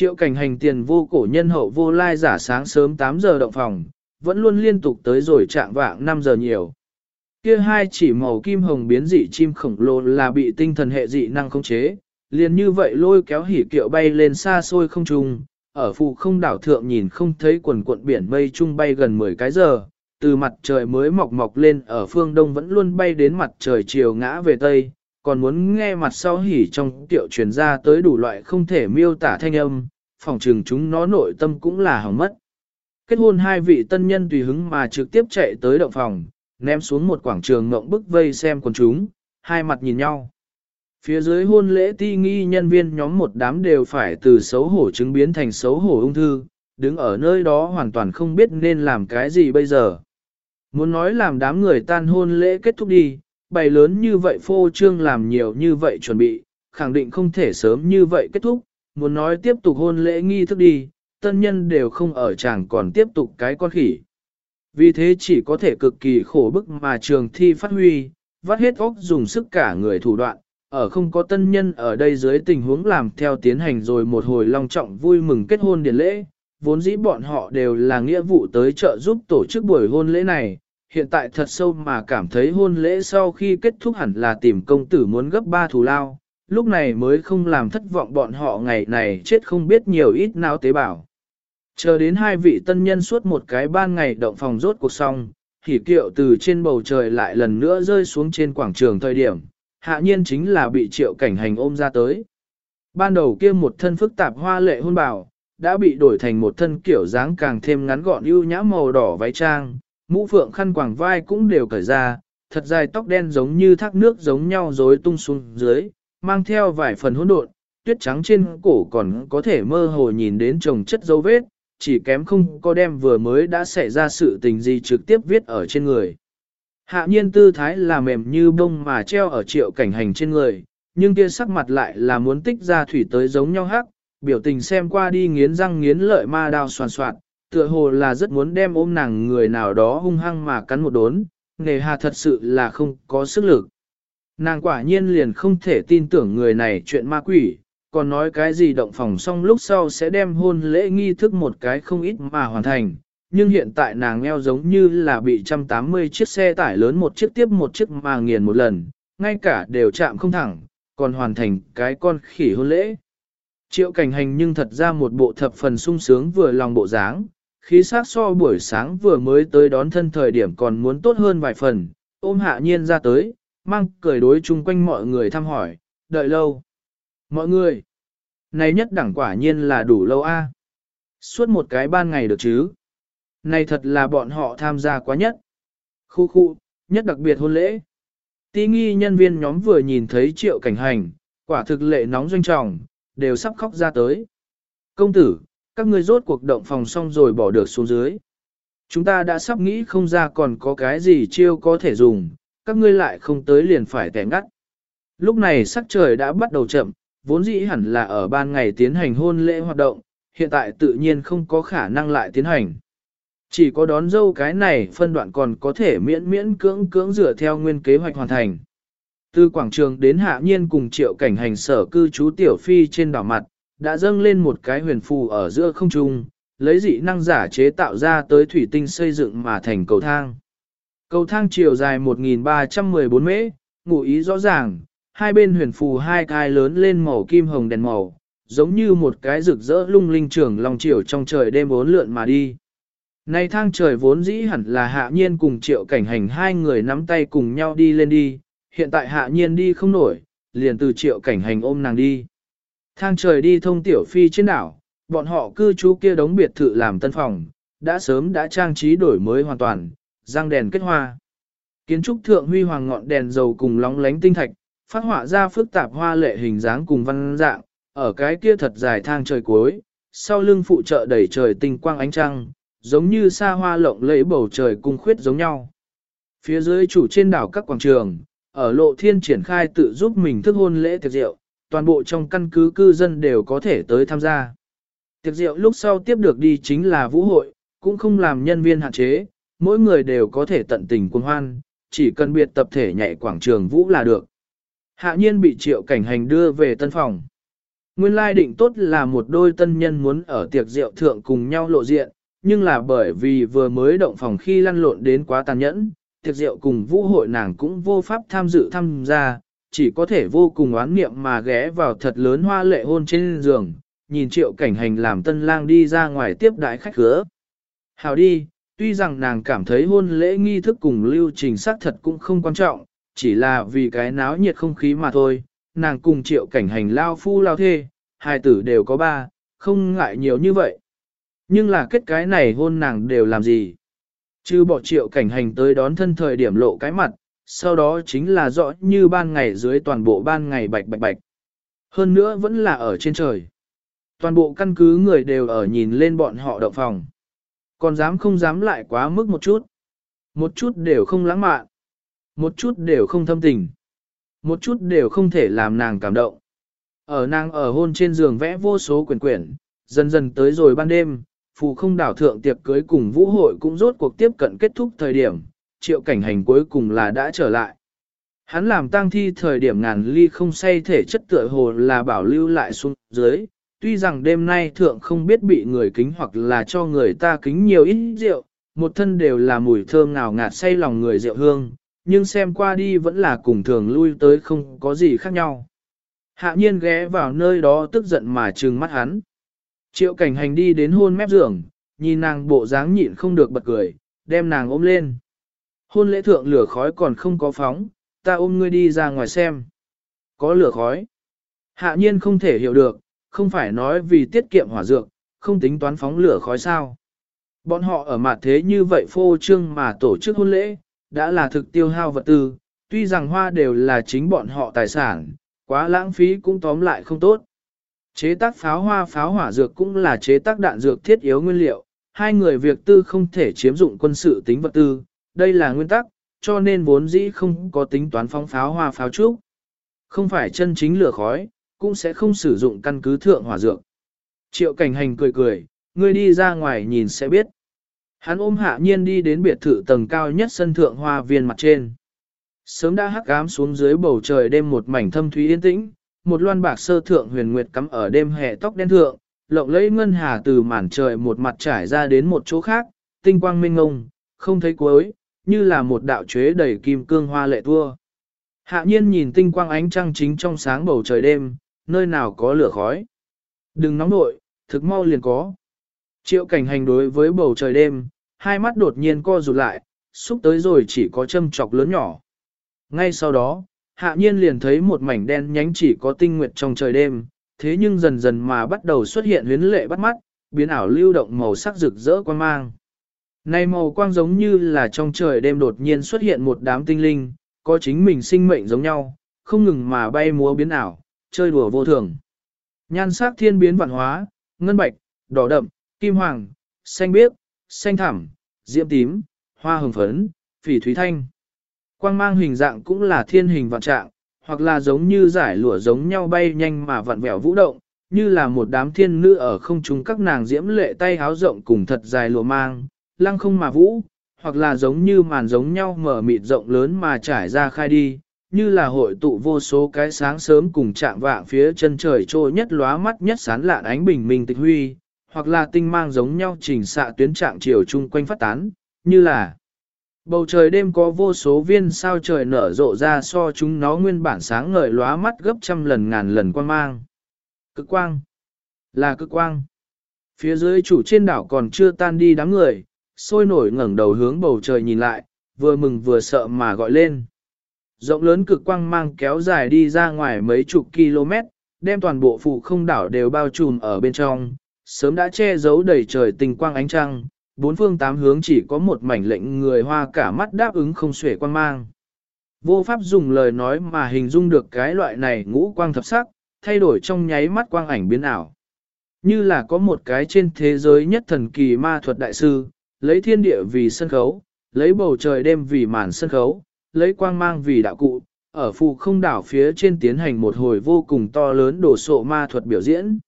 Triệu cảnh hành tiền vô cổ nhân hậu vô lai giả sáng sớm 8 giờ động phòng, vẫn luôn liên tục tới rồi trạng vạng 5 giờ nhiều. Kia hai chỉ màu kim hồng biến dị chim khổng lồ là bị tinh thần hệ dị năng khống chế, liền như vậy lôi kéo hỉ kiệu bay lên xa xôi không trung, ở phụ không đảo thượng nhìn không thấy quần cuộn biển mây trung bay gần 10 cái giờ, từ mặt trời mới mọc mọc lên ở phương đông vẫn luôn bay đến mặt trời chiều ngã về tây, còn muốn nghe mặt sau hỉ trong tiệu truyền ra tới đủ loại không thể miêu tả thanh âm, phòng trừng chúng nó nội tâm cũng là hỏng mất. Kết hôn hai vị tân nhân tùy hứng mà trực tiếp chạy tới động phòng, ném xuống một quảng trường ngộng bức vây xem quần chúng, hai mặt nhìn nhau. Phía dưới hôn lễ ti nghi nhân viên nhóm một đám đều phải từ xấu hổ chứng biến thành xấu hổ ung thư, đứng ở nơi đó hoàn toàn không biết nên làm cái gì bây giờ. Muốn nói làm đám người tan hôn lễ kết thúc đi, bày lớn như vậy phô trương làm nhiều như vậy chuẩn bị, khẳng định không thể sớm như vậy kết thúc, muốn nói tiếp tục hôn lễ nghi thức đi, tân nhân đều không ở chẳng còn tiếp tục cái con khỉ. Vì thế chỉ có thể cực kỳ khổ bức mà trường thi phát huy, vắt hết óc dùng sức cả người thủ đoạn, ở không có tân nhân ở đây dưới tình huống làm theo tiến hành rồi một hồi long trọng vui mừng kết hôn điển lễ, vốn dĩ bọn họ đều là nghĩa vụ tới trợ giúp tổ chức buổi hôn lễ này, hiện tại thật sâu mà cảm thấy hôn lễ sau khi kết thúc hẳn là tìm công tử muốn gấp ba thù lao, lúc này mới không làm thất vọng bọn họ ngày này chết không biết nhiều ít nào tế bào. Chờ đến hai vị tân nhân suốt một cái ban ngày động phòng rốt cuộc xong, hỉ kiệu từ trên bầu trời lại lần nữa rơi xuống trên quảng trường thời điểm, hạ nhiên chính là bị triệu cảnh hành ôm ra tới. Ban đầu kia một thân phức tạp hoa lệ hôn bảo, đã bị đổi thành một thân kiểu dáng càng thêm ngắn gọn ưu nhã màu đỏ váy trang, mũ phượng khăn quàng vai cũng đều cởi ra, thật dài tóc đen giống như thác nước giống nhau rối tung xuống dưới, mang theo vài phần hỗn độn, tuyết trắng trên cổ còn có thể mơ hồ nhìn đến chồng chất dấu vết, chỉ kém không có đem vừa mới đã xảy ra sự tình gì trực tiếp viết ở trên người. Hạ nhiên tư thái là mềm như bông mà treo ở triệu cảnh hành trên người, nhưng kia sắc mặt lại là muốn tích ra thủy tới giống nhau hắc, biểu tình xem qua đi nghiến răng nghiến lợi ma đao soàn soạn, tựa hồ là rất muốn đem ôm nàng người nào đó hung hăng mà cắn một đốn, nghề hà thật sự là không có sức lực. Nàng quả nhiên liền không thể tin tưởng người này chuyện ma quỷ, còn nói cái gì động phòng xong lúc sau sẽ đem hôn lễ nghi thức một cái không ít mà hoàn thành. Nhưng hiện tại nàng eo giống như là bị 180 chiếc xe tải lớn một chiếc tiếp một chiếc mà nghiền một lần, ngay cả đều chạm không thẳng, còn hoàn thành cái con khỉ hôn lễ. Triệu cảnh hành nhưng thật ra một bộ thập phần sung sướng vừa lòng bộ dáng, khí sắc so buổi sáng vừa mới tới đón thân thời điểm còn muốn tốt hơn vài phần, ôm hạ nhiên ra tới, mang cười đối chung quanh mọi người thăm hỏi, đợi lâu. Mọi người, này nhất đẳng quả nhiên là đủ lâu a. Suốt một cái ban ngày được chứ. Này thật là bọn họ tham gia quá nhất. Khu khu, nhất đặc biệt hôn lễ. Tí nghi nhân viên nhóm vừa nhìn thấy triệu cảnh hành, quả thực lệ nóng doanh trọng, đều sắp khóc ra tới. Công tử, các ngươi rốt cuộc động phòng xong rồi bỏ được xuống dưới. Chúng ta đã sắp nghĩ không ra còn có cái gì chiêu có thể dùng, các ngươi lại không tới liền phải tẻ ngắt. Lúc này sắc trời đã bắt đầu chậm, vốn dĩ hẳn là ở ban ngày tiến hành hôn lễ hoạt động, hiện tại tự nhiên không có khả năng lại tiến hành. Chỉ có đón dâu cái này phân đoạn còn có thể miễn miễn cưỡng cưỡng dựa theo nguyên kế hoạch hoàn thành. Từ quảng trường đến hạ nhiên cùng triệu cảnh hành sở cư trú tiểu phi trên đảo mặt, đã dâng lên một cái huyền phù ở giữa không trung, lấy dị năng giả chế tạo ra tới thủy tinh xây dựng mà thành cầu thang. Cầu thang chiều dài 1.314 mễ, ngụ ý rõ ràng, hai bên huyền phù hai cái lớn lên màu kim hồng đèn màu, giống như một cái rực rỡ lung linh trường lòng chiều trong trời đêm bốn lượn mà đi. Này thang trời vốn dĩ hẳn là hạ nhiên cùng triệu cảnh hành hai người nắm tay cùng nhau đi lên đi, hiện tại hạ nhiên đi không nổi, liền từ triệu cảnh hành ôm nàng đi. Thang trời đi thông tiểu phi trên đảo, bọn họ cư trú kia đóng biệt thự làm tân phòng, đã sớm đã trang trí đổi mới hoàn toàn, răng đèn kết hoa. Kiến trúc thượng huy hoàng ngọn đèn dầu cùng lóng lánh tinh thạch, phát họa ra phức tạp hoa lệ hình dáng cùng văn dạng, ở cái kia thật dài thang trời cuối, sau lưng phụ trợ đầy trời tinh quang ánh trăng, giống như xa hoa lộng lẫy bầu trời cung khuyết giống nhau. Phía dưới chủ trên đảo các quảng trường, ở lộ thiên triển khai tự giúp mình thức hôn lễ tiệc rượu, toàn bộ trong căn cứ cư dân đều có thể tới tham gia. Tiệc rượu lúc sau tiếp được đi chính là vũ hội, cũng không làm nhân viên hạn chế, mỗi người đều có thể tận tình cuồng hoan, chỉ cần biệt tập thể nhảy quảng trường vũ là được. Hạ nhiên bị triệu cảnh hành đưa về tân phòng. Nguyên lai định tốt là một đôi tân nhân muốn ở tiệc rượu thượng cùng nhau lộ diện, nhưng là bởi vì vừa mới động phòng khi lăn lộn đến quá tàn nhẫn, tiệc rượu cùng vũ hội nàng cũng vô pháp tham dự tham gia, chỉ có thể vô cùng oán niệm mà ghé vào thật lớn hoa lệ hôn trên giường, nhìn triệu cảnh hành làm tân lang đi ra ngoài tiếp đại khách khứa. Hào đi, tuy rằng nàng cảm thấy hôn lễ nghi thức cùng lưu trình xác thật cũng không quan trọng, chỉ là vì cái náo nhiệt không khí mà thôi, nàng cùng triệu cảnh hành lao phu lao thê, hai tử đều có ba, không ngại nhiều như vậy. Nhưng là kết cái này hôn nàng đều làm gì? Chứ bỏ triệu cảnh hành tới đón thân thời điểm lộ cái mặt, sau đó chính là rõ như ban ngày dưới toàn bộ ban ngày bạch bạch bạch. Hơn nữa vẫn là ở trên trời. Toàn bộ căn cứ người đều ở nhìn lên bọn họ động phòng. Còn dám không dám lại quá mức một chút. Một chút đều không lãng mạn. Một chút đều không thâm tình. Một chút đều không thể làm nàng cảm động. Ở nàng ở hôn trên giường vẽ vô số quyển quyển, dần dần tới rồi ban đêm, phù không đảo thượng tiệc cưới cùng vũ hội cũng rốt cuộc tiếp cận kết thúc thời điểm, triệu cảnh hành cuối cùng là đã trở lại. Hắn làm tang thi thời điểm ngàn ly không say thể chất tựa hồ là bảo lưu lại xuống dưới, tuy rằng đêm nay thượng không biết bị người kính hoặc là cho người ta kính nhiều ít rượu, một thân đều là mùi thơm ngào ngạt say lòng người rượu hương, nhưng xem qua đi vẫn là cùng thường lui tới không có gì khác nhau. Hạ nhiên ghé vào nơi đó tức giận mà trừng mắt hắn. Triệu cảnh hành đi đến hôn mép giường, nhìn nàng bộ dáng nhịn không được bật cười, đem nàng ôm lên. Hôn lễ thượng lửa khói còn không có phóng, ta ôm ngươi đi ra ngoài xem. Có lửa khói. Hạ nhiên không thể hiểu được, không phải nói vì tiết kiệm hỏa dược, không tính toán phóng lửa khói sao. Bọn họ ở mặt thế như vậy phô trương mà tổ chức hôn lễ, đã là thực tiêu hao vật tư, tuy rằng hoa đều là chính bọn họ tài sản, quá lãng phí cũng tóm lại không tốt. Chế tác pháo hoa pháo hỏa dược cũng là chế tác đạn dược thiết yếu nguyên liệu, hai người việc tư không thể chiếm dụng quân sự tính vật tư, đây là nguyên tắc, cho nên vốn dĩ không có tính toán phóng pháo hoa pháo trúc. Không phải chân chính lửa khói, cũng sẽ không sử dụng căn cứ thượng hỏa dược. Triệu cảnh hành cười cười, ngươi đi ra ngoài nhìn sẽ biết. Hắn ôm hạ nhiên đi đến biệt thự tầng cao nhất sân thượng hoa viên mặt trên. Sớm đã hắc ám xuống dưới bầu trời đêm một mảnh thâm thúy yên tĩnh, một loan bạc sơ thượng huyền nguyệt cắm ở đêm hè tóc đen thượng, lộng lẫy ngân hà từ màn trời một mặt trải ra đến một chỗ khác, tinh quang minh ngông, không thấy cuối, như là một đạo chế đầy kim cương hoa lệ thua. Hạ nhiên nhìn tinh quang ánh trăng chính trong sáng bầu trời đêm, nơi nào có lửa khói. Đừng nóng nội, thực mau liền có. Triệu cảnh hành đối với bầu trời đêm, hai mắt đột nhiên co rụt lại, xúc tới rồi chỉ có châm chọc lớn nhỏ. Ngay sau đó, hạ nhiên liền thấy một mảnh đen nhánh chỉ có tinh nguyệt trong trời đêm, thế nhưng dần dần mà bắt đầu xuất hiện huyến lệ bắt mắt, biến ảo lưu động màu sắc rực rỡ quan mang. Này màu quang giống như là trong trời đêm đột nhiên xuất hiện một đám tinh linh, có chính mình sinh mệnh giống nhau, không ngừng mà bay múa biến ảo, chơi đùa vô thường. Nhan sắc thiên biến vạn hóa, ngân bạch, đỏ đậm, kim hoàng, xanh biếc, xanh thẳm, diễm tím, hoa hồng phấn, phỉ thúy thanh. Quang mang hình dạng cũng là thiên hình vạn trạng, hoặc là giống như giải lụa giống nhau bay nhanh mà vặn vẹo vũ động, như là một đám thiên nữ ở không trung các nàng diễm lệ tay háo rộng cùng thật dài lụa mang, lăng không mà vũ, hoặc là giống như màn giống nhau mở mịt rộng lớn mà trải ra khai đi, như là hội tụ vô số cái sáng sớm cùng chạm vạng phía chân trời trôi nhất lóa mắt nhất sán lạn ánh bình minh tịch huy, hoặc là tinh mang giống nhau chỉnh xạ tuyến trạng chiều chung quanh phát tán, như là bầu trời đêm có vô số viên sao trời nở rộ ra so chúng nó nguyên bản sáng ngời lóa mắt gấp trăm lần ngàn lần quan mang. Cực quang, là cực quang. Phía dưới chủ trên đảo còn chưa tan đi đám người, sôi nổi ngẩng đầu hướng bầu trời nhìn lại, vừa mừng vừa sợ mà gọi lên. Rộng lớn cực quang mang kéo dài đi ra ngoài mấy chục km, đem toàn bộ phụ không đảo đều bao trùm ở bên trong, sớm đã che giấu đầy trời tình quang ánh trăng, bốn phương tám hướng chỉ có một mảnh lệnh người hoa cả mắt đáp ứng không xuể quang mang. Vô pháp dùng lời nói mà hình dung được cái loại này ngũ quang thập sắc, thay đổi trong nháy mắt quang ảnh biến ảo. Như là có một cái trên thế giới nhất thần kỳ ma thuật đại sư, lấy thiên địa vì sân khấu, lấy bầu trời đêm vì màn sân khấu, lấy quang mang vì đạo cụ, ở phù không đảo phía trên tiến hành một hồi vô cùng to lớn đổ sộ ma thuật biểu diễn.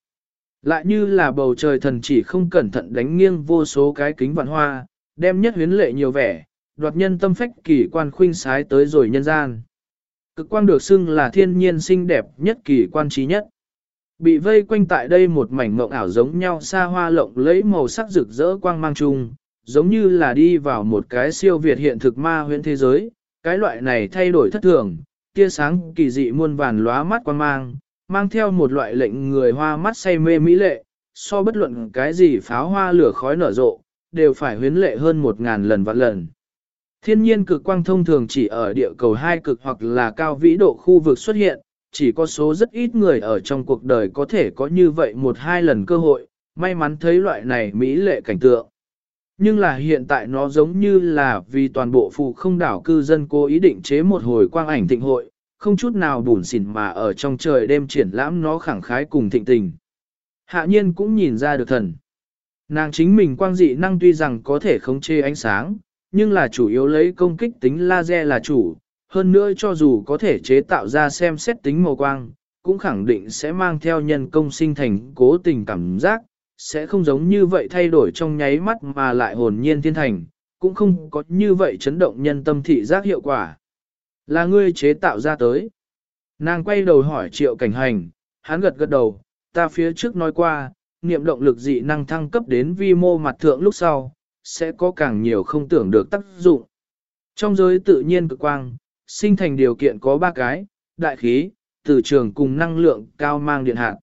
Lại như là bầu trời thần chỉ không cẩn thận đánh nghiêng vô số cái kính vạn hoa, đem nhất huyến lệ nhiều vẻ, đoạt nhân tâm phách kỳ quan khuynh sái tới rồi nhân gian. Cực quang được xưng là thiên nhiên xinh đẹp nhất kỳ quan trí nhất. Bị vây quanh tại đây một mảnh mộng ảo giống nhau xa hoa lộng lấy màu sắc rực rỡ quang mang chung, giống như là đi vào một cái siêu việt hiện thực ma huyễn thế giới, cái loại này thay đổi thất thường, tia sáng kỳ dị muôn vàn lóa mắt quan mang, mang theo một loại lệnh người hoa mắt say mê mỹ lệ, so bất luận cái gì pháo hoa lửa khói nở rộ, đều phải huyến lệ hơn một ngàn lần vạn lần. Thiên nhiên cực quang thông thường chỉ ở địa cầu hai cực hoặc là cao vĩ độ khu vực xuất hiện, chỉ có số rất ít người ở trong cuộc đời có thể có như vậy một hai lần cơ hội, may mắn thấy loại này mỹ lệ cảnh tượng. Nhưng là hiện tại nó giống như là vì toàn bộ phụ không đảo cư dân cố ý định chế một hồi quang ảnh thịnh hội, không chút nào bùn xỉn mà ở trong trời đêm triển lãm nó khẳng khái cùng thịnh tình. Hạ nhiên cũng nhìn ra được thần. Nàng chính mình quang dị năng tuy rằng có thể khống chế ánh sáng, nhưng là chủ yếu lấy công kích tính laser là chủ, hơn nữa cho dù có thể chế tạo ra xem xét tính màu quang, cũng khẳng định sẽ mang theo nhân công sinh thành cố tình cảm giác, sẽ không giống như vậy thay đổi trong nháy mắt mà lại hồn nhiên thiên thành, cũng không có như vậy chấn động nhân tâm thị giác hiệu quả. Là ngươi chế tạo ra tới. Nàng quay đầu hỏi triệu cảnh hành, hắn gật gật đầu, ta phía trước nói qua, niệm động lực dị năng thăng cấp đến vi mô mặt thượng lúc sau, sẽ có càng nhiều không tưởng được tác dụng. Trong giới tự nhiên cực quang, sinh thành điều kiện có ba cái, đại khí, từ trường cùng năng lượng cao mang điện hạt.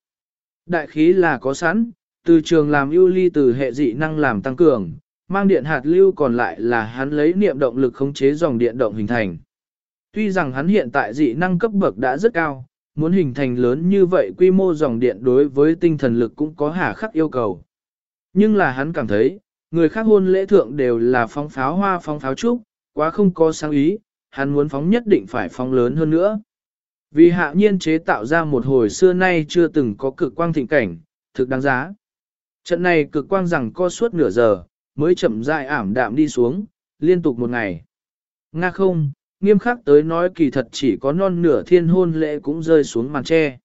Đại khí là có sẵn, từ trường làm ưu ly từ hệ dị năng làm tăng cường, mang điện hạt lưu còn lại là hắn lấy niệm động lực khống chế dòng điện động hình thành. Tuy rằng hắn hiện tại dị năng cấp bậc đã rất cao, muốn hình thành lớn như vậy quy mô dòng điện đối với tinh thần lực cũng có hà khắc yêu cầu. Nhưng là hắn cảm thấy, người khác hôn lễ thượng đều là phóng pháo hoa phóng pháo trúc, quá không có sáng ý, hắn muốn phóng nhất định phải phóng lớn hơn nữa. Vì hạ nhiên chế tạo ra một hồi xưa nay chưa từng có cực quang thịnh cảnh, thực đáng giá. Trận này cực quang rằng co suốt nửa giờ, mới chậm rãi ảm đạm đi xuống, liên tục một ngày. Nga không, nghiêm khắc tới nói kỳ thật chỉ có non nửa thiên hôn lễ cũng rơi xuống màn tre.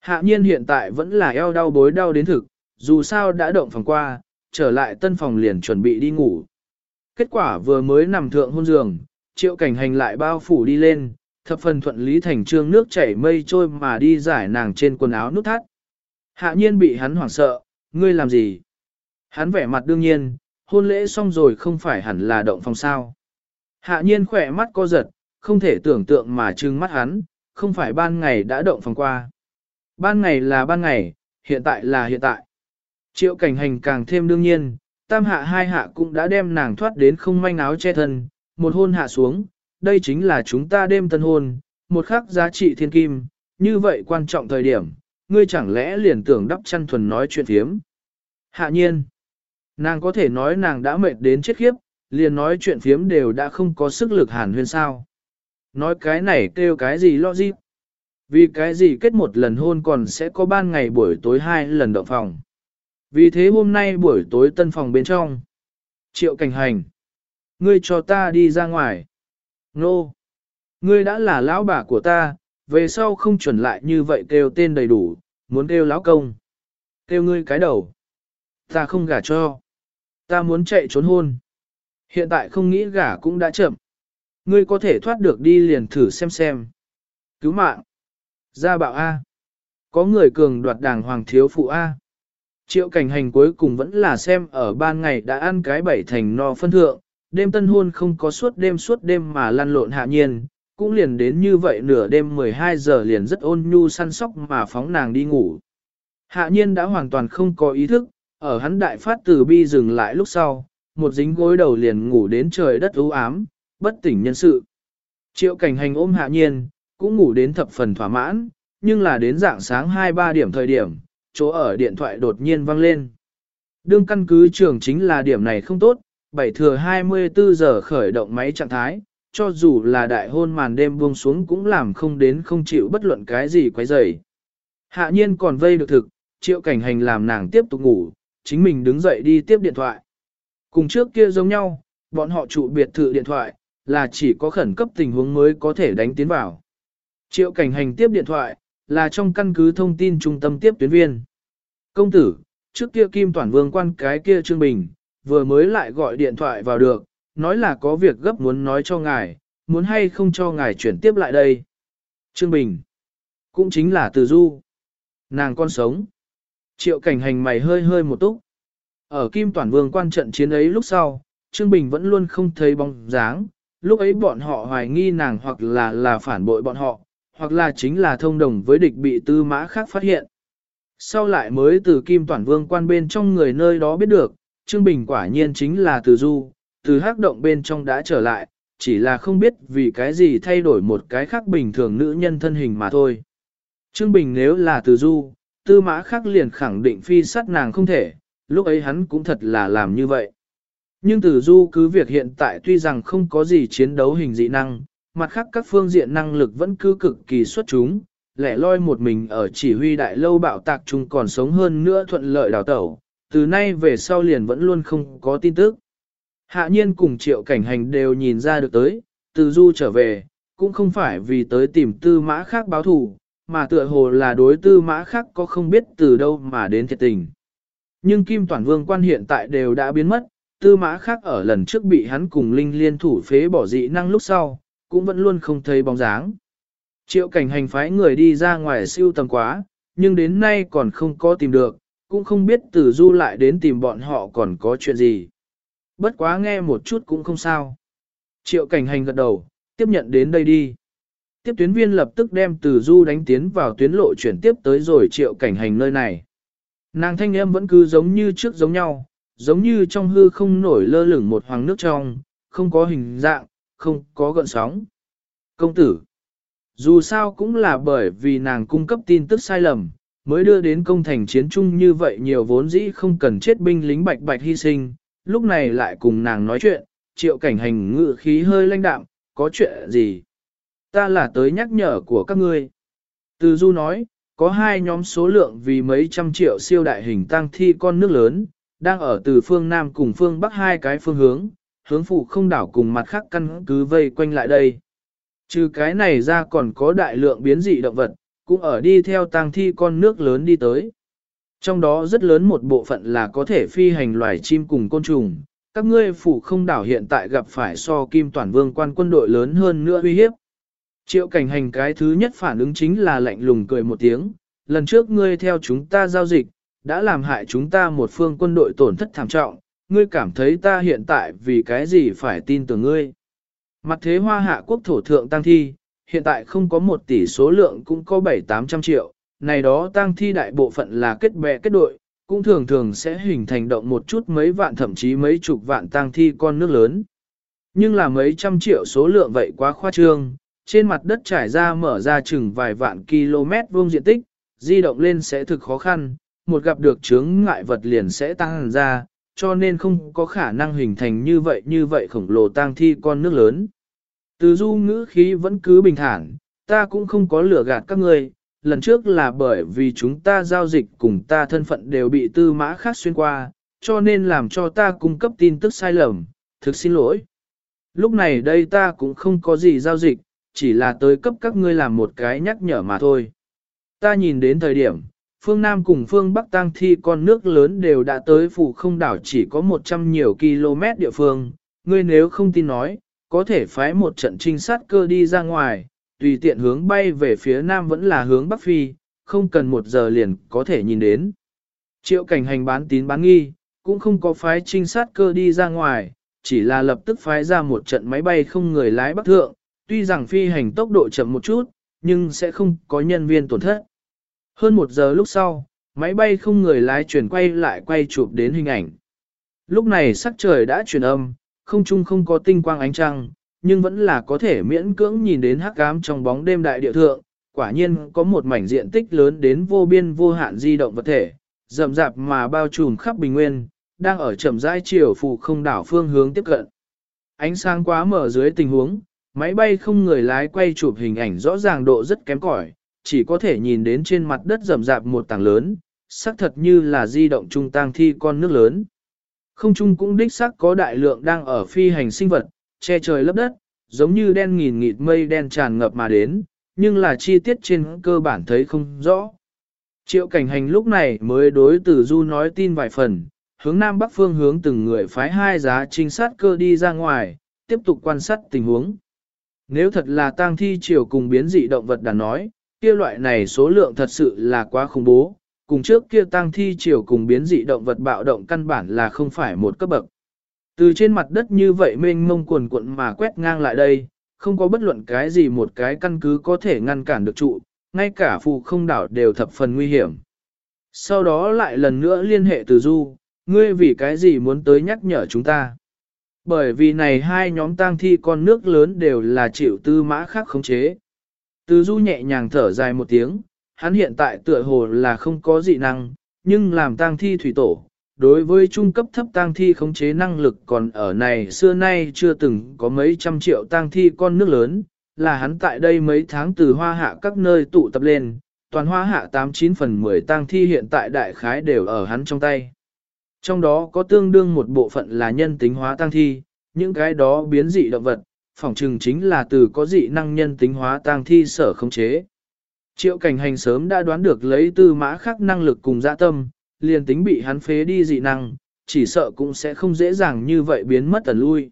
Hạ nhiên hiện tại vẫn là eo đau bối đau đến thực, dù sao đã động phòng qua, trở lại tân phòng liền chuẩn bị đi ngủ. Kết quả vừa mới nằm thượng hôn giường, triệu cảnh hành lại bao phủ đi lên, thập phần thuận lý thành trương nước chảy mây trôi mà đi giải nàng trên quần áo nút thắt. Hạ nhiên bị hắn hoảng sợ, ngươi làm gì? Hắn vẻ mặt đương nhiên, hôn lễ xong rồi không phải hẳn là động phòng sao. Hạ nhiên khỏe mắt co giật, không thể tưởng tượng mà trừng mắt hắn, không phải ban ngày đã động phòng qua. Ban ngày là ban ngày, hiện tại là hiện tại. Triệu cảnh hành càng thêm đương nhiên, tam hạ hai hạ cũng đã đem nàng thoát đến không manh áo che thân, một hôn hạ xuống, đây chính là chúng ta đêm tân hôn, một khắc giá trị thiên kim, như vậy quan trọng thời điểm, ngươi chẳng lẽ liền tưởng đắp chăn thuần nói chuyện phiếm. Hạ nhiên, nàng có thể nói nàng đã mệt đến chết khiếp, liền nói chuyện phiếm đều đã không có sức lực hàn huyên sao. Nói cái này kêu cái gì lo gì? Vì cái gì kết một lần hôn còn sẽ có ban ngày buổi tối hai lần động phòng. Vì thế hôm nay buổi tối tân phòng bên trong. Triệu cảnh hành. Ngươi cho ta đi ra ngoài. Nô. Ngươi đã là lão bà của ta, về sau không chuẩn lại như vậy kêu tên đầy đủ, muốn kêu lão công. Kêu ngươi cái đầu. Ta không gả cho. Ta muốn chạy trốn hôn. Hiện tại không nghĩ gả cũng đã chậm. Ngươi có thể thoát được đi liền thử xem xem. Cứu mạng. Gia bạo A. Có người cường đoạt đảng hoàng thiếu phụ A. Triệu cảnh hành cuối cùng vẫn là xem ở ban ngày đã ăn cái bảy thành no phân thượng, đêm tân hôn không có suốt đêm suốt đêm mà lăn lộn hạ nhiên, cũng liền đến như vậy nửa đêm 12 giờ liền rất ôn nhu săn sóc mà phóng nàng đi ngủ. Hạ nhiên đã hoàn toàn không có ý thức, ở hắn đại phát từ bi dừng lại lúc sau, một dính gối đầu liền ngủ đến trời đất u ám, bất tỉnh nhân sự. Triệu cảnh hành ôm hạ nhiên, cũng ngủ đến thập phần thỏa mãn, nhưng là đến dạng sáng 2-3 điểm thời điểm, chỗ ở điện thoại đột nhiên vang lên. Đương căn cứ trường chính là điểm này không tốt, bảy thừa 24 giờ khởi động máy trạng thái, cho dù là đại hôn màn đêm buông xuống cũng làm không đến không chịu bất luận cái gì quấy rầy. Hạ nhiên còn vây được thực, triệu cảnh hành làm nàng tiếp tục ngủ, chính mình đứng dậy đi tiếp điện thoại. Cùng trước kia giống nhau, bọn họ trụ biệt thự điện thoại, là chỉ có khẩn cấp tình huống mới có thể đánh tiến vào. Triệu cảnh hành tiếp điện thoại, là trong căn cứ thông tin trung tâm tiếp tuyến viên. Công tử, trước kia Kim Toản Vương quan cái kia Trương Bình, vừa mới lại gọi điện thoại vào được, nói là có việc gấp muốn nói cho ngài, muốn hay không cho ngài chuyển tiếp lại đây. Trương Bình, cũng chính là Từ Du. Nàng con sống. Triệu cảnh hành mày hơi hơi một túc. Ở Kim Toàn Vương quan trận chiến ấy lúc sau, Trương Bình vẫn luôn không thấy bóng dáng, lúc ấy bọn họ hoài nghi nàng hoặc là là phản bội bọn họ, hoặc là chính là thông đồng với địch bị tư mã khác phát hiện. Sau lại mới từ Kim Toàn Vương quan bên trong người nơi đó biết được, Trương Bình quả nhiên chính là từ du, từ hắc động bên trong đã trở lại, chỉ là không biết vì cái gì thay đổi một cái khác bình thường nữ nhân thân hình mà thôi. Trương Bình nếu là từ du, tư mã khác liền khẳng định phi sát nàng không thể, lúc ấy hắn cũng thật là làm như vậy. Nhưng từ du cứ việc hiện tại tuy rằng không có gì chiến đấu hình dị năng, mặt khác các phương diện năng lực vẫn cứ cực kỳ xuất chúng, lẻ loi một mình ở chỉ huy đại lâu bạo tạc chung còn sống hơn nữa thuận lợi đào tẩu, từ nay về sau liền vẫn luôn không có tin tức. Hạ nhiên cùng triệu cảnh hành đều nhìn ra được tới, từ du trở về, cũng không phải vì tới tìm tư mã khác báo thù, mà tựa hồ là đối tư mã khác có không biết từ đâu mà đến thiệt tình. Nhưng Kim Toàn Vương quan hiện tại đều đã biến mất, tư mã khác ở lần trước bị hắn cùng Linh liên thủ phế bỏ dị năng lúc sau, cũng vẫn luôn không thấy bóng dáng. Triệu cảnh hành phái người đi ra ngoài siêu tầm quá, nhưng đến nay còn không có tìm được, cũng không biết từ du lại đến tìm bọn họ còn có chuyện gì. Bất quá nghe một chút cũng không sao. Triệu cảnh hành gật đầu, tiếp nhận đến đây đi. Tiếp tuyến viên lập tức đem từ du đánh tiến vào tuyến lộ chuyển tiếp tới rồi triệu cảnh hành nơi này. Nàng thanh em vẫn cứ giống như trước giống nhau, giống như trong hư không nổi lơ lửng một hoàng nước trong, không có hình dạng, không có gợn sóng. Công tử, dù sao cũng là bởi vì nàng cung cấp tin tức sai lầm, mới đưa đến công thành chiến chung như vậy nhiều vốn dĩ không cần chết binh lính bạch bạch hy sinh, lúc này lại cùng nàng nói chuyện, triệu cảnh hành ngự khí hơi lanh đạm, có chuyện gì? Ta là tới nhắc nhở của các ngươi. Từ du nói, có hai nhóm số lượng vì mấy trăm triệu siêu đại hình tăng thi con nước lớn, đang ở từ phương Nam cùng phương Bắc hai cái phương hướng, hướng phụ không đảo cùng mặt khác căn cứ vây quanh lại đây. Trừ cái này ra còn có đại lượng biến dị động vật, cũng ở đi theo tang thi con nước lớn đi tới. Trong đó rất lớn một bộ phận là có thể phi hành loài chim cùng côn trùng. Các ngươi phủ không đảo hiện tại gặp phải so kim toàn vương quan quân đội lớn hơn nữa uy hiếp. Triệu cảnh hành cái thứ nhất phản ứng chính là lạnh lùng cười một tiếng. Lần trước ngươi theo chúng ta giao dịch, đã làm hại chúng ta một phương quân đội tổn thất thảm trọng. Ngươi cảm thấy ta hiện tại vì cái gì phải tin tưởng ngươi. Mặt thế hoa hạ quốc thổ thượng tăng thi, hiện tại không có một tỷ số lượng cũng có 7-800 triệu, này đó tang thi đại bộ phận là kết bè kết đội, cũng thường thường sẽ hình thành động một chút mấy vạn thậm chí mấy chục vạn tang thi con nước lớn. Nhưng là mấy trăm triệu số lượng vậy quá khoa trương, trên mặt đất trải ra mở ra chừng vài vạn km vuông diện tích, di động lên sẽ thực khó khăn, một gặp được chướng ngại vật liền sẽ tăng ra, cho nên không có khả năng hình thành như vậy như vậy khổng lồ tang thi con nước lớn. Từ du ngữ khí vẫn cứ bình thản, ta cũng không có lửa gạt các ngươi, lần trước là bởi vì chúng ta giao dịch cùng ta thân phận đều bị tư mã khác xuyên qua, cho nên làm cho ta cung cấp tin tức sai lầm, thực xin lỗi. Lúc này đây ta cũng không có gì giao dịch, chỉ là tới cấp các ngươi làm một cái nhắc nhở mà thôi. Ta nhìn đến thời điểm, phương Nam cùng phương Bắc tăng thi con nước lớn đều đã tới phủ không đảo chỉ có 100 nhiều km địa phương, ngươi nếu không tin nói, có thể phái một trận trinh sát cơ đi ra ngoài, tùy tiện hướng bay về phía nam vẫn là hướng bắc phi, không cần một giờ liền có thể nhìn đến. Triệu cảnh hành bán tín bán nghi, cũng không có phái trinh sát cơ đi ra ngoài, chỉ là lập tức phái ra một trận máy bay không người lái bắc thượng, tuy rằng phi hành tốc độ chậm một chút, nhưng sẽ không có nhân viên tổn thất. Hơn một giờ lúc sau, máy bay không người lái chuyển quay lại quay chụp đến hình ảnh. Lúc này sắc trời đã chuyển âm, không trung không có tinh quang ánh trăng, nhưng vẫn là có thể miễn cưỡng nhìn đến hắc ám trong bóng đêm đại địa thượng, quả nhiên có một mảnh diện tích lớn đến vô biên vô hạn di động vật thể, rậm rạp mà bao trùm khắp bình nguyên, đang ở chậm rãi chiều phụ không đảo phương hướng tiếp cận. Ánh sáng quá mở dưới tình huống, máy bay không người lái quay chụp hình ảnh rõ ràng độ rất kém cỏi, chỉ có thể nhìn đến trên mặt đất rậm rạp một tảng lớn, xác thật như là di động trung tang thi con nước lớn. Không trung cũng đích xác có đại lượng đang ở phi hành sinh vật, che trời lấp đất, giống như đen nghìn nghịt mây đen tràn ngập mà đến, nhưng là chi tiết trên cơ bản thấy không rõ. Triệu cảnh hành lúc này mới đối tử du nói tin vài phần, hướng nam bắc phương hướng từng người phái hai giá trinh sát cơ đi ra ngoài, tiếp tục quan sát tình huống. Nếu thật là tang thi triều cùng biến dị động vật đã nói, kia loại này số lượng thật sự là quá khủng bố, cùng trước kia tang thi triều cùng biến dị động vật bạo động căn bản là không phải một cấp bậc. Từ trên mặt đất như vậy mênh mông cuồn cuộn mà quét ngang lại đây, không có bất luận cái gì một cái căn cứ có thể ngăn cản được trụ, ngay cả phù không đảo đều thập phần nguy hiểm. Sau đó lại lần nữa liên hệ từ du, ngươi vì cái gì muốn tới nhắc nhở chúng ta. Bởi vì này hai nhóm tang thi con nước lớn đều là chịu tư mã khác khống chế. Từ du nhẹ nhàng thở dài một tiếng, hắn hiện tại tựa hồ là không có dị năng, nhưng làm tang thi thủy tổ, đối với trung cấp thấp tang thi khống chế năng lực còn ở này xưa nay chưa từng có mấy trăm triệu tang thi con nước lớn, là hắn tại đây mấy tháng từ hoa hạ các nơi tụ tập lên, toàn hoa hạ 89 phần 10 tang thi hiện tại đại khái đều ở hắn trong tay. Trong đó có tương đương một bộ phận là nhân tính hóa tang thi, những cái đó biến dị động vật, phỏng chừng chính là từ có dị năng nhân tính hóa tang thi sở khống chế. Triệu cảnh hành sớm đã đoán được lấy tư mã khắc năng lực cùng dạ tâm, liền tính bị hắn phế đi dị năng, chỉ sợ cũng sẽ không dễ dàng như vậy biến mất tần lui.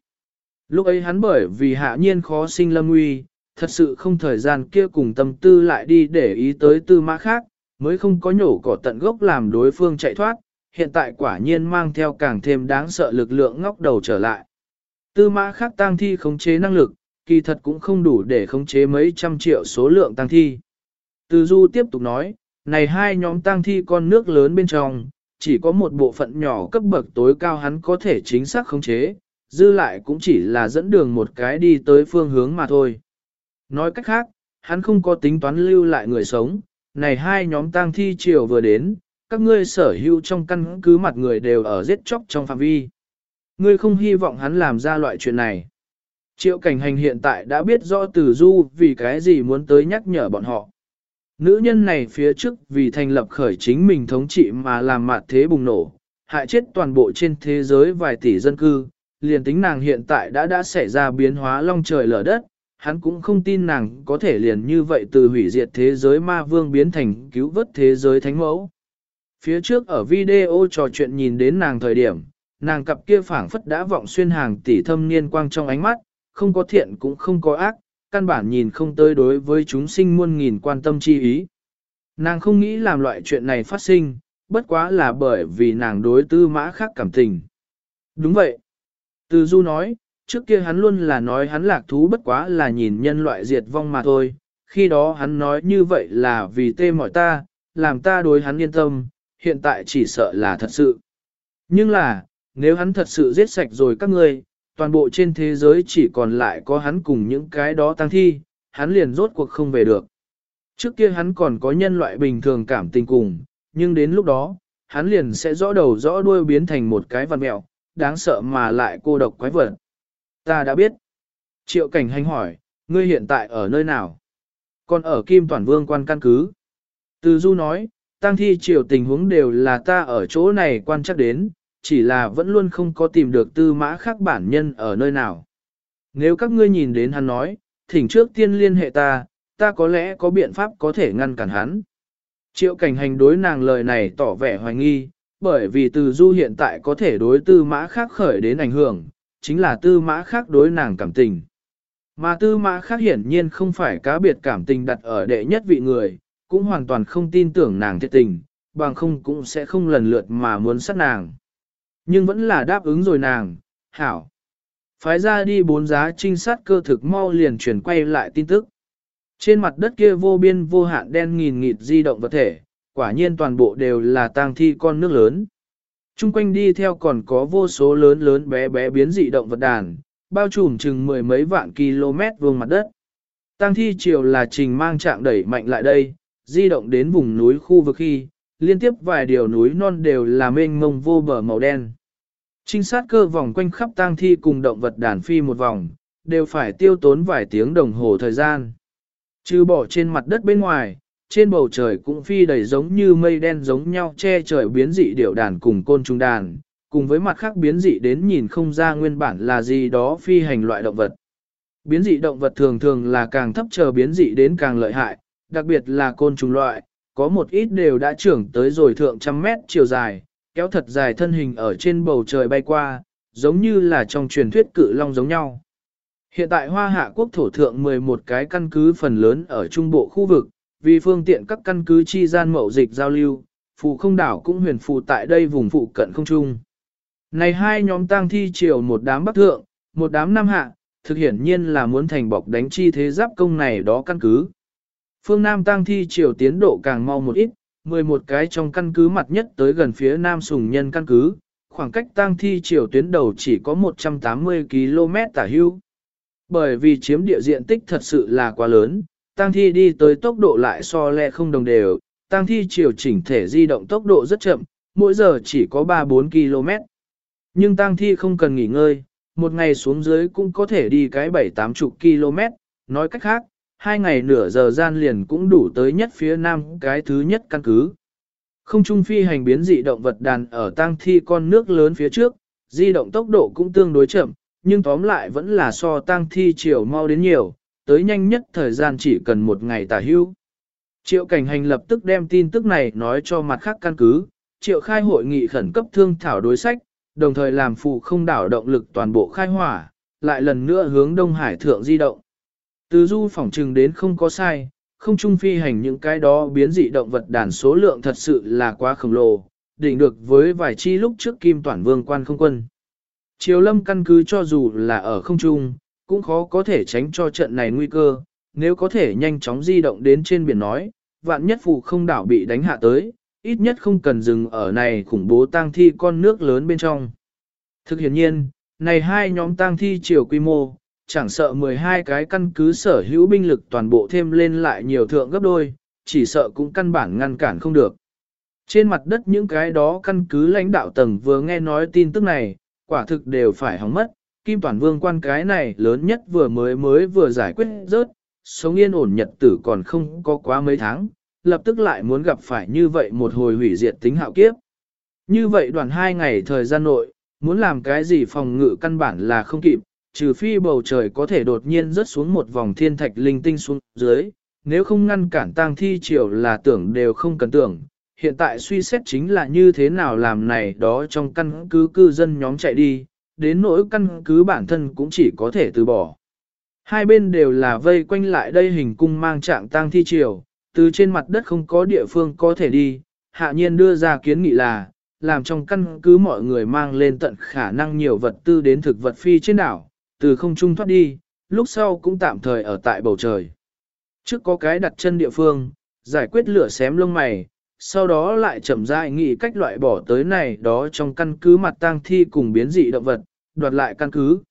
Lúc ấy hắn bởi vì hạ nhiên khó sinh lâm nguy, thật sự không thời gian kia cùng tâm tư lại đi để ý tới tư mã khác, mới không có nhổ cỏ tận gốc làm đối phương chạy thoát, hiện tại quả nhiên mang theo càng thêm đáng sợ lực lượng ngóc đầu trở lại. Tư mã khác tăng thi khống chế năng lực, kỳ thật cũng không đủ để khống chế mấy trăm triệu số lượng tăng thi. Từ du tiếp tục nói, này hai nhóm tang thi con nước lớn bên trong, chỉ có một bộ phận nhỏ cấp bậc tối cao hắn có thể chính xác khống chế, dư lại cũng chỉ là dẫn đường một cái đi tới phương hướng mà thôi. Nói cách khác, hắn không có tính toán lưu lại người sống, này hai nhóm tang thi chiều vừa đến, các ngươi sở hữu trong căn cứ mặt người đều ở giết chóc trong phạm vi. Ngươi không hy vọng hắn làm ra loại chuyện này. Triệu cảnh hành hiện tại đã biết rõ từ du vì cái gì muốn tới nhắc nhở bọn họ. Nữ nhân này phía trước vì thành lập khởi chính mình thống trị mà làm mạt thế bùng nổ, hại chết toàn bộ trên thế giới vài tỷ dân cư, liền tính nàng hiện tại đã đã xảy ra biến hóa long trời lở đất, hắn cũng không tin nàng có thể liền như vậy từ hủy diệt thế giới ma vương biến thành cứu vớt thế giới thánh mẫu. Phía trước ở video trò chuyện nhìn đến nàng thời điểm, nàng cặp kia phảng phất đã vọng xuyên hàng tỷ thâm niên quang trong ánh mắt, không có thiện cũng không có ác, căn bản nhìn không tới đối với chúng sinh muôn nghìn quan tâm chi ý. Nàng không nghĩ làm loại chuyện này phát sinh, bất quá là bởi vì nàng đối tư mã khác cảm tình. Đúng vậy. Từ Du nói, trước kia hắn luôn là nói hắn lạc thú bất quá là nhìn nhân loại diệt vong mà thôi, khi đó hắn nói như vậy là vì tê mỏi ta, làm ta đối hắn yên tâm, hiện tại chỉ sợ là thật sự. Nhưng là, nếu hắn thật sự giết sạch rồi các ngươi, toàn bộ trên thế giới chỉ còn lại có hắn cùng những cái đó tăng thi, hắn liền rốt cuộc không về được. Trước kia hắn còn có nhân loại bình thường cảm tình cùng, nhưng đến lúc đó, hắn liền sẽ rõ đầu rõ đuôi biến thành một cái văn mẹo, đáng sợ mà lại cô độc quái vật. Ta đã biết. Triệu cảnh hành hỏi, ngươi hiện tại ở nơi nào? Còn ở Kim Toàn Vương quan căn cứ. Từ Du nói, tăng thi triều tình huống đều là ta ở chỗ này quan chắc đến, chỉ là vẫn luôn không có tìm được tư mã khác bản nhân ở nơi nào. Nếu các ngươi nhìn đến hắn nói, thỉnh trước tiên liên hệ ta, ta có lẽ có biện pháp có thể ngăn cản hắn. Triệu cảnh hành đối nàng lời này tỏ vẻ hoài nghi, bởi vì từ du hiện tại có thể đối tư mã khác khởi đến ảnh hưởng, chính là tư mã khác đối nàng cảm tình. Mà tư mã khác hiển nhiên không phải cá biệt cảm tình đặt ở đệ nhất vị người, cũng hoàn toàn không tin tưởng nàng thiệt tình, bằng không cũng sẽ không lần lượt mà muốn sát nàng. Nhưng vẫn là đáp ứng rồi nàng, hảo. Phái ra đi bốn giá trinh sát cơ thực mau liền chuyển quay lại tin tức. Trên mặt đất kia vô biên vô hạn đen nghìn nghịt di động vật thể, quả nhiên toàn bộ đều là tang thi con nước lớn. Trung quanh đi theo còn có vô số lớn lớn bé bé biến dị động vật đàn, bao trùm chừng mười mấy vạn km vuông mặt đất. Tăng thi chiều là trình mang trạng đẩy mạnh lại đây, di động đến vùng núi khu vực khi, liên tiếp vài điều núi non đều là mênh mông vô bờ màu đen. Trinh sát cơ vòng quanh khắp tang thi cùng động vật đàn phi một vòng, đều phải tiêu tốn vài tiếng đồng hồ thời gian. Trừ bỏ trên mặt đất bên ngoài, trên bầu trời cũng phi đầy giống như mây đen giống nhau che trời biến dị điểu đàn cùng côn trùng đàn, cùng với mặt khác biến dị đến nhìn không ra nguyên bản là gì đó phi hành loại động vật. Biến dị động vật thường thường là càng thấp chờ biến dị đến càng lợi hại, đặc biệt là côn trùng loại, có một ít đều đã trưởng tới rồi thượng trăm mét chiều dài, kéo thật dài thân hình ở trên bầu trời bay qua, giống như là trong truyền thuyết cự long giống nhau. Hiện tại Hoa Hạ quốc thổ thượng 11 cái căn cứ phần lớn ở trung bộ khu vực, vì phương tiện các căn cứ chi gian mậu dịch giao lưu, phù không đảo cũng huyền phù tại đây vùng phụ cận không trung. Này hai nhóm tang thi triều một đám bắc thượng, một đám nam hạ, thực hiển nhiên là muốn thành bọc đánh chi thế giáp công này đó căn cứ. Phương Nam tang thi triều tiến độ càng mau một ít, 11 cái trong căn cứ mặt nhất tới gần phía Nam Sùng Nhân căn cứ, khoảng cách tang thi chiều tuyến đầu chỉ có 180 km tả hưu. Bởi vì chiếm địa diện tích thật sự là quá lớn, tang thi đi tới tốc độ lại so lẹ không đồng đều, tang thi chiều chỉnh thể di động tốc độ rất chậm, mỗi giờ chỉ có 3-4 km. Nhưng tang thi không cần nghỉ ngơi, một ngày xuống dưới cũng có thể đi cái 7-80 km, nói cách khác, hai ngày nửa giờ gian liền cũng đủ tới nhất phía nam cái thứ nhất căn cứ. Không trung phi hành biến dị động vật đàn ở tang thi con nước lớn phía trước, di động tốc độ cũng tương đối chậm, nhưng tóm lại vẫn là so tang thi chiều mau đến nhiều, tới nhanh nhất thời gian chỉ cần một ngày tả hưu. Triệu cảnh hành lập tức đem tin tức này nói cho mặt khác căn cứ, triệu khai hội nghị khẩn cấp thương thảo đối sách, đồng thời làm phụ không đảo động lực toàn bộ khai hỏa, lại lần nữa hướng Đông Hải thượng di động. Từ du phỏng trừng đến không có sai, không trung phi hành những cái đó biến dị động vật đàn số lượng thật sự là quá khổng lồ, đỉnh được với vài chi lúc trước kim toàn vương quan không quân. Triều lâm căn cứ cho dù là ở không trung, cũng khó có thể tránh cho trận này nguy cơ, nếu có thể nhanh chóng di động đến trên biển nói, vạn nhất phù không đảo bị đánh hạ tới, ít nhất không cần dừng ở này khủng bố tang thi con nước lớn bên trong. Thực hiện nhiên, này hai nhóm tang thi chiều quy mô, chẳng sợ 12 cái căn cứ sở hữu binh lực toàn bộ thêm lên lại nhiều thượng gấp đôi, chỉ sợ cũng căn bản ngăn cản không được. Trên mặt đất những cái đó căn cứ lãnh đạo tầng vừa nghe nói tin tức này, quả thực đều phải hóng mất, Kim Toàn Vương quan cái này lớn nhất vừa mới mới vừa giải quyết rớt, sống yên ổn nhật tử còn không có quá mấy tháng, lập tức lại muốn gặp phải như vậy một hồi hủy diệt tính hạo kiếp. Như vậy đoàn hai ngày thời gian nội, muốn làm cái gì phòng ngự căn bản là không kịp, trừ phi bầu trời có thể đột nhiên rớt xuống một vòng thiên thạch linh tinh xuống dưới, nếu không ngăn cản tang thi triều là tưởng đều không cần tưởng. Hiện tại suy xét chính là như thế nào làm này đó trong căn cứ cư dân nhóm chạy đi, đến nỗi căn cứ bản thân cũng chỉ có thể từ bỏ. Hai bên đều là vây quanh lại đây hình cung mang trạng tang thi triều, từ trên mặt đất không có địa phương có thể đi, hạ nhiên đưa ra kiến nghị là, làm trong căn cứ mọi người mang lên tận khả năng nhiều vật tư đến thực vật phi trên đảo, từ không trung thoát đi, lúc sau cũng tạm thời ở tại bầu trời. Trước có cái đặt chân địa phương, giải quyết lửa xém lông mày, sau đó lại chậm rãi nghĩ cách loại bỏ tới này đó trong căn cứ mặt tang thi cùng biến dị động vật, đoạt lại căn cứ.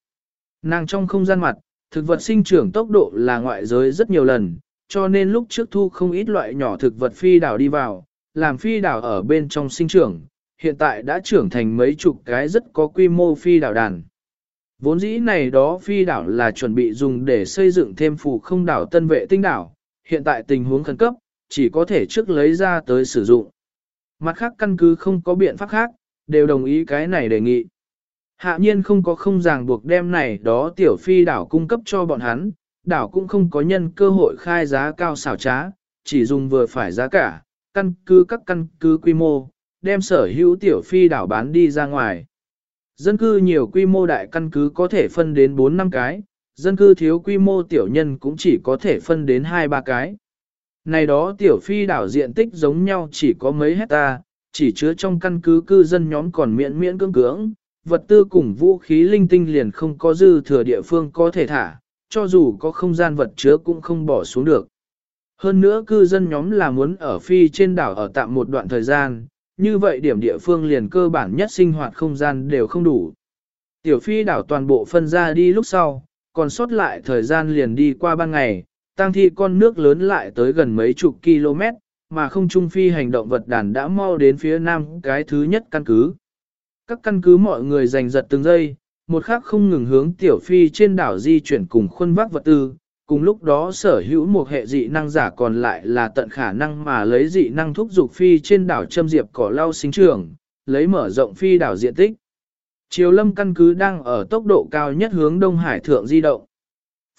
Nàng trong không gian mặt, thực vật sinh trưởng tốc độ là ngoại giới rất nhiều lần, cho nên lúc trước thu không ít loại nhỏ thực vật phi đảo đi vào, làm phi đảo ở bên trong sinh trưởng, hiện tại đã trưởng thành mấy chục cái rất có quy mô phi đảo đàn. Vốn dĩ này đó phi đảo là chuẩn bị dùng để xây dựng thêm phù không đảo tân vệ tinh đảo, hiện tại tình huống khẩn cấp, chỉ có thể trước lấy ra tới sử dụng. Mặt khác căn cứ không có biện pháp khác, đều đồng ý cái này đề nghị. Hạ nhiên không có không ràng buộc đem này đó tiểu phi đảo cung cấp cho bọn hắn, đảo cũng không có nhân cơ hội khai giá cao xảo trá, chỉ dùng vừa phải giá cả, căn cứ các căn cứ quy mô, đem sở hữu tiểu phi đảo bán đi ra ngoài. Dân cư nhiều quy mô đại căn cứ có thể phân đến 4 năm cái, dân cư thiếu quy mô tiểu nhân cũng chỉ có thể phân đến 2-3 cái. Này đó tiểu phi đảo diện tích giống nhau chỉ có mấy hecta, chỉ chứa trong căn cứ cư dân nhóm còn miễn miễn cưỡng cưỡng, vật tư cùng vũ khí linh tinh liền không có dư thừa địa phương có thể thả, cho dù có không gian vật chứa cũng không bỏ xuống được. Hơn nữa cư dân nhóm là muốn ở phi trên đảo ở tạm một đoạn thời gian, như vậy điểm địa phương liền cơ bản nhất sinh hoạt không gian đều không đủ. Tiểu phi đảo toàn bộ phân ra đi lúc sau, còn sót lại thời gian liền đi qua ban ngày, tăng thi con nước lớn lại tới gần mấy chục km, mà không trung phi hành động vật đàn đã mau đến phía nam cái thứ nhất căn cứ. Các căn cứ mọi người giành giật từng giây, một khắc không ngừng hướng tiểu phi trên đảo di chuyển cùng khuôn vác vật tư, cùng lúc đó sở hữu một hệ dị năng giả còn lại là tận khả năng mà lấy dị năng thúc dục phi trên đảo châm diệp cỏ lau sinh trường, lấy mở rộng phi đảo diện tích. Chiều lâm căn cứ đang ở tốc độ cao nhất hướng Đông Hải thượng di động.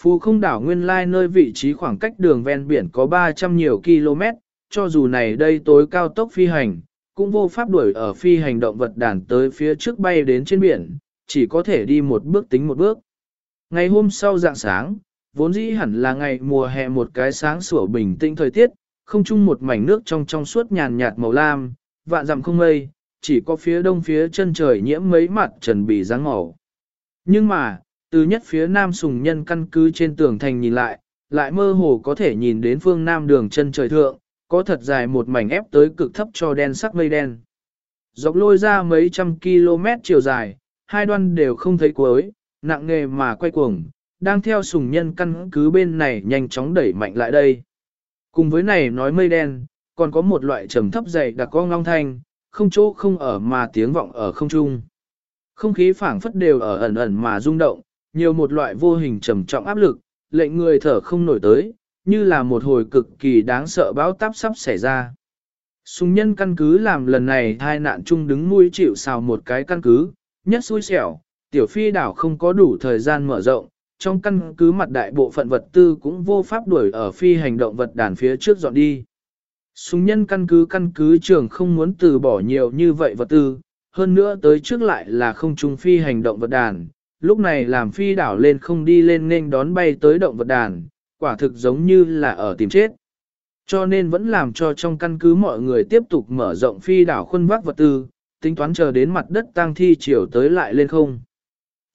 Phù không đảo nguyên lai nơi vị trí khoảng cách đường ven biển có 300 nhiều km, cho dù này đây tối cao tốc phi hành, cũng vô pháp đuổi ở phi hành động vật đàn tới phía trước bay đến trên biển, chỉ có thể đi một bước tính một bước. Ngày hôm sau dạng sáng, vốn dĩ hẳn là ngày mùa hè một cái sáng sủa bình tĩnh thời tiết, không chung một mảnh nước trong trong suốt nhàn nhạt màu lam, vạn dặm không mây, chỉ có phía đông phía chân trời nhiễm mấy mặt trần bì dáng màu. Nhưng mà, từ nhất phía nam sùng nhân căn cứ trên tường thành nhìn lại, lại mơ hồ có thể nhìn đến phương nam đường chân trời thượng, có thật dài một mảnh ép tới cực thấp cho đen sắc mây đen. Dọc lôi ra mấy trăm km chiều dài, hai đoan đều không thấy cuối, nặng nghề mà quay cuồng, đang theo sùng nhân căn cứ bên này nhanh chóng đẩy mạnh lại đây. Cùng với này nói mây đen, còn có một loại trầm thấp dày đặc con long thanh, không chỗ không ở mà tiếng vọng ở không trung. Không khí phảng phất đều ở ẩn ẩn mà rung động, nhiều một loại vô hình trầm trọng áp lực, lệnh người thở không nổi tới, như là một hồi cực kỳ đáng sợ báo táp sắp xảy ra. Sùng nhân căn cứ làm lần này hai nạn chung đứng nuôi chịu xào một cái căn cứ, nhất xui xẻo, tiểu phi đảo không có đủ thời gian mở rộng, trong căn cứ mặt đại bộ phận vật tư cũng vô pháp đuổi ở phi hành động vật đàn phía trước dọn đi. súng nhân căn cứ căn cứ trường không muốn từ bỏ nhiều như vậy vật tư, hơn nữa tới trước lại là không trung phi hành động vật đàn, lúc này làm phi đảo lên không đi lên nên đón bay tới động vật đàn, quả thực giống như là ở tìm chết. Cho nên vẫn làm cho trong căn cứ mọi người tiếp tục mở rộng phi đảo khuôn vác vật tư, tính toán chờ đến mặt đất tang thi chiều tới lại lên không.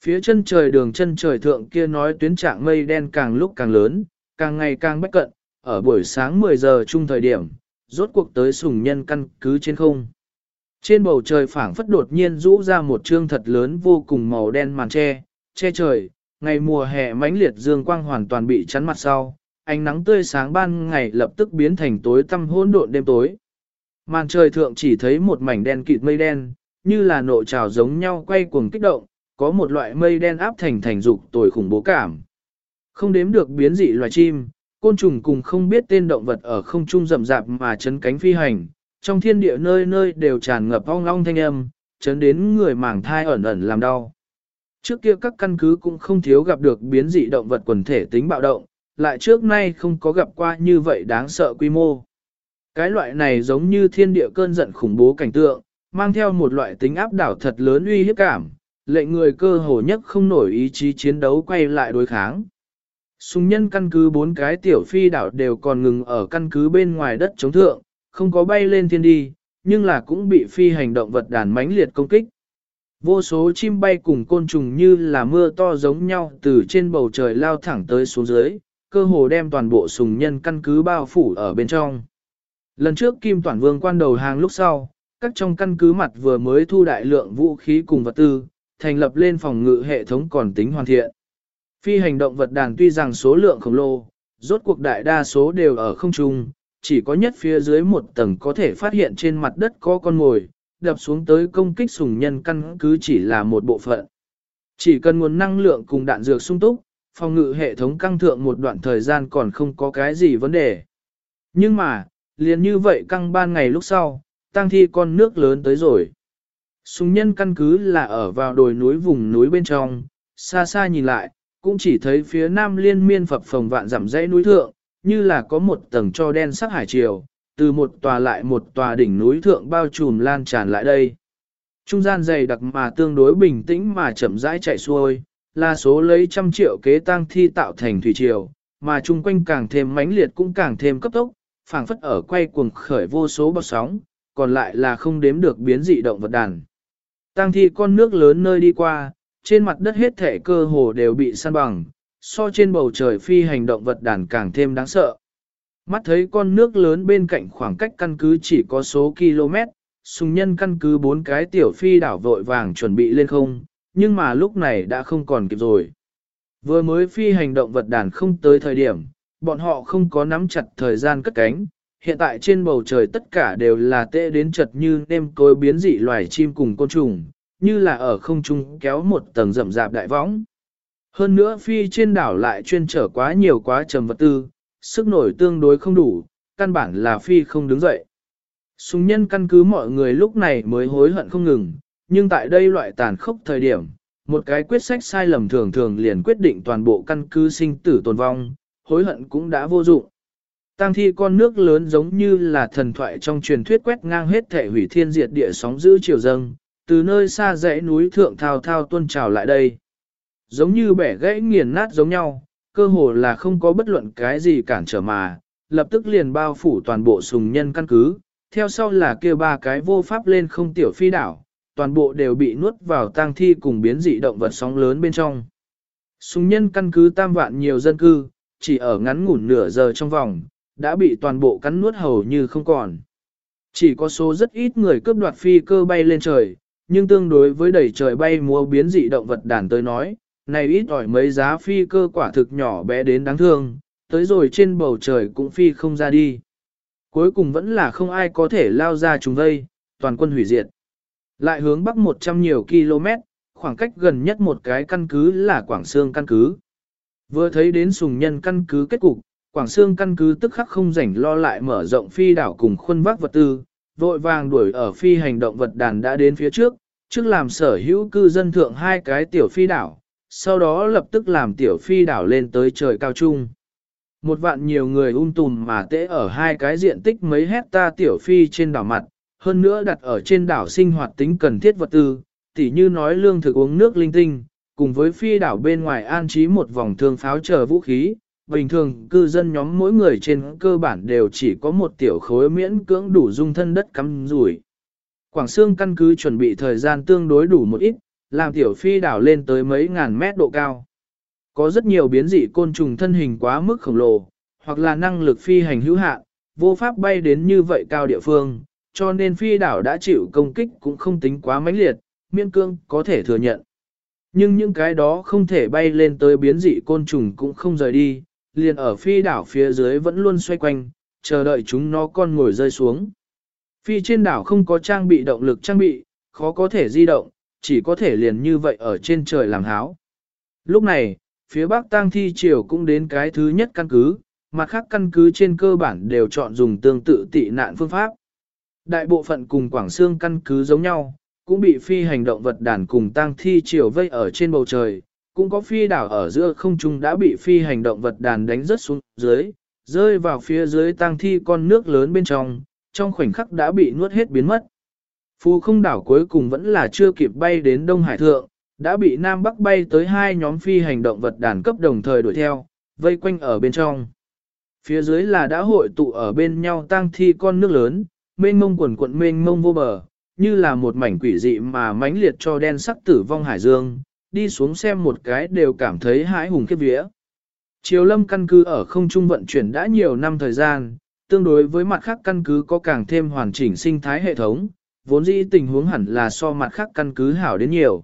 Phía chân trời đường chân trời thượng kia nói tuyến trạng mây đen càng lúc càng lớn, càng ngày càng bách cận, ở buổi sáng 10 giờ chung thời điểm, rốt cuộc tới sùng nhân căn cứ trên không. Trên bầu trời phảng phất đột nhiên rũ ra một trương thật lớn vô cùng màu đen màn che, che trời, ngày mùa hè mãnh liệt dương quang hoàn toàn bị chắn mặt sau, ánh nắng tươi sáng ban ngày lập tức biến thành tối tăm hỗn độn đêm tối. Màn trời thượng chỉ thấy một mảnh đen kịt mây đen, như là nộ trào giống nhau quay cuồng kích động, có một loại mây đen áp thành thành dục tồi khủng bố cảm. Không đếm được biến dị loài chim, côn trùng cùng không biết tên động vật ở không trung rậm rạp mà chấn cánh phi hành, trong thiên địa nơi nơi đều tràn ngập ong ong thanh âm, chấn đến người màng thai ẩn ẩn làm đau. Trước kia các căn cứ cũng không thiếu gặp được biến dị động vật quần thể tính bạo động, lại trước nay không có gặp qua như vậy đáng sợ quy mô. Cái loại này giống như thiên địa cơn giận khủng bố cảnh tượng, mang theo một loại tính áp đảo thật lớn uy hiếp cảm, lệnh người cơ hồ nhất không nổi ý chí chiến đấu quay lại đối kháng. Sùng nhân căn cứ bốn cái tiểu phi đảo đều còn ngừng ở căn cứ bên ngoài đất chống thượng, không có bay lên thiên đi, nhưng là cũng bị phi hành động vật đàn mãnh liệt công kích. Vô số chim bay cùng côn trùng như là mưa to giống nhau từ trên bầu trời lao thẳng tới xuống dưới, cơ hồ đem toàn bộ sùng nhân căn cứ bao phủ ở bên trong. Lần trước Kim Toản Vương quan đầu hàng lúc sau, các trong căn cứ mặt vừa mới thu đại lượng vũ khí cùng vật tư, thành lập lên phòng ngự hệ thống còn tính hoàn thiện. Phi hành động vật đàn tuy rằng số lượng khổng lồ, rốt cuộc đại đa số đều ở không trung, chỉ có nhất phía dưới một tầng có thể phát hiện trên mặt đất có con mồi, đập xuống tới công kích sùng nhân căn cứ chỉ là một bộ phận. Chỉ cần nguồn năng lượng cùng đạn dược sung túc, phòng ngự hệ thống căng thượng một đoạn thời gian còn không có cái gì vấn đề. Nhưng mà, liền như vậy căng ban ngày lúc sau, tăng thi con nước lớn tới rồi. Sùng nhân căn cứ là ở vào đồi núi vùng núi bên trong, xa xa nhìn lại, cũng chỉ thấy phía nam liên miên phập phồng vạn dặm dãy núi thượng, như là có một tầng cho đen sắc hải triều, từ một tòa lại một tòa đỉnh núi thượng bao trùm lan tràn lại đây. Trung gian dày đặc mà tương đối bình tĩnh mà chậm rãi chạy xuôi, là số lấy trăm triệu kế tăng thi tạo thành thủy triều, mà chung quanh càng thêm mãnh liệt cũng càng thêm cấp tốc, phảng phất ở quay cuồng khởi vô số bọt sóng, còn lại là không đếm được biến dị động vật đàn. Tang thi con nước lớn nơi đi qua, trên mặt đất hết thể cơ hồ đều bị săn bằng, so trên bầu trời phi hành động vật đàn càng thêm đáng sợ. Mắt thấy con nước lớn bên cạnh khoảng cách căn cứ chỉ có số km, sùng nhân căn cứ bốn cái tiểu phi đảo vội vàng chuẩn bị lên không, nhưng mà lúc này đã không còn kịp rồi. Vừa mới phi hành động vật đàn không tới thời điểm, bọn họ không có nắm chặt thời gian cất cánh, hiện tại trên bầu trời tất cả đều là tệ đến chật như nêm cối biến dị loài chim cùng côn trùng, như là ở không trung kéo một tầng rậm rạp đại võng. Hơn nữa phi trên đảo lại chuyên trở quá nhiều quá trầm vật tư, sức nổi tương đối không đủ, căn bản là phi không đứng dậy. Súng nhân căn cứ mọi người lúc này mới hối hận không ngừng, nhưng tại đây loại tàn khốc thời điểm, một cái quyết sách sai lầm thường thường liền quyết định toàn bộ căn cứ sinh tử tồn vong, hối hận cũng đã vô dụng. Tang thi con nước lớn giống như là thần thoại trong truyền thuyết quét ngang hết thể hủy thiên diệt địa sóng giữ chiều dâng, từ nơi xa dãy núi thượng thao thao tuôn trào lại đây. Giống như bẻ gãy nghiền nát giống nhau, cơ hồ là không có bất luận cái gì cản trở mà, lập tức liền bao phủ toàn bộ sùng nhân căn cứ, theo sau là kia ba cái vô pháp lên không tiểu phi đảo, toàn bộ đều bị nuốt vào tang thi cùng biến dị động vật sóng lớn bên trong. Sùng nhân căn cứ tam vạn nhiều dân cư, chỉ ở ngắn ngủn nửa giờ trong vòng, đã bị toàn bộ cắn nuốt hầu như không còn. Chỉ có số rất ít người cướp đoạt phi cơ bay lên trời, nhưng tương đối với đẩy trời bay mua biến dị động vật đàn tới nói, này ít ỏi mấy giá phi cơ quả thực nhỏ bé đến đáng thương, tới rồi trên bầu trời cũng phi không ra đi. Cuối cùng vẫn là không ai có thể lao ra chúng vây, toàn quân hủy diệt. Lại hướng bắc 100 nhiều km, khoảng cách gần nhất một cái căn cứ là Quảng Sương căn cứ. Vừa thấy đến sùng nhân căn cứ kết cục, Quảng Sương căn cứ tức khắc không rảnh lo lại mở rộng phi đảo cùng khuôn vác vật tư, vội vàng đuổi ở phi hành động vật đàn đã đến phía trước, trước làm sở hữu cư dân thượng hai cái tiểu phi đảo, sau đó lập tức làm tiểu phi đảo lên tới trời cao trung. Một vạn nhiều người ung um tùm mà tễ ở hai cái diện tích mấy hecta tiểu phi trên đảo mặt, hơn nữa đặt ở trên đảo sinh hoạt tính cần thiết vật tư, tỉ như nói lương thực uống nước linh tinh, cùng với phi đảo bên ngoài an trí một vòng thương pháo chờ vũ khí. Bình thường cư dân nhóm mỗi người trên cơ bản đều chỉ có một tiểu khối miễn cưỡng đủ dung thân đất cắm rủi. Quảng Sương căn cứ chuẩn bị thời gian tương đối đủ một ít, làm tiểu phi đảo lên tới mấy ngàn mét độ cao. Có rất nhiều biến dị côn trùng thân hình quá mức khổng lồ, hoặc là năng lực phi hành hữu hạn, vô pháp bay đến như vậy cao địa phương, cho nên phi đảo đã chịu công kích cũng không tính quá mãnh liệt, miễn cương có thể thừa nhận. Nhưng những cái đó không thể bay lên tới biến dị côn trùng cũng không rời đi, liền ở phi đảo phía dưới vẫn luôn xoay quanh, chờ đợi chúng nó con ngồi rơi xuống. Phi trên đảo không có trang bị động lực trang bị, khó có thể di động, chỉ có thể liền như vậy ở trên trời làm háo. Lúc này, phía bắc tang thi triều cũng đến cái thứ nhất căn cứ, mặt khác căn cứ trên cơ bản đều chọn dùng tương tự tị nạn phương pháp. Đại bộ phận cùng Quảng Sương căn cứ giống nhau, cũng bị phi hành động vật đàn cùng tang thi triều vây ở trên bầu trời, cũng có phi đảo ở giữa không trung đã bị phi hành động vật đàn đánh rớt xuống dưới, rơi vào phía dưới tang thi con nước lớn bên trong, trong khoảnh khắc đã bị nuốt hết biến mất. Phù không đảo cuối cùng vẫn là chưa kịp bay đến Đông Hải Thượng, đã bị Nam Bắc bay tới hai nhóm phi hành động vật đàn cấp đồng thời đuổi theo, vây quanh ở bên trong. Phía dưới là đã hội tụ ở bên nhau tang thi con nước lớn, mênh mông quần quận mênh mông vô bờ, như là một mảnh quỷ dị mà mãnh liệt cho đen sắc tử vong hải dương, đi xuống xem một cái đều cảm thấy hãi hùng khiếp vía. Triều lâm căn cứ ở không trung vận chuyển đã nhiều năm thời gian, tương đối với mặt khác căn cứ có càng thêm hoàn chỉnh sinh thái hệ thống, vốn dĩ tình huống hẳn là so mặt khác căn cứ hảo đến nhiều.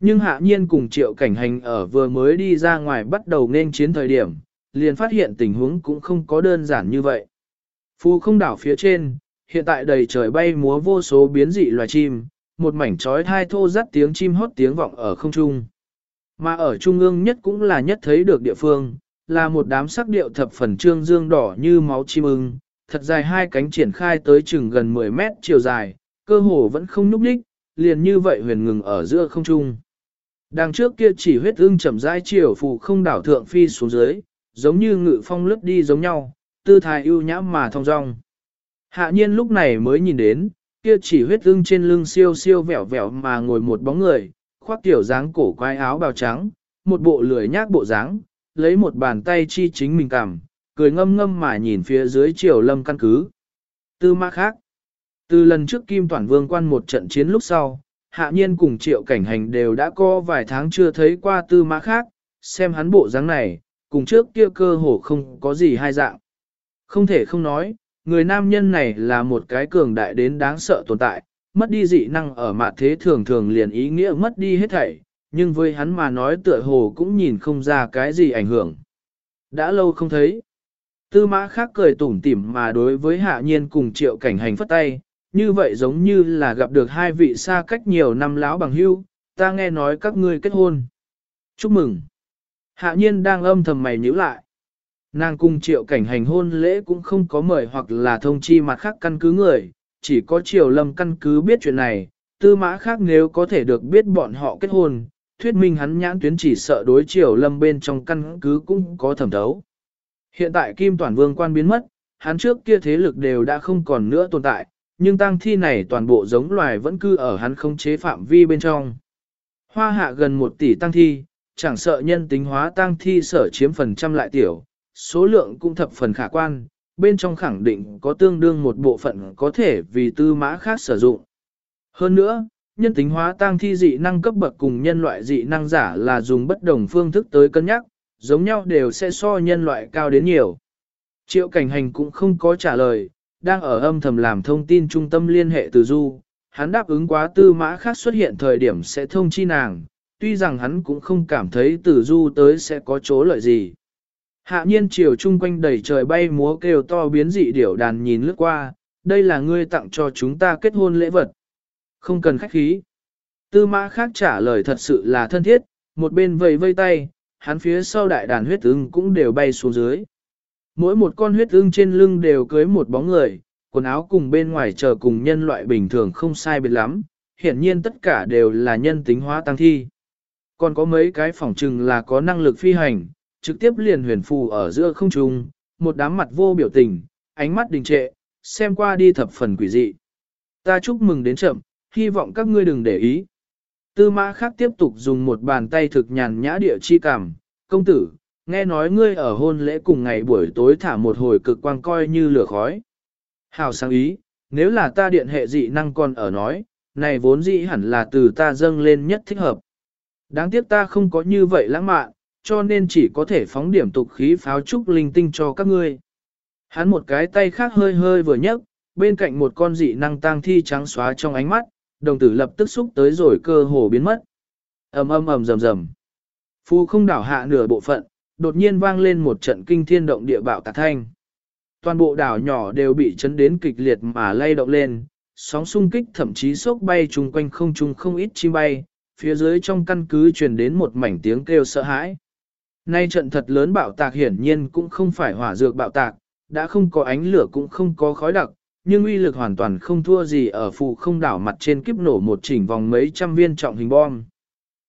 Nhưng hạ nhiên cùng triệu cảnh hành ở vừa mới đi ra ngoài bắt đầu nên chiến thời điểm, liền phát hiện tình huống cũng không có đơn giản như vậy. Phu không đảo phía trên, hiện tại đầy trời bay múa vô số biến dị loài chim, một mảnh trói thai thô rắt tiếng chim hót tiếng vọng ở không trung. Mà ở trung ương nhất cũng là nhất thấy được địa phương, là một đám sắc điệu thập phần trương dương đỏ như máu chim ưng, thật dài hai cánh triển khai tới chừng gần 10 mét chiều dài, cơ hồ vẫn không nhúc nhích, liền như vậy huyền ngừng ở giữa không trung. Đằng trước kia chỉ huyết ưng chậm rãi chiều phù không đảo thượng phi xuống dưới, giống như ngự phong lướt đi giống nhau, tư thái ưu nhã mà thong dong. Hạ nhiên lúc này mới nhìn đến, kia chỉ huyết ưng trên lưng siêu siêu vẹo vẹo mà ngồi một bóng người, khoác kiểu dáng cổ quai áo bào trắng, một bộ lười nhác bộ dáng, lấy một bàn tay chi chính mình cầm, cười ngâm ngâm mà nhìn phía dưới triều lâm căn cứ. Tư mã khác. Từ lần trước Kim Toản Vương quan một trận chiến lúc sau, hạ nhiên cùng triệu cảnh hành đều đã có vài tháng chưa thấy qua tư mã khác, xem hắn bộ dáng này, cùng trước kia cơ hồ không có gì hai dạng. Không thể không nói, người nam nhân này là một cái cường đại đến đáng sợ tồn tại, mất đi dị năng ở mặt thế thường thường liền ý nghĩa mất đi hết thảy, nhưng với hắn mà nói tựa hồ cũng nhìn không ra cái gì ảnh hưởng. Đã lâu không thấy. Tư mã khác cười tủm tỉm mà đối với hạ nhiên cùng triệu cảnh hành phất tay, như vậy giống như là gặp được hai vị xa cách nhiều năm lão bằng hưu, ta nghe nói các ngươi kết hôn. Chúc mừng. Hạ nhiên đang âm thầm mày nhíu lại. Nàng cùng triệu cảnh hành hôn lễ cũng không có mời hoặc là thông chi mặt khác căn cứ người, chỉ có triều lâm căn cứ biết chuyện này, tư mã khác nếu có thể được biết bọn họ kết hôn, thuyết minh hắn nhãn tuyến chỉ sợ đối triều lâm bên trong căn cứ cũng có thẩm thấu. Hiện tại Kim Toàn Vương quan biến mất, hắn trước kia thế lực đều đã không còn nữa tồn tại, nhưng tang thi này toàn bộ giống loài vẫn cư ở hắn không chế phạm vi bên trong. Hoa hạ gần một tỷ tăng thi, chẳng sợ nhân tính hóa tăng thi sở chiếm phần trăm lại tiểu, số lượng cũng thập phần khả quan, bên trong khẳng định có tương đương một bộ phận có thể vì tư mã khác sử dụng. Hơn nữa, nhân tính hóa tăng thi dị năng cấp bậc cùng nhân loại dị năng giả là dùng bất đồng phương thức tới cân nhắc, giống nhau đều sẽ so nhân loại cao đến nhiều. Triệu cảnh hành cũng không có trả lời, đang ở âm thầm làm thông tin trung tâm liên hệ từ du, hắn đáp ứng quá tư mã khác xuất hiện thời điểm sẽ thông chi nàng, tuy rằng hắn cũng không cảm thấy từ du tới sẽ có chỗ lợi gì. Hạ nhiên chiều chung quanh đầy trời bay múa kêu to biến dị điểu đàn nhìn lướt qua, đây là ngươi tặng cho chúng ta kết hôn lễ vật. Không cần khách khí. Tư mã khác trả lời thật sự là thân thiết, một bên vầy vây tay, hắn phía sau đại đàn huyết ưng cũng đều bay xuống dưới. Mỗi một con huyết ưng trên lưng đều cưới một bóng người, quần áo cùng bên ngoài chờ cùng nhân loại bình thường không sai biệt lắm, hiển nhiên tất cả đều là nhân tính hóa tăng thi. Còn có mấy cái phỏng trừng là có năng lực phi hành, trực tiếp liền huyền phù ở giữa không trung, một đám mặt vô biểu tình, ánh mắt đình trệ, xem qua đi thập phần quỷ dị. Ta chúc mừng đến chậm, hy vọng các ngươi đừng để ý. Tư mã khác tiếp tục dùng một bàn tay thực nhàn nhã địa chi cảm, công tử, nghe nói ngươi ở hôn lễ cùng ngày buổi tối thả một hồi cực quang coi như lửa khói. Hào sáng ý, nếu là ta điện hệ dị năng còn ở nói, này vốn dĩ hẳn là từ ta dâng lên nhất thích hợp. Đáng tiếc ta không có như vậy lãng mạn, cho nên chỉ có thể phóng điểm tục khí pháo trúc linh tinh cho các ngươi. Hắn một cái tay khác hơi hơi vừa nhấc, bên cạnh một con dị năng tang thi trắng xóa trong ánh mắt, đồng tử lập tức xúc tới rồi cơ hồ biến mất. ầm ầm ầm rầm rầm. Phu không đảo hạ nửa bộ phận, đột nhiên vang lên một trận kinh thiên động địa bạo tạc thanh. Toàn bộ đảo nhỏ đều bị chấn đến kịch liệt mà lay động lên, sóng xung kích thậm chí sốc bay chung quanh không trung không ít chim bay, phía dưới trong căn cứ truyền đến một mảnh tiếng kêu sợ hãi. Nay trận thật lớn bạo tạc hiển nhiên cũng không phải hỏa dược bạo tạc, đã không có ánh lửa cũng không có khói đặc, nhưng uy lực hoàn toàn không thua gì ở phụ không đảo mặt trên kiếp nổ một chỉnh vòng mấy trăm viên trọng hình bom.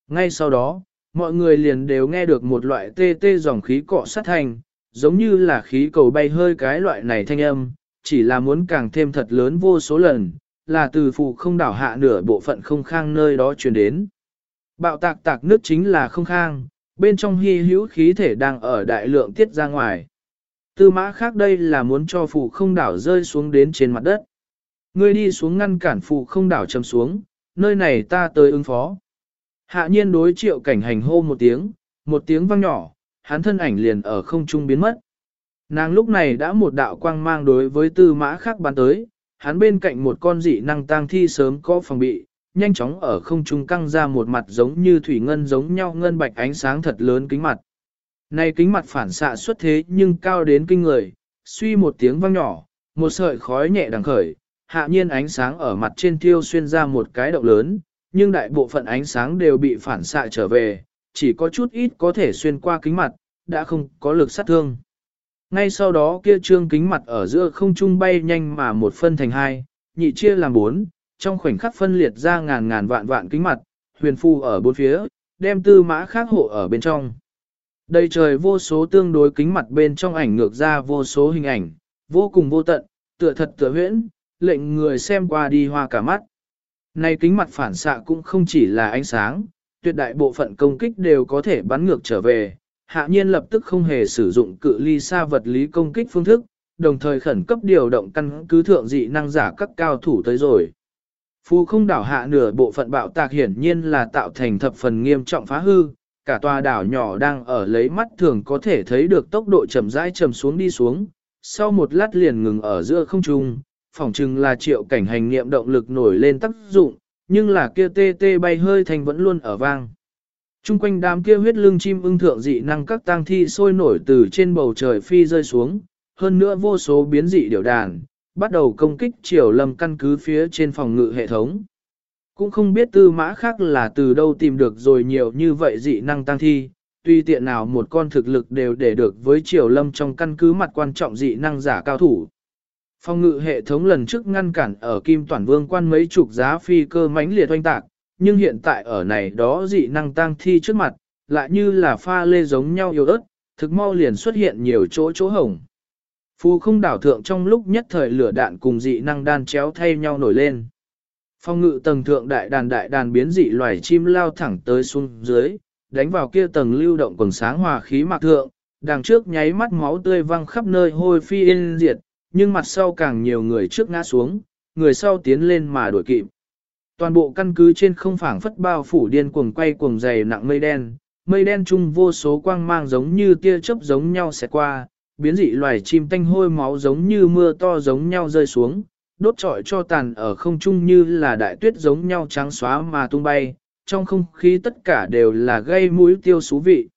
Ngay sau đó, mọi người liền đều nghe được một loại tê tê dòng khí cọ sát thành, giống như là khí cầu bay hơi cái loại này thanh âm, chỉ là muốn càng thêm thật lớn vô số lần, là từ phụ không đảo hạ nửa bộ phận không khang nơi đó truyền đến. Bạo tạc tạc nước chính là không khang, bên trong hy hữu khí thể đang ở đại lượng tiết ra ngoài. Tư mã khác đây là muốn cho phù không đảo rơi xuống đến trên mặt đất. Ngươi đi xuống ngăn cản phù không đảo chầm xuống, nơi này ta tới ứng phó. Hạ nhiên đối triệu cảnh hành hô một tiếng, một tiếng vang nhỏ, hắn thân ảnh liền ở không trung biến mất. Nàng lúc này đã một đạo quang mang đối với tư mã khác bắn tới, hắn bên cạnh một con dị năng tang thi sớm có phòng bị, nhanh chóng ở không trung căng ra một mặt giống như thủy ngân giống nhau ngân bạch ánh sáng thật lớn kính mặt. Này kính mặt phản xạ xuất thế nhưng cao đến kinh người, suy một tiếng vang nhỏ, một sợi khói nhẹ đằng khởi, hạ nhiên ánh sáng ở mặt trên tiêu xuyên ra một cái động lớn, nhưng đại bộ phận ánh sáng đều bị phản xạ trở về, chỉ có chút ít có thể xuyên qua kính mặt, đã không có lực sát thương. Ngay sau đó kia trương kính mặt ở giữa không trung bay nhanh mà một phân thành hai, nhị chia làm bốn, trong khoảnh khắc phân liệt ra ngàn ngàn vạn vạn kính mặt, huyền phu ở bốn phía, đem tư mã khác hộ ở bên trong. Đầy trời vô số tương đối kính mặt bên trong ảnh ngược ra vô số hình ảnh, vô cùng vô tận, tựa thật tựa huyễn, lệnh người xem qua đi hoa cả mắt. Này kính mặt phản xạ cũng không chỉ là ánh sáng, tuyệt đại bộ phận công kích đều có thể bắn ngược trở về. Hạ nhiên lập tức không hề sử dụng cự ly xa vật lý công kích phương thức, đồng thời khẩn cấp điều động căn cứ thượng dị năng giả các cao thủ tới rồi. Phu không đảo hạ nửa bộ phận bạo tạc hiển nhiên là tạo thành thập phần nghiêm trọng phá hư, cả tòa đảo nhỏ đang ở lấy mắt thường có thể thấy được tốc độ chậm rãi chậm xuống đi xuống, sau một lát liền ngừng ở giữa không trung, phỏng chừng là triệu cảnh hành nghiệm động lực nổi lên tác dụng, nhưng là kia tê tê bay hơi thành vẫn luôn ở vang. Trung quanh đám kia huyết lưng chim ưng thượng dị năng các tang thi sôi nổi từ trên bầu trời phi rơi xuống, hơn nữa vô số biến dị điều đàn, bắt đầu công kích triều lâm căn cứ phía trên phòng ngự hệ thống. Cũng không biết tư mã khác là từ đâu tìm được rồi nhiều như vậy dị năng tăng thi, tuy tiện nào một con thực lực đều để được với triều lâm trong căn cứ mặt quan trọng dị năng giả cao thủ. Phòng ngự hệ thống lần trước ngăn cản ở Kim Toàn Vương quan mấy chục giá phi cơ mãnh liệt oanh tạc, nhưng hiện tại ở này đó dị năng tăng thi trước mặt, lại như là pha lê giống nhau yếu ớt, thực mau liền xuất hiện nhiều chỗ chỗ hổng. Phu không đảo thượng trong lúc nhất thời lửa đạn cùng dị năng đan chéo thay nhau nổi lên. Phong ngự tầng thượng đại đàn đại đàn biến dị loài chim lao thẳng tới xuống dưới, đánh vào kia tầng lưu động quần sáng hòa khí mạc thượng, đằng trước nháy mắt máu tươi văng khắp nơi hôi phi yên diệt, nhưng mặt sau càng nhiều người trước ngã xuống, người sau tiến lên mà đuổi kịp. Toàn bộ căn cứ trên không phảng phất bao phủ điên cuồng quay cuồng dày nặng mây đen, mây đen chung vô số quang mang giống như tia chớp giống nhau sẽ qua, biến dị loài chim tanh hôi máu giống như mưa to giống nhau rơi xuống, đốt trọi cho tàn ở không trung như là đại tuyết giống nhau trắng xóa mà tung bay, trong không khí tất cả đều là gây mũi tiêu xú vị.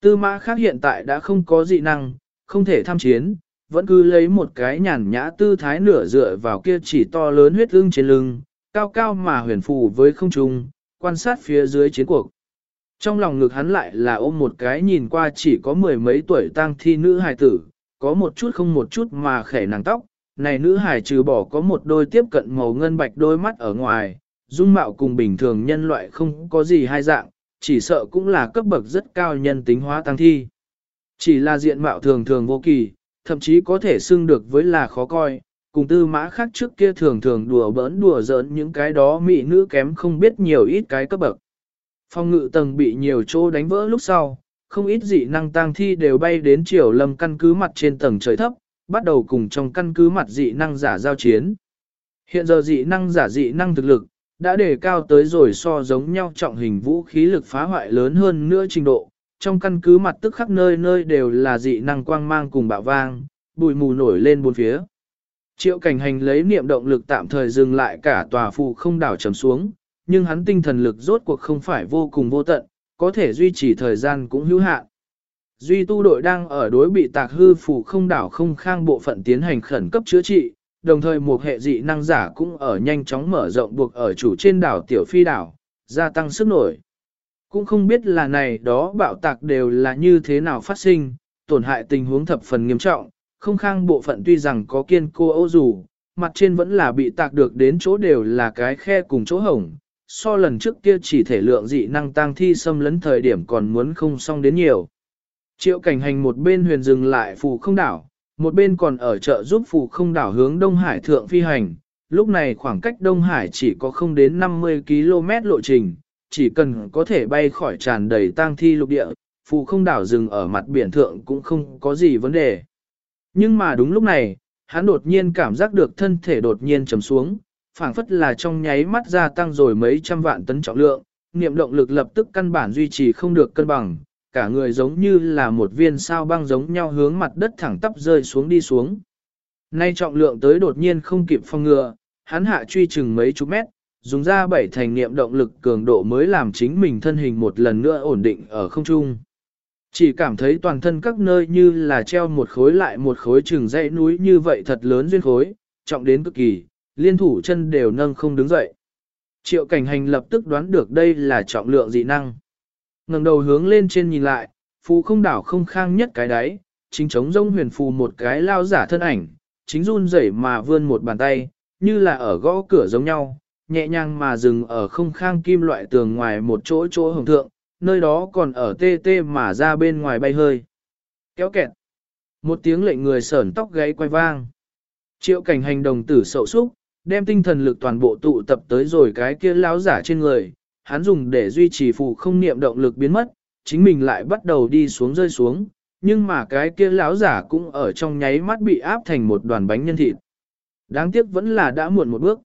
Tư mã khác hiện tại đã không có dị năng, không thể tham chiến, vẫn cứ lấy một cái nhàn nhã tư thái nửa dựa vào kia chỉ to lớn huyết ưng trên lưng, cao cao mà huyền phù với không trung, quan sát phía dưới chiến cuộc. Trong lòng ngực hắn lại là ôm một cái nhìn qua chỉ có mười mấy tuổi tang thi nữ hài tử, có một chút không một chút mà khẻ nàng tóc, này nữ hài trừ bỏ có một đôi tiếp cận màu ngân bạch đôi mắt ở ngoài, dung mạo cùng bình thường nhân loại không có gì hai dạng, chỉ sợ cũng là cấp bậc rất cao nhân tính hóa tăng thi. Chỉ là diện mạo thường thường vô kỳ, thậm chí có thể xưng được với là khó coi, cùng tư mã khác trước kia thường thường đùa bỡn đùa giỡn những cái đó mỹ nữ kém không biết nhiều ít cái cấp bậc. Phong ngự tầng bị nhiều chỗ đánh vỡ lúc sau, không ít dị năng tang thi đều bay đến triều lâm căn cứ mặt trên tầng trời thấp, bắt đầu cùng trong căn cứ mặt dị năng giả giao chiến. Hiện giờ dị năng giả dị năng thực lực, đã đề cao tới rồi so giống nhau trọng hình vũ khí lực phá hoại lớn hơn nữa trình độ. Trong căn cứ mặt tức khắp nơi nơi đều là dị năng quang mang cùng bạo vang, bụi mù nổi lên bốn phía. Triệu cảnh hành lấy niệm động lực tạm thời dừng lại cả tòa phụ không đảo trầm xuống, nhưng hắn tinh thần lực rốt cuộc không phải vô cùng vô tận, có thể duy trì thời gian cũng hữu hạn. Duy tu đội đang ở đối bị tạc hư phủ không đảo không khang bộ phận tiến hành khẩn cấp chữa trị, đồng thời một hệ dị năng giả cũng ở nhanh chóng mở rộng buộc ở chủ trên đảo tiểu phi đảo, gia tăng sức nổi. Cũng không biết là này đó bạo tạc đều là như thế nào phát sinh, tổn hại tình huống thập phần nghiêm trọng, không khang bộ phận tuy rằng có kiên cô ô dù, mặt trên vẫn là bị tạc được đến chỗ đều là cái khe cùng chỗ hổng, so lần trước kia chỉ thể lượng dị năng tăng thi xâm lấn thời điểm còn muốn không xong đến nhiều. Triệu cảnh hành một bên huyền dừng lại phù không đảo, một bên còn ở chợ giúp phù không đảo hướng Đông Hải thượng phi hành. Lúc này khoảng cách Đông Hải chỉ có không đến 50 km lộ trình, chỉ cần có thể bay khỏi tràn đầy tang thi lục địa, phù không đảo dừng ở mặt biển thượng cũng không có gì vấn đề. Nhưng mà đúng lúc này, hắn đột nhiên cảm giác được thân thể đột nhiên trầm xuống, phảng phất là trong nháy mắt gia tăng rồi mấy trăm vạn tấn trọng lượng, niệm động lực lập tức căn bản duy trì không được cân bằng, cả người giống như là một viên sao băng giống nhau hướng mặt đất thẳng tắp rơi xuống đi xuống. Nay trọng lượng tới đột nhiên không kịp phong ngừa, hắn hạ truy chừng mấy chục mét, dùng ra bảy thành niệm động lực cường độ mới làm chính mình thân hình một lần nữa ổn định ở không trung. Chỉ cảm thấy toàn thân các nơi như là treo một khối lại một khối chừng dãy núi như vậy thật lớn duyên khối, trọng đến cực kỳ, liên thủ chân đều nâng không đứng dậy. Triệu cảnh hành lập tức đoán được đây là trọng lượng dị năng. ngẩng đầu hướng lên trên nhìn lại, phù không đảo không khang nhất cái đáy, chính chống rông huyền phù một cái lao giả thân ảnh, chính run rẩy mà vươn một bàn tay, như là ở gõ cửa giống nhau, nhẹ nhàng mà dừng ở không khang kim loại tường ngoài một chỗ chỗ hồng thượng, nơi đó còn ở tê tê mà ra bên ngoài bay hơi. Kéo kẹt. Một tiếng lệnh người sởn tóc gáy quay vang. Triệu cảnh hành đồng tử sậu súc, đem tinh thần lực toàn bộ tụ tập tới rồi cái kia lão giả trên người, hắn dùng để duy trì phù không niệm động lực biến mất, chính mình lại bắt đầu đi xuống rơi xuống, nhưng mà cái kia lão giả cũng ở trong nháy mắt bị áp thành một đoàn bánh nhân thịt. Đáng tiếc vẫn là đã muộn một bước.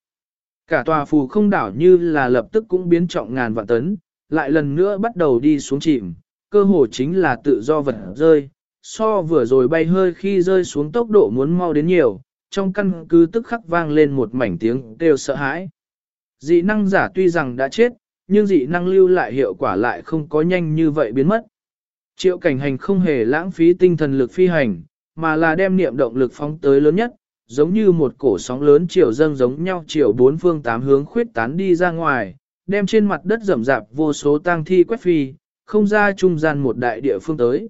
Cả tòa phù không đảo như là lập tức cũng biến trọng ngàn vạn tấn, lại lần nữa bắt đầu đi xuống chìm, cơ hồ chính là tự do vật rơi, so vừa rồi bay hơi khi rơi xuống tốc độ muốn mau đến nhiều, trong căn cứ tức khắc vang lên một mảnh tiếng kêu sợ hãi. Dị năng giả tuy rằng đã chết, nhưng dị năng lưu lại hiệu quả lại không có nhanh như vậy biến mất. Triệu cảnh hành không hề lãng phí tinh thần lực phi hành, mà là đem niệm động lực phóng tới lớn nhất, giống như một cổ sóng lớn chiều dâng giống nhau chiều bốn phương tám hướng khuyết tán đi ra ngoài, đem trên mặt đất rậm rạp vô số tang thi quét phi, không ra trung gian một đại địa phương tới.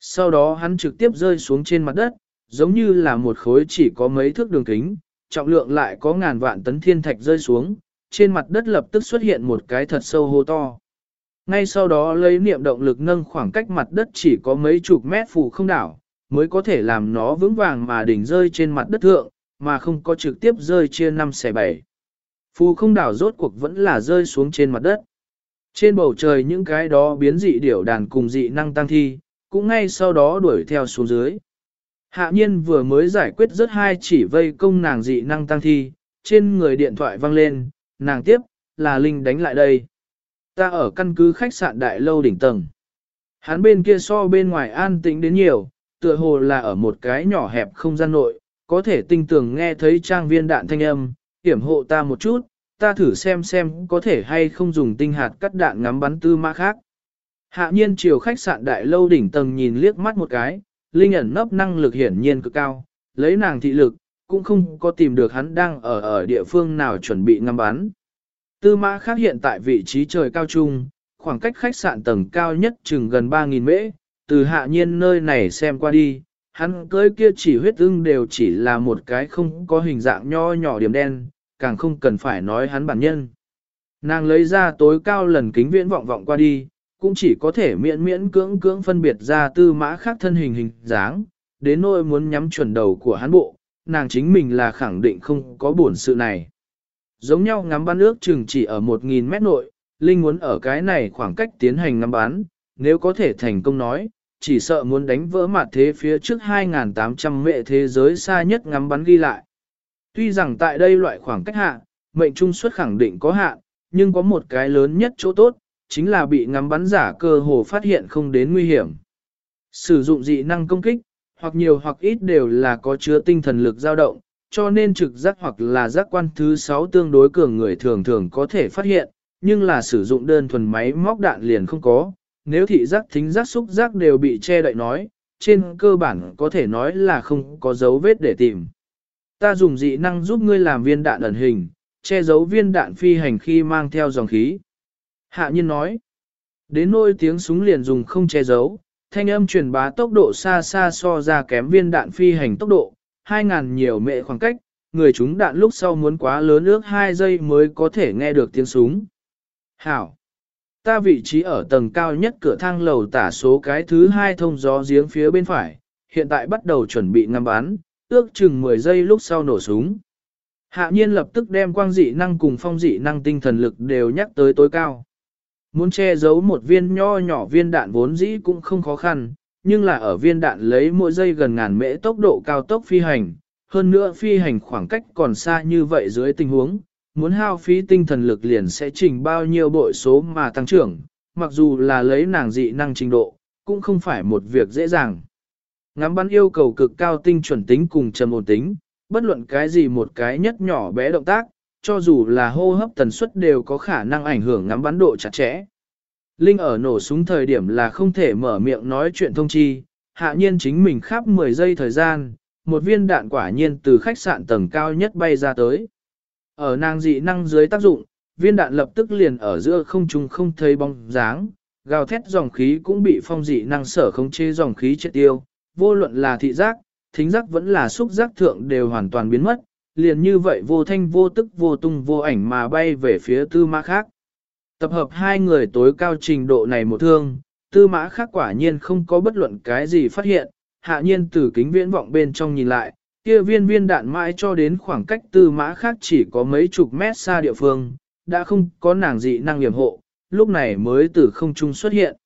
Sau đó hắn trực tiếp rơi xuống trên mặt đất, giống như là một khối chỉ có mấy thước đường kính, trọng lượng lại có ngàn vạn tấn thiên thạch rơi xuống, trên mặt đất lập tức xuất hiện một cái thật sâu hô to. Ngay sau đó lấy niệm động lực nâng khoảng cách mặt đất chỉ có mấy chục mét phù không đảo, mới có thể làm nó vững vàng mà đỉnh rơi trên mặt đất thượng, mà không có trực tiếp rơi chia năm xẻ bảy. Phù không đảo rốt cuộc vẫn là rơi xuống trên mặt đất. Trên bầu trời những cái đó biến dị điểu đàn cùng dị năng tăng thi, cũng ngay sau đó đuổi theo xuống dưới. Hạ nhiên vừa mới giải quyết rất hai chỉ vây công nàng dị năng tăng thi, trên người điện thoại vang lên, nàng tiếp, là Linh đánh lại đây. Ta ở căn cứ khách sạn đại lâu đỉnh tầng. Hắn bên kia so bên ngoài an tĩnh đến nhiều, tựa hồ là ở một cái nhỏ hẹp không gian nội, có thể tinh tường nghe thấy trang viên đạn thanh âm, hiểm hộ ta một chút, ta thử xem xem có thể hay không dùng tinh hạt cắt đạn ngắm bắn tư mã khác. Hạ nhiên chiều khách sạn đại lâu đỉnh tầng nhìn liếc mắt một cái, linh ẩn nấp năng lực hiển nhiên cực cao, lấy nàng thị lực, cũng không có tìm được hắn đang ở ở địa phương nào chuẩn bị ngắm bắn. Tư mã khác hiện tại vị trí trời cao trung, khoảng cách khách sạn tầng cao nhất chừng gần 3.000 mễ, từ hạ nhiên nơi này xem qua đi, hắn cưới kia chỉ huyết ưng đều chỉ là một cái không có hình dạng nho nhỏ điểm đen, càng không cần phải nói hắn bản nhân. Nàng lấy ra tối cao lần kính viễn vọng vọng qua đi, cũng chỉ có thể miễn miễn cưỡng cưỡng phân biệt ra tư mã khác thân hình hình dáng, đến nỗi muốn nhắm chuẩn đầu của hắn bộ, nàng chính mình là khẳng định không có buồn sự này. Giống nhau ngắm bắn ước chừng chỉ ở 1.000 mét nội, Linh muốn ở cái này khoảng cách tiến hành ngắm bắn, nếu có thể thành công nói, chỉ sợ muốn đánh vỡ mặt thế phía trước 2.800 mệ thế giới xa nhất ngắm bắn ghi lại. Tuy rằng tại đây loại khoảng cách hạ, mệnh trung suất khẳng định có hạn, nhưng có một cái lớn nhất chỗ tốt, chính là bị ngắm bắn giả cơ hồ phát hiện không đến nguy hiểm. Sử dụng dị năng công kích, hoặc nhiều hoặc ít đều là có chứa tinh thần lực dao động, cho nên trực giác hoặc là giác quan thứ 6 tương đối cường người thường thường có thể phát hiện, nhưng là sử dụng đơn thuần máy móc đạn liền không có. Nếu thị giác thính giác xúc giác đều bị che đậy nói, trên cơ bản có thể nói là không có dấu vết để tìm. Ta dùng dị năng giúp ngươi làm viên đạn ẩn hình, che giấu viên đạn phi hành khi mang theo dòng khí. Hạ nhân nói, đến nôi tiếng súng liền dùng không che giấu, thanh âm truyền bá tốc độ xa xa so ra kém viên đạn phi hành tốc độ, 2.000 nhiều mệ khoảng cách, người chúng đạn lúc sau muốn quá lớn ước 2 giây mới có thể nghe được tiếng súng. Hảo! Ta vị trí ở tầng cao nhất cửa thang lầu tả số cái thứ hai thông gió giếng phía bên phải, hiện tại bắt đầu chuẩn bị ngắm bắn, ước chừng 10 giây lúc sau nổ súng. Hạ nhiên lập tức đem quang dị năng cùng phong dị năng tinh thần lực đều nhắc tới tối cao. Muốn che giấu một viên nho nhỏ viên đạn vốn dĩ cũng không khó khăn, nhưng là ở viên đạn lấy mỗi giây gần ngàn mễ tốc độ cao tốc phi hành, hơn nữa phi hành khoảng cách còn xa như vậy dưới tình huống, muốn hao phí tinh thần lực liền sẽ trình bao nhiêu bội số mà tăng trưởng, mặc dù là lấy nàng dị năng trình độ, cũng không phải một việc dễ dàng. Ngắm bắn yêu cầu cực cao tinh chuẩn tính cùng trầm ổn tính, bất luận cái gì một cái nhất nhỏ bé động tác, cho dù là hô hấp tần suất đều có khả năng ảnh hưởng ngắm bắn độ chặt chẽ. Linh ở nổ súng thời điểm là không thể mở miệng nói chuyện thông chi, hạ nhiên chính mình khắp 10 giây thời gian, một viên đạn quả nhiên từ khách sạn tầng cao nhất bay ra tới. Ở nàng dị năng dưới tác dụng, viên đạn lập tức liền ở giữa không trung không thấy bóng dáng, gào thét dòng khí cũng bị phong dị năng sở không chế dòng khí chết tiêu, vô luận là thị giác, thính giác vẫn là xúc giác thượng đều hoàn toàn biến mất, liền như vậy vô thanh vô tức vô tung vô ảnh mà bay về phía tư mã khác. Tập hợp hai người tối cao trình độ này một thương, tư mã khác quả nhiên không có bất luận cái gì phát hiện, hạ nhiên từ kính viễn vọng bên trong nhìn lại, kia viên viên đạn mãi cho đến khoảng cách tư mã khác chỉ có mấy chục mét xa địa phương, đã không có nàng dị năng hiểm hộ, lúc này mới từ không trung xuất hiện.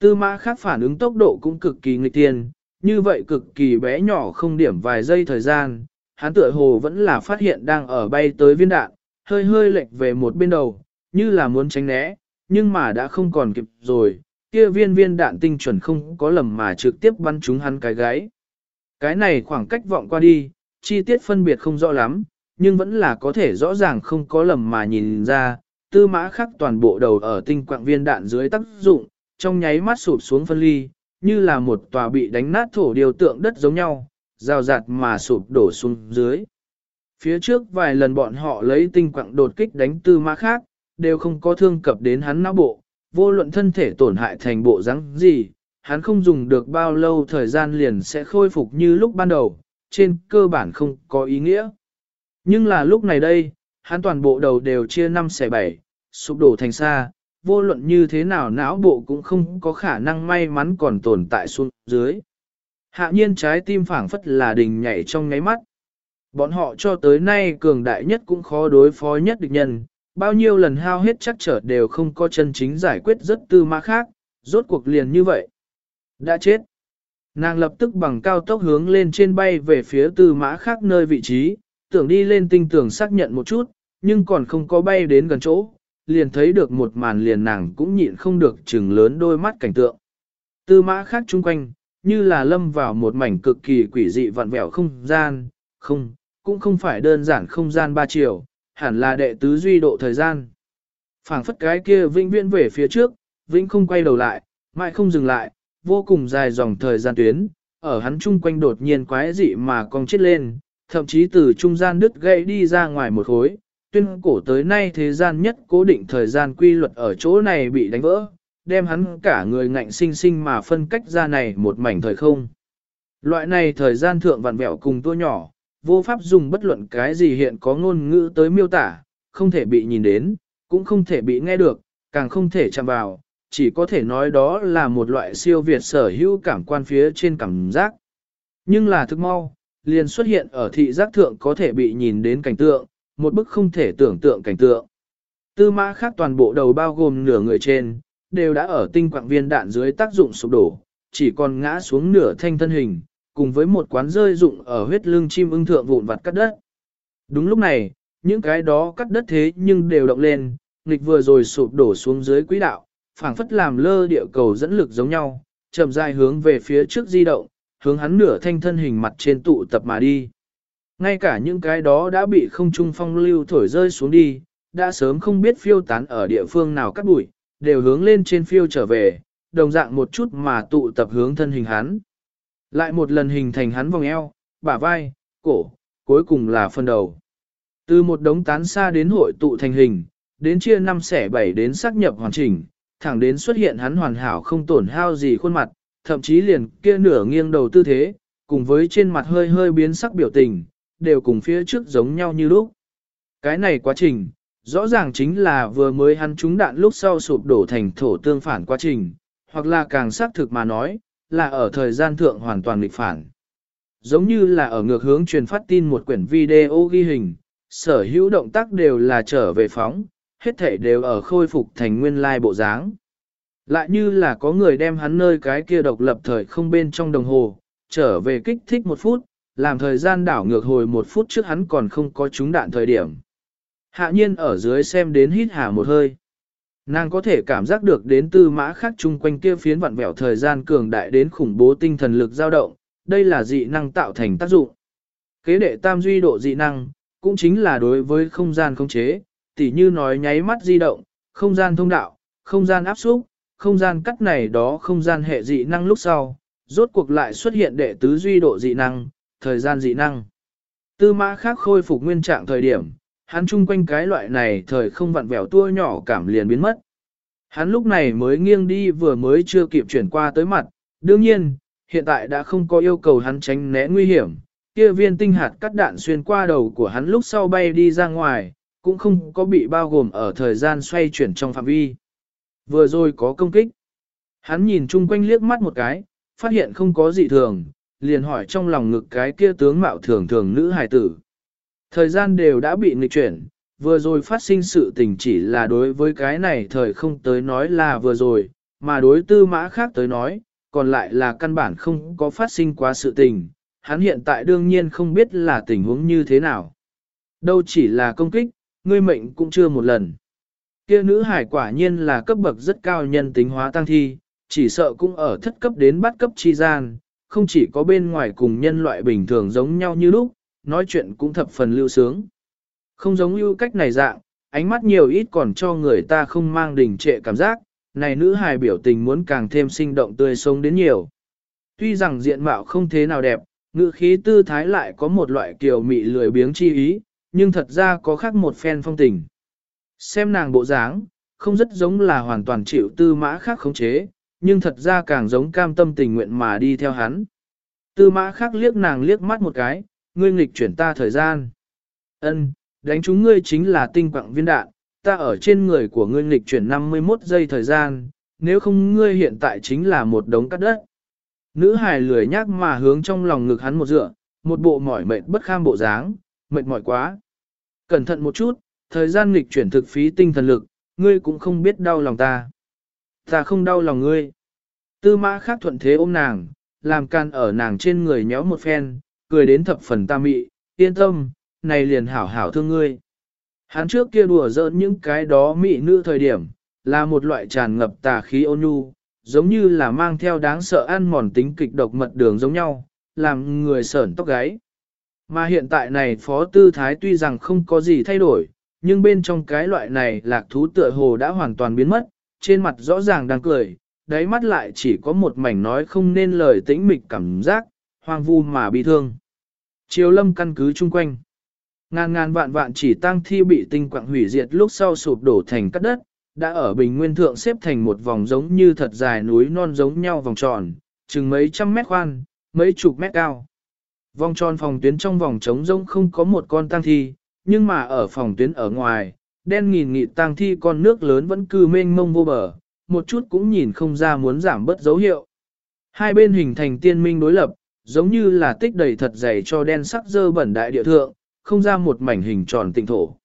Tư mã khác phản ứng tốc độ cũng cực kỳ nghịch tiền, như vậy cực kỳ bé nhỏ không điểm vài giây thời gian, hắn tựa hồ vẫn là phát hiện đang ở bay tới viên đạn, hơi hơi lệch về một bên đầu, như là muốn tránh né, nhưng mà đã không còn kịp rồi, kia viên viên đạn tinh chuẩn không có lầm mà trực tiếp bắn trúng hắn cái gáy. Cái này khoảng cách vọng qua đi, chi tiết phân biệt không rõ lắm, nhưng vẫn là có thể rõ ràng không có lầm mà nhìn ra, tư mã khắc toàn bộ đầu ở tinh quạng viên đạn dưới tác dụng, trong nháy mắt sụp xuống phân ly, như là một tòa bị đánh nát thổ điều tượng đất giống nhau, rào rạt mà sụp đổ xuống dưới. Phía trước vài lần bọn họ lấy tinh quặng đột kích đánh tư mã khác, đều không có thương cập đến hắn não bộ, vô luận thân thể tổn hại thành bộ rắn gì, hắn không dùng được bao lâu thời gian liền sẽ khôi phục như lúc ban đầu, trên cơ bản không có ý nghĩa. Nhưng là lúc này đây, hắn toàn bộ đầu đều chia 5 xẻ 7, sụp đổ thành xa, vô luận như thế nào não bộ cũng không có khả năng may mắn còn tồn tại xuống dưới. Hạ nhiên trái tim phảng phất là đình nhảy trong ngáy mắt. Bọn họ cho tới nay cường đại nhất cũng khó đối phó nhất địch nhân, bao nhiêu lần hao hết chắc trở đều không có chân chính giải quyết rất tư mã khác, rốt cuộc liền như vậy. Đã chết. Nàng lập tức bằng cao tốc hướng lên trên bay về phía tư mã khác nơi vị trí, tưởng đi lên tinh tường xác nhận một chút, nhưng còn không có bay đến gần chỗ, liền thấy được một màn liền nàng cũng nhịn không được chừng lớn đôi mắt cảnh tượng. Tư mã khác chung quanh, như là lâm vào một mảnh cực kỳ quỷ dị vặn vẹo không gian, không, cũng không phải đơn giản không gian ba chiều, hẳn là đệ tứ duy độ thời gian. phảng phất cái kia vĩnh viễn về phía trước, vĩnh không quay đầu lại, mãi không dừng lại, vô cùng dài dòng thời gian tuyến, ở hắn chung quanh đột nhiên quái dị mà cong chết lên, thậm chí từ trung gian đứt gãy đi ra ngoài một khối, tuyên cổ tới nay thế gian nhất cố định thời gian quy luật ở chỗ này bị đánh vỡ, đem hắn cả người ngạnh sinh sinh mà phân cách ra này một mảnh thời không. Loại này thời gian thượng vặn vẹo cùng tua nhỏ, vô pháp dùng bất luận cái gì hiện có ngôn ngữ tới miêu tả, không thể bị nhìn đến, cũng không thể bị nghe được, càng không thể chạm vào, chỉ có thể nói đó là một loại siêu việt sở hữu cảm quan phía trên cảm giác. Nhưng là thức mau, liền xuất hiện ở thị giác thượng có thể bị nhìn đến cảnh tượng, một bức không thể tưởng tượng cảnh tượng. Tư mã khác toàn bộ đầu bao gồm nửa người trên, đều đã ở tinh quạng viên đạn dưới tác dụng sụp đổ, chỉ còn ngã xuống nửa thanh thân hình, cùng với một quán rơi dụng ở huyết lưng chim ưng thượng vụn vặt cắt đất. Đúng lúc này, những cái đó cắt đất thế nhưng đều động lên, nghịch vừa rồi sụp đổ xuống dưới quỹ đạo, phảng phất làm lơ địa cầu dẫn lực giống nhau, chậm rãi hướng về phía trước di động, hướng hắn nửa thanh thân hình mặt trên tụ tập mà đi. Ngay cả những cái đó đã bị không trung phong lưu thổi rơi xuống đi, đã sớm không biết phiêu tán ở địa phương nào cắt bụi, đều hướng lên trên phiêu trở về, đồng dạng một chút mà tụ tập hướng thân hình hắn. Lại một lần hình thành hắn vòng eo, bả vai, cổ, cuối cùng là phần đầu. Từ một đống tán xa đến hội tụ thành hình, đến chia năm xẻ bảy đến xác nhập hoàn chỉnh, thẳng đến xuất hiện hắn hoàn hảo không tổn hao gì khuôn mặt, thậm chí liền kia nửa nghiêng đầu tư thế, cùng với trên mặt hơi hơi biến sắc biểu tình, đều cùng phía trước giống nhau như lúc. Cái này quá trình, rõ ràng chính là vừa mới hắn trúng đạn lúc sau sụp đổ thành thổ tương phản quá trình, hoặc là càng xác thực mà nói, là ở thời gian thượng hoàn toàn lịch phản. Giống như là ở ngược hướng truyền phát tin một quyển video ghi hình, sở hữu động tác đều là trở về phóng, hết thể đều ở khôi phục thành nguyên lai bộ dáng. Lại như là có người đem hắn nơi cái kia độc lập thời không bên trong đồng hồ, trở về kích thích một phút, làm thời gian đảo ngược hồi một phút trước hắn còn không có trúng đạn thời điểm. Hạ nhiên ở dưới xem đến hít hà một hơi. Nàng có thể cảm giác được đến tư mã khác chung quanh kia phiến vặn vẹo thời gian cường đại đến khủng bố tinh thần lực dao động, đây là dị năng tạo thành tác dụng. Kế đệ tam duy độ dị năng, cũng chính là đối với không gian không chế, tỉ như nói nháy mắt di động, không gian thông đạo, không gian áp xúc, không gian cắt này đó không gian hệ dị năng lúc sau, rốt cuộc lại xuất hiện đệ tứ duy độ dị năng, thời gian dị năng. Tư mã khác khôi phục nguyên trạng thời điểm, hắn chung quanh cái loại này thời không vặn vẹo tua nhỏ cảm liền biến mất. Hắn lúc này mới nghiêng đi vừa mới chưa kịp chuyển qua tới mặt, đương nhiên, hiện tại đã không có yêu cầu hắn tránh né nguy hiểm, kia viên tinh hạt cắt đạn xuyên qua đầu của hắn lúc sau bay đi ra ngoài, cũng không có bị bao gồm ở thời gian xoay chuyển trong phạm vi. Vừa rồi có công kích. Hắn nhìn chung quanh liếc mắt một cái, phát hiện không có gì thường, liền hỏi trong lòng ngực cái kia tướng mạo thường thường nữ hài tử. Thời gian đều đã bị nghịch chuyển, vừa rồi phát sinh sự tình chỉ là đối với cái này thời không tới nói là vừa rồi, mà đối tư mã khác tới nói, còn lại là căn bản không có phát sinh quá sự tình, hắn hiện tại đương nhiên không biết là tình huống như thế nào. Đâu chỉ là công kích, ngươi mệnh cũng chưa một lần. Kia nữ hải quả nhiên là cấp bậc rất cao nhân tính hóa tăng thi, chỉ sợ cũng ở thất cấp đến bắt cấp chi gian, không chỉ có bên ngoài cùng nhân loại bình thường giống nhau như lúc, nói chuyện cũng thập phần lưu sướng. Không giống như cách này dạng, ánh mắt nhiều ít còn cho người ta không mang đỉnh trệ cảm giác, này nữ hài biểu tình muốn càng thêm sinh động tươi sống đến nhiều. Tuy rằng diện mạo không thế nào đẹp, ngữ khí tư thái lại có một loại kiều mị lười biếng chi ý, nhưng thật ra có khác một phen phong tình. Xem nàng bộ dáng, không rất giống là hoàn toàn chịu tư mã khác khống chế, nhưng thật ra càng giống cam tâm tình nguyện mà đi theo hắn. Tư mã khác liếc nàng liếc mắt một cái, ngươi nghịch chuyển ta thời gian. Ân, đánh chúng ngươi chính là tinh quặng viên đạn, ta ở trên người của ngươi nghịch chuyển 51 giây thời gian, nếu không ngươi hiện tại chính là một đống cắt đất. Nữ hài lười nhác mà hướng trong lòng ngực hắn một dựa, một bộ mỏi mệt bất kham bộ dáng, mệt mỏi quá. Cẩn thận một chút, thời gian nghịch chuyển thực phí tinh thần lực, ngươi cũng không biết đau lòng ta. Ta không đau lòng ngươi. Tư mã khác thuận thế ôm nàng, làm can ở nàng trên người nhéo một phen, cười đến thập phần ta mị, yên tâm, này liền hảo hảo thương ngươi. Hắn trước kia đùa giỡn những cái đó mị nữ thời điểm, là một loại tràn ngập tà khí ôn nhu, giống như là mang theo đáng sợ ăn mòn tính kịch độc mật đường giống nhau, làm người sởn tóc gáy. Mà hiện tại này phó tư thái tuy rằng không có gì thay đổi, nhưng bên trong cái loại này lạc thú tựa hồ đã hoàn toàn biến mất, trên mặt rõ ràng đang cười, đáy mắt lại chỉ có một mảnh nói không nên lời tĩnh mịch cảm giác, hoang vu mà bị thương. Triều lâm căn cứ chung quanh. Ngàn ngàn vạn vạn chỉ tăng thi bị tinh quạng hủy diệt lúc sau sụp đổ thành cát đất, đã ở bình nguyên thượng xếp thành một vòng giống như thật dài núi non giống nhau vòng tròn, chừng mấy trăm mét khoan, mấy chục mét cao. Vòng tròn phòng tuyến trong vòng trống rỗng không có một con tăng thi, nhưng mà ở phòng tuyến ở ngoài, đen nghìn nghị tăng thi con nước lớn vẫn cư mênh mông vô bờ, một chút cũng nhìn không ra muốn giảm bớt dấu hiệu. Hai bên hình thành tiên minh đối lập, giống như là tích đầy thật dày cho đen sắc dơ bẩn đại địa thượng, không ra một mảnh hình tròn tịnh thổ.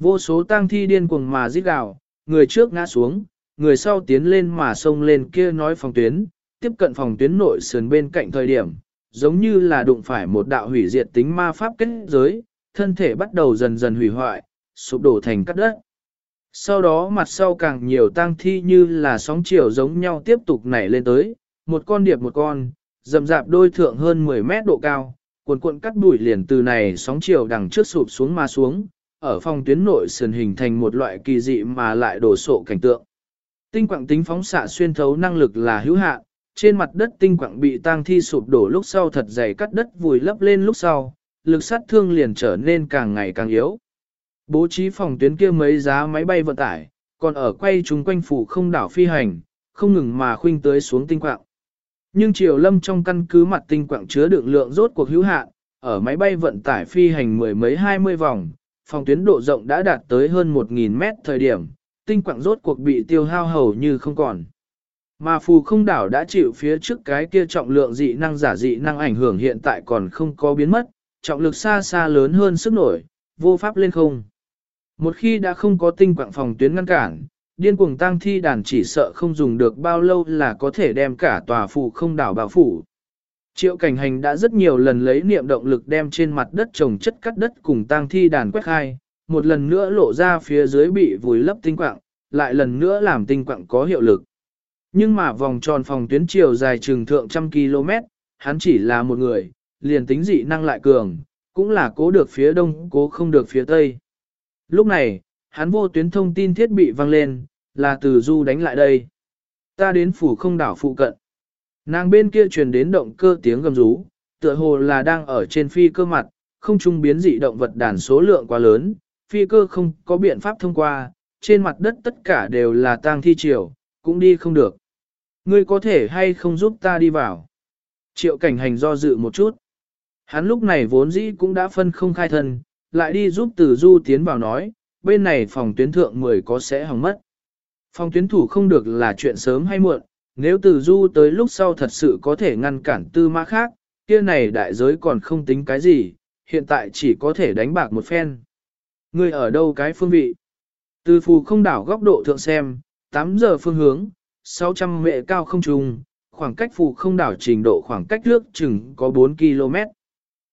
Vô số tang thi điên cuồng mà giết gào, người trước ngã xuống, người sau tiến lên mà xông lên kia nói phòng tuyến, tiếp cận phòng tuyến nội sườn bên cạnh thời điểm, giống như là đụng phải một đạo hủy diệt tính ma pháp kết giới, thân thể bắt đầu dần dần hủy hoại, sụp đổ thành cát đất. Sau đó mặt sau càng nhiều tang thi như là sóng chiều giống nhau tiếp tục nảy lên tới, một con điệp một con, dầm dạp đôi thượng hơn 10 mét độ cao, cuộn cuộn cắt bụi liền từ này sóng chiều đằng trước sụp xuống mà xuống, ở phòng tuyến nội sườn hình thành một loại kỳ dị mà lại đổ sộ cảnh tượng. Tinh quạng tính phóng xạ xuyên thấu năng lực là hữu hạn, trên mặt đất tinh quạng bị tang thi sụp đổ lúc sau thật dày cắt đất vùi lấp lên lúc sau, lực sát thương liền trở nên càng ngày càng yếu. Bố trí phòng tuyến kia mấy giá máy bay vận tải, còn ở quay chúng quanh phủ không đảo phi hành, không ngừng mà khuynh tới xuống tinh quạng. Nhưng Triều Lâm trong căn cứ mặt tinh quạng chứa đựng lượng rốt cuộc hữu hạn, ở máy bay vận tải phi hành mười mấy hai mươi vòng, phòng tuyến độ rộng đã đạt tới hơn 1.000 mét thời điểm, tinh quạng rốt cuộc bị tiêu hao hầu như không còn. Mà phù không đảo đã chịu phía trước cái kia trọng lượng dị năng giả dị năng ảnh hưởng hiện tại còn không có biến mất, trọng lực xa xa lớn hơn sức nổi, vô pháp lên không. Một khi đã không có tinh quạng phòng tuyến ngăn cản, điên cuồng tăng thi đàn chỉ sợ không dùng được bao lâu là có thể đem cả tòa phủ không đảo bảo phủ. Triệu cảnh hành đã rất nhiều lần lấy niệm động lực đem trên mặt đất trồng chất cắt đất cùng tăng thi đàn quét khai, một lần nữa lộ ra phía dưới bị vùi lấp tinh quạng, lại lần nữa làm tinh quạng có hiệu lực. Nhưng mà vòng tròn phòng tuyến chiều dài trường thượng trăm km, hắn chỉ là một người, liền tính dị năng lại cường, cũng là cố được phía đông, cố không được phía tây. Lúc này, hắn vô tuyến thông tin thiết bị vang lên, là từ du đánh lại đây. Ta đến phủ không đảo phụ cận. Nàng bên kia truyền đến động cơ tiếng gầm rú, tựa hồ là đang ở trên phi cơ mặt, không trung biến dị động vật đàn số lượng quá lớn, phi cơ không có biện pháp thông qua, trên mặt đất tất cả đều là tang thi triều, cũng đi không được. Ngươi có thể hay không giúp ta đi vào? Triệu cảnh hành do dự một chút. Hắn lúc này vốn dĩ cũng đã phân không khai thân, lại đi giúp tử du tiến vào nói, bên này phòng tuyến thượng 10 có sẽ hỏng mất. Phòng tuyến thủ không được là chuyện sớm hay muộn, nếu từ du tới lúc sau thật sự có thể ngăn cản tư mã khác, kia này đại giới còn không tính cái gì, hiện tại chỉ có thể đánh bạc một phen. Ngươi ở đâu cái phương vị? Từ phù không đảo góc độ thượng xem, 8 giờ phương hướng, 600 mệ cao không trùng, khoảng cách phù không đảo trình độ khoảng cách nước chừng có 4 km.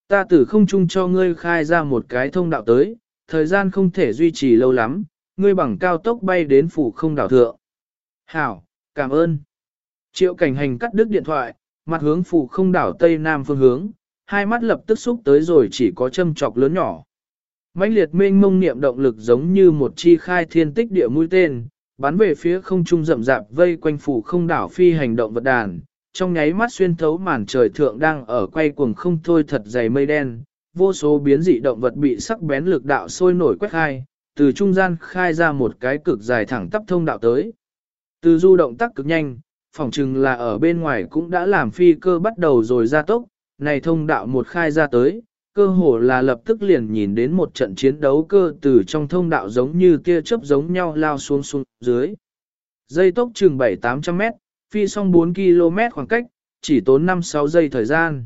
Ta tử không trung cho ngươi khai ra một cái thông đạo tới, thời gian không thể duy trì lâu lắm, ngươi bằng cao tốc bay đến phủ không đảo thượng. Hảo, cảm ơn. Triệu cảnh hành cắt đứt điện thoại, mặt hướng phủ không đảo tây nam phương hướng, hai mắt lập tức xúc tới rồi chỉ có châm chọc lớn nhỏ. mãnh liệt mênh mông niệm động lực giống như một chi khai thiên tích địa mũi tên, bắn về phía không trung rậm rạp vây quanh phủ không đảo phi hành động vật đàn, trong nháy mắt xuyên thấu màn trời thượng đang ở quay cuồng không thôi thật dày mây đen, vô số biến dị động vật bị sắc bén lực đạo sôi nổi quét khai, từ trung gian khai ra một cái cực dài thẳng tắp thông đạo tới. Từ du động tác cực nhanh, phỏng chừng là ở bên ngoài cũng đã làm phi cơ bắt đầu rồi ra tốc, này thông đạo một khai ra tới, cơ hồ là lập tức liền nhìn đến một trận chiến đấu cơ từ trong thông đạo giống như tia chớp giống nhau lao xuống xuống dưới. Dây tốc chừng 7-800 mét, phi xong 4 km khoảng cách, chỉ tốn 5-6 giây thời gian.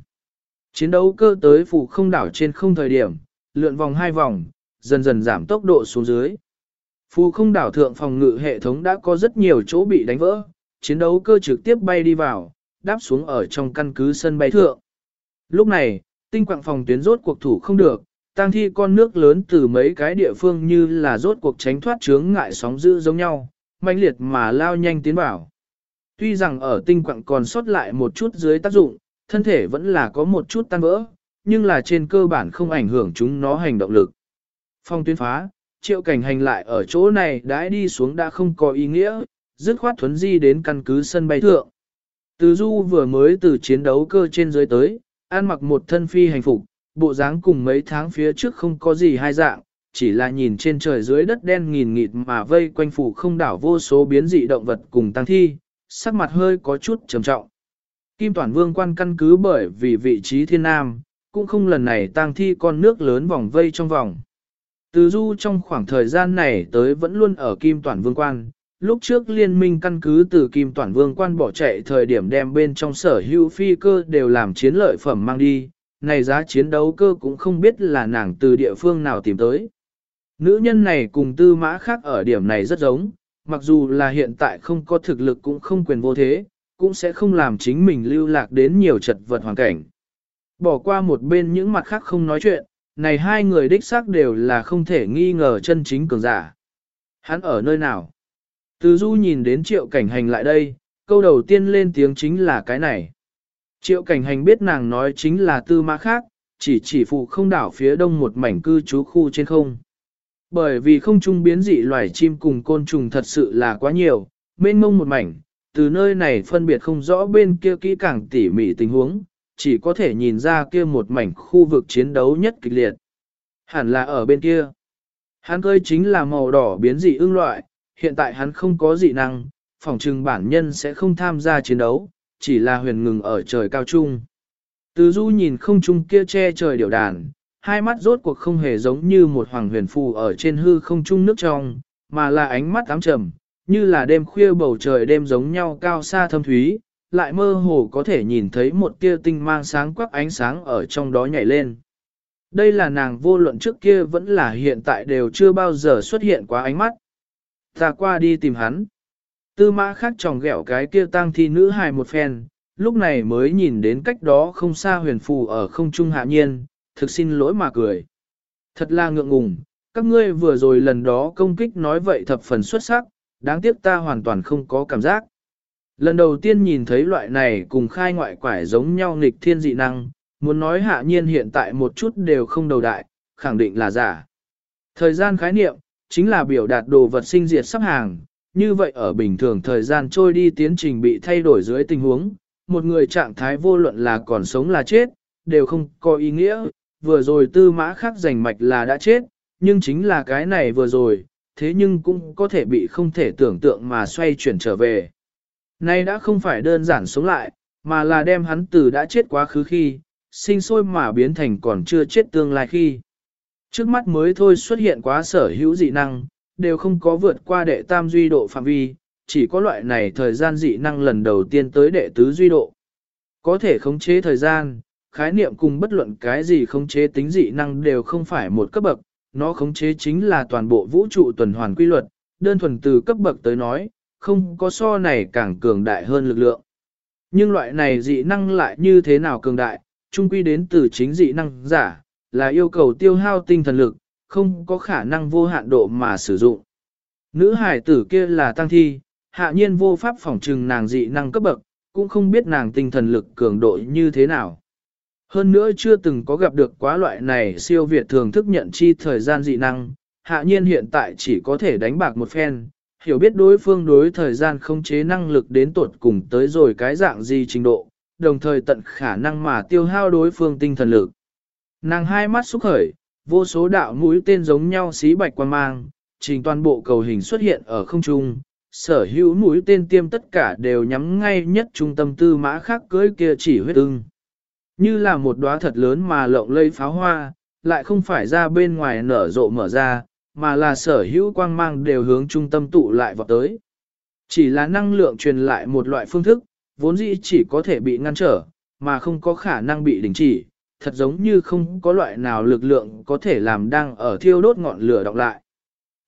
Chiến đấu cơ tới phủ không đảo trên không thời điểm, lượn vòng hai vòng, dần dần giảm tốc độ xuống dưới. Phù không đảo thượng phòng ngự hệ thống đã có rất nhiều chỗ bị đánh vỡ, chiến đấu cơ trực tiếp bay đi vào, đáp xuống ở trong căn cứ sân bay thượng. Lúc này, tinh quạng phòng tuyến rốt cuộc thủ không được, tăng thi con nước lớn từ mấy cái địa phương như là rốt cuộc tránh thoát chướng ngại sóng dữ giống nhau, mãnh liệt mà lao nhanh tiến vào. Tuy rằng ở tinh quạng còn sót lại một chút dưới tác dụng, thân thể vẫn là có một chút tan vỡ, nhưng là trên cơ bản không ảnh hưởng chúng nó hành động lực. Phong tuyến phá, triệu cảnh hành lại ở chỗ này đã đi xuống đã không có ý nghĩa, dứt khoát thuấn di đến căn cứ sân bay thượng. Từ du vừa mới từ chiến đấu cơ trên dưới tới, ăn mặc một thân phi hành phục, bộ dáng cùng mấy tháng phía trước không có gì hai dạng, chỉ là nhìn trên trời dưới đất đen nghìn nghịt mà vây quanh phủ không đảo vô số biến dị động vật cùng tăng thi, sắc mặt hơi có chút trầm trọng. Kim Toàn Vương quan căn cứ bởi vì vị trí thiên nam, cũng không lần này Tang thi con nước lớn vòng vây trong vòng. Từ du trong khoảng thời gian này tới vẫn luôn ở Kim Toàn Vương quan, lúc trước liên minh căn cứ từ Kim Toàn Vương quan bỏ chạy thời điểm đem bên trong sở hữu phi cơ đều làm chiến lợi phẩm mang đi, này giá chiến đấu cơ cũng không biết là nàng từ địa phương nào tìm tới. Nữ nhân này cùng tư mã khác ở điểm này rất giống, mặc dù là hiện tại không có thực lực cũng không quyền vô thế, cũng sẽ không làm chính mình lưu lạc đến nhiều chật vật hoàn cảnh. Bỏ qua một bên những mặt khác không nói chuyện, này hai người đích xác đều là không thể nghi ngờ chân chính cường giả. Hắn ở nơi nào? Từ du nhìn đến triệu cảnh hành lại đây, câu đầu tiên lên tiếng chính là cái này. Triệu cảnh hành biết nàng nói chính là tư mã khác, chỉ chỉ phụ không đảo phía đông một mảnh cư trú khu trên không. Bởi vì không trung biến dị loài chim cùng côn trùng thật sự là quá nhiều, mênh mông một mảnh, từ nơi này phân biệt không rõ bên kia kỹ càng tỉ mỉ tình huống, chỉ có thể nhìn ra kia một mảnh khu vực chiến đấu nhất kịch liệt. Hẳn là ở bên kia. Hắn cơi chính là màu đỏ biến dị ưng loại, hiện tại hắn không có dị năng, phòng trừng bản nhân sẽ không tham gia chiến đấu, chỉ là huyền ngừng ở trời cao trung. Từ du nhìn không trung kia che trời điều đàn, hai mắt rốt cuộc không hề giống như một hoàng huyền phù ở trên hư không trung nước trong, mà là ánh mắt ám trầm, như là đêm khuya bầu trời đêm giống nhau cao xa thâm thúy, lại mơ hồ có thể nhìn thấy một tia tinh mang sáng quắc ánh sáng ở trong đó nhảy lên. Đây là nàng vô luận trước kia vẫn là hiện tại đều chưa bao giờ xuất hiện quá ánh mắt. Ta qua đi tìm hắn. Tư mã khác tròng ghẹo cái kia tang thi nữ hài một phen, lúc này mới nhìn đến cách đó không xa huyền phù ở không trung hạ nhiên, thực xin lỗi mà cười. Thật là ngượng ngùng, các ngươi vừa rồi lần đó công kích nói vậy thập phần xuất sắc, đáng tiếc ta hoàn toàn không có cảm giác. Lần đầu tiên nhìn thấy loại này cùng khai ngoại quải giống nhau nghịch thiên dị năng, muốn nói hạ nhiên hiện tại một chút đều không đầu đại, khẳng định là giả. Thời gian khái niệm, chính là biểu đạt đồ vật sinh diệt sắp hàng, như vậy ở bình thường thời gian trôi đi tiến trình bị thay đổi dưới tình huống, một người trạng thái vô luận là còn sống là chết, đều không có ý nghĩa, vừa rồi tư mã khác giành mạch là đã chết, nhưng chính là cái này vừa rồi, thế nhưng cũng có thể bị không thể tưởng tượng mà xoay chuyển trở về. Nay đã không phải đơn giản sống lại, mà là đem hắn từ đã chết quá khứ khi, sinh sôi mà biến thành còn chưa chết tương lai khi. Trước mắt mới thôi xuất hiện quá sở hữu dị năng, đều không có vượt qua đệ tam duy độ phạm vi, chỉ có loại này thời gian dị năng lần đầu tiên tới đệ tứ duy độ. Có thể khống chế thời gian, khái niệm cùng bất luận cái gì khống chế tính dị năng đều không phải một cấp bậc, nó khống chế chính là toàn bộ vũ trụ tuần hoàn quy luật, đơn thuần từ cấp bậc tới nói, không có so này càng cường đại hơn lực lượng. Nhưng loại này dị năng lại như thế nào cường đại, chung quy đến từ chính dị năng giả, là yêu cầu tiêu hao tinh thần lực, không có khả năng vô hạn độ mà sử dụng. Nữ hải tử kia là tăng thi, hạ nhiên vô pháp phỏng trừng nàng dị năng cấp bậc, cũng không biết nàng tinh thần lực cường độ như thế nào. Hơn nữa chưa từng có gặp được quá loại này siêu việt thường thức nhận chi thời gian dị năng, hạ nhiên hiện tại chỉ có thể đánh bạc một phen, hiểu biết đối phương đối thời gian không chế năng lực đến tuột cùng tới rồi cái dạng gì trình độ, đồng thời tận khả năng mà tiêu hao đối phương tinh thần lực. Nàng hai mắt xúc khởi, vô số đạo mũi tên giống nhau xí bạch quan mang, trình toàn bộ cầu hình xuất hiện ở không trung, sở hữu mũi tên tiêm tất cả đều nhắm ngay nhất trung tâm tư mã khác cưới kia chỉ huyết ưng. Như là một đóa thật lớn mà lộng lây pháo hoa, lại không phải ra bên ngoài nở rộ mở ra, mà là sở hữu quang mang đều hướng trung tâm tụ lại vào tới. Chỉ là năng lượng truyền lại một loại phương thức, vốn dĩ chỉ có thể bị ngăn trở, mà không có khả năng bị đình chỉ, thật giống như không có loại nào lực lượng có thể làm đang ở thiêu đốt ngọn lửa đọc lại.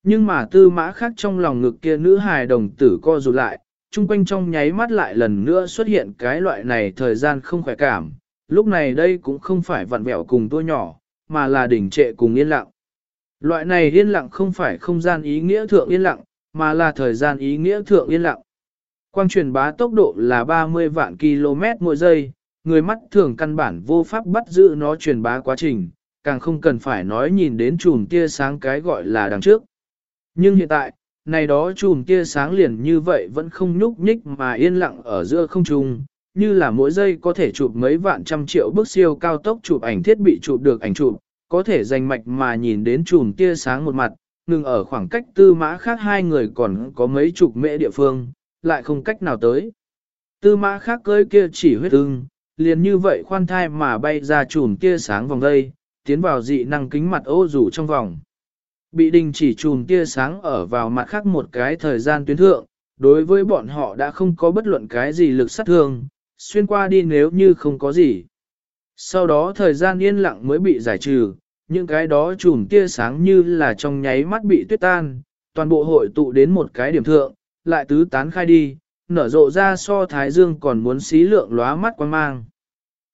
Nhưng mà tư mã khác trong lòng ngực kia nữ hài đồng tử co rụt lại, chung quanh trong nháy mắt lại lần nữa xuất hiện cái loại này thời gian không khỏe cảm, lúc này đây cũng không phải vặn vẹo cùng tua nhỏ, mà là đỉnh trệ cùng yên lặng. Loại này yên lặng không phải không gian ý nghĩa thượng yên lặng, mà là thời gian ý nghĩa thượng yên lặng. Quang truyền bá tốc độ là 30 vạn km mỗi giây, người mắt thường căn bản vô pháp bắt giữ nó truyền bá quá trình, càng không cần phải nói nhìn đến chùm tia sáng cái gọi là đằng trước. Nhưng hiện tại, này đó chùm tia sáng liền như vậy vẫn không nhúc nhích mà yên lặng ở giữa không trung, như là mỗi giây có thể chụp mấy vạn trăm triệu bức siêu cao tốc chụp ảnh thiết bị chụp được ảnh chụp, có thể danh mạch mà nhìn đến chùm tia sáng một mặt, ngừng ở khoảng cách tư mã khác hai người còn có mấy chục mễ địa phương, lại không cách nào tới. Tư mã khác cơi kia chỉ huyết ưng, liền như vậy khoan thai mà bay ra chùm tia sáng vòng đây, tiến vào dị năng kính mặt ô rủ trong vòng. Bị đình chỉ chùm tia sáng ở vào mặt khác một cái thời gian tuyến thượng, đối với bọn họ đã không có bất luận cái gì lực sát thương, xuyên qua đi nếu như không có gì. Sau đó thời gian yên lặng mới bị giải trừ, những cái đó chùm tia sáng như là trong nháy mắt bị tuyết tan, toàn bộ hội tụ đến một cái điểm thượng, lại tứ tán khai đi, nở rộ ra so thái dương còn muốn xí lượng lóa mắt quan mang.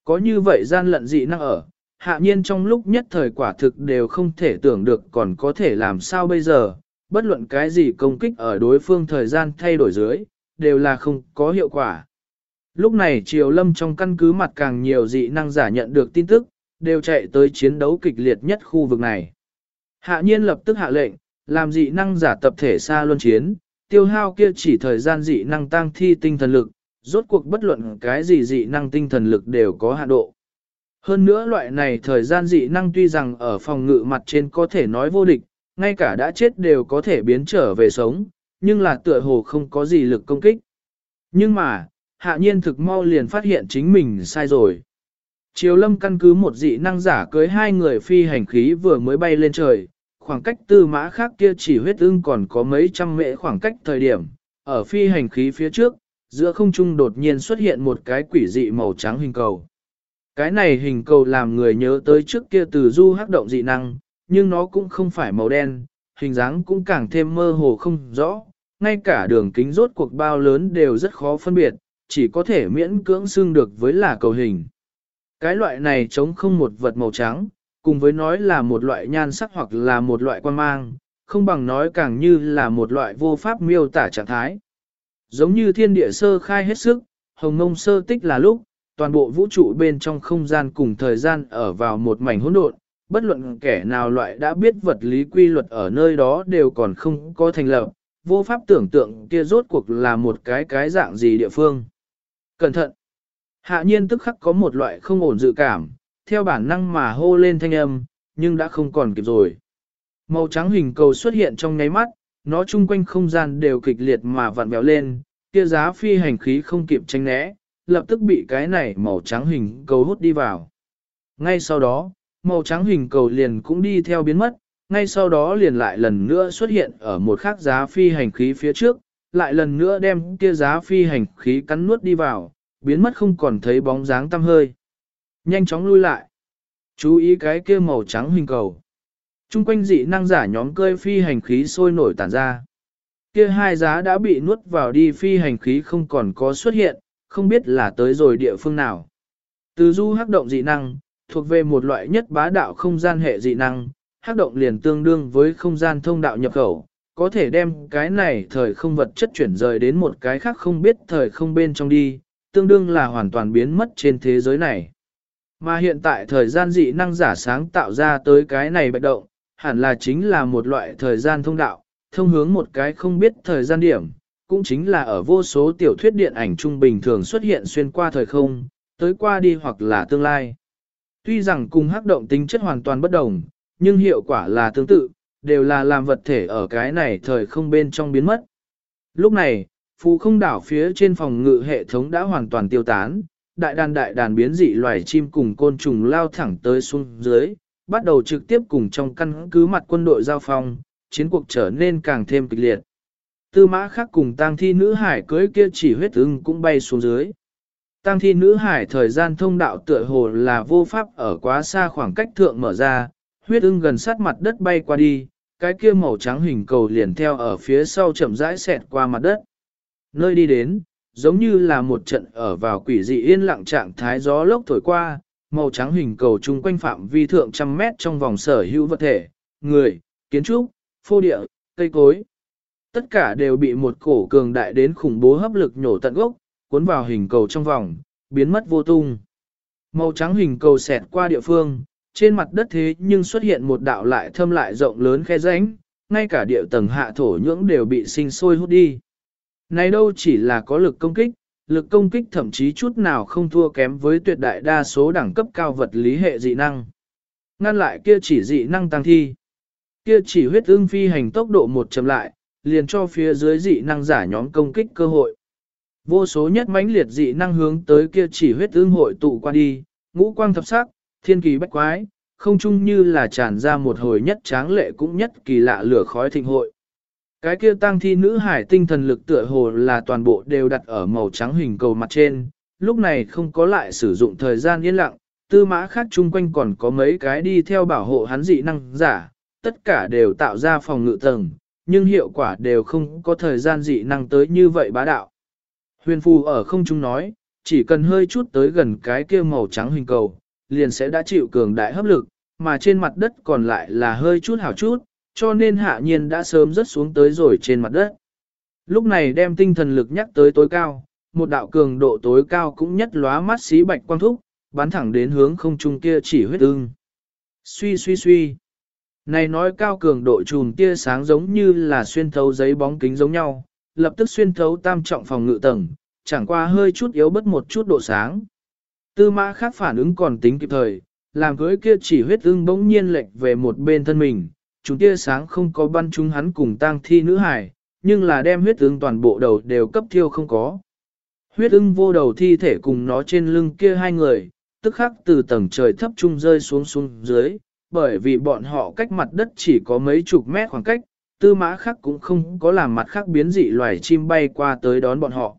Có như vậy gian lận dị năng ở, hạ nhiên trong lúc nhất thời quả thực đều không thể tưởng được còn có thể làm sao bây giờ, bất luận cái gì công kích ở đối phương thời gian thay đổi dưới, đều là không có hiệu quả. Lúc này Triều Lâm trong căn cứ mặt càng nhiều dị năng giả nhận được tin tức, đều chạy tới chiến đấu kịch liệt nhất khu vực này. Hạ nhiên lập tức hạ lệnh, làm dị năng giả tập thể xa luân chiến, tiêu hao kia chỉ thời gian dị năng tăng thi tinh thần lực, rốt cuộc bất luận cái gì dị năng tinh thần lực đều có hạn độ. Hơn nữa loại này thời gian dị năng tuy rằng ở phòng ngự mặt trên có thể nói vô địch, ngay cả đã chết đều có thể biến trở về sống, nhưng là tựa hồ không có gì lực công kích. Nhưng mà, hạ nhiên thực mau liền phát hiện chính mình sai rồi. Triều lâm căn cứ một dị năng giả cưới hai người phi hành khí vừa mới bay lên trời, khoảng cách tư mã khác kia chỉ huyết ưng còn có mấy trăm mễ khoảng cách thời điểm, ở phi hành khí phía trước, giữa không trung đột nhiên xuất hiện một cái quỷ dị màu trắng hình cầu. Cái này hình cầu làm người nhớ tới trước kia từ du hắc động dị năng, nhưng nó cũng không phải màu đen, hình dáng cũng càng thêm mơ hồ không rõ, ngay cả đường kính rốt cuộc bao lớn đều rất khó phân biệt, chỉ có thể miễn cưỡng xưng được với là cầu hình. Cái loại này chống không một vật màu trắng, cùng với nói là một loại nhan sắc hoặc là một loại quan mang, không bằng nói càng như là một loại vô pháp miêu tả trạng thái. Giống như thiên địa sơ khai hết sức, hồng mông sơ tích là lúc, toàn bộ vũ trụ bên trong không gian cùng thời gian ở vào một mảnh hỗn độn, bất luận kẻ nào loại đã biết vật lý quy luật ở nơi đó đều còn không có thành lập, vô pháp tưởng tượng kia rốt cuộc là một cái cái dạng gì địa phương. Cẩn thận! Hạ nhiên tức khắc có một loại không ổn dự cảm, theo bản năng mà hô lên thanh âm, nhưng đã không còn kịp rồi. Màu trắng hình cầu xuất hiện trong nháy mắt, nó chung quanh không gian đều kịch liệt mà vặn béo lên, kia giá phi hành khí không kịp tranh né, lập tức bị cái này màu trắng hình cầu hút đi vào. Ngay sau đó, màu trắng hình cầu liền cũng đi theo biến mất, ngay sau đó liền lại lần nữa xuất hiện ở một khác giá phi hành khí phía trước, lại lần nữa đem kia giá phi hành khí cắn nuốt đi vào, biến mất không còn thấy bóng dáng tăm hơi. Nhanh chóng lui lại. Chú ý cái kia màu trắng hình cầu. Trung quanh dị năng giả nhóm cơi phi hành khí sôi nổi tản ra. Kia hai giá đã bị nuốt vào đi phi hành khí không còn có xuất hiện, không biết là tới rồi địa phương nào. Từ du hắc động dị năng, thuộc về một loại nhất bá đạo không gian hệ dị năng, hắc động liền tương đương với không gian thông đạo nhập khẩu, có thể đem cái này thời không vật chất chuyển rời đến một cái khác không biết thời không bên trong đi, tương đương là hoàn toàn biến mất trên thế giới này. Mà hiện tại thời gian dị năng giả sáng tạo ra tới cái này bạch động, hẳn là chính là một loại thời gian thông đạo, thông hướng một cái không biết thời gian điểm, cũng chính là ở vô số tiểu thuyết điện ảnh trung bình thường xuất hiện xuyên qua thời không, tới qua đi hoặc là tương lai. Tuy rằng cùng hắc động tính chất hoàn toàn bất đồng, nhưng hiệu quả là tương tự, đều là làm vật thể ở cái này thời không bên trong biến mất. Lúc này, phù không đảo phía trên phòng ngự hệ thống đã hoàn toàn tiêu tán, đại đàn đại đàn biến dị loài chim cùng côn trùng lao thẳng tới xuống dưới, bắt đầu trực tiếp cùng trong căn cứ mặt quân đội giao phong, chiến cuộc trở nên càng thêm kịch liệt. Tư mã khác cùng tang thi nữ hải cưới kia chỉ huyết ưng cũng bay xuống dưới. Tang thi nữ hải thời gian thông đạo tựa hồ là vô pháp ở quá xa khoảng cách thượng mở ra, huyết ưng gần sát mặt đất bay qua đi, cái kia màu trắng hình cầu liền theo ở phía sau chậm rãi xẹt qua mặt đất. nơi đi đến, giống như là một trận ở vào quỷ dị yên lặng trạng thái gió lốc thổi qua, màu trắng hình cầu chung quanh phạm vi thượng trăm mét trong vòng sở hữu vật thể, người, kiến trúc, phô địa, cây cối. Tất cả đều bị một cổ cường đại đến khủng bố hấp lực nhổ tận gốc, cuốn vào hình cầu trong vòng, biến mất vô tung. Màu trắng hình cầu xẹt qua địa phương, trên mặt đất thế nhưng xuất hiện một đạo lại thâm lại rộng lớn khe rãnh, ngay cả địa tầng hạ thổ nhưỡng đều bị sinh sôi hút đi. Này đâu chỉ là có lực công kích, lực công kích thậm chí chút nào không thua kém với tuyệt đại đa số đẳng cấp cao vật lý hệ dị năng. Ngăn lại kia chỉ dị năng tăng thi. Kia chỉ huyết ưng phi hành tốc độ một chậm lại, liền cho phía dưới dị năng giả nhóm công kích cơ hội. Vô số nhất mãnh liệt dị năng hướng tới kia chỉ huyết ưng hội tụ qua đi, ngũ quang thập sắc, thiên kỳ bách quái, không chung như là tràn ra một hồi nhất tráng lệ cũng nhất kỳ lạ lửa khói thịnh hội. Cái kia tăng thi nữ hải tinh thần lực tựa hồ là toàn bộ đều đặt ở màu trắng hình cầu mặt trên, lúc này không có lại sử dụng thời gian yên lặng, tư mã khác chung quanh còn có mấy cái đi theo bảo hộ hắn dị năng giả, tất cả đều tạo ra phòng ngự tầng, nhưng hiệu quả đều không có thời gian dị năng tới như vậy bá đạo. Huyền phù ở không trung nói, chỉ cần hơi chút tới gần cái kia màu trắng hình cầu, liền sẽ đã chịu cường đại hấp lực, mà trên mặt đất còn lại là hơi chút hảo chút, cho nên hạ nhiên đã sớm rớt xuống tới rồi trên mặt đất. Lúc này đem tinh thần lực nhắc tới tối cao, một đạo cường độ tối cao cũng nhất lóa mắt xí bạch quang thúc, bắn thẳng đến hướng không trung kia chỉ huyết ưng. Suy suy suy. Này nói cao cường độ chùm tia sáng giống như là xuyên thấu giấy bóng kính giống nhau, lập tức xuyên thấu tam trọng phòng ngự tầng, chẳng qua hơi chút yếu bất một chút độ sáng. Tư mã khác phản ứng còn tính kịp thời, làm cưới kia chỉ huyết ưng bỗng nhiên lệch về một bên thân mình, chúng tia sáng không có bắn chúng hắn cùng tang thi nữ hải, nhưng là đem huyết ưng toàn bộ đầu đều cấp thiêu không có. Huyết ưng vô đầu thi thể cùng nó trên lưng kia hai người, tức khắc từ tầng trời thấp trung rơi xuống xuống dưới, bởi vì bọn họ cách mặt đất chỉ có mấy chục mét khoảng cách, tư mã khác cũng không có làm mặt khác biến dị loài chim bay qua tới đón bọn họ.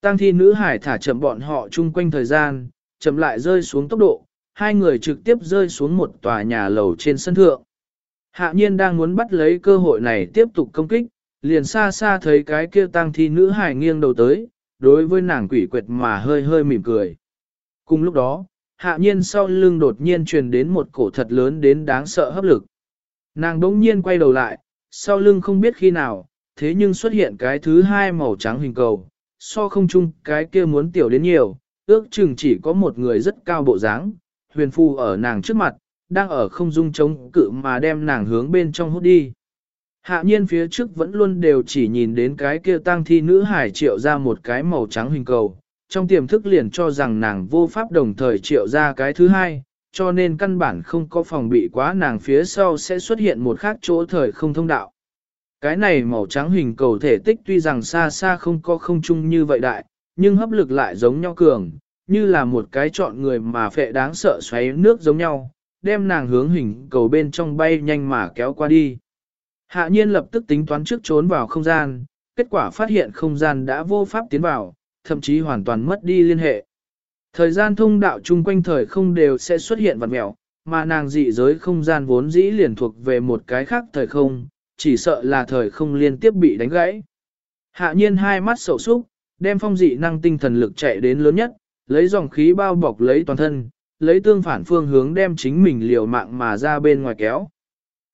Tăng thi nữ hải thả chậm bọn họ chung quanh thời gian, chậm lại rơi xuống tốc độ, hai người trực tiếp rơi xuống một tòa nhà lầu trên sân thượng. Hạ nhiên đang muốn bắt lấy cơ hội này tiếp tục công kích, liền xa xa thấy cái kia tăng thi nữ hải nghiêng đầu tới, đối với nàng quỷ quyệt mà hơi hơi mỉm cười. Cùng lúc đó, hạ nhiên sau lưng đột nhiên truyền đến một cổ thật lớn đến đáng sợ hấp lực. Nàng đống nhiên quay đầu lại, sau lưng không biết khi nào, thế nhưng xuất hiện cái thứ hai màu trắng hình cầu, so không chung cái kia muốn tiểu đến nhiều, ước chừng chỉ có một người rất cao bộ dáng, huyền phu ở nàng trước mặt, đang ở không dung chống cự mà đem nàng hướng bên trong hút đi. Hạ nhiên phía trước vẫn luôn đều chỉ nhìn đến cái kia tăng thi nữ hải triệu ra một cái màu trắng hình cầu, trong tiềm thức liền cho rằng nàng vô pháp đồng thời triệu ra cái thứ hai, cho nên căn bản không có phòng bị quá nàng phía sau sẽ xuất hiện một khác chỗ thời không thông đạo. Cái này màu trắng hình cầu thể tích tuy rằng xa xa không có không chung như vậy đại, nhưng hấp lực lại giống nhau cường, như là một cái chọn người mà phệ đáng sợ xoáy nước giống nhau, đem nàng hướng hình cầu bên trong bay nhanh mà kéo qua đi. Hạ nhiên lập tức tính toán trước trốn vào không gian, kết quả phát hiện không gian đã vô pháp tiến vào, thậm chí hoàn toàn mất đi liên hệ. Thời gian thông đạo chung quanh thời không đều sẽ xuất hiện vật mèo mà nàng dị giới không gian vốn dĩ liền thuộc về một cái khác thời không, chỉ sợ là thời không liên tiếp bị đánh gãy. Hạ nhiên hai mắt sầu súc, đem phong dị năng tinh thần lực chạy đến lớn nhất, lấy dòng khí bao bọc lấy toàn thân, lấy tương phản phương hướng đem chính mình liều mạng mà ra bên ngoài kéo.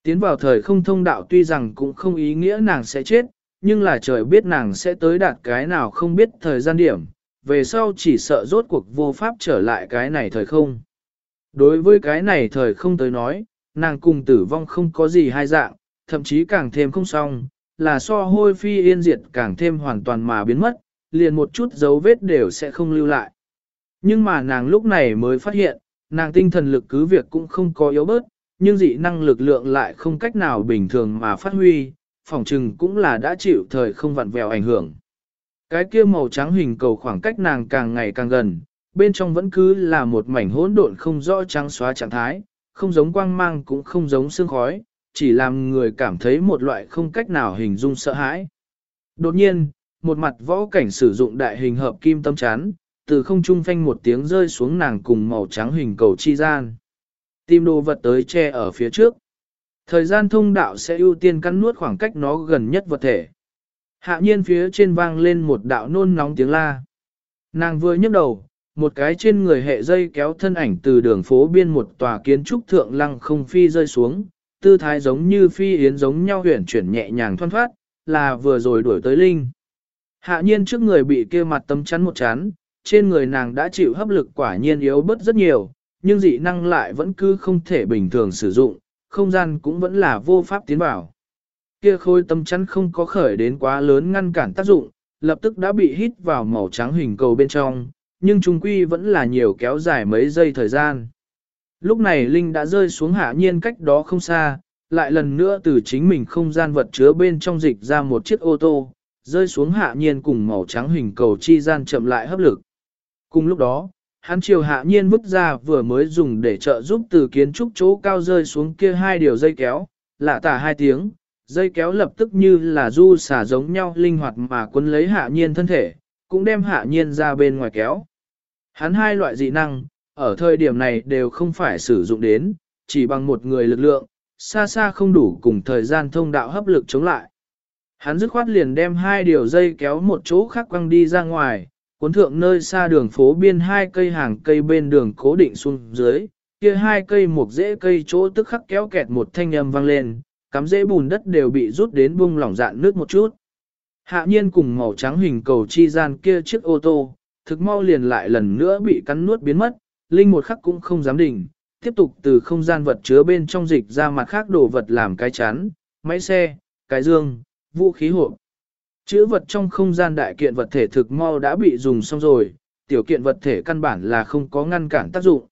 Tiến vào thời không thông đạo tuy rằng cũng không ý nghĩa nàng sẽ chết, nhưng là trời biết nàng sẽ tới đạt cái nào không biết thời gian điểm, về sau chỉ sợ rốt cuộc vô pháp trở lại cái này thời không. Đối với cái này thời không tới nói, nàng cùng tử vong không có gì hai dạng, thậm chí càng thêm không xong, là so hôi phi yên diệt càng thêm hoàn toàn mà biến mất, liền một chút dấu vết đều sẽ không lưu lại. Nhưng mà nàng lúc này mới phát hiện, nàng tinh thần lực cứ việc cũng không có yếu bớt, nhưng dị năng lực lượng lại không cách nào bình thường mà phát huy, phỏng chừng cũng là đã chịu thời không vặn vẹo ảnh hưởng. Cái kia màu trắng hình cầu khoảng cách nàng càng ngày càng gần, bên trong vẫn cứ là một mảnh hỗn độn không rõ trắng xóa trạng thái, không giống quang mang cũng không giống sương khói, chỉ làm người cảm thấy một loại không cách nào hình dung sợ hãi. Đột nhiên, một mặt võ cảnh sử dụng đại hình hợp kim tâm chán, từ không trung phanh một tiếng rơi xuống nàng cùng màu trắng hình cầu chi gian. Tim đồ vật tới che ở phía trước. Thời gian thông đạo sẽ ưu tiên cắn nuốt khoảng cách nó gần nhất vật thể. Hạ nhiên phía trên vang lên một đạo nôn nóng tiếng la. Nàng vừa nhấc đầu, một cái trên người hệ dây kéo thân ảnh từ đường phố biên một tòa kiến trúc thượng lăng không phi rơi xuống, tư thái giống như phi yến giống nhau huyển chuyển nhẹ nhàng thoăn thoát, là vừa rồi đuổi tới Linh. Hạ nhiên trước người bị kia mặt tấm chắn một chán, trên người nàng đã chịu hấp lực quả nhiên yếu bớt rất nhiều, nhưng dị năng lại vẫn cứ không thể bình thường sử dụng, không gian cũng vẫn là vô pháp tiến vào. Kia khôi tấm chắn không có khởi đến quá lớn ngăn cản tác dụng, lập tức đã bị hít vào màu trắng hình cầu bên trong, nhưng trung quy vẫn là nhiều kéo dài mấy giây thời gian. Lúc này Linh đã rơi xuống hạ nhiên cách đó không xa, lại lần nữa từ chính mình không gian vật chứa bên trong dịch ra một chiếc ô tô, rơi xuống hạ nhiên cùng màu trắng hình cầu chi gian chậm lại hấp lực. Cùng lúc đó, hắn chiều hạ nhiên vứt ra vừa mới dùng để trợ giúp từ kiến trúc chỗ cao rơi xuống kia hai điều dây kéo, lạ tả hai tiếng, dây kéo lập tức như là du xả giống nhau linh hoạt mà quấn lấy hạ nhiên thân thể, cũng đem hạ nhiên ra bên ngoài kéo. Hắn hai loại dị năng, ở thời điểm này đều không phải sử dụng đến, chỉ bằng một người lực lượng, xa xa không đủ cùng thời gian thông đạo hấp lực chống lại. Hắn dứt khoát liền đem hai điều dây kéo một chỗ khác quăng đi ra ngoài, cuốn thượng nơi xa đường phố biên hai cây hàng cây bên đường cố định xuống dưới, kia hai cây một rễ cây chỗ tức khắc kéo kẹt một thanh âm vang lên, cắm rễ bùn đất đều bị rút đến bung lỏng dạn nước một chút. Hạ nhiên cùng màu trắng hình cầu chi gian kia chiếc ô tô, thực mau liền lại lần nữa bị cắn nuốt biến mất, Linh một khắc cũng không dám đỉnh, tiếp tục từ không gian vật chứa bên trong dịch ra mặt khác đồ vật làm cái chắn, máy xe, cái dương, vũ khí hộp. Chữ vật trong không gian đại kiện vật thể thực mau đã bị dùng xong rồi, tiểu kiện vật thể căn bản là không có ngăn cản tác dụng.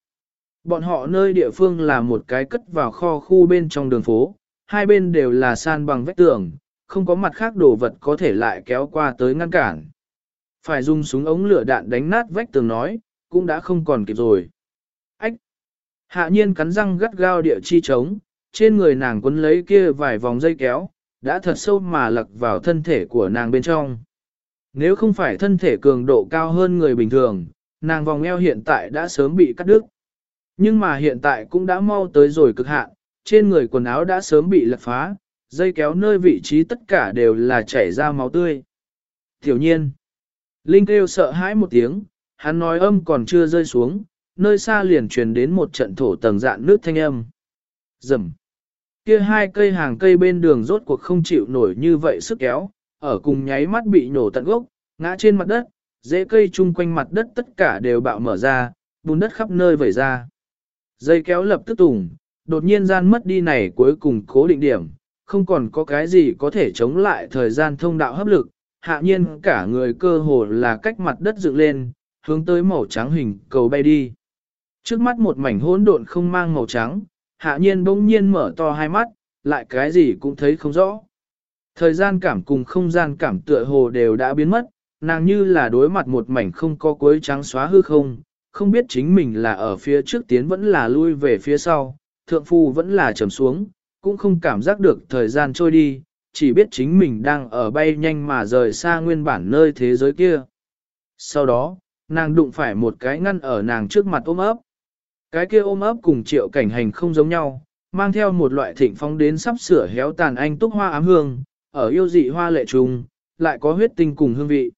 Bọn họ nơi địa phương là một cái cất vào kho khu bên trong đường phố, hai bên đều là san bằng vách tường, không có mặt khác đồ vật có thể lại kéo qua tới ngăn cản. Phải dùng súng ống lửa đạn đánh nát vách tường nói, cũng đã không còn kịp rồi. Ách! Hạ nhiên cắn răng gắt gao địa chi trống, trên người nàng quấn lấy kia vài vòng dây kéo, đã thật sâu mà lặc vào thân thể của nàng bên trong. Nếu không phải thân thể cường độ cao hơn người bình thường, nàng vòng eo hiện tại đã sớm bị cắt đứt. Nhưng mà hiện tại cũng đã mau tới rồi cực hạn, trên người quần áo đã sớm bị lật phá, dây kéo nơi vị trí tất cả đều là chảy ra máu tươi. Tiểu nhiên, Linh kêu sợ hãi một tiếng, hắn nói âm còn chưa rơi xuống, nơi xa liền truyền đến một trận thổ tầng dạn nước thanh âm. Rầm. Kia hai cây hàng cây bên đường rốt cuộc không chịu nổi như vậy sức kéo, ở cùng nháy mắt bị nổ tận gốc, ngã trên mặt đất, rễ cây chung quanh mặt đất tất cả đều bạo mở ra, bùn đất khắp nơi vẩy ra. Dây kéo lập tức tùng, đột nhiên gian mất đi này cuối cùng cố định điểm, không còn có cái gì có thể chống lại thời gian thông đạo hấp lực, hạ nhiên cả người cơ hồ là cách mặt đất dựng lên, hướng tới màu trắng hình cầu bay đi. Trước mắt một mảnh hỗn độn không mang màu trắng, hạ nhiên bỗng nhiên mở to hai mắt, lại cái gì cũng thấy không rõ. Thời gian cảm cùng không gian cảm tựa hồ đều đã biến mất, nàng như là đối mặt một mảnh không có cuối trắng xóa hư không, không biết chính mình là ở phía trước tiến vẫn là lui về phía sau, thượng phu vẫn là trầm xuống, cũng không cảm giác được thời gian trôi đi, chỉ biết chính mình đang ở bay nhanh mà rời xa nguyên bản nơi thế giới kia. Sau đó, nàng đụng phải một cái ngăn ở nàng trước mặt ôm ấp. Cái kia ôm ấp cùng triệu cảnh hành không giống nhau, mang theo một loại thịnh phong đến sắp sửa héo tàn anh túc hoa ám hương, ở yêu dị hoa lệ trùng, lại có huyết tinh cùng hương vị.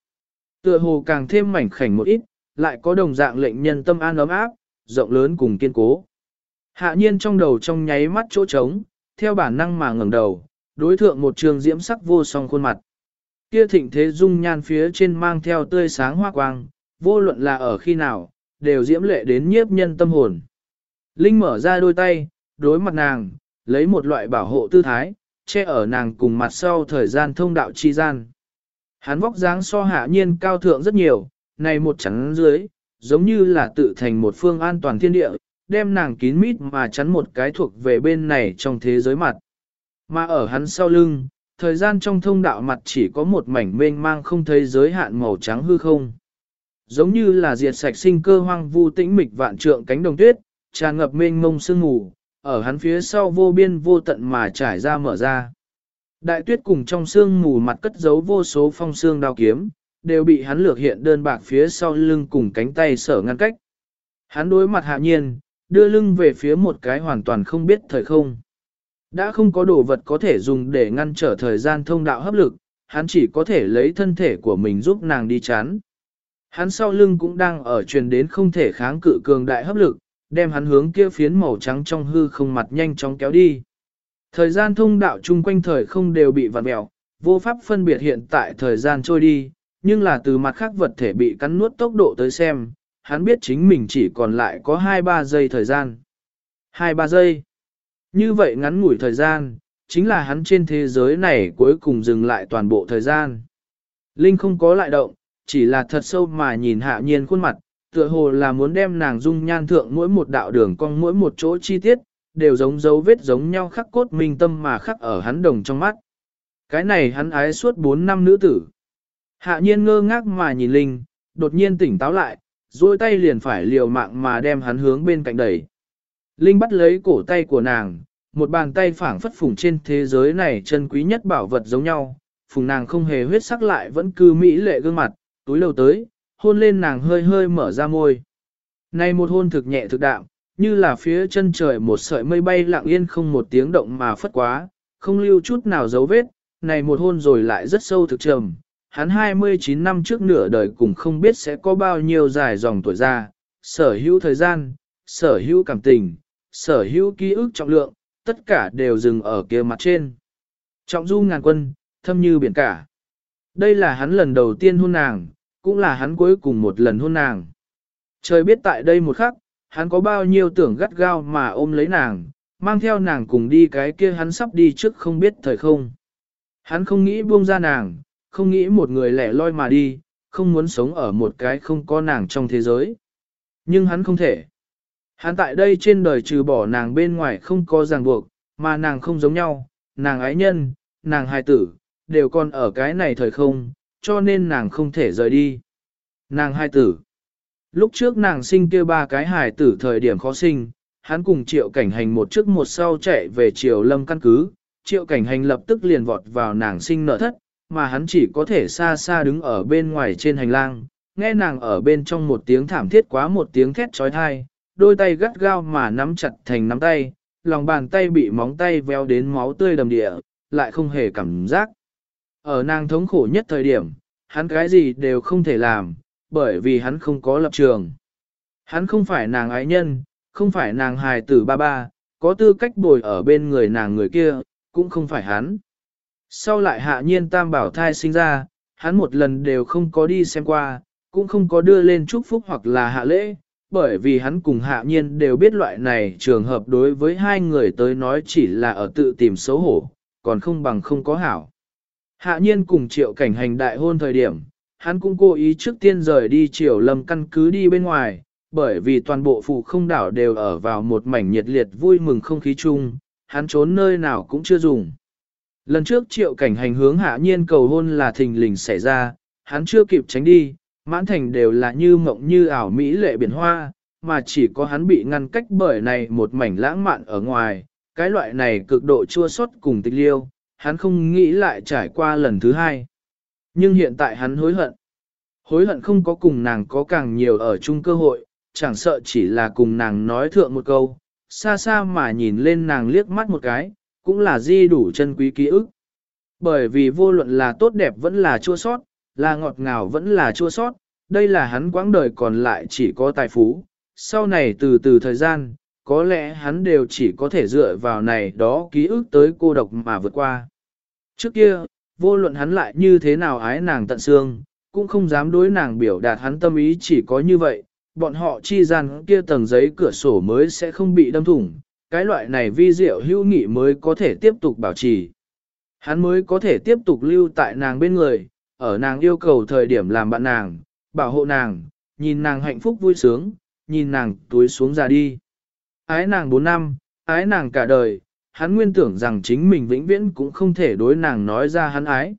Tựa hồ càng thêm mảnh khảnh một ít, lại có đồng dạng lệnh nhân tâm an ấm áp, rộng lớn cùng kiên cố. Hạ nhiên trong đầu trong nháy mắt chỗ trống, theo bản năng mà ngẩng đầu, đối thượng một trường diễm sắc vô song khuôn mặt. Kia thịnh thế dung nhan phía trên mang theo tươi sáng hoa quang, vô luận là ở khi nào, đều diễm lệ đến nhiếp nhân tâm hồn. Linh mở ra đôi tay, đối mặt nàng, lấy một loại bảo hộ tư thái, che ở nàng cùng mặt sau thời gian thông đạo chi gian. Hắn vóc dáng so hạ nhiên cao thượng rất nhiều, này một chắn dưới, giống như là tự thành một phương an toàn thiên địa, đem nàng kín mít mà chắn một cái thuộc về bên này trong thế giới mặt. Mà ở hắn sau lưng, thời gian trong thông đạo mặt chỉ có một mảnh mênh mang không thấy giới hạn màu trắng hư không. Giống như là diệt sạch sinh cơ hoang vu tĩnh mịch vạn trượng cánh đồng tuyết, tràn ngập mênh mông sương mù, ở hắn phía sau vô biên vô tận mà trải ra mở ra. Đại tuyết cùng trong sương mù mặt cất giấu vô số phong sương đao kiếm, đều bị hắn lược hiện đơn bạc phía sau lưng cùng cánh tay sở ngăn cách. Hắn đối mặt hạ nhiên, đưa lưng về phía một cái hoàn toàn không biết thời không. Đã không có đồ vật có thể dùng để ngăn trở thời gian thông đạo hấp lực, hắn chỉ có thể lấy thân thể của mình giúp nàng đi chán. Hắn sau lưng cũng đang ở truyền đến không thể kháng cự cường đại hấp lực, đem hắn hướng kia phiến màu trắng trong hư không mặt nhanh chóng kéo đi. Thời gian thông đạo chung quanh thời không đều bị vặn mèo, vô pháp phân biệt hiện tại thời gian trôi đi, nhưng là từ mặt khác vật thể bị cắn nuốt tốc độ tới xem, hắn biết chính mình chỉ còn lại có 2-3 giây thời gian. 2-3 giây. Như vậy ngắn ngủi thời gian, chính là hắn trên thế giới này cuối cùng dừng lại toàn bộ thời gian. Linh không có lại động, chỉ là thật sâu mà nhìn hạ nhiên khuôn mặt, tựa hồ là muốn đem nàng dung nhan thượng mỗi một đạo đường cong mỗi một chỗ chi tiết, đều giống dấu vết giống nhau khắc cốt minh tâm mà khắc ở hắn đồng trong mắt. Cái này hắn ái suốt 4 năm nữ tử. Hạ nhiên ngơ ngác mà nhìn Linh, đột nhiên tỉnh táo lại, duỗi tay liền phải liều mạng mà đem hắn hướng bên cạnh đẩy. Linh bắt lấy cổ tay của nàng, một bàn tay phảng phất phùng trên thế giới này chân quý nhất bảo vật giống nhau, phùng nàng không hề huyết sắc lại vẫn cư mỹ lệ gương mặt, túi lâu tới, hôn lên nàng hơi hơi mở ra môi. Này một hôn thực nhẹ thực đạm, như là phía chân trời một sợi mây bay lặng yên không một tiếng động mà phất quá, không lưu chút nào dấu vết, này một hôn rồi lại rất sâu thực trầm. Hắn 29 năm trước nửa đời cũng không biết sẽ có bao nhiêu dài dòng tuổi ra, sở hữu thời gian, sở hữu cảm tình, sở hữu ký ức trọng lượng, tất cả đều dừng ở kia mặt trên. Trọng du ngàn quân, thâm như biển cả. Đây là hắn lần đầu tiên hôn nàng, cũng là hắn cuối cùng một lần hôn nàng. Trời biết tại đây một khắc, hắn có bao nhiêu tưởng gắt gao mà ôm lấy nàng, mang theo nàng cùng đi cái kia hắn sắp đi trước không biết thời không. Hắn không nghĩ buông ra nàng, không nghĩ một người lẻ loi mà đi, không muốn sống ở một cái không có nàng trong thế giới. Nhưng hắn không thể. Hắn tại đây trên đời trừ bỏ nàng bên ngoài không có ràng buộc, mà nàng không giống nhau, nàng ái nhân, nàng hài tử, đều còn ở cái này thời không, cho nên nàng không thể rời đi. Nàng hai tử. Lúc trước nàng sinh kia ba cái hài tử thời điểm khó sinh, hắn cùng triệu cảnh hành một trước một sau chạy về triều lâm căn cứ, triệu cảnh hành lập tức liền vọt vào nàng sinh nợ thất, mà hắn chỉ có thể xa xa đứng ở bên ngoài trên hành lang, nghe nàng ở bên trong một tiếng thảm thiết quá một tiếng thét trói thai, đôi tay gắt gao mà nắm chặt thành nắm tay, lòng bàn tay bị móng tay véo đến máu tươi đầm địa, lại không hề cảm giác. Ở nàng thống khổ nhất thời điểm, hắn cái gì đều không thể làm, bởi vì hắn không có lập trường. Hắn không phải nàng ái nhân, không phải nàng hài tử ba ba, có tư cách bồi ở bên người nàng người kia, cũng không phải hắn. Sau lại hạ nhiên tam bảo thai sinh ra, hắn một lần đều không có đi xem qua, cũng không có đưa lên chúc phúc hoặc là hạ lễ, bởi vì hắn cùng hạ nhiên đều biết loại này trường hợp đối với hai người tới nói chỉ là ở tự tìm xấu hổ, còn không bằng không có hảo. Hạ nhiên cùng triệu cảnh hành đại hôn thời điểm, hắn cũng cố ý trước tiên rời đi triều lâm căn cứ đi bên ngoài, bởi vì toàn bộ phụ không đảo đều ở vào một mảnh nhiệt liệt vui mừng không khí chung, hắn trốn nơi nào cũng chưa dùng. Lần trước triệu cảnh hành hướng hạ nhiên cầu hôn là thình lình xảy ra, hắn chưa kịp tránh đi, mãn thành đều là như mộng như ảo mỹ lệ biển hoa, mà chỉ có hắn bị ngăn cách bởi này một mảnh lãng mạn ở ngoài, cái loại này cực độ chua xót cùng tịch liêu, hắn không nghĩ lại trải qua lần thứ hai. Nhưng hiện tại hắn hối hận. Hối hận không có cùng nàng có càng nhiều ở chung cơ hội, chẳng sợ chỉ là cùng nàng nói thượng một câu, xa xa mà nhìn lên nàng liếc mắt một cái, cũng là di đủ chân quý ký ức. Bởi vì vô luận là tốt đẹp vẫn là chua sót, là ngọt ngào vẫn là chua sót, đây là hắn quãng đời còn lại chỉ có tài phú, sau này từ từ thời gian, có lẽ hắn đều chỉ có thể dựa vào này đó ký ức tới cô độc mà vượt qua. Trước kia, vô luận hắn lại như thế nào ái nàng tận xương, cũng không dám đối nàng biểu đạt hắn tâm ý chỉ có như vậy, bọn họ chi gian kia tầng giấy cửa sổ mới sẽ không bị đâm thủng, cái loại này vi diệu hữu nghị mới có thể tiếp tục bảo trì. Hắn mới có thể tiếp tục lưu tại nàng bên người, ở nàng yêu cầu thời điểm làm bạn nàng, bảo hộ nàng, nhìn nàng hạnh phúc vui sướng, nhìn nàng túi xuống ra đi. Ái nàng 4 năm, ái nàng cả đời, hắn nguyên tưởng rằng chính mình vĩnh viễn cũng không thể đối nàng nói ra hắn ái.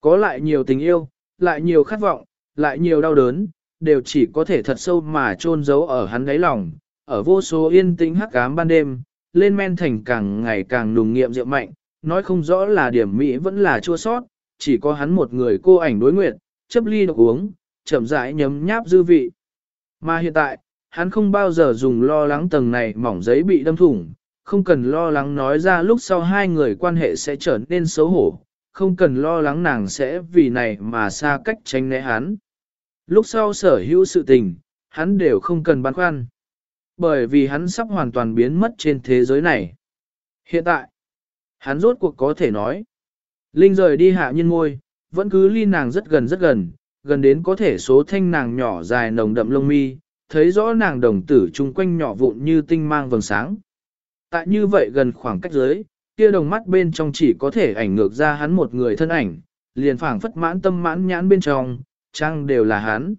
Có lại nhiều tình yêu, lại nhiều khát vọng, lại nhiều đau đớn, đều chỉ có thể thật sâu mà chôn giấu ở hắn đáy lòng, ở vô số yên tĩnh hắc ám ban đêm, lên men thành càng ngày càng nùng nghiệm rượu mạnh, nói không rõ là điểm mỹ vẫn là chua sót, chỉ có hắn một người cô ảnh đối nguyện, chấp ly độc uống, chậm rãi nhấm nháp dư vị. Mà hiện tại, hắn không bao giờ dùng lo lắng tầng này mỏng giấy bị đâm thủng, không cần lo lắng nói ra lúc sau hai người quan hệ sẽ trở nên xấu hổ, không cần lo lắng nàng sẽ vì này mà xa cách tránh né hắn. Lúc sau sở hữu sự tình, hắn đều không cần băn khoăn. Bởi vì hắn sắp hoàn toàn biến mất trên thế giới này. Hiện tại, hắn rốt cuộc có thể nói. Linh rời đi hạ nhân ngôi, vẫn cứ ly nàng rất gần rất gần, gần đến có thể số thanh nàng nhỏ dài nồng đậm lông mi, thấy rõ nàng đồng tử chung quanh nhỏ vụn như tinh mang vầng sáng. Tại như vậy gần khoảng cách dưới, kia đồng mắt bên trong chỉ có thể ảnh ngược ra hắn một người thân ảnh, liền phảng phất mãn tâm mãn nhãn bên trong, trang đều là hắn.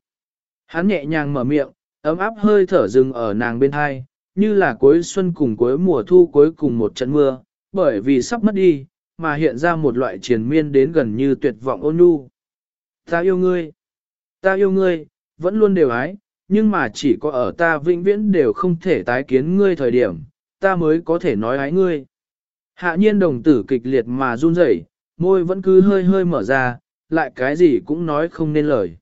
Hắn nhẹ nhàng mở miệng, ấm áp hơi thở dừng ở nàng bên hai, như là cuối xuân cùng cuối mùa thu cuối cùng một trận mưa, bởi vì sắp mất đi, mà hiện ra một loại triền miên đến gần như tuyệt vọng ôn nhu. Ta yêu ngươi, ta yêu ngươi, vẫn luôn đều ái, nhưng mà chỉ có ở ta vĩnh viễn đều không thể tái kiến ngươi thời điểm, ta mới có thể nói ái ngươi. Hạ nhiên đồng tử kịch liệt mà run rẩy, môi vẫn cứ hơi hơi mở ra, lại cái gì cũng nói không nên lời.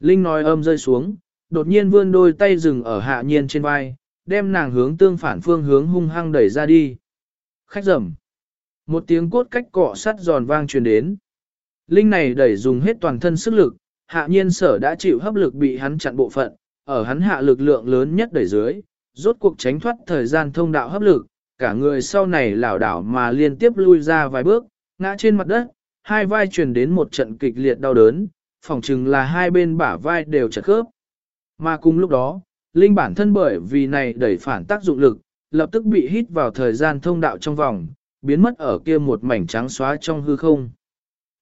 Linh nói âm rơi xuống, đột nhiên vươn đôi tay dừng ở hạ nhiên trên vai, đem nàng hướng tương phản phương hướng hung hăng đẩy ra đi. Khách rầm. Một tiếng cốt cách cọ sắt giòn vang truyền đến. Linh này đẩy dùng hết toàn thân sức lực, hạ nhiên sở đã chịu hấp lực bị hắn chặn bộ phận, ở hắn hạ lực lượng lớn nhất đẩy dưới, rốt cuộc tránh thoát thời gian thông đạo hấp lực, cả người sau này lảo đảo mà liên tiếp lui ra vài bước, ngã trên mặt đất, hai vai truyền đến một trận kịch liệt đau đớn, phỏng chừng là hai bên bả vai đều chật khớp. Mà cùng lúc đó, Linh bản thân bởi vì này đẩy phản tác dụng lực, lập tức bị hít vào thời gian thông đạo trong vòng, biến mất ở kia một mảnh trắng xóa trong hư không.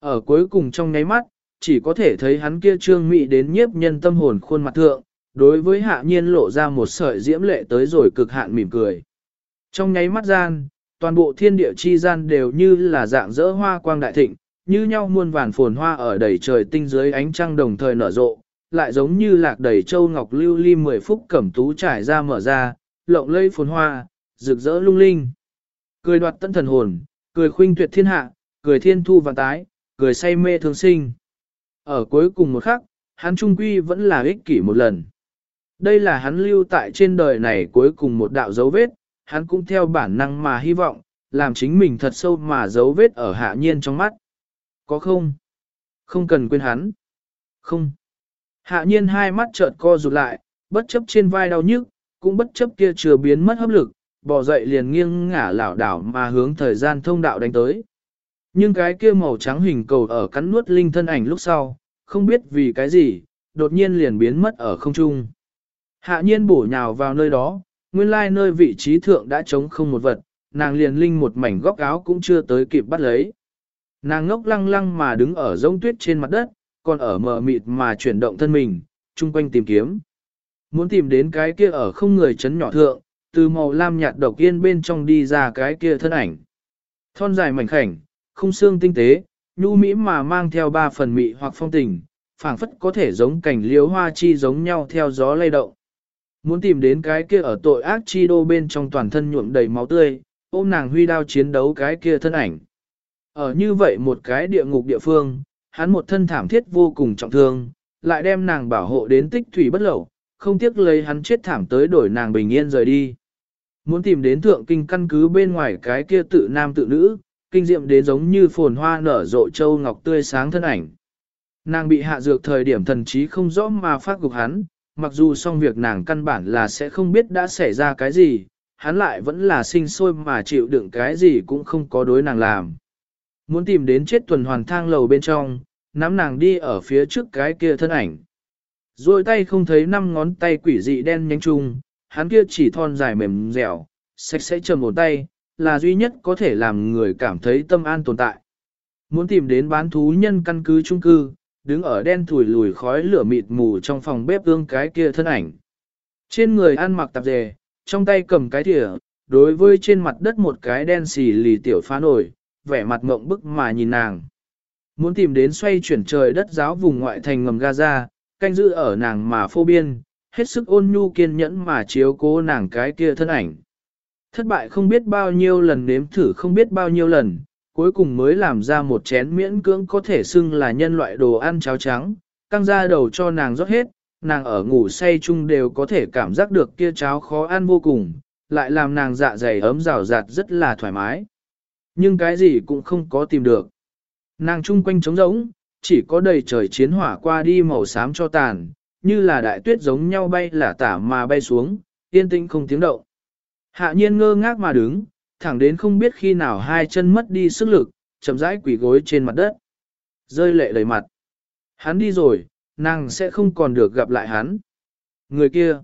Ở cuối cùng trong nháy mắt, chỉ có thể thấy hắn kia trương mị đến nhiếp nhân tâm hồn khuôn mặt thượng, đối với hạ nhiên lộ ra một sợi diễm lệ tới rồi cực hạn mỉm cười. Trong nháy mắt gian, toàn bộ thiên địa chi gian đều như là dạng dỡ hoa quang đại thịnh, như nhau muôn vàn phồn hoa ở đầy trời tinh dưới ánh trăng đồng thời nở rộ, lại giống như lạc đầy châu ngọc lưu ly mười phúc cẩm tú trải ra mở ra, lộng lây phồn hoa, rực rỡ lung linh. Cười đoạt tân thần hồn, cười khuynh tuyệt thiên hạ, cười thiên thu vạn tái, cười say mê thương sinh. Ở cuối cùng một khắc, hắn trung quy vẫn là ích kỷ một lần. Đây là hắn lưu tại trên đời này cuối cùng một đạo dấu vết, hắn cũng theo bản năng mà hy vọng, làm chính mình thật sâu mà dấu vết ở hạ nhiên trong mắt. Có không? Không cần quên hắn. Không. Hạ nhiên hai mắt chợt co rụt lại, bất chấp trên vai đau nhức, cũng bất chấp kia chưa biến mất hấp lực, bò dậy liền nghiêng ngả lảo đảo mà hướng thời gian thông đạo đánh tới. Nhưng cái kia màu trắng hình cầu ở cắn nuốt linh thân ảnh lúc sau, không biết vì cái gì, đột nhiên liền biến mất ở không trung. Hạ nhiên bổ nhào vào nơi đó, nguyên lai nơi vị trí thượng đã trống không một vật, nàng liền linh một mảnh góc áo cũng chưa tới kịp bắt lấy. Nàng ngốc lăng lăng mà đứng ở giống tuyết trên mặt đất, còn ở mờ mịt mà chuyển động thân mình, chung quanh tìm kiếm. Muốn tìm đến cái kia ở không người chấn nhỏ thượng, từ màu lam nhạt độc yên bên trong đi ra cái kia thân ảnh. Thon dài mảnh khảnh, không xương tinh tế, nhu mỹ mà mang theo ba phần mị hoặc phong tình, phảng phất có thể giống cảnh liếu hoa chi giống nhau theo gió lay động. Muốn tìm đến cái kia ở tội ác chi đô bên trong toàn thân nhuộm đầy máu tươi, ôm nàng huy đao chiến đấu cái kia thân ảnh. Ở như vậy một cái địa ngục địa phương, hắn một thân thảm thiết vô cùng trọng thương, lại đem nàng bảo hộ đến tích thủy bất lậu, không tiếc lấy hắn chết thảm tới đổi nàng bình yên rời đi. Muốn tìm đến thượng kinh căn cứ bên ngoài cái kia tự nam tự nữ, kinh diệm đến giống như phồn hoa nở rộ châu ngọc tươi sáng thân ảnh. Nàng bị hạ dược thời điểm thần trí không rõ mà phát gục hắn, mặc dù xong việc nàng căn bản là sẽ không biết đã xảy ra cái gì, hắn lại vẫn là sinh sôi mà chịu đựng cái gì cũng không có đối nàng làm. Muốn tìm đến chết tuần hoàn thang lầu bên trong, nắm nàng đi ở phía trước cái kia thân ảnh. Rồi tay không thấy năm ngón tay quỷ dị đen nhánh chung, hắn kia chỉ thon dài mềm dẻo, sạch sẽ trầm một tay, là duy nhất có thể làm người cảm thấy tâm an tồn tại. Muốn tìm đến bán thú nhân căn cứ trung cư, đứng ở đen thùi lùi khói lửa mịt mù trong phòng bếp ương cái kia thân ảnh. Trên người ăn mặc tạp dề, trong tay cầm cái thìa, đối với trên mặt đất một cái đen xì lì tiểu phá nổi, vẻ mặt mộng bức mà nhìn nàng. Muốn tìm đến xoay chuyển trời đất giáo vùng ngoại thành ngầm Gaza, canh giữ ở nàng mà phô biên, hết sức ôn nhu kiên nhẫn mà chiếu cố nàng cái kia thân ảnh. Thất bại không biết bao nhiêu lần nếm thử không biết bao nhiêu lần, cuối cùng mới làm ra một chén miễn cưỡng có thể xưng là nhân loại đồ ăn cháo trắng, căng ra đầu cho nàng rót hết, nàng ở ngủ say chung đều có thể cảm giác được kia cháo khó ăn vô cùng, lại làm nàng dạ dày ấm rào rạt rất là thoải mái. Nhưng cái gì cũng không có tìm được. Nàng chung quanh trống rỗng, chỉ có đầy trời chiến hỏa qua đi màu xám cho tàn, như là đại tuyết giống nhau bay là tả mà bay xuống, yên tĩnh không tiếng động. Hạ nhiên ngơ ngác mà đứng, thẳng đến không biết khi nào hai chân mất đi sức lực, chậm rãi quỳ gối trên mặt đất. Rơi lệ đầy mặt. Hắn đi rồi, nàng sẽ không còn được gặp lại hắn. Người kia,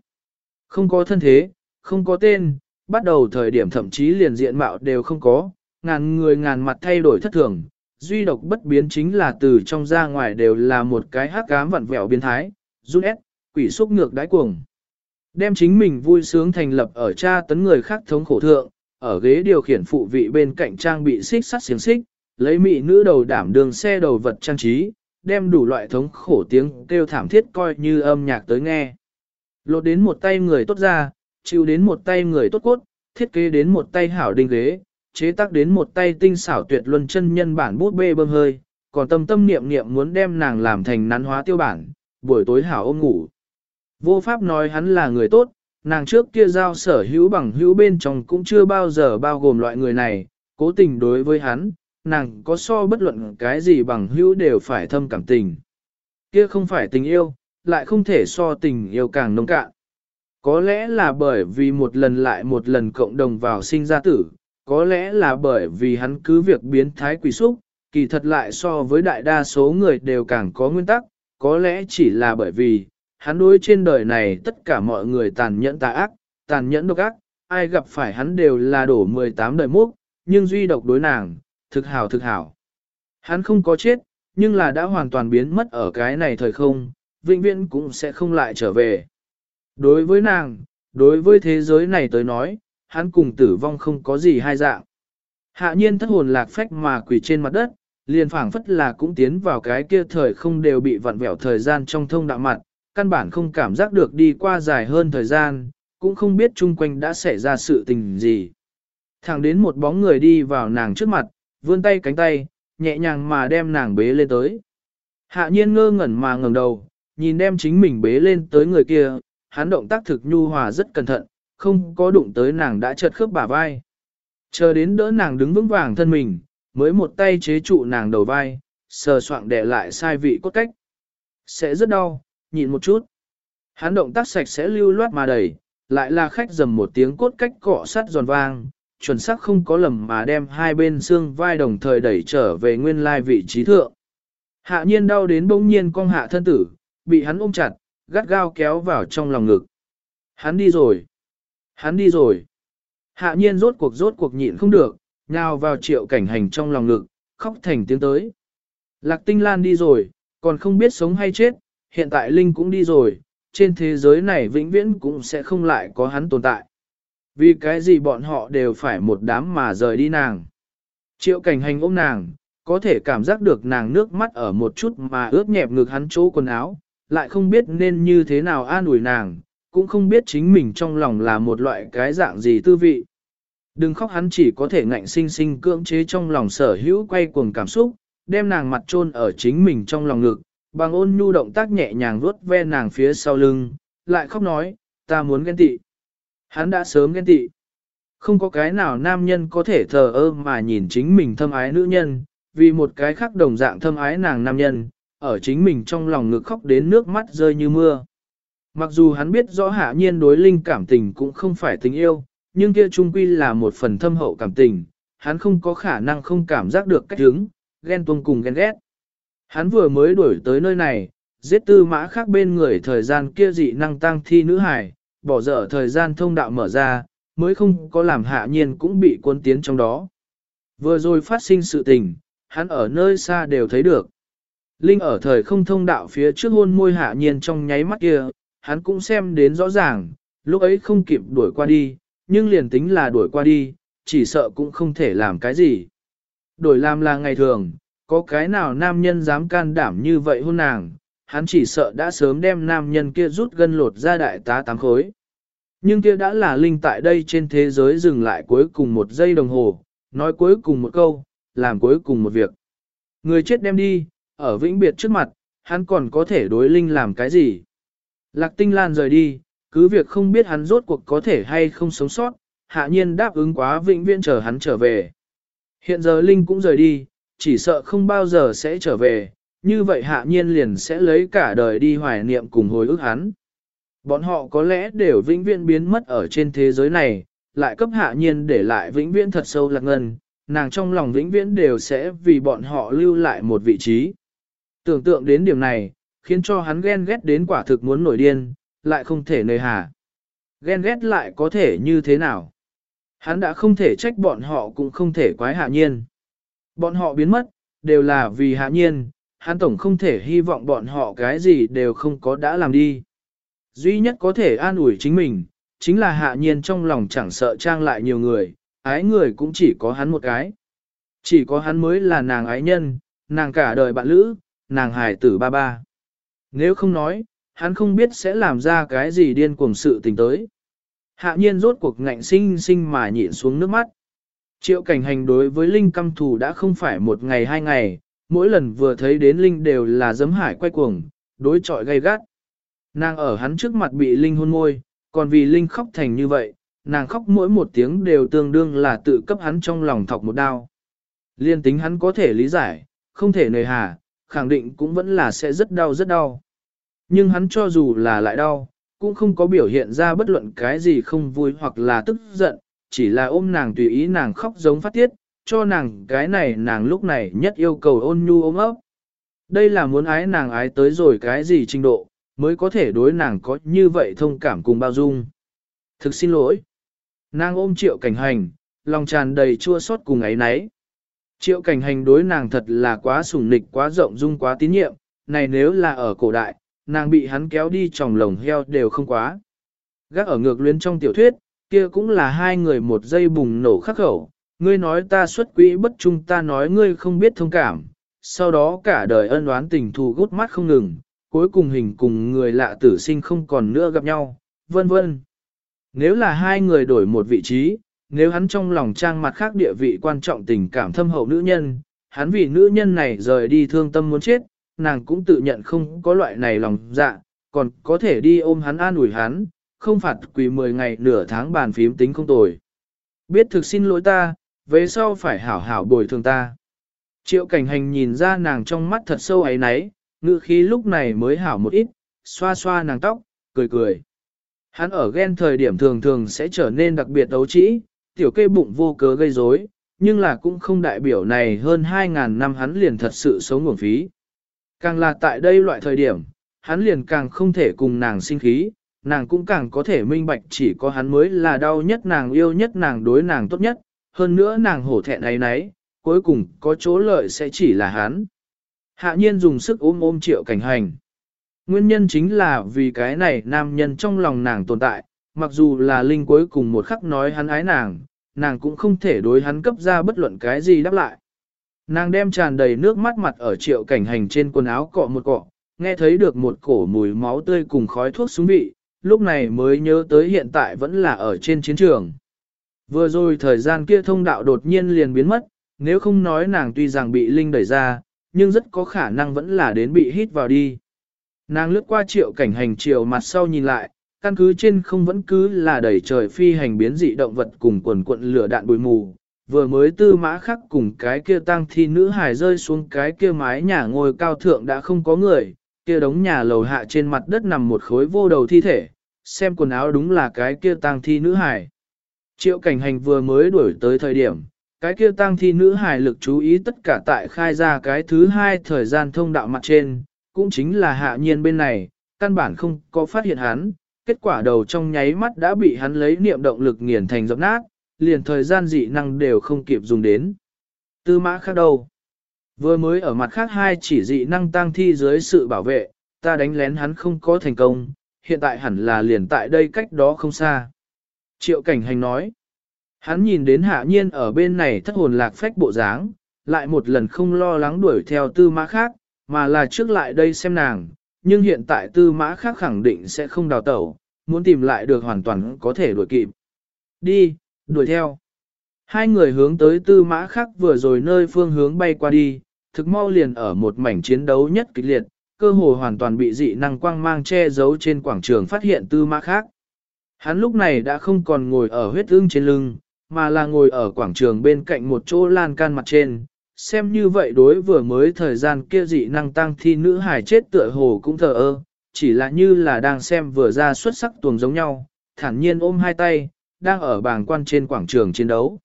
không có thân thế, không có tên, bắt đầu thời điểm thậm chí liền diện mạo đều không có, ngàn người ngàn mặt thay đổi thất thường, duy độc bất biến chính là từ trong ra ngoài đều là một cái hắc ám vặn vẹo biến thái, run ép, quỷ xúc ngược đáy cuồng. Đem chính mình vui sướng thành lập ở cha tấn người khác thống khổ thượng, ở ghế điều khiển phụ vị bên cạnh trang bị xích sắt xiềng xích, lấy mỹ nữ đầu đảm đường xe đầu vật trang trí, đem đủ loại thống khổ tiếng kêu thảm thiết coi như âm nhạc tới nghe. Lột đến một tay người tốt ra, chịu đến một tay người tốt cốt, thiết kế đến một tay hảo đinh ghế, chế tác đến một tay tinh xảo tuyệt luân chân nhân bản bút bê bơm hơi, còn tâm tâm niệm niệm muốn đem nàng làm thành nắn hóa tiêu bản, buổi tối hảo ôm ngủ. Vô pháp nói hắn là người tốt, nàng trước kia giao sở hữu bằng hữu bên trong cũng chưa bao giờ bao gồm loại người này, cố tình đối với hắn, nàng có so bất luận cái gì bằng hữu đều phải thâm cảm tình. Kia không phải tình yêu, lại không thể so tình yêu càng nông cạn. Có lẽ là bởi vì một lần lại một lần cộng đồng vào sinh ra tử, có lẽ là bởi vì hắn cứ việc biến thái quỷ xúc, kỳ thật lại so với đại đa số người đều càng có nguyên tắc, có lẽ chỉ là bởi vì, hắn đối trên đời này tất cả mọi người tàn nhẫn tà ác, tàn nhẫn độc ác, ai gặp phải hắn đều là đổ 18 đời múc, nhưng duy độc đối nàng, thực hảo thực hảo. Hắn không có chết, nhưng là đã hoàn toàn biến mất ở cái này thời không, vĩnh viễn cũng sẽ không lại trở về. Đối với nàng, đối với thế giới này tới nói, hắn cùng tử vong không có gì hai dạng. Hạ nhiên thất hồn lạc phách mà quỳ trên mặt đất, liền phảng phất là cũng tiến vào cái kia thời không đều bị vặn vẹo thời gian trong thông đạo mặt, căn bản không cảm giác được đi qua dài hơn thời gian, cũng không biết chung quanh đã xảy ra sự tình gì. Thẳng đến một bóng người đi vào nàng trước mặt, vươn tay cánh tay, nhẹ nhàng mà đem nàng bế lên tới. Hạ nhiên ngơ ngẩn mà ngẩng đầu, nhìn đem chính mình bế lên tới người kia, hắn động tác thực nhu hòa rất cẩn thận, không có đụng tới nàng đã chật khớp bả vai. Chờ đến đỡ nàng đứng vững vàng thân mình, mới một tay chế trụ nàng đầu vai, sờ soạng đè lại sai vị cốt cách. Sẽ rất đau, nhịn một chút. Hắn động tác sạch sẽ lưu loát mà đầy, lại là khách dầm một tiếng cốt cách cọ sắt giòn vang, chuẩn xác không có lầm mà đem hai bên xương vai đồng thời đẩy trở về nguyên lai vị trí thượng. Hạ nhiên đau đến bỗng nhiên cong hạ thân tử, bị hắn ôm chặt, gắt gao kéo vào trong lòng ngực. Hắn đi rồi. Hắn đi rồi. Hạ nhiên rốt cuộc rốt cuộc nhịn không được, nhào vào triệu cảnh hành trong lòng ngực, khóc thành tiếng tới. Lạc tinh lan đi rồi, còn không biết sống hay chết, hiện tại Linh cũng đi rồi, trên thế giới này vĩnh viễn cũng sẽ không lại có hắn tồn tại. Vì cái gì bọn họ đều phải một đám mà rời đi nàng. Triệu cảnh hành ôm nàng, có thể cảm giác được nàng nước mắt ở một chút mà ướt nhẹp ngực hắn chỗ quần áo, lại không biết nên như thế nào an ủi nàng, cũng không biết chính mình trong lòng là một loại cái dạng gì tư vị. Đừng khóc hắn chỉ có thể ngạnh sinh sinh cưỡng chế trong lòng sở hữu quay cuồng cảm xúc, đem nàng mặt chôn ở chính mình trong lòng ngực, bằng ôn nhu động tác nhẹ nhàng vuốt ve nàng phía sau lưng, lại khóc nói, ta muốn ghen tị. Hắn đã sớm ghen tị. Không có cái nào nam nhân có thể thờ ơ mà nhìn chính mình thâm ái nữ nhân, vì một cái khác đồng dạng thâm ái nàng nam nhân, ở chính mình trong lòng ngực khóc đến nước mắt rơi như mưa. Mặc dù hắn biết rõ hạ nhiên đối linh cảm tình cũng không phải tình yêu, nhưng kia trung quy là một phần thâm hậu cảm tình, hắn không có khả năng không cảm giác được cách hướng, ghen tuông cùng ghen ghét. Hắn vừa mới đuổi tới nơi này, giết tư mã khác bên người thời gian kia dị năng tăng thi nữ hải, bỏ dở thời gian thông đạo mở ra, mới không có làm hạ nhiên cũng bị cuốn tiến trong đó. Vừa rồi phát sinh sự tình, hắn ở nơi xa đều thấy được. Linh ở thời không thông đạo phía trước hôn môi hạ nhiên trong nháy mắt kia, hắn cũng xem đến rõ ràng, lúc ấy không kịp đuổi qua đi, nhưng liền tính là đuổi qua đi, chỉ sợ cũng không thể làm cái gì. Đổi làm là ngày thường, có cái nào nam nhân dám can đảm như vậy hôn nàng, hắn chỉ sợ đã sớm đem nam nhân kia rút gân lột ra đại tá tám khối. Nhưng kia đã là linh tại đây trên thế giới dừng lại cuối cùng một giây đồng hồ, nói cuối cùng một câu, làm cuối cùng một việc. Người chết đem đi, ở vĩnh biệt trước mặt, hắn còn có thể đối linh làm cái gì? Lạc tinh lan rời đi, cứ việc không biết hắn rốt cuộc có thể hay không sống sót, hạ nhiên đáp ứng quá vĩnh viễn chờ hắn trở về. Hiện giờ linh cũng rời đi, chỉ sợ không bao giờ sẽ trở về, như vậy hạ nhiên liền sẽ lấy cả đời đi hoài niệm cùng hồi ức hắn. Bọn họ có lẽ đều vĩnh viễn biến mất ở trên thế giới này, lại cấp hạ nhiên để lại vĩnh viễn thật sâu lạc ngân, nàng trong lòng vĩnh viễn đều sẽ vì bọn họ lưu lại một vị trí. Tưởng tượng đến điểm này, khiến cho hắn ghen ghét đến quả thực muốn nổi điên, lại không thể nơi hà. Ghen ghét lại có thể như thế nào? Hắn đã không thể trách bọn họ cũng không thể quái hạ nhiên. Bọn họ biến mất, đều là vì hạ nhiên, hắn tổng không thể hy vọng bọn họ cái gì đều không có đã làm đi. Duy nhất có thể an ủi chính mình, chính là hạ nhiên trong lòng chẳng sợ trang lại nhiều người, ái người cũng chỉ có hắn một cái. Chỉ có hắn mới là nàng ái nhân, nàng cả đời bạn lữ, nàng hài tử ba ba. Nếu không nói, hắn không biết sẽ làm ra cái gì điên cuồng sự tình tới. Hạ nhiên rốt cuộc ngạnh sinh sinh mà nhịn xuống nước mắt. Triệu cảnh hành đối với Linh căm thù đã không phải một ngày hai ngày, mỗi lần vừa thấy đến Linh đều là giấm hải quay cuồng, đối trọi gay gắt. Nàng ở hắn trước mặt bị Linh hôn môi, còn vì Linh khóc thành như vậy, nàng khóc mỗi một tiếng đều tương đương là tự cấp hắn trong lòng thọc một đau. Liên tính hắn có thể lý giải, không thể nề hà, khẳng định cũng vẫn là sẽ rất đau rất đau. Nhưng hắn cho dù là lại đau, cũng không có biểu hiện ra bất luận cái gì không vui hoặc là tức giận, chỉ là ôm nàng tùy ý nàng khóc giống phát tiết, cho nàng cái này nàng lúc này nhất yêu cầu ôn nhu ôm ấp. Đây là muốn ái nàng ái tới rồi cái gì trình độ, mới có thể đối nàng có như vậy thông cảm cùng bao dung. Thực xin lỗi. Nàng ôm triệu cảnh hành, lòng tràn đầy chua xót cùng ấy nấy. Triệu cảnh hành đối nàng thật là quá sủng nịch quá rộng dung quá tín nhiệm, này nếu là ở cổ đại, nàng bị hắn kéo đi tròng lồng heo đều không quá. Gác ở ngược luyến trong tiểu thuyết, kia cũng là hai người một giây bùng nổ khắc khẩu, ngươi nói ta xuất quỹ bất trung ta nói ngươi không biết thông cảm, sau đó cả đời ân oán tình thù gút mắt không ngừng, cuối cùng hình cùng người lạ tử sinh không còn nữa gặp nhau, vân vân. Nếu là hai người đổi một vị trí, nếu hắn trong lòng trang mặt khác địa vị quan trọng tình cảm thâm hậu nữ nhân, hắn vì nữ nhân này rời đi thương tâm muốn chết, nàng cũng tự nhận không có loại này lòng dạ, còn có thể đi ôm hắn an ủi hắn, không phạt quỳ 10 ngày nửa tháng bàn phím tính không tồi. Biết thực xin lỗi ta, về sau phải hảo hảo bồi thường ta. Triệu cảnh hành nhìn ra nàng trong mắt thật sâu ấy nấy, ngự khí lúc này mới hảo một ít, xoa xoa nàng tóc, cười cười. Hắn ở ghen thời điểm thường thường sẽ trở nên đặc biệt đấu trĩ, tiểu kê bụng vô cớ gây rối, nhưng là cũng không đại biểu này hơn 2.000 năm hắn liền thật sự sống nguồn phí. Càng là tại đây loại thời điểm, hắn liền càng không thể cùng nàng sinh khí, nàng cũng càng có thể minh bạch chỉ có hắn mới là đau nhất nàng yêu nhất nàng đối nàng tốt nhất, hơn nữa nàng hổ thẹn ấy nấy, cuối cùng có chỗ lợi sẽ chỉ là hắn. Hạ nhiên dùng sức ôm ôm triệu cảnh hành. Nguyên nhân chính là vì cái này nam nhân trong lòng nàng tồn tại, mặc dù là linh cuối cùng một khắc nói hắn ái nàng, nàng cũng không thể đối hắn cấp ra bất luận cái gì đáp lại. Nàng đem tràn đầy nước mắt mặt ở triệu cảnh hành trên quần áo cọ một cọ, nghe thấy được một cổ mùi máu tươi cùng khói thuốc súng vị, lúc này mới nhớ tới hiện tại vẫn là ở trên chiến trường. Vừa rồi thời gian kia thông đạo đột nhiên liền biến mất, nếu không nói nàng tuy rằng bị Linh đẩy ra, nhưng rất có khả năng vẫn là đến bị hít vào đi. Nàng lướt qua triệu cảnh hành chiều mặt sau nhìn lại, căn cứ trên không vẫn cứ là đẩy trời phi hành biến dị động vật cùng quần cuộn lửa đạn bụi mù. Vừa mới tư mã khắc cùng cái kia tăng thi nữ hài rơi xuống cái kia mái nhà ngồi cao thượng đã không có người, kia đống nhà lầu hạ trên mặt đất nằm một khối vô đầu thi thể, xem quần áo đúng là cái kia tang thi nữ hải. Triệu cảnh hành vừa mới đuổi tới thời điểm, cái kia tang thi nữ hải lực chú ý tất cả tại khai ra cái thứ hai thời gian thông đạo mặt trên, cũng chính là hạ nhiên bên này, căn bản không có phát hiện hắn, kết quả đầu trong nháy mắt đã bị hắn lấy niệm động lực nghiền thành dập nát, liền thời gian dị năng đều không kịp dùng đến. Tư mã khác đâu? Vừa mới ở mặt khác hai chỉ dị năng tăng thi dưới sự bảo vệ, ta đánh lén hắn không có thành công, hiện tại hẳn là liền tại đây cách đó không xa. Triệu cảnh hành nói, hắn nhìn đến hạ nhiên ở bên này thất hồn lạc phách bộ dáng, lại một lần không lo lắng đuổi theo tư mã khác, mà là trước lại đây xem nàng, nhưng hiện tại tư mã khác khẳng định sẽ không đào tẩu, muốn tìm lại được hoàn toàn có thể đuổi kịp. Đi, đuổi theo. Hai người hướng tới tư mã khác vừa rồi nơi phương hướng bay qua đi, thực mau liền ở một mảnh chiến đấu nhất kịch liệt, cơ hồ hoàn toàn bị dị năng quang mang che giấu trên quảng trường phát hiện tư mã khác. Hắn lúc này đã không còn ngồi ở huyết ương trên lưng, mà là ngồi ở quảng trường bên cạnh một chỗ lan can mặt trên, xem như vậy đối vừa mới thời gian kia dị năng tăng thi nữ hài chết tựa hồ cũng thờ ơ, chỉ là như là đang xem vừa ra xuất sắc tuồng giống nhau, thản nhiên ôm hai tay, đang ở bàng quan trên quảng trường chiến đấu.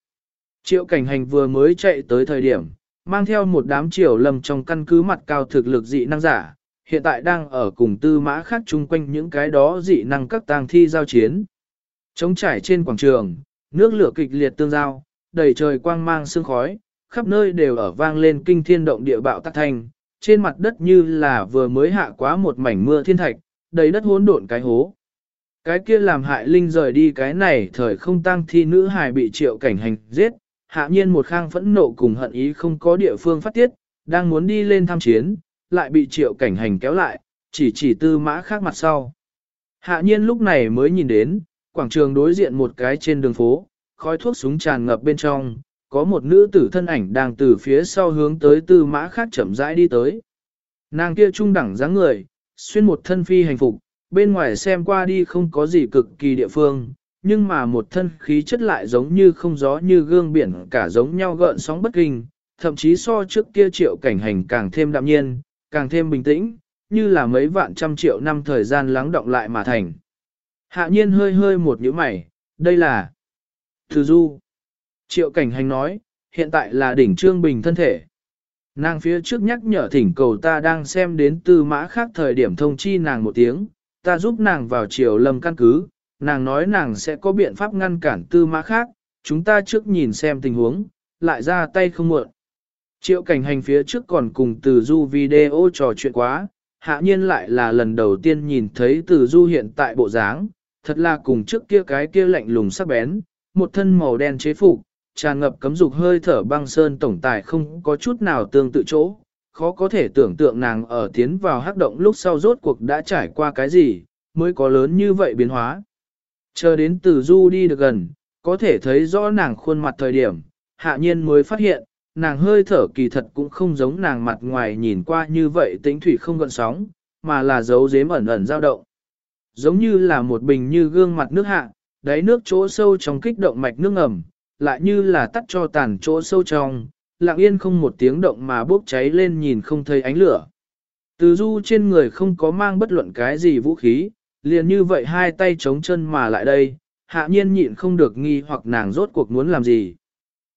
Triệu cảnh hành vừa mới chạy tới thời điểm, mang theo một đám triều lầm trong căn cứ mặt cao thực lực dị năng giả, hiện tại đang ở cùng tư mã khác chung quanh những cái đó dị năng các tang thi giao chiến. Trống trải trên quảng trường, nước lửa kịch liệt tương giao, đầy trời quang mang sương khói, khắp nơi đều ở vang lên kinh thiên động địa bạo tắc thanh, trên mặt đất như là vừa mới hạ quá một mảnh mưa thiên thạch, đầy đất hỗn độn cái hố. Cái kia làm hại linh rời đi cái này thời không tăng thi nữ hài bị triệu cảnh hành giết, hạ nhiên một khang phẫn nộ cùng hận ý không có địa phương phát tiết, đang muốn đi lên tham chiến, lại bị triệu cảnh hành kéo lại, chỉ chỉ tư mã khác mặt sau. Hạ nhiên lúc này mới nhìn đến, quảng trường đối diện một cái trên đường phố, khói thuốc súng tràn ngập bên trong, có một nữ tử thân ảnh đang từ phía sau hướng tới tư mã khác chậm rãi đi tới. Nàng kia trung đẳng dáng người, xuyên một thân phi hành phục, bên ngoài xem qua đi không có gì cực kỳ địa phương, nhưng mà một thân khí chất lại giống như không gió như gương biển cả giống nhau gợn sóng bất kinh, thậm chí so trước kia triệu cảnh hành càng thêm đạm nhiên, càng thêm bình tĩnh, như là mấy vạn trăm triệu năm thời gian lắng động lại mà thành. Hạ nhiên hơi hơi một nhíu mày, đây là Từ Du. Triệu cảnh hành nói, hiện tại là đỉnh trương bình thân thể. Nàng phía trước nhắc nhở thỉnh cầu ta đang xem đến tư mã khác thời điểm thông chi nàng một tiếng, ta giúp nàng vào triều lâm căn cứ, nàng nói nàng sẽ có biện pháp ngăn cản tư mã khác, chúng ta trước nhìn xem tình huống, lại ra tay không muộn. Triệu cảnh hành phía trước còn cùng từ du video trò chuyện quá, hạ nhiên lại là lần đầu tiên nhìn thấy từ du hiện tại bộ dáng, thật là cùng trước kia cái kia lạnh lùng sắc bén, một thân màu đen chế phục, tràn ngập cấm dục hơi thở băng sơn tổng tài không có chút nào tương tự chỗ, khó có thể tưởng tượng nàng ở tiến vào hắc động lúc sau rốt cuộc đã trải qua cái gì, mới có lớn như vậy biến hóa. Chờ đến từ du đi được gần, có thể thấy rõ nàng khuôn mặt thời điểm, hạ nhiên mới phát hiện, nàng hơi thở kỳ thật cũng không giống nàng mặt ngoài nhìn qua như vậy tĩnh thủy không gợn sóng, mà là dấu dếm ẩn ẩn dao động. Giống như là một bình như gương mặt nước hạ, đáy nước chỗ sâu trong kích động mạch nước ngầm, lại như là tắt cho tàn chỗ sâu trong, lặng yên không một tiếng động mà bốc cháy lên nhìn không thấy ánh lửa. Từ du trên người không có mang bất luận cái gì vũ khí, liền như vậy hai tay chống chân mà lại đây, hạ nhiên nhịn không được nghi hoặc nàng rốt cuộc muốn làm gì.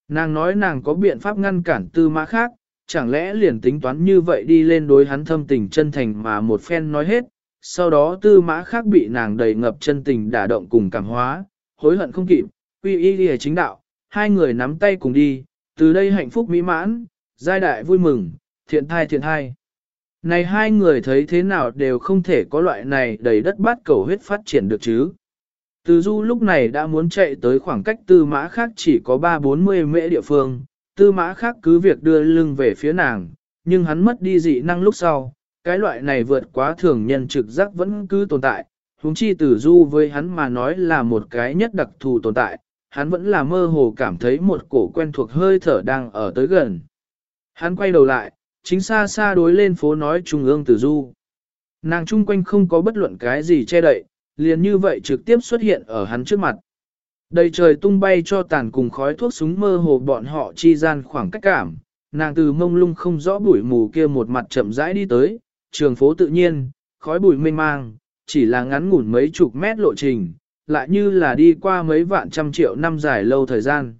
Nàng nói nàng có biện pháp ngăn cản tư mã khác, chẳng lẽ liền tính toán như vậy đi lên đối hắn thâm tình chân thành mà một phen nói hết, sau đó tư mã khác bị nàng đầy ngập chân tình đả động cùng cảm hóa, hối hận không kịp, quy y đi chính đạo, hai người nắm tay cùng đi, từ đây hạnh phúc mỹ mãn, giai đại vui mừng, thiện thai thiện thai. Này hai người thấy thế nào đều không thể có loại này đầy đất bát cầu huyết phát triển được chứ. Từ du lúc này đã muốn chạy tới khoảng cách tư mã khác chỉ có 3-40 mễ địa phương, tư mã khác cứ việc đưa lưng về phía nàng, nhưng hắn mất đi dị năng lúc sau, cái loại này vượt quá thường nhân trực giác vẫn cứ tồn tại, huống chi tử du với hắn mà nói là một cái nhất đặc thù tồn tại, hắn vẫn là mơ hồ cảm thấy một cổ quen thuộc hơi thở đang ở tới gần. Hắn quay đầu lại, chính xa xa đối lên phố nói trung ương tử du. Nàng chung quanh không có bất luận cái gì che đậy, liền như vậy trực tiếp xuất hiện ở hắn trước mặt. Đầy trời tung bay cho tàn cùng khói thuốc súng mơ hồ bọn họ chi gian khoảng cách cảm, nàng từ mông lung không rõ bụi mù kia một mặt chậm rãi đi tới, trường phố tự nhiên, khói bụi mênh mang, chỉ là ngắn ngủn mấy chục mét lộ trình, lại như là đi qua mấy vạn trăm triệu năm dài lâu thời gian.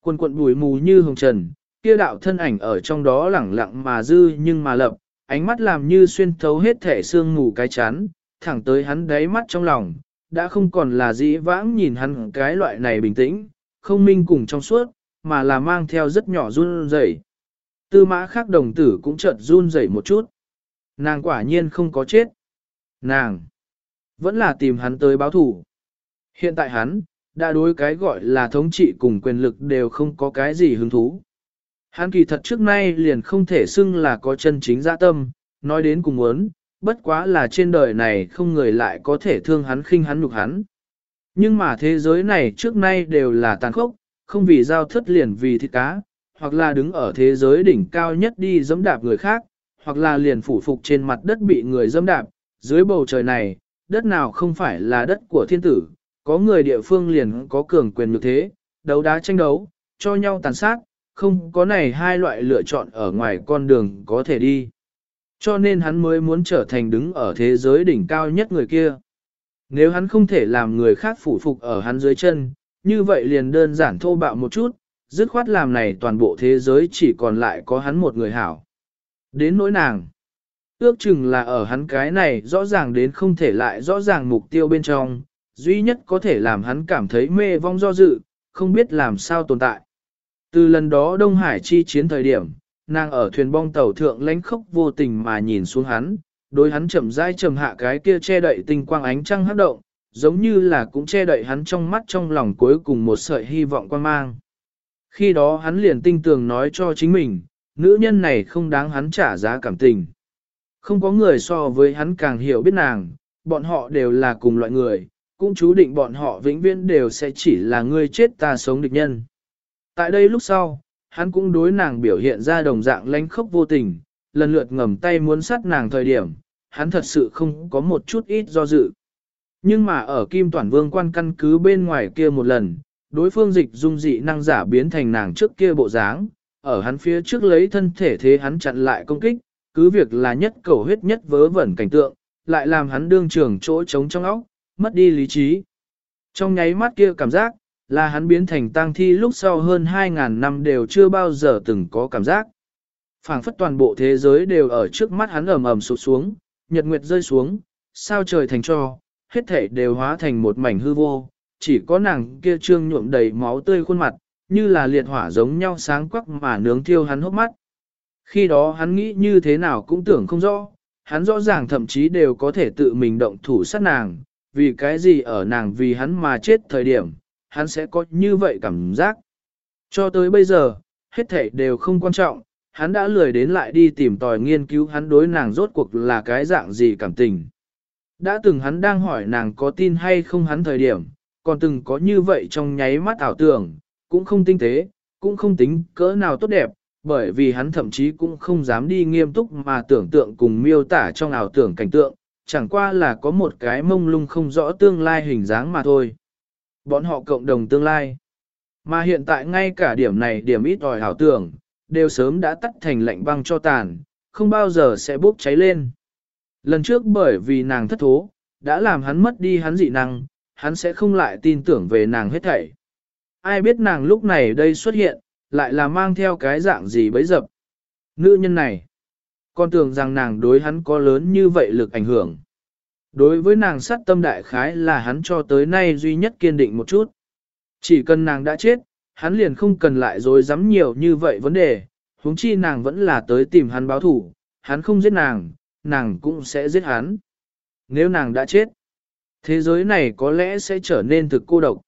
Quần quận bụi mù như hồng trần, kia đạo thân ảnh ở trong đó lẳng lặng mà dư nhưng mà lập, ánh mắt làm như xuyên thấu hết thể xương mù cái chán, thẳng tới hắn đáy mắt trong lòng, đã không còn là dĩ vãng nhìn hắn cái loại này bình tĩnh, không minh cùng trong suốt, mà là mang theo rất nhỏ run rẩy. Tư mã khác đồng tử cũng chợt run rẩy một chút. Nàng quả nhiên không có chết. Nàng vẫn là tìm hắn tới báo thủ. Hiện tại hắn, đã đối cái gọi là thống trị cùng quyền lực đều không có cái gì hứng thú. Hắn kỳ thật trước nay liền không thể xưng là có chân chính dã tâm, nói đến cùng muốn, bất quá là trên đời này không người lại có thể thương hắn khinh hắn nhục hắn. Nhưng mà thế giới này trước nay đều là tàn khốc, không vì giao thất liền vì thịt cá, hoặc là đứng ở thế giới đỉnh cao nhất đi dẫm đạp người khác, hoặc là liền phủ phục trên mặt đất bị người dẫm đạp, dưới bầu trời này, đất nào không phải là đất của thiên tử, có người địa phương liền có cường quyền như thế, đấu đá tranh đấu, cho nhau tàn sát, không có này hai loại lựa chọn ở ngoài con đường có thể đi. Cho nên hắn mới muốn trở thành đứng ở thế giới đỉnh cao nhất người kia. Nếu hắn không thể làm người khác phủ phục ở hắn dưới chân, như vậy liền đơn giản thô bạo một chút, dứt khoát làm này toàn bộ thế giới chỉ còn lại có hắn một người hảo. Đến nỗi nàng, ước chừng là ở hắn cái này rõ ràng đến không thể lại rõ ràng mục tiêu bên trong, duy nhất có thể làm hắn cảm thấy mê vong do dự, không biết làm sao tồn tại. Từ lần đó Đông Hải chi chiến thời điểm, nàng ở thuyền bong tàu thượng lánh khốc vô tình mà nhìn xuống hắn, đối hắn chậm rãi trầm hạ cái kia che đậy tinh quang ánh trăng hấp động, giống như là cũng che đậy hắn trong mắt trong lòng cuối cùng một sợi hy vọng quan mang. Khi đó hắn liền tinh tường nói cho chính mình, nữ nhân này không đáng hắn trả giá cảm tình. Không có người so với hắn càng hiểu biết nàng, bọn họ đều là cùng loại người, cũng chú định bọn họ vĩnh viễn đều sẽ chỉ là người chết ta sống địch nhân. Tại đây lúc sau, hắn cũng đối nàng biểu hiện ra đồng dạng lánh khốc vô tình, lần lượt ngầm tay muốn sát nàng thời điểm, hắn thật sự không có một chút ít do dự. Nhưng mà ở Kim Toản Vương quan căn cứ bên ngoài kia một lần, đối phương dịch dung dị năng giả biến thành nàng trước kia bộ dáng, ở hắn phía trước lấy thân thể thế hắn chặn lại công kích, cứ việc là nhất cầu huyết nhất vớ vẩn cảnh tượng, lại làm hắn đương trường chỗ trống trong óc, mất đi lý trí. Trong nháy mắt kia cảm giác, là hắn biến thành tang thi lúc sau hơn 2.000 năm đều chưa bao giờ từng có cảm giác. phảng phất toàn bộ thế giới đều ở trước mắt hắn ầm ầm sụt xuống, nhật nguyệt rơi xuống, sao trời thành cho, hết thể đều hóa thành một mảnh hư vô, chỉ có nàng kia trương nhuộm đầy máu tươi khuôn mặt, như là liệt hỏa giống nhau sáng quắc mà nướng thiêu hắn hốc mắt. Khi đó hắn nghĩ như thế nào cũng tưởng không rõ, hắn rõ ràng thậm chí đều có thể tự mình động thủ sát nàng, vì cái gì ở nàng vì hắn mà chết thời điểm, hắn sẽ có như vậy cảm giác. Cho tới bây giờ, hết thảy đều không quan trọng, hắn đã lười đến lại đi tìm tòi nghiên cứu hắn đối nàng rốt cuộc là cái dạng gì cảm tình. Đã từng hắn đang hỏi nàng có tin hay không hắn thời điểm, còn từng có như vậy trong nháy mắt ảo tưởng, cũng không tinh tế, cũng không tính cỡ nào tốt đẹp, bởi vì hắn thậm chí cũng không dám đi nghiêm túc mà tưởng tượng cùng miêu tả trong ảo tưởng cảnh tượng, chẳng qua là có một cái mông lung không rõ tương lai hình dáng mà thôi. Bọn họ cộng đồng tương lai. Mà hiện tại ngay cả điểm này điểm ít ỏi hảo tưởng, đều sớm đã tắt thành lạnh băng cho tàn, không bao giờ sẽ bốc cháy lên. Lần trước bởi vì nàng thất thố, đã làm hắn mất đi hắn dị năng, hắn sẽ không lại tin tưởng về nàng hết thảy. Ai biết nàng lúc này đây xuất hiện, lại là mang theo cái dạng gì bấy dập. Nữ nhân này, con tưởng rằng nàng đối hắn có lớn như vậy lực ảnh hưởng. Đối với nàng sát tâm đại khái là hắn cho tới nay duy nhất kiên định một chút. Chỉ cần nàng đã chết, hắn liền không cần lại dối dám nhiều như vậy vấn đề, huống chi nàng vẫn là tới tìm hắn báo thủ, hắn không giết nàng, nàng cũng sẽ giết hắn. Nếu nàng đã chết, thế giới này có lẽ sẽ trở nên thực cô độc.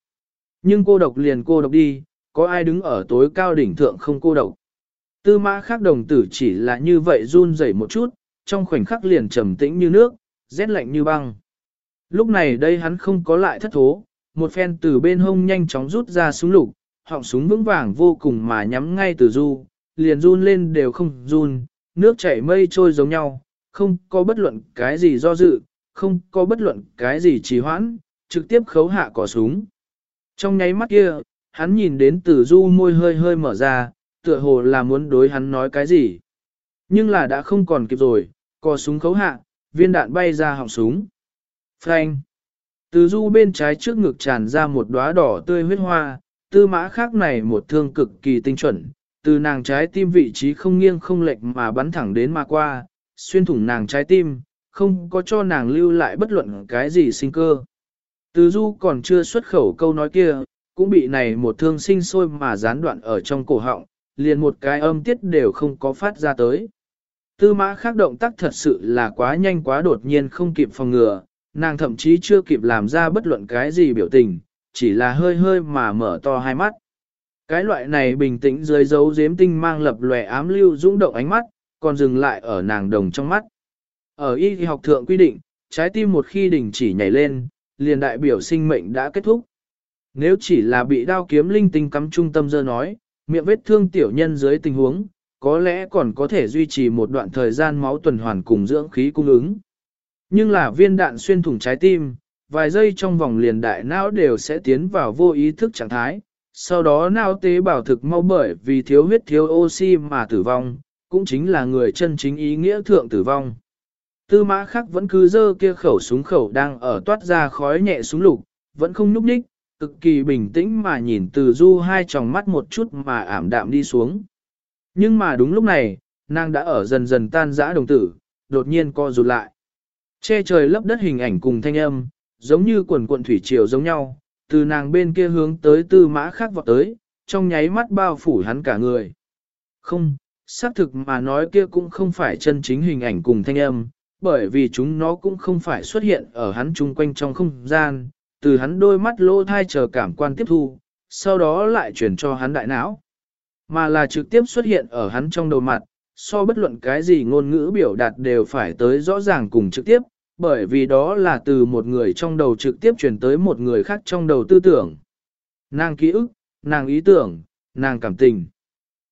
Nhưng cô độc liền cô độc đi, có ai đứng ở tối cao đỉnh thượng không cô độc. Tư mã khác đồng tử chỉ là như vậy run rẩy một chút, trong khoảnh khắc liền trầm tĩnh như nước, rét lạnh như băng. Lúc này đây hắn không có lại thất thố, một phen từ bên hông nhanh chóng rút ra súng lục, họng súng vững vàng vô cùng mà nhắm ngay từ du, liền run lên đều không run, nước chảy mây trôi giống nhau, không có bất luận cái gì do dự, không có bất luận cái gì trì hoãn, trực tiếp khấu hạ cỏ súng. Trong nháy mắt kia, hắn nhìn đến tử du môi hơi hơi mở ra, tựa hồ là muốn đối hắn nói cái gì. Nhưng là đã không còn kịp rồi, cò súng khấu hạ, viên đạn bay ra họng súng. Phanh! Từ du bên trái trước ngực tràn ra một đóa đỏ tươi huyết hoa, tư mã khác này một thương cực kỳ tinh chuẩn, từ nàng trái tim vị trí không nghiêng không lệch mà bắn thẳng đến mà qua, xuyên thủng nàng trái tim, không có cho nàng lưu lại bất luận cái gì sinh cơ. Từ du còn chưa xuất khẩu câu nói kia, cũng bị này một thương sinh sôi mà gián đoạn ở trong cổ họng, liền một cái âm tiết đều không có phát ra tới. Tư mã khác động tác thật sự là quá nhanh quá đột nhiên không kịp phòng ngừa, nàng thậm chí chưa kịp làm ra bất luận cái gì biểu tình, chỉ là hơi hơi mà mở to hai mắt. Cái loại này bình tĩnh dưới dấu giếm tinh mang lập lòe ám lưu dũng động ánh mắt, còn dừng lại ở nàng đồng trong mắt. Ở y học thượng quy định, trái tim một khi đình chỉ nhảy lên, liền đại biểu sinh mệnh đã kết thúc. Nếu chỉ là bị đao kiếm linh tinh cắm trung tâm dơ nói, miệng vết thương tiểu nhân dưới tình huống, có lẽ còn có thể duy trì một đoạn thời gian máu tuần hoàn cùng dưỡng khí cung ứng. Nhưng là viên đạn xuyên thủng trái tim, vài giây trong vòng liền đại não đều sẽ tiến vào vô ý thức trạng thái, Sau đó não tế bào thực mau bởi vì thiếu huyết thiếu oxy mà tử vong, cũng chính là người chân chính ý nghĩa thượng tử vong. Tư mã khắc vẫn cứ dơ kia khẩu súng khẩu đang ở toát ra khói nhẹ súng lục, vẫn không nhúc nhích, cực kỳ bình tĩnh mà nhìn từ du hai tròng mắt một chút mà ảm đạm đi xuống. Nhưng mà đúng lúc này, nàng đã ở dần dần tan rã đồng tử, đột nhiên co rụt lại. Che trời lấp đất hình ảnh cùng thanh âm, giống như quần cuộn thủy triều giống nhau, từ nàng bên kia hướng tới tư mã khác vọt tới, trong nháy mắt bao phủ hắn cả người. Không, xác thực mà nói kia cũng không phải chân chính hình ảnh cùng thanh âm, bởi vì chúng nó cũng không phải xuất hiện ở hắn chung quanh trong không gian, từ hắn đôi mắt lô thai chờ cảm quan tiếp thu, sau đó lại chuyển cho hắn đại não, mà là trực tiếp xuất hiện ở hắn trong đầu mặt, so bất luận cái gì ngôn ngữ biểu đạt đều phải tới rõ ràng cùng trực tiếp, bởi vì đó là từ một người trong đầu trực tiếp truyền tới một người khác trong đầu tư tưởng. Nàng ký ức, nàng ý tưởng, nàng cảm tình.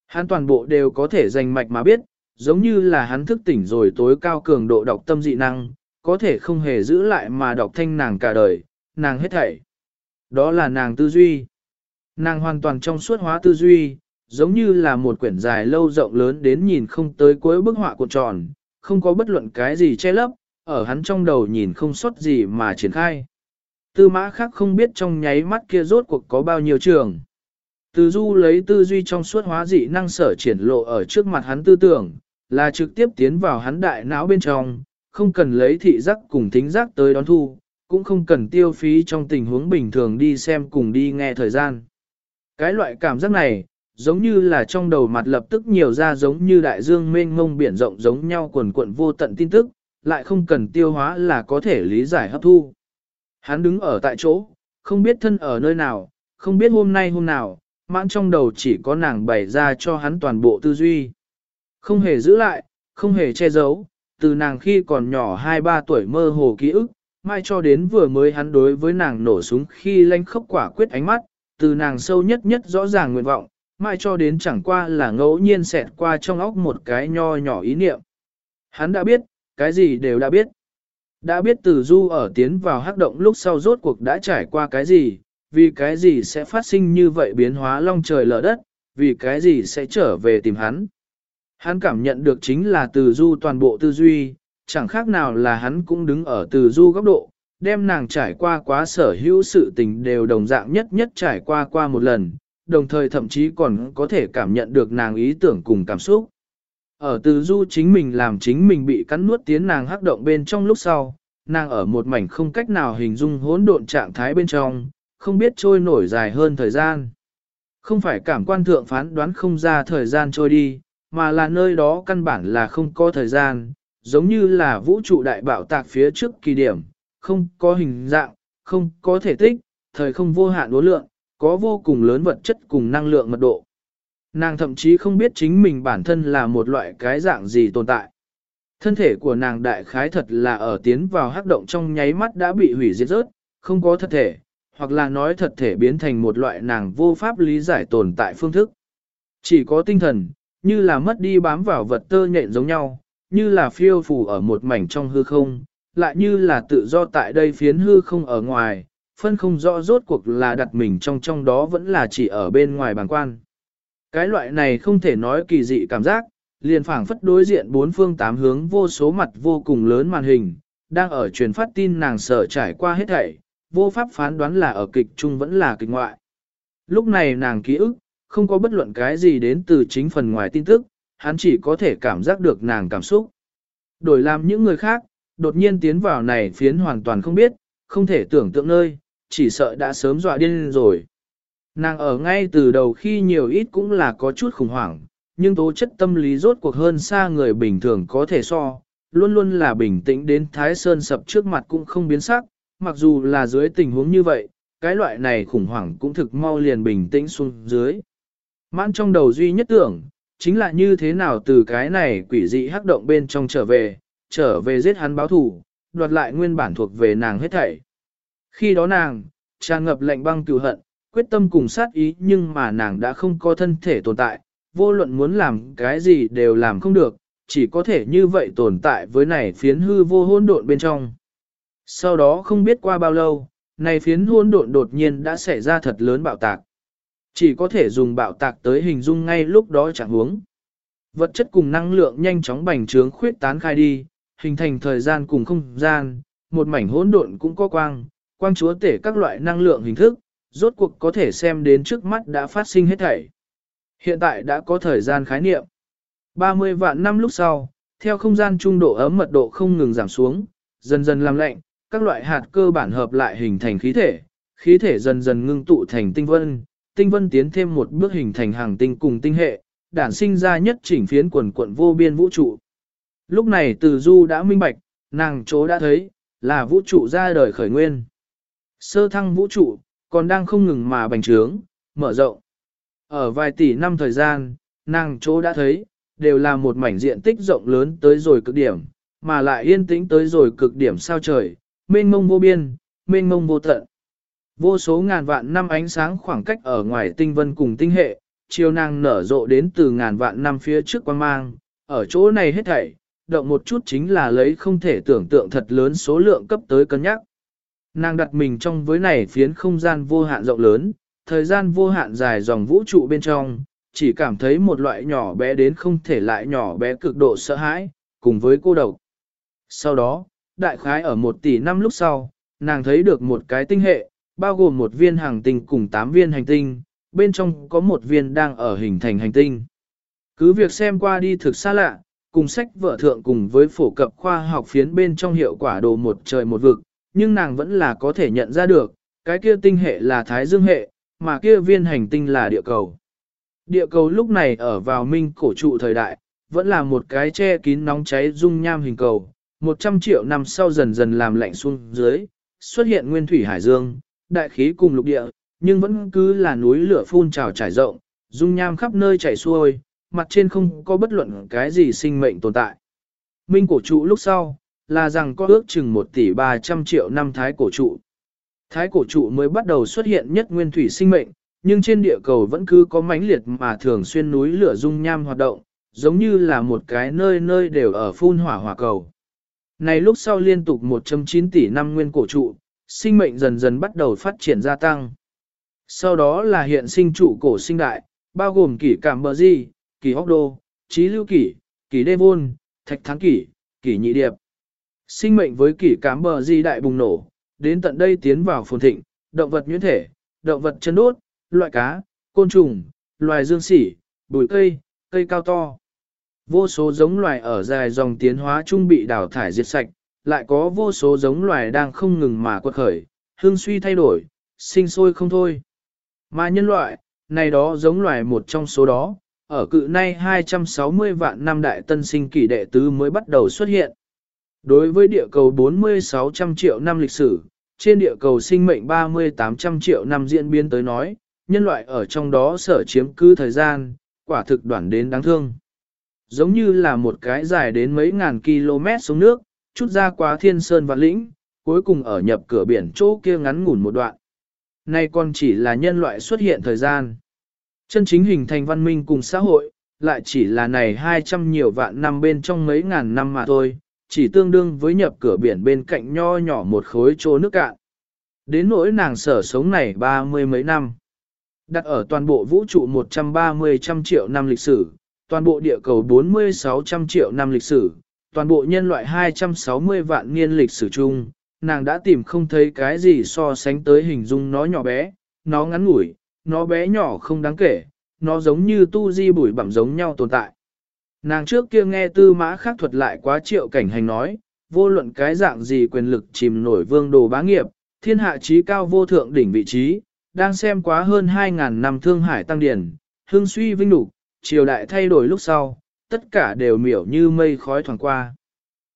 Hắn toàn bộ đều có thể dành mạch mà biết, giống như là hắn thức tỉnh rồi tối cao cường độ đọc tâm dị năng, có thể không hề giữ lại mà đọc thanh nàng cả đời, nàng hết thảy. Đó là nàng tư duy. Nàng hoàn toàn trong suốt hóa tư duy, giống như là một quyển dài lâu rộng lớn đến nhìn không tới cuối bức họa cuộn tròn, không có bất luận cái gì che lấp, ở hắn trong đầu nhìn không sót gì mà triển khai. Tư mã khác không biết trong nháy mắt kia rốt cuộc có bao nhiêu trường. Từ du lấy tư duy trong suốt hóa dị năng sở triển lộ ở trước mặt hắn tư tưởng, là trực tiếp tiến vào hắn đại não bên trong, không cần lấy thị giác cùng thính giác tới đón thu, cũng không cần tiêu phí trong tình huống bình thường đi xem cùng đi nghe thời gian. Cái loại cảm giác này, giống như là trong đầu mặt lập tức nhiều ra giống như đại dương mênh mông biển rộng giống nhau quần cuộn vô tận tin tức, lại không cần tiêu hóa là có thể lý giải hấp thu. Hắn đứng ở tại chỗ, không biết thân ở nơi nào, không biết hôm nay hôm nào, mãn trong đầu chỉ có nàng bày ra cho hắn toàn bộ tư duy. Không hề giữ lại, không hề che giấu, từ nàng khi còn nhỏ 2-3 tuổi mơ hồ ký ức, mai cho đến vừa mới hắn đối với nàng nổ súng khi lanh khốc quả quyết ánh mắt, từ nàng sâu nhất nhất rõ ràng nguyện vọng, mai cho đến chẳng qua là ngẫu nhiên xẹt qua trong óc một cái nho nhỏ ý niệm. Hắn đã biết, cái gì đều đã biết. Đã biết từ du ở tiến vào hắc động lúc sau rốt cuộc đã trải qua cái gì, vì cái gì sẽ phát sinh như vậy biến hóa long trời lở đất, vì cái gì sẽ trở về tìm hắn. Hắn cảm nhận được chính là từ du toàn bộ tư duy, chẳng khác nào là hắn cũng đứng ở từ du góc độ, đem nàng trải qua quá sở hữu sự tình đều đồng dạng nhất nhất trải qua qua một lần, đồng thời thậm chí còn có thể cảm nhận được nàng ý tưởng cùng cảm xúc. Ở từ du chính mình làm chính mình bị cắn nuốt tiến nàng hắc động bên trong lúc sau, nàng ở một mảnh không cách nào hình dung hỗn độn trạng thái bên trong, không biết trôi nổi dài hơn thời gian. Không phải cảm quan thượng phán đoán không ra thời gian trôi đi, mà là nơi đó căn bản là không có thời gian, giống như là vũ trụ đại bạo tạc phía trước kỳ điểm, không có hình dạng, không có thể tích, thời không vô hạn đối lượng, có vô cùng lớn vật chất cùng năng lượng mật độ. Nàng thậm chí không biết chính mình bản thân là một loại cái dạng gì tồn tại. Thân thể của nàng đại khái thật là ở tiến vào hắc động trong nháy mắt đã bị hủy diệt rớt, không có thật thể, hoặc là nói thật thể biến thành một loại nàng vô pháp lý giải tồn tại phương thức. Chỉ có tinh thần, như là mất đi bám vào vật tơ nhện giống nhau, như là phiêu phù ở một mảnh trong hư không, lại như là tự do tại đây phiến hư không ở ngoài, phân không rõ rốt cuộc là đặt mình trong trong đó vẫn là chỉ ở bên ngoài bàng quan. Cái loại này không thể nói kỳ dị cảm giác, liền phảng phất đối diện bốn phương tám hướng vô số mặt vô cùng lớn màn hình, đang ở truyền phát tin nàng sở trải qua hết thảy, vô pháp phán đoán là ở kịch trung vẫn là kịch ngoại. Lúc này nàng ký ức, không có bất luận cái gì đến từ chính phần ngoài tin tức, hắn chỉ có thể cảm giác được nàng cảm xúc. Đổi làm những người khác, đột nhiên tiến vào này phiến hoàn toàn không biết, không thể tưởng tượng nơi, chỉ sợ đã sớm dọa điên rồi. Nàng ở ngay từ đầu khi nhiều ít cũng là có chút khủng hoảng, nhưng tố chất tâm lý rốt cuộc hơn xa người bình thường có thể so, luôn luôn là bình tĩnh đến Thái Sơn sập trước mặt cũng không biến sắc, mặc dù là dưới tình huống như vậy, cái loại này khủng hoảng cũng thực mau liền bình tĩnh xuống dưới. Mãn trong đầu duy nhất tưởng, chính là như thế nào từ cái này quỷ dị hắc động bên trong trở về, trở về giết hắn báo thủ, đoạt lại nguyên bản thuộc về nàng hết thảy. Khi đó nàng, tràn ngập lệnh băng cừu hận, quyết tâm cùng sát ý nhưng mà nàng đã không có thân thể tồn tại, vô luận muốn làm cái gì đều làm không được, chỉ có thể như vậy tồn tại với này phiến hư vô hôn độn bên trong. Sau đó không biết qua bao lâu, này phiến hôn độn đột nhiên đã xảy ra thật lớn bạo tạc. Chỉ có thể dùng bạo tạc tới hình dung ngay lúc đó chẳng huống. Vật chất cùng năng lượng nhanh chóng bành trướng khuyết tán khai đi, hình thành thời gian cùng không gian, một mảnh hỗn độn cũng có quang, quang chúa tể các loại năng lượng hình thức, rốt cuộc có thể xem đến trước mắt đã phát sinh hết thảy. Hiện tại đã có thời gian khái niệm. 30 vạn năm lúc sau, theo không gian trung độ ấm mật độ không ngừng giảm xuống, dần dần làm lạnh, các loại hạt cơ bản hợp lại hình thành khí thể, khí thể dần dần ngưng tụ thành tinh vân, tinh vân tiến thêm một bước hình thành hàng tinh cùng tinh hệ, đản sinh ra nhất chỉnh phiến quần quận vô biên vũ trụ. Lúc này từ du đã minh bạch, nàng chỗ đã thấy, là vũ trụ ra đời khởi nguyên. Sơ thăng vũ trụ, còn đang không ngừng mà bành trướng, mở rộng. Ở vài tỷ năm thời gian, nàng chỗ đã thấy, đều là một mảnh diện tích rộng lớn tới rồi cực điểm, mà lại yên tĩnh tới rồi cực điểm sao trời, mênh mông vô biên, mênh mông vô tận. Vô số ngàn vạn năm ánh sáng khoảng cách ở ngoài tinh vân cùng tinh hệ, chiều nàng nở rộ đến từ ngàn vạn năm phía trước quang mang, ở chỗ này hết thảy, động một chút chính là lấy không thể tưởng tượng thật lớn số lượng cấp tới cân nhắc. Nàng đặt mình trong với này phiến không gian vô hạn rộng lớn, thời gian vô hạn dài dòng vũ trụ bên trong, chỉ cảm thấy một loại nhỏ bé đến không thể lại nhỏ bé cực độ sợ hãi, cùng với cô độc. Sau đó, đại khái ở một tỷ năm lúc sau, nàng thấy được một cái tinh hệ, bao gồm một viên hàng tinh cùng tám viên hành tinh, bên trong có một viên đang ở hình thành hành tinh. Cứ việc xem qua đi thực xa lạ, cùng sách vợ thượng cùng với phổ cập khoa học phiến bên trong hiệu quả đồ một trời một vực, nhưng nàng vẫn là có thể nhận ra được, cái kia tinh hệ là Thái Dương hệ, mà kia viên hành tinh là địa cầu. Địa cầu lúc này ở vào minh cổ trụ thời đại, vẫn là một cái che kín nóng cháy dung nham hình cầu, 100 triệu năm sau dần dần làm lạnh xuống dưới, xuất hiện nguyên thủy hải dương, đại khí cùng lục địa, nhưng vẫn cứ là núi lửa phun trào trải rộng, dung nham khắp nơi chảy xuôi, mặt trên không có bất luận cái gì sinh mệnh tồn tại. Minh cổ trụ lúc sau, là rằng có ước chừng 1 tỷ 300 triệu năm thái cổ trụ. Thái cổ trụ mới bắt đầu xuất hiện nhất nguyên thủy sinh mệnh, nhưng trên địa cầu vẫn cứ có mãnh liệt mà thường xuyên núi lửa dung nham hoạt động, giống như là một cái nơi nơi đều ở phun hỏa hỏa cầu. Này lúc sau liên tục 1.9 tỷ năm nguyên cổ trụ, sinh mệnh dần dần bắt đầu phát triển gia tăng. Sau đó là hiện sinh trụ cổ sinh đại, bao gồm kỷ cảm bờ di, kỷ hóc đô, trí lưu kỷ, kỷ đê vôn, thạch thắng kỷ, kỷ nhị điệp. Sinh mệnh với kỷ cám bờ di đại bùng nổ, đến tận đây tiến vào phồn thịnh, động vật nhuyễn thể, động vật chân đốt, loại cá, côn trùng, loài dương sỉ, bụi cây, cây cao to. Vô số giống loài ở dài dòng tiến hóa chung bị đào thải diệt sạch, lại có vô số giống loài đang không ngừng mà quật khởi, hương suy thay đổi, sinh sôi không thôi. Mà nhân loại, này đó giống loài một trong số đó, ở cự nay 260 vạn năm đại tân sinh kỷ đệ tứ mới bắt đầu xuất hiện. Đối với địa cầu 40-600 triệu năm lịch sử, trên địa cầu sinh mệnh 30-800 triệu năm diễn biến tới nói, nhân loại ở trong đó sở chiếm cứ thời gian, quả thực đoạn đến đáng thương. Giống như là một cái dài đến mấy ngàn km xuống nước, chút ra quá thiên sơn và lĩnh, cuối cùng ở nhập cửa biển chỗ kia ngắn ngủn một đoạn. Nay còn chỉ là nhân loại xuất hiện thời gian. Chân chính hình thành văn minh cùng xã hội, lại chỉ là này 200 nhiều vạn năm bên trong mấy ngàn năm mà thôi, chỉ tương đương với nhập cửa biển bên cạnh nho nhỏ một khối chỗ nước cạn. Đến nỗi nàng sở sống này ba mươi mấy năm. Đặt ở toàn bộ vũ trụ 130 trăm triệu năm lịch sử, toàn bộ địa cầu 40-600 triệu năm lịch sử, toàn bộ nhân loại 260 vạn niên lịch sử chung, nàng đã tìm không thấy cái gì so sánh tới hình dung nó nhỏ bé, nó ngắn ngủi, nó bé nhỏ không đáng kể, nó giống như tu di bụi bặm giống nhau tồn tại. Nàng trước kia nghe tư mã khác thuật lại quá triệu cảnh hành nói, vô luận cái dạng gì quyền lực chìm nổi vương đồ bá nghiệp, thiên hạ trí cao vô thượng đỉnh vị trí, đang xem quá hơn 2.000 năm thương hải tăng điển, hương suy vinh đủ, triều đại thay đổi lúc sau, tất cả đều miểu như mây khói thoảng qua.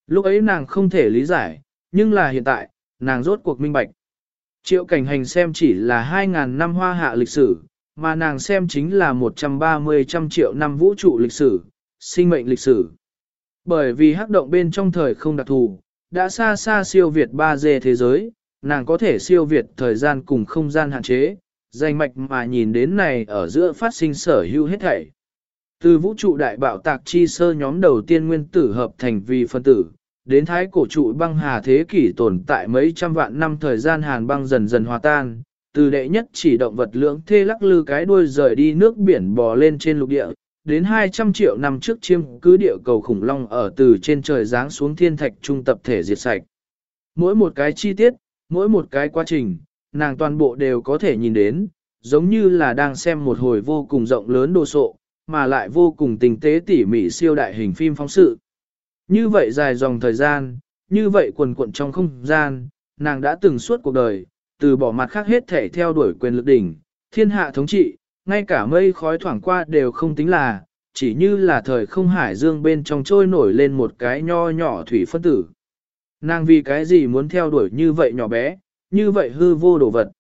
Lúc ấy nàng không thể lý giải, nhưng là hiện tại, nàng rốt cuộc minh bạch. Triệu cảnh hành xem chỉ là 2.000 năm hoa hạ lịch sử, mà nàng xem chính là 130 trăm triệu năm vũ trụ lịch sử, sinh mệnh lịch sử. Bởi vì hắc động bên trong thời không đặc thù, đã xa xa siêu việt 3D thế giới, nàng có thể siêu việt thời gian cùng không gian hạn chế, danh mạch mà nhìn đến này ở giữa phát sinh sở hữu hết thảy. Từ vũ trụ đại bạo tạc chi sơ nhóm đầu tiên nguyên tử hợp thành vì phân tử, đến thái cổ trụ băng hà thế kỷ tồn tại mấy trăm vạn năm thời gian hàn băng dần dần hòa tan, từ đệ nhất chỉ động vật lưỡng thê lắc lư cái đuôi rời đi nước biển bò lên trên lục địa, đến 200 triệu năm trước chiêm cứ địa cầu khủng long ở từ trên trời giáng xuống thiên thạch trung tập thể diệt sạch. Mỗi một cái chi tiết, mỗi một cái quá trình, nàng toàn bộ đều có thể nhìn đến, giống như là đang xem một hồi vô cùng rộng lớn đồ sộ, mà lại vô cùng tinh tế tỉ mỉ siêu đại hình phim phóng sự. Như vậy dài dòng thời gian, như vậy quần cuộn trong không gian, nàng đã từng suốt cuộc đời, từ bỏ mặt khác hết thể theo đuổi quyền lực đỉnh, thiên hạ thống trị, ngay cả mây khói thoảng qua đều không tính là, chỉ như là thời không hải dương bên trong trôi nổi lên một cái nho nhỏ thủy phân tử. Nàng vì cái gì muốn theo đuổi như vậy nhỏ bé, như vậy hư vô đồ vật.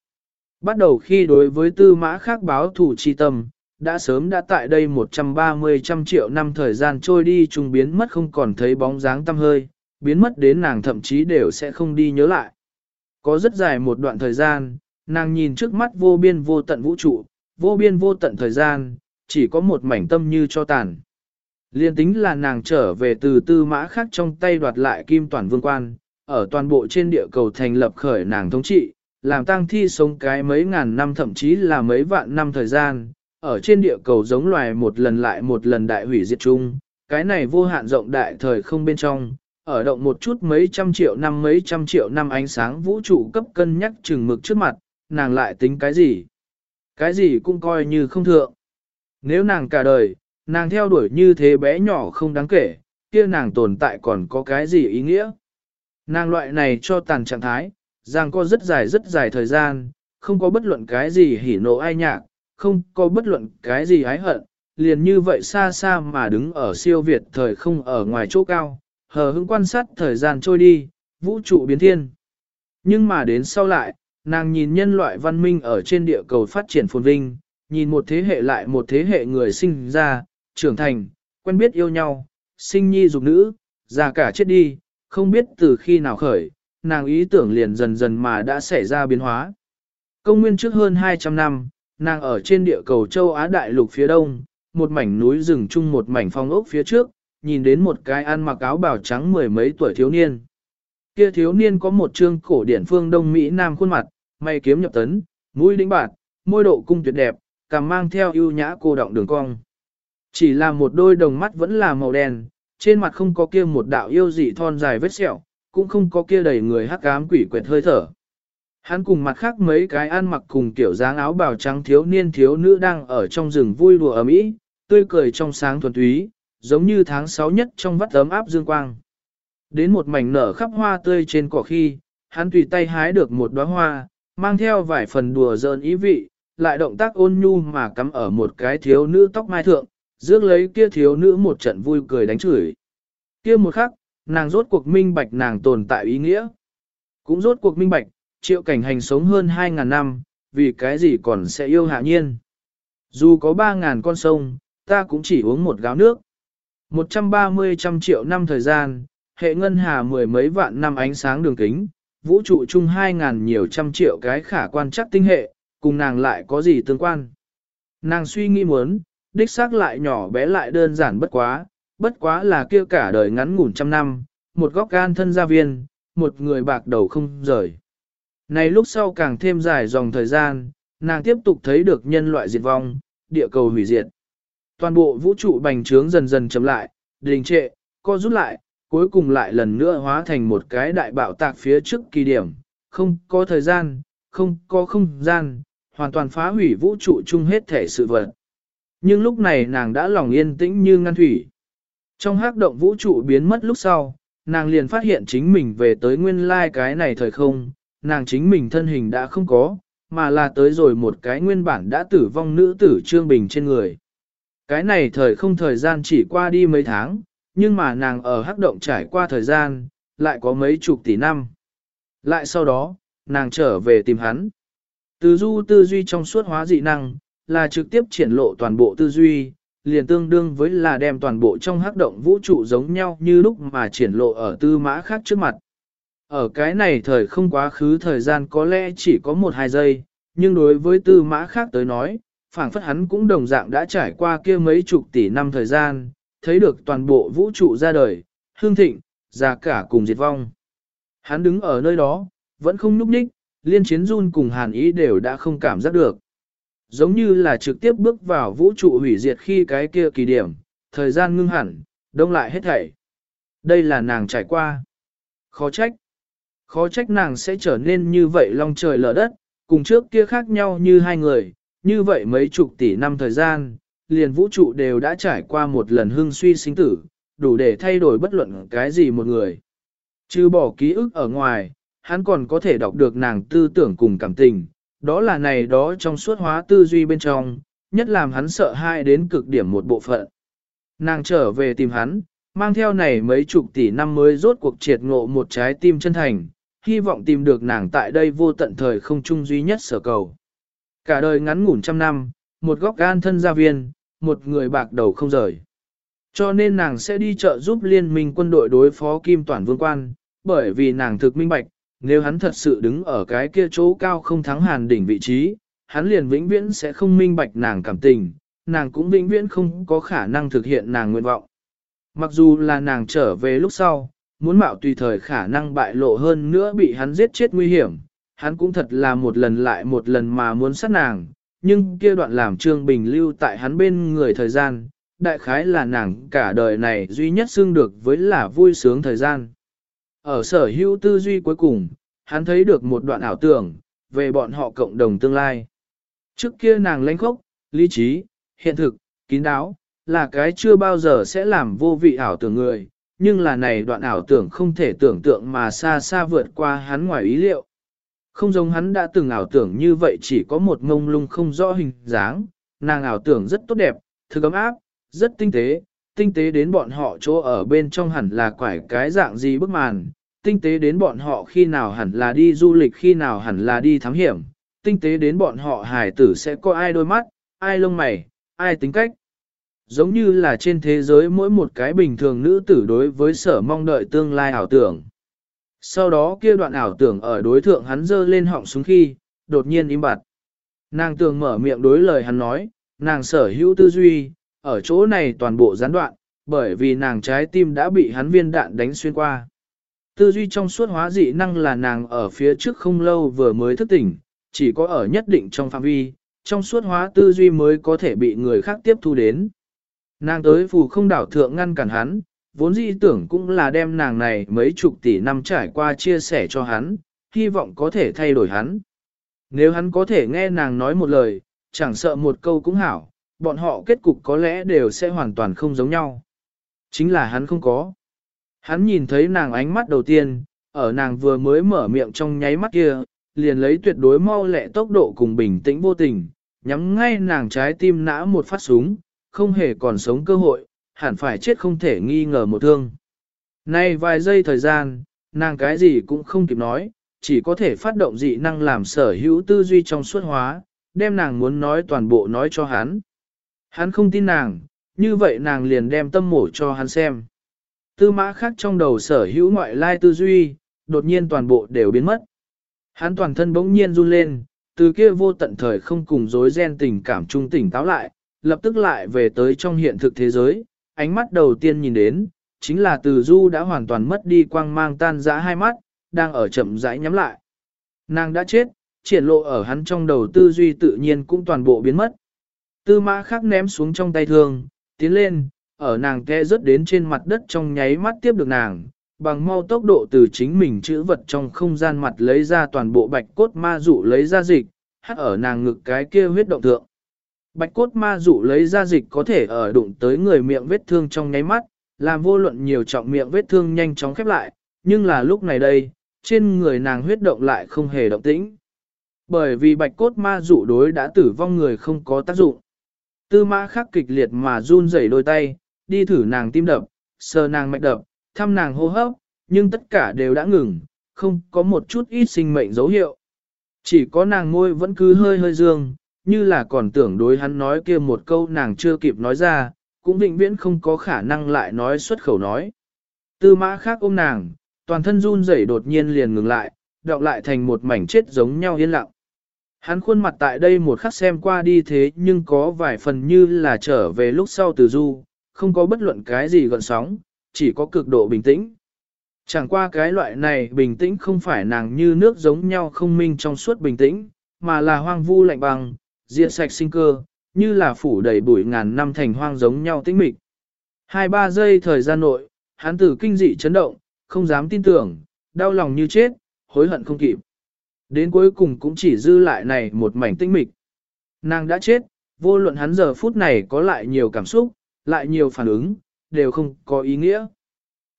Bắt đầu khi đối với tư mã khác báo thủ chi tâm, đã sớm đã tại đây 130 trăm triệu năm thời gian trôi đi trùng biến mất không còn thấy bóng dáng tâm hơi, biến mất đến nàng thậm chí đều sẽ không đi nhớ lại. Có rất dài một đoạn thời gian, nàng nhìn trước mắt vô biên vô tận vũ trụ, vô biên vô tận thời gian, chỉ có một mảnh tâm như cho tàn. Liên tính là nàng trở về từ tư mã khác trong tay đoạt lại kim toàn vương quan, ở toàn bộ trên địa cầu thành lập khởi nàng thống trị, làm tang thi sống cái mấy ngàn năm thậm chí là mấy vạn năm thời gian, ở trên địa cầu giống loài một lần lại một lần đại hủy diệt chung, cái này vô hạn rộng đại thời không bên trong, ở động một chút mấy trăm triệu năm mấy trăm triệu năm ánh sáng vũ trụ cấp cân nhắc chừng mực trước mặt, nàng lại tính cái gì? Cái gì cũng coi như không thượng. Nếu nàng cả đời, nàng theo đuổi như thế bé nhỏ không đáng kể, kia nàng tồn tại còn có cái gì ý nghĩa? Nàng loại này cho tàn trạng thái, rằng có rất dài rất dài thời gian, không có bất luận cái gì hỉ nộ ai nhạc, không có bất luận cái gì ái hận, liền như vậy xa xa mà đứng ở siêu việt thời không ở ngoài chỗ cao, hờ hững quan sát thời gian trôi đi, vũ trụ biến thiên. Nhưng mà đến sau lại, nàng nhìn nhân loại văn minh ở trên địa cầu phát triển phồn vinh, nhìn một thế hệ lại một thế hệ người sinh ra, trưởng thành, quen biết yêu nhau, sinh nhi dục nữ, già cả chết đi, không biết từ khi nào khởi, nàng ý tưởng liền dần dần mà đã xảy ra biến hóa. Công nguyên trước hơn 200 năm, nàng ở trên địa cầu châu Á đại lục phía đông, một mảnh núi rừng chung một mảnh phong ốc phía trước, nhìn đến một cái ăn mặc áo bào trắng mười mấy tuổi thiếu niên. Kia thiếu niên có một trương cổ điển phương Đông Mỹ Nam khuôn mặt, mày kiếm nhập tấn, mũi đĩnh bạt, môi độ cung tuyệt đẹp, càng mang theo ưu nhã cô động đường cong. Chỉ là một đôi đồng mắt vẫn là màu đen, trên mặt không có kia một đạo yêu dị thon dài vết sẹo, cũng không có kia đầy người hắc ám quỷ quệt hơi thở. Hắn cùng mặt khác mấy cái ăn mặc cùng kiểu dáng áo bào trắng thiếu niên thiếu nữ đang ở trong rừng vui đùa ấm ý, tươi cười trong sáng thuần túy, giống như tháng 6 nhất trong vắt ấm áp dương quang. Đến một mảnh nở khắp hoa tươi trên cỏ khi, hắn tùy tay hái được một đóa hoa, mang theo vài phần đùa giỡn ý vị, lại động tác ôn nhu mà cắm ở một cái thiếu nữ tóc mai thượng, rước lấy kia thiếu nữ một trận vui cười đánh chửi. Kia một khắc, nàng rốt cuộc minh bạch nàng tồn tại ý nghĩa. Cũng rốt cuộc minh bạch, triệu cảnh hành sống hơn 2.000 năm, vì cái gì còn sẽ yêu hạ nhiên. Dù có 3.000 con sông, ta cũng chỉ uống một gáo nước. 130 trăm triệu năm thời gian, hệ ngân hà mười mấy vạn năm ánh sáng đường kính, vũ trụ chung 2.000 nhiều trăm triệu cái khả quan chắc tinh hệ, cùng nàng lại có gì tương quan. Nàng suy nghĩ muốn, đích xác lại nhỏ bé lại đơn giản bất quá, bất quá là kia cả đời ngắn ngủn trăm năm, một góc gan thân gia viên, một người bạc đầu không rời. Này lúc sau càng thêm dài dòng thời gian, nàng tiếp tục thấy được nhân loại diệt vong, địa cầu hủy diệt. Toàn bộ vũ trụ bành trướng dần dần chấm lại, đình trệ, co rút lại, cuối cùng lại lần nữa hóa thành một cái đại bạo tạc phía trước kỳ điểm, không có thời gian, không có không gian, hoàn toàn phá hủy vũ trụ chung hết thể sự vật. Nhưng lúc này nàng đã lòng yên tĩnh như ngăn thủy. Trong hắc động vũ trụ biến mất lúc sau, nàng liền phát hiện chính mình về tới nguyên lai cái này thời không, nàng chính mình thân hình đã không có, mà là tới rồi một cái nguyên bản đã tử vong nữ tử Trương Bình trên người. Cái này thời không thời gian chỉ qua đi mấy tháng, nhưng mà nàng ở hắc động trải qua thời gian, lại có mấy chục tỷ năm. Lại sau đó, nàng trở về tìm hắn. Từ du tư duy trong suốt hóa dị năng, là trực tiếp triển lộ toàn bộ tư duy, liền tương đương với là đem toàn bộ trong hắc động vũ trụ giống nhau như lúc mà triển lộ ở tư mã khác trước mặt. Ở cái này thời không quá khứ thời gian có lẽ chỉ có một hai giây, nhưng đối với tư mã khác tới nói, phảng phất hắn cũng đồng dạng đã trải qua kia mấy chục tỷ năm thời gian, thấy được toàn bộ vũ trụ ra đời, hương thịnh, già cả cùng diệt vong. Hắn đứng ở nơi đó, vẫn không núp ních, liên chiến run cùng hàn ý đều đã không cảm giác được. Giống như là trực tiếp bước vào vũ trụ hủy diệt khi cái kia kỳ điểm, thời gian ngưng hẳn, đông lại hết thảy. Đây là nàng trải qua. Khó trách. Khó trách nàng sẽ trở nên như vậy long trời lở đất, cùng trước kia khác nhau như hai người, như vậy mấy chục tỷ năm thời gian, liền vũ trụ đều đã trải qua một lần hưng suy sinh tử, đủ để thay đổi bất luận cái gì một người. Chứ bỏ ký ức ở ngoài, hắn còn có thể đọc được nàng tư tưởng cùng cảm tình, đó là này đó trong suốt hóa tư duy bên trong, nhất làm hắn sợ hai đến cực điểm một bộ phận. Nàng trở về tìm hắn, mang theo này mấy chục tỷ năm mới rốt cuộc triệt ngộ một trái tim chân thành, hy vọng tìm được nàng tại đây vô tận thời không chung duy nhất sở cầu. Cả đời ngắn ngủn trăm năm, một góc gan thân gia viên, một người bạc đầu không rời. Cho nên nàng sẽ đi chợ giúp liên minh quân đội đối phó Kim Toản Vương Quan, bởi vì nàng thực minh bạch, nếu hắn thật sự đứng ở cái kia chỗ cao không thắng hàn đỉnh vị trí, hắn liền vĩnh viễn sẽ không minh bạch nàng cảm tình, nàng cũng vĩnh viễn không có khả năng thực hiện nàng nguyện vọng. Mặc dù là nàng trở về lúc sau, muốn mạo tùy thời khả năng bại lộ hơn nữa bị hắn giết chết nguy hiểm, hắn cũng thật là một lần lại một lần mà muốn sát nàng, nhưng kia đoạn làm Trương Bình lưu tại hắn bên người thời gian, đại khái là nàng cả đời này duy nhất xưng được với là vui sướng thời gian. Ở sở hữu tư duy cuối cùng, hắn thấy được một đoạn ảo tưởng, về bọn họ cộng đồng tương lai. Trước kia nàng lãnh khốc, lý trí, hiện thực, kín đáo, là cái chưa bao giờ sẽ làm vô vị ảo tưởng người, nhưng là này đoạn ảo tưởng không thể tưởng tượng mà xa xa vượt qua hắn ngoài ý liệu. Không giống hắn đã từng ảo tưởng như vậy chỉ có một ngông lung không rõ hình dáng, nàng ảo tưởng rất tốt đẹp, thực ấm áp, rất tinh tế, tinh tế đến bọn họ chỗ ở bên trong hẳn là quải cái dạng gì bức màn, tinh tế đến bọn họ khi nào hẳn là đi du lịch khi nào hẳn là đi thám hiểm, tinh tế đến bọn họ hài tử sẽ có ai đôi mắt, ai lông mày, ai tính cách. Giống như là trên thế giới mỗi một cái bình thường nữ tử đối với sở mong đợi tương lai ảo tưởng. Sau đó kia đoạn ảo tưởng ở đối thượng hắn dơ lên họng xuống khi, đột nhiên im bặt. Nàng tường mở miệng đối lời hắn nói, nàng sở hữu tư duy, ở chỗ này toàn bộ gián đoạn, bởi vì nàng trái tim đã bị hắn viên đạn đánh xuyên qua. Tư duy trong suốt hóa dị năng là nàng ở phía trước không lâu vừa mới thức tỉnh, chỉ có ở nhất định trong phạm vi, trong suốt hóa tư duy mới có thể bị người khác tiếp thu đến. Nàng tới phù không đảo thượng ngăn cản hắn, vốn dĩ tưởng cũng là đem nàng này mấy chục tỷ năm trải qua chia sẻ cho hắn, hy vọng có thể thay đổi hắn. Nếu hắn có thể nghe nàng nói một lời, chẳng sợ một câu cũng hảo, bọn họ kết cục có lẽ đều sẽ hoàn toàn không giống nhau. Chính là hắn không có. Hắn nhìn thấy nàng ánh mắt đầu tiên, ở nàng vừa mới mở miệng trong nháy mắt kia, liền lấy tuyệt đối mau lẹ tốc độ cùng bình tĩnh vô tình, nhắm ngay nàng trái tim nã một phát súng, không hề còn sống cơ hội, hẳn phải chết không thể nghi ngờ một thương. Nay vài giây thời gian, nàng cái gì cũng không kịp nói, chỉ có thể phát động dị năng làm sở hữu tư duy trong suốt hóa, đem nàng muốn nói toàn bộ nói cho hắn. Hắn không tin nàng, như vậy nàng liền đem tâm mổ cho hắn xem. Tư mã khác trong đầu sở hữu ngoại lai tư duy, đột nhiên toàn bộ đều biến mất. Hắn toàn thân bỗng nhiên run lên, từ kia vô tận thời không cùng dối ren tình cảm trung tỉnh táo lại, lập tức lại về tới trong hiện thực thế giới, ánh mắt đầu tiên nhìn đến, chính là từ du đã hoàn toàn mất đi quang mang tan dã hai mắt, đang ở chậm rãi nhắm lại. Nàng đã chết, triển lộ ở hắn trong đầu tư duy tự nhiên cũng toàn bộ biến mất. Tư mã khắc ném xuống trong tay thương, tiến lên, ở nàng ke rớt đến trên mặt đất trong nháy mắt tiếp được nàng, bằng mau tốc độ từ chính mình chữ vật trong không gian mặt lấy ra toàn bộ bạch cốt ma dụ lấy ra dịch, hắt ở nàng ngực cái kia huyết động thượng. Bạch cốt ma dụ lấy ra dịch có thể ở đụng tới người miệng vết thương trong nháy mắt, làm vô luận nhiều trọng miệng vết thương nhanh chóng khép lại, nhưng là lúc này đây, trên người nàng huyết động lại không hề động tĩnh. Bởi vì bạch cốt ma dụ đối đã tử vong người không có tác dụng. Tư mã khắc kịch liệt mà run rẩy đôi tay, đi thử nàng tim đập, sờ nàng mạch đập, thăm nàng hô hấp, nhưng tất cả đều đã ngừng, không có một chút ít sinh mệnh dấu hiệu. Chỉ có nàng ngôi vẫn cứ hơi hơi dương, như là còn tưởng đối hắn nói kia một câu nàng chưa kịp nói ra, cũng vĩnh viễn không có khả năng lại nói xuất khẩu nói. Tư mã khác ôm nàng, toàn thân run rẩy đột nhiên liền ngừng lại, đọc lại thành một mảnh chết giống nhau yên lặng. Hắn khuôn mặt tại đây một khắc xem qua đi thế nhưng có vài phần như là trở về lúc sau từ du, không có bất luận cái gì gọn sóng, chỉ có cực độ bình tĩnh. Chẳng qua cái loại này bình tĩnh không phải nàng như nước giống nhau không minh trong suốt bình tĩnh, mà là hoang vu lạnh băng, diệt sạch sinh cơ, như là phủ đầy bụi ngàn năm thành hoang giống nhau tĩnh mịch. Hai ba giây thời gian nội, hắn tử kinh dị chấn động, không dám tin tưởng, đau lòng như chết, hối hận không kịp. Đến cuối cùng cũng chỉ dư lại này một mảnh tĩnh mịch. Nàng đã chết, vô luận hắn giờ phút này có lại nhiều cảm xúc, lại nhiều phản ứng, đều không có ý nghĩa.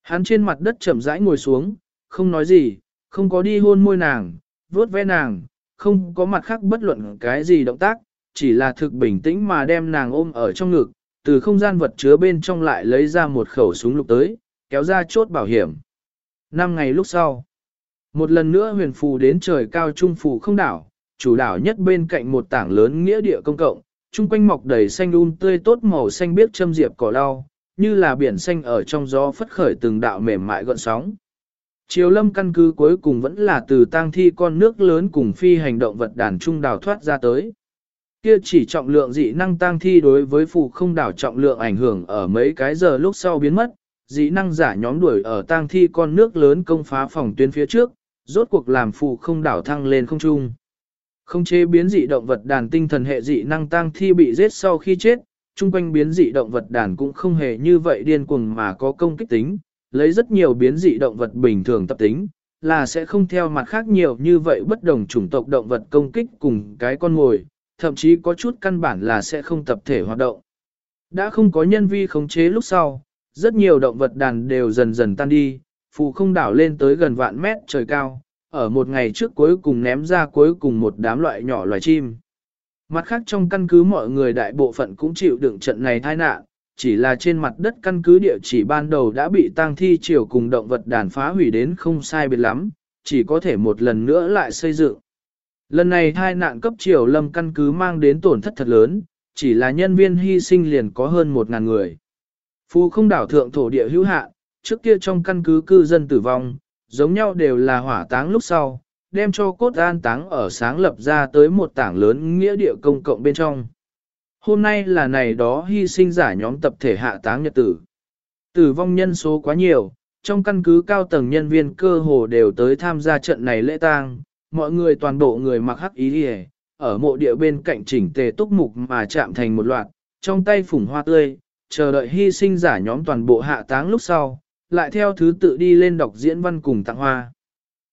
Hắn trên mặt đất chậm rãi ngồi xuống, không nói gì, không có đi hôn môi nàng, vuốt ve nàng, không có mặt khác bất luận cái gì động tác, chỉ là thực bình tĩnh mà đem nàng ôm ở trong ngực, từ không gian vật chứa bên trong lại lấy ra một khẩu súng lục tới, kéo ra chốt bảo hiểm. Năm ngày lúc sau, một lần nữa huyền phù đến trời cao trung phù không đảo, chủ đảo nhất bên cạnh một tảng lớn nghĩa địa công cộng, chung quanh mọc đầy xanh um tươi tốt màu xanh biếc châm diệp cỏ lau, như là biển xanh ở trong gió phất khởi từng đạo mềm mại gọn sóng. Triều lâm căn cứ cuối cùng vẫn là từ tang thi con nước lớn cùng phi hành động vật đàn trung đào thoát ra tới. Kia chỉ trọng lượng dị năng tang thi đối với phụ không đảo trọng lượng ảnh hưởng ở mấy cái giờ lúc sau biến mất, dị năng giả nhóm đuổi ở tang thi con nước lớn công phá phòng tuyến phía trước, rốt cuộc làm phụ không đảo thăng lên không trung. Không chế biến dị động vật đàn tinh thần hệ dị năng tang thi bị giết sau khi chết, chung quanh biến dị động vật đàn cũng không hề như vậy điên cuồng mà có công kích tính, lấy rất nhiều biến dị động vật bình thường tập tính, là sẽ không theo mặt khác nhiều như vậy bất đồng chủng tộc động vật công kích cùng cái con ngồi, thậm chí có chút căn bản là sẽ không tập thể hoạt động. Đã không có nhân vi khống chế lúc sau, rất nhiều động vật đàn đều dần dần tan đi, phù không đảo lên tới gần vạn mét trời cao, ở một ngày trước cuối cùng ném ra cuối cùng một đám loại nhỏ loài chim. Mặt khác trong căn cứ mọi người đại bộ phận cũng chịu đựng trận này tai nạn, chỉ là trên mặt đất căn cứ địa chỉ ban đầu đã bị tang thi triều cùng động vật đàn phá hủy đến không sai biệt lắm, chỉ có thể một lần nữa lại xây dựng. Lần này hai nạn cấp triều lâm căn cứ mang đến tổn thất thật lớn, chỉ là nhân viên hy sinh liền có hơn 1.000 người. Phu không đảo thượng thổ địa hữu hạ, trước kia trong căn cứ cư dân tử vong, giống nhau đều là hỏa táng lúc sau, đem cho cốt an táng ở sáng lập ra tới một tảng lớn nghĩa địa công cộng bên trong. Hôm nay là này đó hy sinh giả nhóm tập thể hạ táng nhật tử. Tử vong nhân số quá nhiều, trong căn cứ cao tầng nhân viên cơ hồ đều tới tham gia trận này lễ tang, mọi người toàn bộ người mặc hắc ý đi ở mộ địa bên cạnh chỉnh tề túc mục mà chạm thành một loạt, trong tay phủng hoa tươi, chờ đợi hy sinh giả nhóm toàn bộ hạ táng lúc sau, lại theo thứ tự đi lên đọc diễn văn cùng tặng hoa.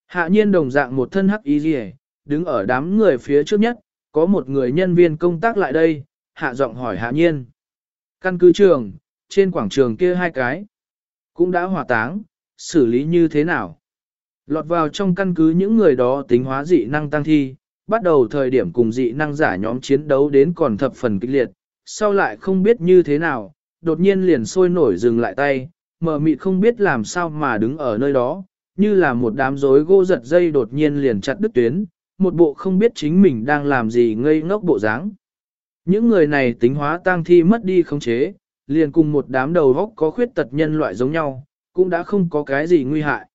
Hạ nhiên đồng dạng một thân hắc ý gì đứng ở đám người phía trước nhất, có một người nhân viên công tác lại đây, hạ giọng hỏi hạ nhiên. Căn cứ trường, trên quảng trường kia hai cái, cũng đã hỏa táng, xử lý như thế nào? Lọt vào trong căn cứ những người đó tính hóa dị năng tăng thi, bắt đầu thời điểm cùng dị năng giả nhóm chiến đấu đến còn thập phần kịch liệt, sau lại không biết như thế nào, đột nhiên liền sôi nổi dừng lại tay, mờ mịt không biết làm sao mà đứng ở nơi đó, như là một đám rối gỗ giật dây đột nhiên liền chặt đứt tuyến, một bộ không biết chính mình đang làm gì ngây ngốc bộ dáng. Những người này tính hóa tang thi mất đi khống chế, liền cùng một đám đầu góc có khuyết tật nhân loại giống nhau, cũng đã không có cái gì nguy hại.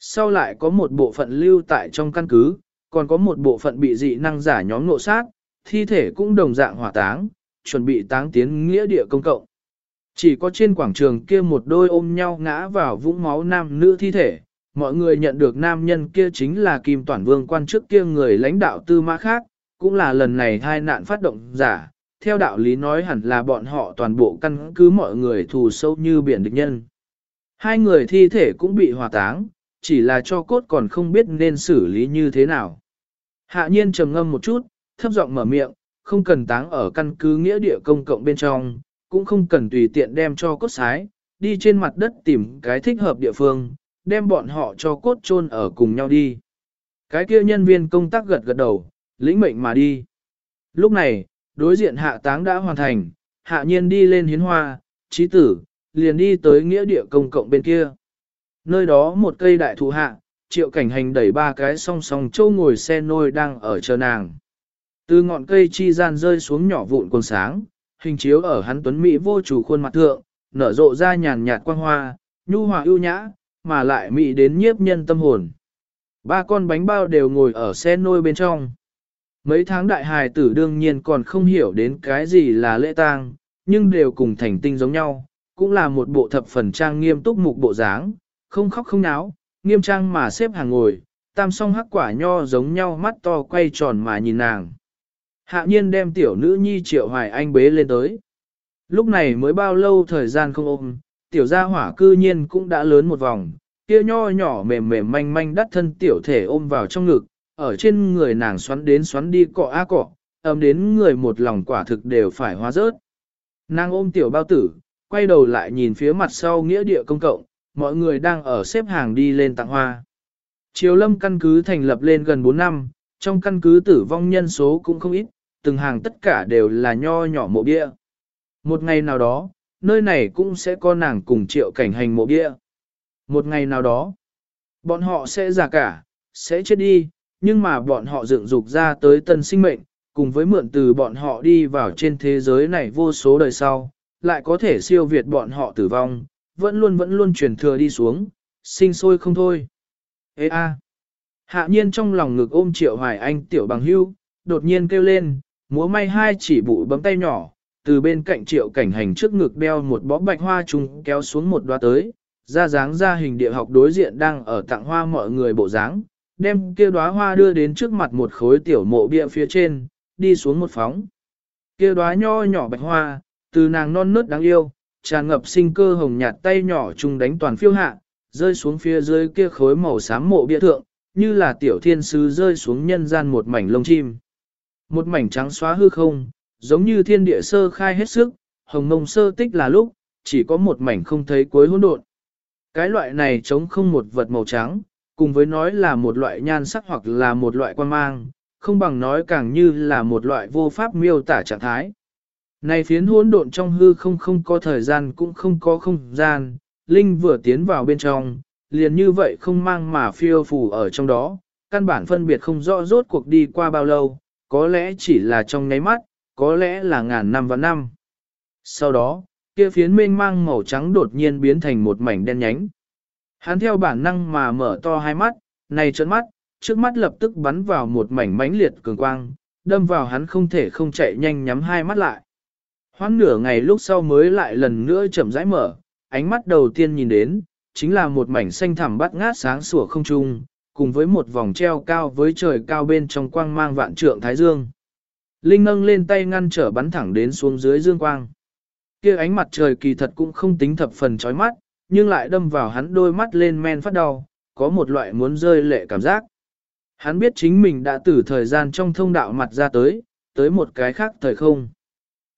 Sau lại có một bộ phận lưu tại trong căn cứ, còn có một bộ phận bị dị năng giả nhóm nộ sát, thi thể cũng đồng dạng hỏa táng, chuẩn bị táng tiến nghĩa địa công cộng. Chỉ có trên quảng trường kia một đôi ôm nhau ngã vào vũng máu nam nữ thi thể, mọi người nhận được nam nhân kia chính là Kim Toản Vương quan chức kia người lãnh đạo tư mã khác, cũng là lần này hai nạn phát động giả, theo đạo lý nói hẳn là bọn họ toàn bộ căn cứ mọi người thù sâu như biển địch nhân. Hai người thi thể cũng bị hòa táng, chỉ là cho cốt còn không biết nên xử lý như thế nào. Hạ nhiên trầm ngâm một chút, thấp giọng mở miệng, không cần táng ở căn cứ nghĩa địa công cộng bên trong, cũng không cần tùy tiện đem cho cốt sái, đi trên mặt đất tìm cái thích hợp địa phương, đem bọn họ cho cốt chôn ở cùng nhau đi. Cái kia nhân viên công tác gật gật đầu, lĩnh mệnh mà đi. Lúc này, đối diện hạ táng đã hoàn thành, hạ nhiên đi lên hiến hoa, trí tử, liền đi tới nghĩa địa công cộng bên kia. Nơi đó một cây đại thụ hạ, triệu cảnh hành đẩy ba cái song song châu ngồi xe nôi đang ở chờ nàng. Từ ngọn cây chi gian rơi xuống nhỏ vụn quần sáng, hình chiếu ở hắn tuấn Mỹ vô chủ khuôn mặt thượng, nở rộ ra nhàn nhạt quang hoa, nhu hòa ưu nhã, mà lại Mỹ đến nhiếp nhân tâm hồn. Ba con bánh bao đều ngồi ở xe nôi bên trong. Mấy tháng đại hài tử đương nhiên còn không hiểu đến cái gì là lễ tang, nhưng đều cùng thành tinh giống nhau, cũng là một bộ thập phần trang nghiêm túc mục bộ dáng, Không khóc không náo, nghiêm trang mà xếp hàng ngồi, tam song hắc quả nho giống nhau mắt to quay tròn mà nhìn nàng. Hạ nhiên đem tiểu nữ nhi triệu hoài anh bế lên tới. Lúc này mới bao lâu thời gian không ôm, tiểu gia hỏa cư nhiên cũng đã lớn một vòng, kia nho nhỏ mềm mềm manh manh đắt thân tiểu thể ôm vào trong ngực, ở trên người nàng xoắn đến xoắn đi cọ a cọ, ấm đến người một lòng quả thực đều phải hóa rớt. Nàng ôm tiểu bao tử, quay đầu lại nhìn phía mặt sau nghĩa địa công cộng, mọi người đang ở xếp hàng đi lên tặng hoa. Triều lâm căn cứ thành lập lên gần 4 năm, trong căn cứ tử vong nhân số cũng không ít, từng hàng tất cả đều là nho nhỏ mộ bia. Một ngày nào đó, nơi này cũng sẽ có nàng cùng triệu cảnh hành mộ bia. Một ngày nào đó, bọn họ sẽ già cả, sẽ chết đi, nhưng mà bọn họ dựng dục ra tới tân sinh mệnh, cùng với mượn từ bọn họ đi vào trên thế giới này vô số đời sau, lại có thể siêu việt bọn họ tử vong, vẫn luôn vẫn luôn truyền thừa đi xuống, sinh sôi không thôi. Ê a! Hạ nhiên trong lòng ngực ôm triệu hoài anh tiểu bằng hưu, đột nhiên kêu lên, múa may hai chỉ bụi bấm tay nhỏ, từ bên cạnh triệu cảnh hành trước ngực đeo một bó bạch hoa trùng kéo xuống một đoá tới, ra dáng ra hình địa học đối diện đang ở tặng hoa mọi người bộ dáng, đem kia đóa hoa đưa đến trước mặt một khối tiểu mộ bia phía trên, đi xuống một phóng. Kia đóa nho nhỏ bạch hoa, từ nàng non nớt đáng yêu, tràn ngập sinh cơ hồng nhạt tay nhỏ trùng đánh toàn phiêu hạ, rơi xuống phía dưới kia khối màu xám mộ bia thượng, như là tiểu thiên sứ rơi xuống nhân gian một mảnh lông chim. Một mảnh trắng xóa hư không, giống như thiên địa sơ khai hết sức, hồng mông sơ tích là lúc, chỉ có một mảnh không thấy cuối hỗn độn. Cái loại này trống không một vật màu trắng, cùng với nói là một loại nhan sắc hoặc là một loại quan mang, không bằng nói càng như là một loại vô pháp miêu tả trạng thái. Này phiến hỗn độn trong hư không không có thời gian cũng không có không gian, Linh vừa tiến vào bên trong, liền như vậy không mang mà phiêu phù ở trong đó, căn bản phân biệt không rõ rốt cuộc đi qua bao lâu, có lẽ chỉ là trong nháy mắt, có lẽ là ngàn năm và năm. Sau đó, kia phiến mênh mang màu trắng đột nhiên biến thành một mảnh đen nhánh. Hắn theo bản năng mà mở to hai mắt, này trợn mắt, trước mắt lập tức bắn vào một mảnh mãnh liệt cường quang, đâm vào hắn không thể không chạy nhanh nhắm hai mắt lại. Hoãn nửa ngày lúc sau mới lại lần nữa chậm rãi mở, ánh mắt đầu tiên nhìn đến, chính là một mảnh xanh thẳm bắt ngát sáng sủa không trung, cùng với một vòng treo cao với trời cao bên trong quang mang vạn trượng thái dương. Linh ngâng lên tay ngăn trở bắn thẳng đến xuống dưới dương quang. Kia ánh mặt trời kỳ thật cũng không tính thập phần chói mắt, nhưng lại đâm vào hắn đôi mắt lên men phát đau, có một loại muốn rơi lệ cảm giác. Hắn biết chính mình đã từ thời gian trong thông đạo mặt ra tới, tới một cái khác thời không.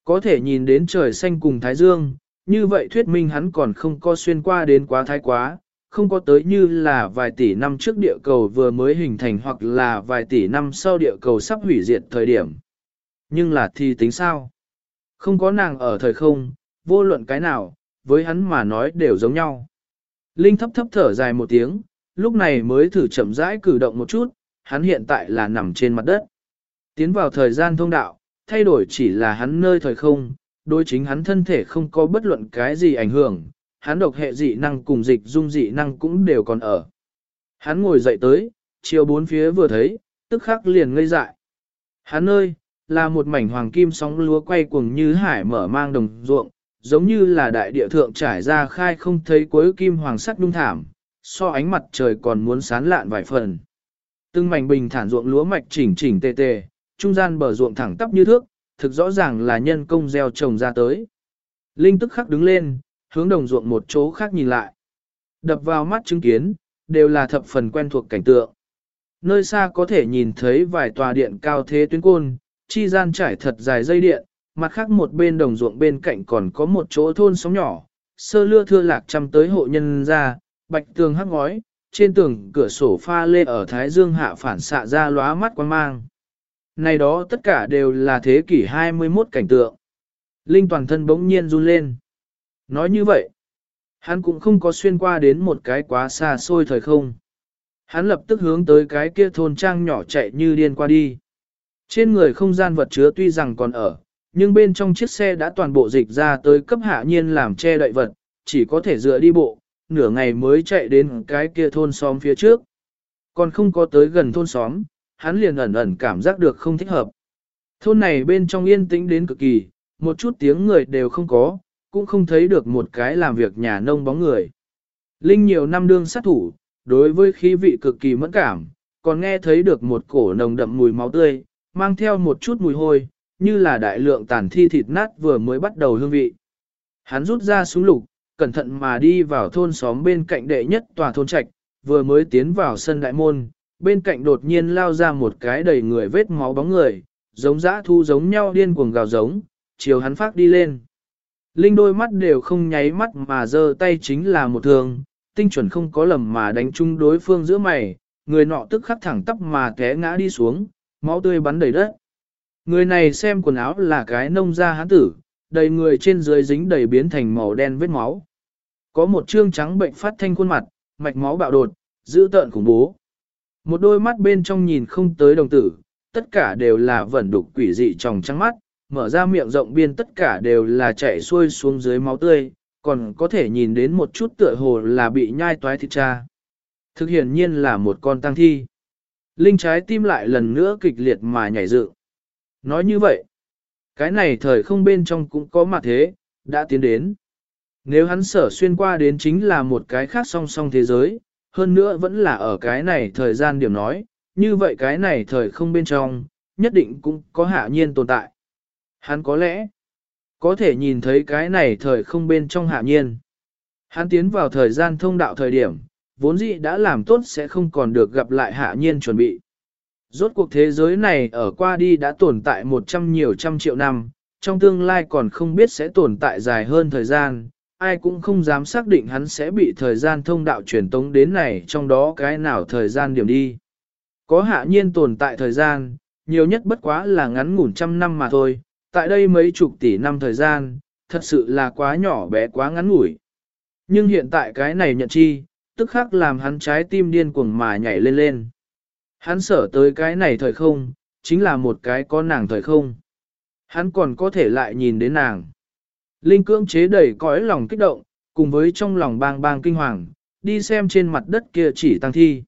Có thể nhìn đến trời xanh cùng thái dương, như vậy thuyết minh hắn còn không có xuyên qua đến quá thái quá, không có tới như là vài tỷ năm trước địa cầu vừa mới hình thành hoặc là vài tỷ năm sau địa cầu sắp hủy diệt thời điểm. Nhưng là thì tính sao? Không có nàng ở thời không, vô luận cái nào, với hắn mà nói đều giống nhau. Linh thấp thấp thở dài một tiếng, lúc này mới thử chậm rãi cử động một chút, hắn hiện tại là nằm trên mặt đất. Tiến vào thời gian thông đạo, thay đổi chỉ là hắn nơi thời không, đối chính hắn thân thể không có bất luận cái gì ảnh hưởng, hắn độc hệ dị năng cùng dịch dung dị năng cũng đều còn ở. Hắn ngồi dậy tới, chiều bốn phía vừa thấy, tức khắc liền ngây dại. Hắn ơi, là một mảnh hoàng kim sóng lúa quay cuồng như hải mở mang đồng ruộng, giống như là đại địa thượng trải ra khai không thấy cuối kim hoàng sắt đung thảm, so ánh mặt trời còn muốn sán lạn vài phần. Từng mảnh bình thản ruộng lúa mạch chỉnh chỉnh tề tề, trung gian bờ ruộng thẳng tắp như thước, thực rõ ràng là nhân công gieo trồng ra tới. Linh tức khắc đứng lên, hướng đồng ruộng một chỗ khác nhìn lại. Đập vào mắt chứng kiến, đều là thập phần quen thuộc cảnh tượng. Nơi xa có thể nhìn thấy vài tòa điện cao thế tuyến côn, chi gian trải thật dài dây điện, mặt khác một bên đồng ruộng bên cạnh còn có một chỗ thôn sóng nhỏ, sơ lưa thưa lạc chăm tới hộ nhân ra, bạch tường hắc ngói, trên tường cửa sổ pha lê ở Thái Dương hạ phản xạ ra lóa mắt quan mang. Này đó tất cả đều là thế kỷ 21 cảnh tượng. Linh toàn thân bỗng nhiên run lên. Nói như vậy, hắn cũng không có xuyên qua đến một cái quá xa xôi thời không. Hắn lập tức hướng tới cái kia thôn trang nhỏ chạy như điên qua đi. Trên người không gian vật chứa tuy rằng còn ở, nhưng bên trong chiếc xe đã toàn bộ dịch ra tới cấp hạ nhiên làm che đậy vật, chỉ có thể dựa đi bộ, nửa ngày mới chạy đến cái kia thôn xóm phía trước. Còn không có tới gần thôn xóm, hắn liền ẩn ẩn cảm giác được không thích hợp. Thôn này bên trong yên tĩnh đến cực kỳ, một chút tiếng người đều không có, cũng không thấy được một cái làm việc nhà nông bóng người. Linh nhiều năm đương sát thủ, đối với khí vị cực kỳ mẫn cảm, còn nghe thấy được một cổ nồng đậm mùi máu tươi, mang theo một chút mùi hôi, như là đại lượng tàn thi thịt nát vừa mới bắt đầu hương vị. Hắn rút ra súng lục, cẩn thận mà đi vào thôn xóm bên cạnh đệ nhất tòa thôn trạch, vừa mới tiến vào sân đại môn, bên cạnh đột nhiên lao ra một cái đầy người vết máu bóng người, giống dã thu giống nhau điên cuồng gào giống, chiều hắn phát đi lên. Linh đôi mắt đều không nháy mắt mà giơ tay chính là một thường, tinh chuẩn không có lầm mà đánh chung đối phương giữa mày, người nọ tức khắc thẳng tắp mà té ngã đi xuống, máu tươi bắn đầy đất. Người này xem quần áo là cái nông gia hán tử, đầy người trên dưới dính đầy biến thành màu đen vết máu. Có một trương trắng bệnh phát thanh khuôn mặt, mạch máu bạo đột, dữ tợn khủng bố. Một đôi mắt bên trong nhìn không tới đồng tử, tất cả đều là vẩn đục quỷ dị trong trắng mắt, mở ra miệng rộng biên tất cả đều là chảy xuôi xuống dưới máu tươi, còn có thể nhìn đến một chút tựa hồ là bị nhai toái thịt cha. Thực hiển nhiên là một con tăng thi. Linh trái tim lại lần nữa kịch liệt mà nhảy dựng. Nói như vậy, cái này thời không bên trong cũng có mặt thế, đã tiến đến. Nếu hắn sở xuyên qua đến chính là một cái khác song song thế giới, hơn nữa vẫn là ở cái này thời gian điểm nói, như vậy cái này thời không bên trong, nhất định cũng có hạ nhiên tồn tại. Hắn có lẽ, có thể nhìn thấy cái này thời không bên trong hạ nhiên. Hắn tiến vào thời gian thông đạo thời điểm, vốn dĩ đã làm tốt sẽ không còn được gặp lại hạ nhiên chuẩn bị. Rốt cuộc thế giới này ở qua đi đã tồn tại một trăm nhiều trăm triệu năm, trong tương lai còn không biết sẽ tồn tại dài hơn thời gian, ai cũng không dám xác định hắn sẽ bị thời gian thông đạo truyền tống đến này trong đó cái nào thời gian điểm đi. Có hạ nhiên tồn tại thời gian, nhiều nhất bất quá là ngắn ngủn trăm năm mà thôi, tại đây mấy chục tỷ năm thời gian, thật sự là quá nhỏ bé quá ngắn ngủi. Nhưng hiện tại cái này nhận chi, tức khắc làm hắn trái tim điên cuồng mà nhảy lên lên. Hắn sở tới cái này thời không, chính là một cái có nàng thời không. Hắn còn có thể lại nhìn đến nàng. Linh cưỡng chế đầy cõi lòng kích động, cùng với trong lòng bang bang kinh hoàng, đi xem trên mặt đất kia chỉ tăng thi.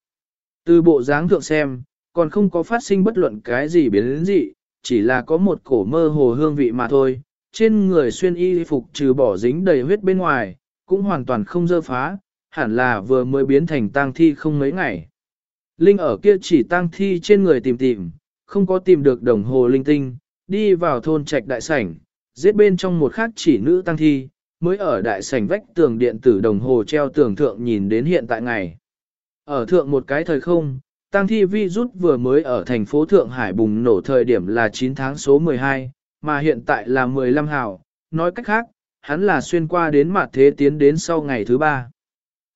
Từ bộ dáng thượng xem, còn không có phát sinh bất luận cái gì biến đến gì, chỉ là có một cổ mơ hồ hương vị mà thôi. Trên người xuyên y phục trừ bỏ dính đầy huyết bên ngoài, cũng hoàn toàn không dơ phá, hẳn là vừa mới biến thành tang thi không mấy ngày. Linh ở kia chỉ tang thi trên người tìm tìm, không có tìm được đồng hồ linh tinh, đi vào thôn trạch đại sảnh, giết bên trong một khác chỉ nữ tang thi, mới ở đại sảnh vách tường điện tử đồng hồ treo tường thượng nhìn đến hiện tại ngày. Ở thượng một cái thời không, tang thi vi rút vừa mới ở thành phố Thượng Hải bùng nổ thời điểm là 9 tháng số 12, mà hiện tại là 15 hào, nói cách khác, hắn là xuyên qua đến mặt thế tiến đến sau ngày thứ ba.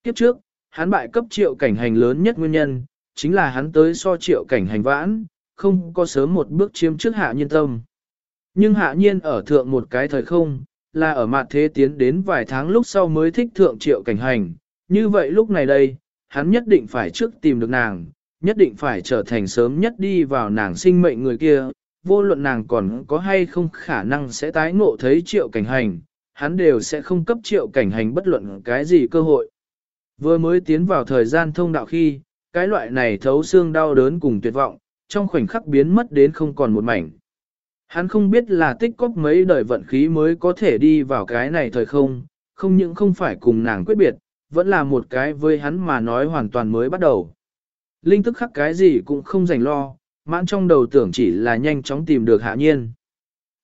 Kiếp trước, hắn bại cấp triệu cảnh hành lớn nhất nguyên nhân, chính là hắn tới so triệu cảnh hành vãn, không có sớm một bước chiếm trước hạ nhiên tâm. Nhưng hạ nhiên ở thượng một cái thời không, là ở mặt thế tiến đến vài tháng lúc sau mới thích thượng triệu cảnh hành. Như vậy lúc này đây, hắn nhất định phải trước tìm được nàng, nhất định phải trở thành sớm nhất đi vào nàng sinh mệnh người kia, vô luận nàng còn có hay không khả năng sẽ tái ngộ thấy triệu cảnh hành, hắn đều sẽ không cấp triệu cảnh hành bất luận cái gì cơ hội. Vừa mới tiến vào thời gian thông đạo khi, cái loại này thấu xương đau đớn cùng tuyệt vọng, trong khoảnh khắc biến mất đến không còn một mảnh. Hắn không biết là tích cóp mấy đời vận khí mới có thể đi vào cái này thời không, không những không phải cùng nàng quyết biệt, vẫn là một cái với hắn mà nói hoàn toàn mới bắt đầu. Linh tức khắc cái gì cũng không dành lo, mãn trong đầu tưởng chỉ là nhanh chóng tìm được hạ nhiên.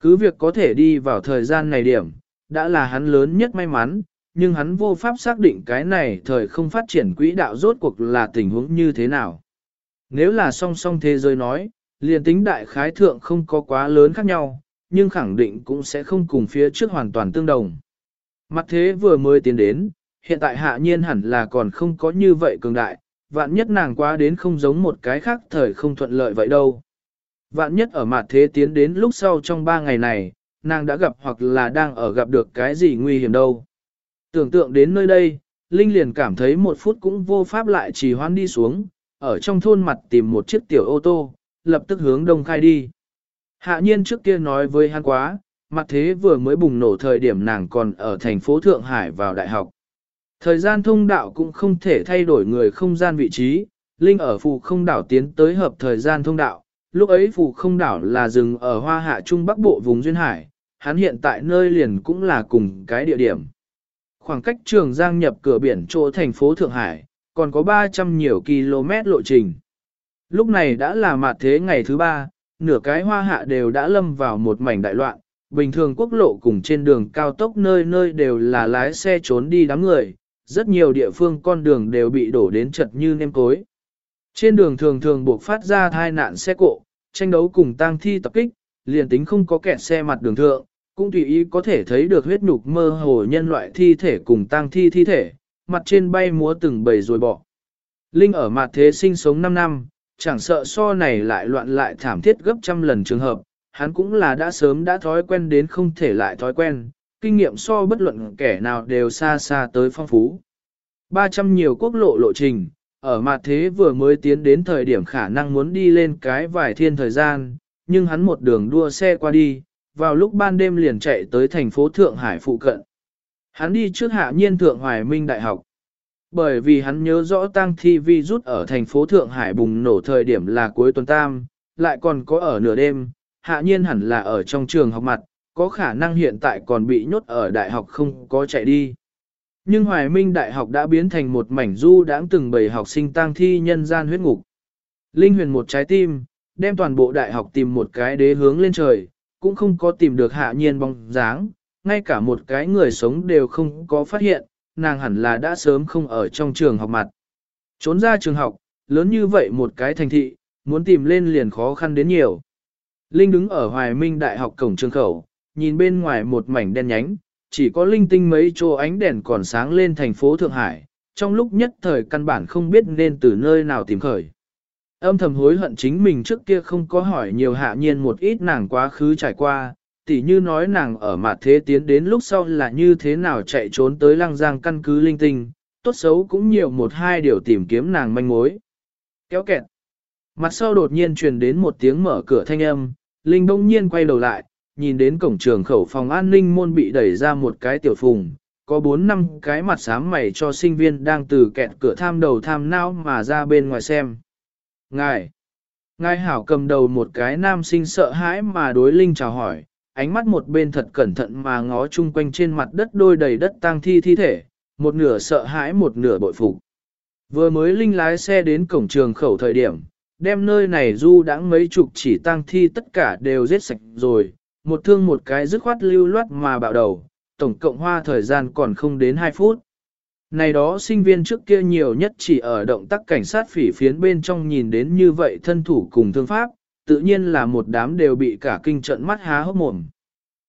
Cứ việc có thể đi vào thời gian này điểm, đã là hắn lớn nhất may mắn, nhưng hắn vô pháp xác định cái này thời không phát triển quỹ đạo rốt cuộc là tình huống như thế nào. Nếu là song song thế giới nói, liền tính đại khái thượng không có quá lớn khác nhau, nhưng khẳng định cũng sẽ không cùng phía trước hoàn toàn tương đồng. Mặt thế vừa mới tiến đến, hiện tại hạ nhiên hẳn là còn không có như vậy cường đại, vạn nhất nàng quá đến không giống một cái khác thời không thuận lợi vậy đâu. Vạn nhất ở mặt thế tiến đến lúc sau trong ba ngày này, nàng đã gặp hoặc là đang ở gặp được cái gì nguy hiểm đâu. Tưởng tượng đến nơi đây, Linh liền cảm thấy một phút cũng vô pháp lại trì hoãn đi xuống, ở trong thôn mặt tìm một chiếc tiểu ô tô, lập tức hướng đông khai đi. Hạ nhiên trước kia nói với hắn quá, mặt thế vừa mới bùng nổ thời điểm nàng còn ở thành phố Thượng Hải vào đại học. Thời gian thông đạo cũng không thể thay đổi người không gian vị trí, Linh ở phù không đảo tiến tới hợp thời gian thông đạo, lúc ấy phù không đảo là rừng ở hoa hạ trung bắc bộ vùng Duyên Hải, hắn hiện tại nơi liền cũng là cùng cái địa điểm khoảng cách trường Giang nhập cửa biển chỗ thành phố Thượng Hải, còn có 300 nhiều km lộ trình. Lúc này đã là mặt thế ngày thứ ba, nửa cái hoa hạ đều đã lâm vào một mảnh đại loạn, bình thường quốc lộ cùng trên đường cao tốc nơi nơi đều là lái xe trốn đi đám người, rất nhiều địa phương con đường đều bị đổ đến chật như nêm cối. Trên đường thường thường buộc phát ra thai nạn xe cộ, tranh đấu cùng tang thi tập kích, liền tính không có kẹt xe mặt đường thượng, cũng tùy ý có thể thấy được huyết nhục mơ hồ nhân loại thi thể cùng tang thi thi thể, mặt trên bay múa từng bầy rồi bỏ. Linh ở mặt thế sinh sống 5 năm, chẳng sợ so này lại loạn lại thảm thiết gấp trăm lần trường hợp, hắn cũng là đã sớm đã thói quen đến không thể lại thói quen, kinh nghiệm so bất luận kẻ nào đều xa xa tới phong phú. 300 nhiều quốc lộ lộ trình, ở mặt thế vừa mới tiến đến thời điểm khả năng muốn đi lên cái vài thiên thời gian, nhưng hắn một đường đua xe qua đi, vào lúc ban đêm liền chạy tới thành phố Thượng Hải phụ cận. Hắn đi trước hạ nhiên Thượng Hoài Minh Đại học. Bởi vì hắn nhớ rõ tang thi vi rút ở thành phố Thượng Hải bùng nổ thời điểm là cuối tuần tam, lại còn có ở nửa đêm, hạ nhiên hẳn là ở trong trường học mặt, có khả năng hiện tại còn bị nhốt ở đại học không có chạy đi. Nhưng Hoài Minh Đại học đã biến thành một mảnh du đãng từng bầy học sinh tang thi nhân gian huyết ngục. Linh huyền một trái tim, đem toàn bộ đại học tìm một cái đế hướng lên trời, cũng không có tìm được hạ nhiên bóng dáng, ngay cả một cái người sống đều không có phát hiện, nàng hẳn là đã sớm không ở trong trường học mặt. Trốn ra trường học, lớn như vậy một cái thành thị, muốn tìm lên liền khó khăn đến nhiều. Linh đứng ở Hoài Minh Đại học cổng trường khẩu, nhìn bên ngoài một mảnh đen nhánh, chỉ có linh tinh mấy chỗ ánh đèn còn sáng lên thành phố Thượng Hải, trong lúc nhất thời căn bản không biết nên từ nơi nào tìm khởi. Âm thầm hối hận chính mình trước kia không có hỏi nhiều hạ nhiên một ít nàng quá khứ trải qua, tỉ như nói nàng ở mặt thế tiến đến lúc sau là như thế nào chạy trốn tới lăng giang căn cứ linh tinh, tốt xấu cũng nhiều một hai điều tìm kiếm nàng manh mối. Kéo kẹt. Mặt sau đột nhiên truyền đến một tiếng mở cửa thanh âm, Linh đông nhiên quay đầu lại, nhìn đến cổng trường khẩu phòng an ninh môn bị đẩy ra một cái tiểu phùng, có bốn năm cái mặt xám mày cho sinh viên đang từ kẹt cửa tham đầu tham não mà ra bên ngoài xem. Ngài! Ngài hảo cầm đầu một cái nam sinh sợ hãi mà đối Linh chào hỏi, ánh mắt một bên thật cẩn thận mà ngó chung quanh trên mặt đất đôi đầy đất tang thi thi thể, một nửa sợ hãi một nửa bội phục. Vừa mới Linh lái xe đến cổng trường khẩu thời điểm, đem nơi này du đã mấy chục chỉ tang thi tất cả đều giết sạch rồi, một thương một cái dứt khoát lưu loát mà bạo đầu, tổng cộng hoa thời gian còn không đến 2 phút. Này đó sinh viên trước kia nhiều nhất chỉ ở động tác cảnh sát phỉ phiến bên trong nhìn đến như vậy thân thủ cùng thương pháp, tự nhiên là một đám đều bị cả kinh trận mắt há hốc mồm.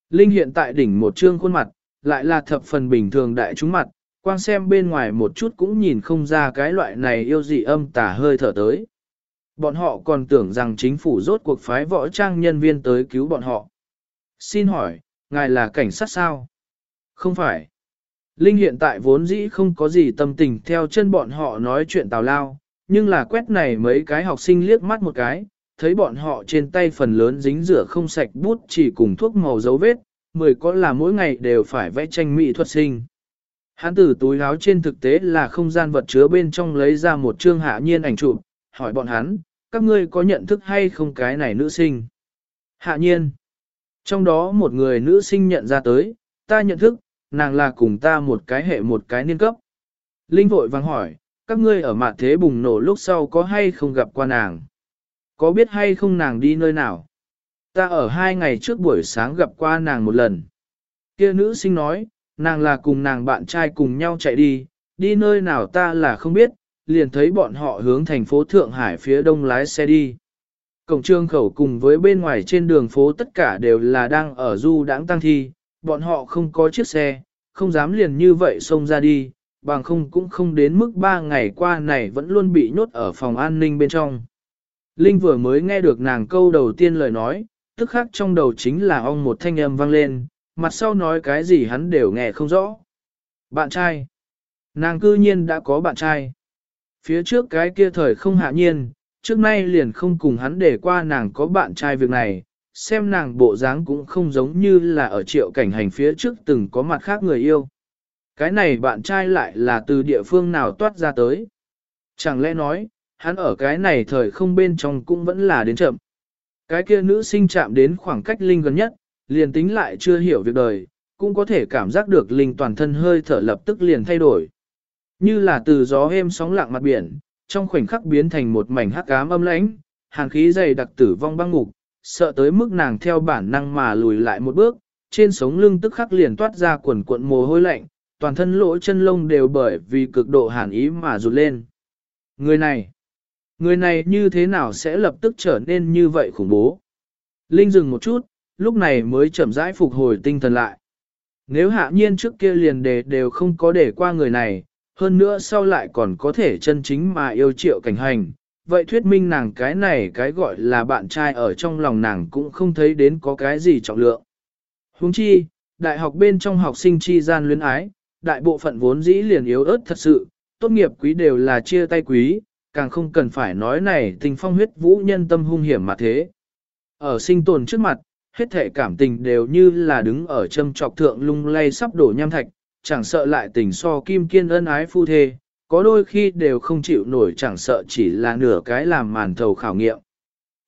Linh hiện tại đỉnh một trương khuôn mặt, lại là thập phần bình thường đại chúng mặt, quang xem bên ngoài một chút cũng nhìn không ra cái loại này yêu dị âm tà hơi thở tới. Bọn họ còn tưởng rằng chính phủ rốt cuộc phái võ trang nhân viên tới cứu bọn họ. Xin hỏi, ngài là cảnh sát sao? Không phải. Linh hiện tại vốn dĩ không có gì tâm tình theo chân bọn họ nói chuyện tào lao, nhưng là quét này mấy cái học sinh liếc mắt một cái, thấy bọn họ trên tay phần lớn dính rửa không sạch bút chỉ cùng thuốc màu dấu vết, mười có là mỗi ngày đều phải vẽ tranh mỹ thuật sinh. Hắn từ túi áo trên thực tế là không gian vật chứa bên trong lấy ra một chương hạ nhiên ảnh chụp, hỏi bọn hắn, các ngươi có nhận thức hay không cái này nữ sinh? Hạ nhiên. Trong đó một người nữ sinh nhận ra tới, ta nhận thức, nàng là cùng ta một cái hệ một cái niên cấp. Linh vội vàng hỏi, các ngươi ở mặt thế bùng nổ lúc sau có hay không gặp qua nàng? Có biết hay không nàng đi nơi nào? Ta ở hai ngày trước buổi sáng gặp qua nàng một lần. Kia nữ sinh nói, nàng là cùng nàng bạn trai cùng nhau chạy đi, đi nơi nào ta là không biết, liền thấy bọn họ hướng thành phố Thượng Hải phía đông lái xe đi. Cổng trương khẩu cùng với bên ngoài trên đường phố tất cả đều là đang ở du đãng tăng thi, bọn họ không có chiếc xe, không dám liền như vậy xông ra đi, bằng không cũng không đến mức ba ngày qua này vẫn luôn bị nhốt ở phòng an ninh bên trong. Linh vừa mới nghe được nàng câu đầu tiên lời nói, tức khắc trong đầu chính là ong một thanh âm vang lên, mặt sau nói cái gì hắn đều nghe không rõ. Bạn trai. Nàng cư nhiên đã có bạn trai. Phía trước cái kia thời không hạ nhiên, trước nay liền không cùng hắn để qua nàng có bạn trai việc này, xem nàng bộ dáng cũng không giống như là ở triệu cảnh hành phía trước từng có mặt khác người yêu. Cái này bạn trai lại là từ địa phương nào toát ra tới. Chẳng lẽ nói, hắn ở cái này thời không bên trong cũng vẫn là đến chậm. Cái kia nữ sinh chạm đến khoảng cách linh gần nhất, liền tính lại chưa hiểu việc đời, cũng có thể cảm giác được linh toàn thân hơi thở lập tức liền thay đổi. Như là từ gió êm sóng lặng mặt biển, trong khoảnh khắc biến thành một mảnh hắc ám âm lãnh, hàn khí dày đặc tử vong băng ngục, sợ tới mức nàng theo bản năng mà lùi lại một bước, trên sống lưng tức khắc liền toát ra quần cuộn mồ hôi lạnh, toàn thân lỗ chân lông đều bởi vì cực độ hàn ý mà rụt lên. Người này, người này như thế nào sẽ lập tức trở nên như vậy khủng bố? Linh dừng một chút, lúc này mới chậm rãi phục hồi tinh thần lại. Nếu hạ nhiên trước kia liền đề đều không có để qua người này, hơn nữa sau lại còn có thể chân chính mà yêu triệu cảnh hành, vậy thuyết minh nàng cái này cái gọi là bạn trai ở trong lòng nàng cũng không thấy đến có cái gì trọng lượng. Huống chi, đại học bên trong học sinh chi gian luyến ái, đại bộ phận vốn dĩ liền yếu ớt thật sự, tốt nghiệp quý đều là chia tay quý, càng không cần phải nói này tình phong huyết vũ nhân tâm hung hiểm mà thế. Ở sinh tồn trước mặt, hết thể cảm tình đều như là đứng ở châm trọc thượng lung lay sắp đổ nham thạch, chẳng sợ lại tình so kim kiên ân ái phu thê, có đôi khi đều không chịu nổi chẳng sợ chỉ là nửa cái làm màn thầu khảo nghiệm.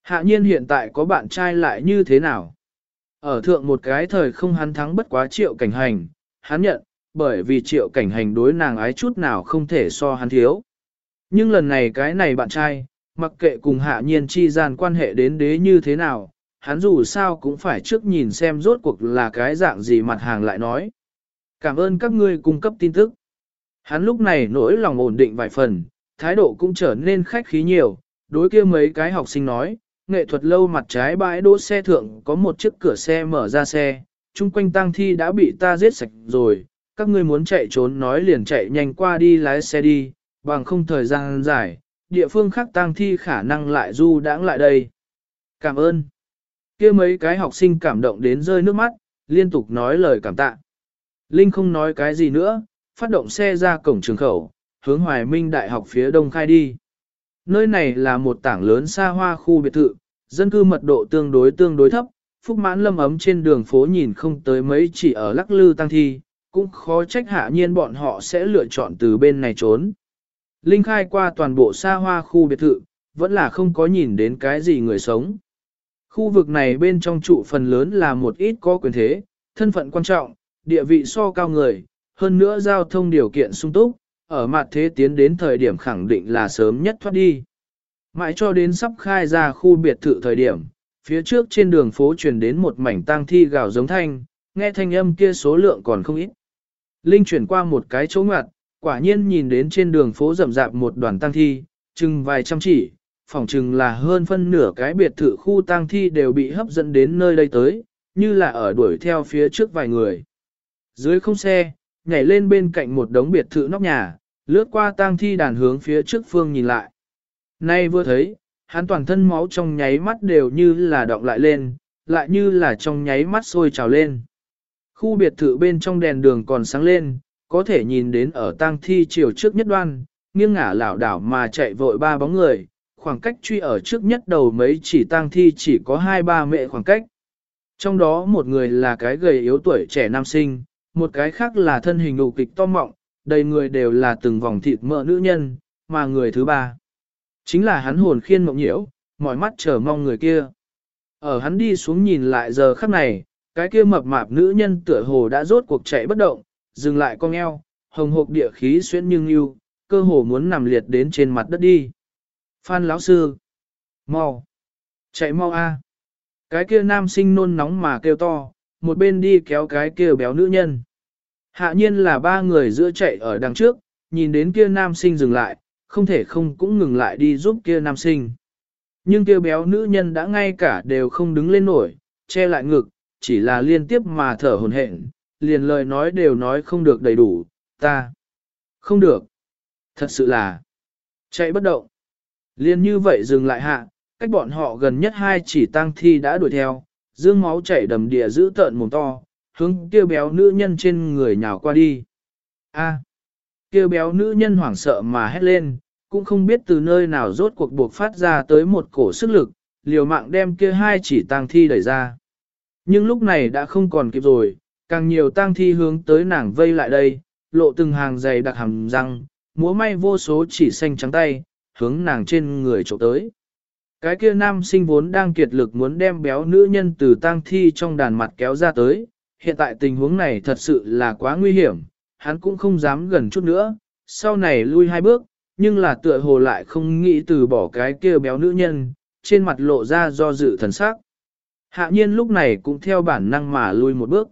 Hạ nhiên hiện tại có bạn trai lại như thế nào? Ở thượng một cái thời không hắn thắng bất quá triệu cảnh hành, hắn nhận, bởi vì triệu cảnh hành đối nàng ái chút nào không thể so hắn thiếu. Nhưng lần này cái này bạn trai, mặc kệ cùng hạ nhiên chi gian quan hệ đến đế như thế nào, hắn dù sao cũng phải trước nhìn xem rốt cuộc là cái dạng gì mặt hàng lại nói. Cảm ơn các ngươi cung cấp tin tức. Hắn lúc này nỗi lòng ổn định vài phần, thái độ cũng trở nên khách khí nhiều, đối kia mấy cái học sinh nói, nghệ thuật lâu mặt trái bãi đỗ xe thượng có một chiếc cửa xe mở ra xe, chung quanh tang thi đã bị ta giết sạch rồi, các ngươi muốn chạy trốn nói liền chạy nhanh qua đi lái xe đi, bằng không thời gian dài, địa phương khác tang thi khả năng lại du đãng lại đây. Cảm ơn. kia mấy cái học sinh cảm động đến rơi nước mắt, liên tục nói lời cảm tạ. Linh không nói cái gì nữa, phát động xe ra cổng trường khẩu, hướng Hoài Minh Đại học phía đông khai đi. Nơi này là một tảng lớn xa hoa khu biệt thự, dân cư mật độ tương đối tương đối thấp, phúc mãn lâm ấm trên đường phố nhìn không tới mấy chỉ ở lắc lư tăng thi, cũng khó trách hạ nhiên bọn họ sẽ lựa chọn từ bên này trốn. Linh khai qua toàn bộ xa hoa khu biệt thự, vẫn là không có nhìn đến cái gì người sống. Khu vực này bên trong trụ phần lớn là một ít có quyền thế, thân phận quan trọng, địa vị so cao người, hơn nữa giao thông điều kiện sung túc, ở mặt thế tiến đến thời điểm khẳng định là sớm nhất thoát đi. Mãi cho đến sắp khai ra khu biệt thự thời điểm, phía trước trên đường phố truyền đến một mảnh tang thi gào giống thanh, nghe thanh âm kia số lượng còn không ít. Linh chuyển qua một cái chỗ ngoặt, quả nhiên nhìn đến trên đường phố rậm rạp một đoàn tang thi, chừng vài trăm chỉ, phỏng chừng là hơn phân nửa cái biệt thự khu tang thi đều bị hấp dẫn đến nơi đây tới, như là ở đuổi theo phía trước vài người. Dưới không xe, nhảy lên bên cạnh một đống biệt thự nóc nhà, lướt qua tang thi đàn hướng phía trước phương nhìn lại. Nay vừa thấy, hắn toàn thân máu trong nháy mắt đều như là động lại lên, lại như là trong nháy mắt sôi trào lên. Khu biệt thự bên trong đèn đường còn sáng lên, có thể nhìn đến ở tang thi chiều trước nhất đoan, nghiêng ngả lảo đảo mà chạy vội ba bóng người, khoảng cách truy ở trước nhất đầu mấy chỉ tang thi chỉ có hai ba mệ khoảng cách. Trong đó một người là cái gầy yếu tuổi trẻ nam sinh, một cái khác là thân hình ụ kịch to mọng, đầy người đều là từng vòng thịt mỡ nữ nhân, mà người thứ ba. Chính là hắn hồn khiên mộng nhiễu, mỏi mắt chờ mong người kia. Ở hắn đi xuống nhìn lại giờ khắc này, cái kia mập mạp nữ nhân tựa hồ đã rốt cuộc chạy bất động, dừng lại cong eo, hồng hộc địa khí xuyên nhưng yêu, cơ hồ muốn nằm liệt đến trên mặt đất đi. Phan lão sư, mau, chạy mau a. Cái kia nam sinh nôn nóng mà kêu to, một bên đi kéo cái kia béo nữ nhân. Hạ nhiên là ba người giữa chạy ở đằng trước, nhìn đến kia nam sinh dừng lại, không thể không cũng ngừng lại đi giúp kia nam sinh. Nhưng kia béo nữ nhân đã ngay cả đều không đứng lên nổi, che lại ngực, chỉ là liên tiếp mà thở hồn hển, liền lời nói đều nói không được đầy đủ, ta. Không được. Thật sự là. Chạy bất động. Liên như vậy dừng lại hạ, cách bọn họ gần nhất hai chỉ tăng thi đã đuổi theo, dương máu chảy đầm địa giữ tợn mồm to, hướng kia béo nữ nhân trên người nhào qua đi. A. Kia béo nữ nhân hoảng sợ mà hét lên, cũng không biết từ nơi nào rốt cuộc buộc phát ra tới một cổ sức lực, liều mạng đem kia hai chỉ tang thi đẩy ra. Nhưng lúc này đã không còn kịp rồi, càng nhiều tang thi hướng tới nàng vây lại đây, lộ từng hàng dày đặc hàm răng, múa may vô số chỉ xanh trắng tay, hướng nàng trên người trộm tới. Cái kia nam sinh vốn đang kiệt lực muốn đem béo nữ nhân từ tang thi trong đàn mặt kéo ra tới, hiện tại tình huống này thật sự là quá nguy hiểm, hắn cũng không dám gần chút nữa, sau này lui hai bước, nhưng là tựa hồ lại không nghĩ từ bỏ cái kia béo nữ nhân, trên mặt lộ ra do dự thần sắc. Hạ nhiên lúc này cũng theo bản năng mà lui một bước.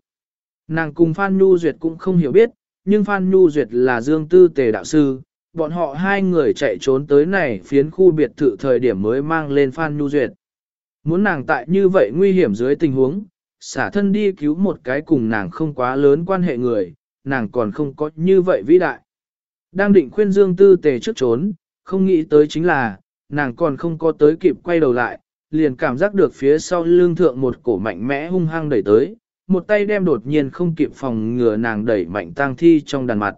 Nàng cùng Phan Nhu Duyệt cũng không hiểu biết, nhưng Phan Nhu Duyệt là Dương Tư Tề Đạo Sư, bọn họ hai người chạy trốn tới này phiến khu biệt thự thời điểm mới mang lên Phan Nhu Duyệt. Muốn nàng tại như vậy nguy hiểm dưới tình huống, xả thân đi cứu một cái cùng nàng không quá lớn quan hệ người, nàng còn không có như vậy vĩ đại. Đang định khuyên Dương Tư Tề trước trốn, không nghĩ tới chính là, nàng còn không có tới kịp quay đầu lại, liền cảm giác được phía sau lưng thượng một cổ mạnh mẽ hung hăng đẩy tới, một tay đem đột nhiên không kịp phòng ngừa nàng đẩy mạnh tang thi trong đàn mặt.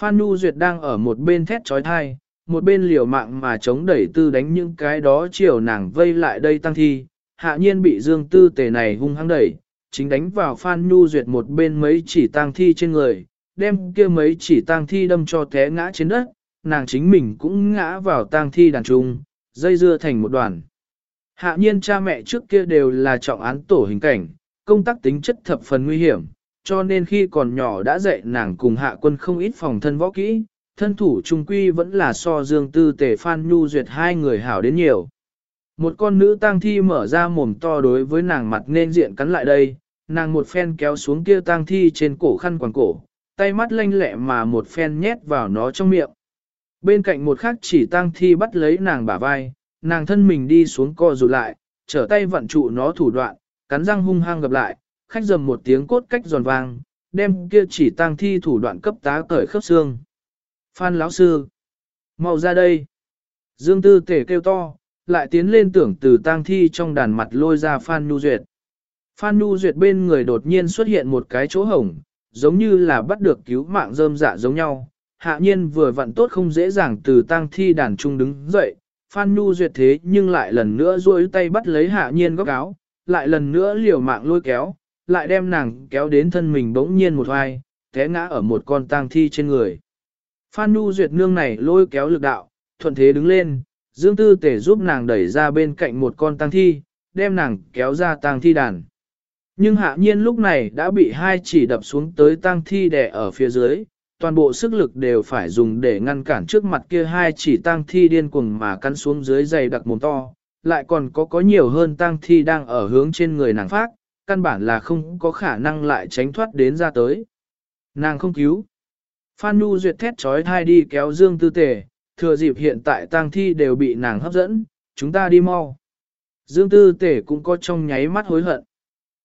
Phan Nu Duyệt đang ở một bên thét trói thai, một bên liều mạng mà chống đẩy tư đánh những cái đó chiều nàng vây lại đây tăng thi, hạ nhiên bị dương tư tề này hung hăng đẩy, chính đánh vào Phan Nu Duyệt một bên mấy chỉ tang thi trên người, đem kia mấy chỉ tang thi đâm cho té ngã trên đất, nàng chính mình cũng ngã vào tang thi đàn trung, dây dưa thành một đoàn. Hạ nhiên cha mẹ trước kia đều là trọng án tổ hình cảnh, công tác tính chất thập phần nguy hiểm, cho nên khi còn nhỏ đã dạy nàng cùng hạ quân không ít phòng thân võ kỹ, thân thủ trung quy vẫn là so dương tư tề phan nhu duyệt hai người hảo đến nhiều. Một con nữ tang thi mở ra mồm to đối với nàng mặt nên diện cắn lại đây, nàng một phen kéo xuống kia tang thi trên cổ khăn quàng cổ, tay mắt lanh lẹ mà một phen nhét vào nó trong miệng. Bên cạnh một khắc chỉ tang thi bắt lấy nàng bả vai, nàng thân mình đi xuống co rụt lại, trở tay vận trụ nó thủ đoạn, cắn răng hung hăng gặp lại, khách dầm một tiếng cốt cách giòn vang, đem kia chỉ tang thi thủ đoạn cấp tá cởi khớp xương. Phan lão sư, mau ra đây. Dương Tư Tể kêu to, lại tiến lên tưởng từ tang thi trong đàn mặt lôi ra Phan Nhu Duyệt. Phan Nhu Duyệt bên người đột nhiên xuất hiện một cái chỗ hổng, giống như là bắt được cứu mạng rơm dạ giống nhau. Hạ nhiên vừa vặn tốt không dễ dàng từ tang thi đàn trung đứng dậy, Phan Nhu Duyệt thế nhưng lại lần nữa duỗi tay bắt lấy hạ nhiên góc áo, lại lần nữa liều mạng lôi kéo, lại đem nàng kéo đến thân mình bỗng nhiên một hoài, té ngã ở một con tang thi trên người. Phan Nhu Duyệt nương này lôi kéo lực đạo, thuận thế đứng lên, Dương Tư Tể giúp nàng đẩy ra bên cạnh một con tang thi, đem nàng kéo ra tang thi đàn. Nhưng hạ nhiên lúc này đã bị hai chỉ đập xuống tới tang thi đè ở phía dưới, toàn bộ sức lực đều phải dùng để ngăn cản trước mặt kia hai chỉ tang thi điên cuồng mà cắn xuống dưới dày đặc mồm to, lại còn có có nhiều hơn tang thi đang ở hướng trên người nàng phát, căn bản là không có khả năng lại tránh thoát đến ra tới. Nàng không cứu. Phan Nhu duyệt thét trói thai đi kéo Dương Tư Tề, thừa dịp hiện tại tang thi đều bị nàng hấp dẫn, chúng ta đi mau. Dương Tư Tề cũng có trong nháy mắt hối hận.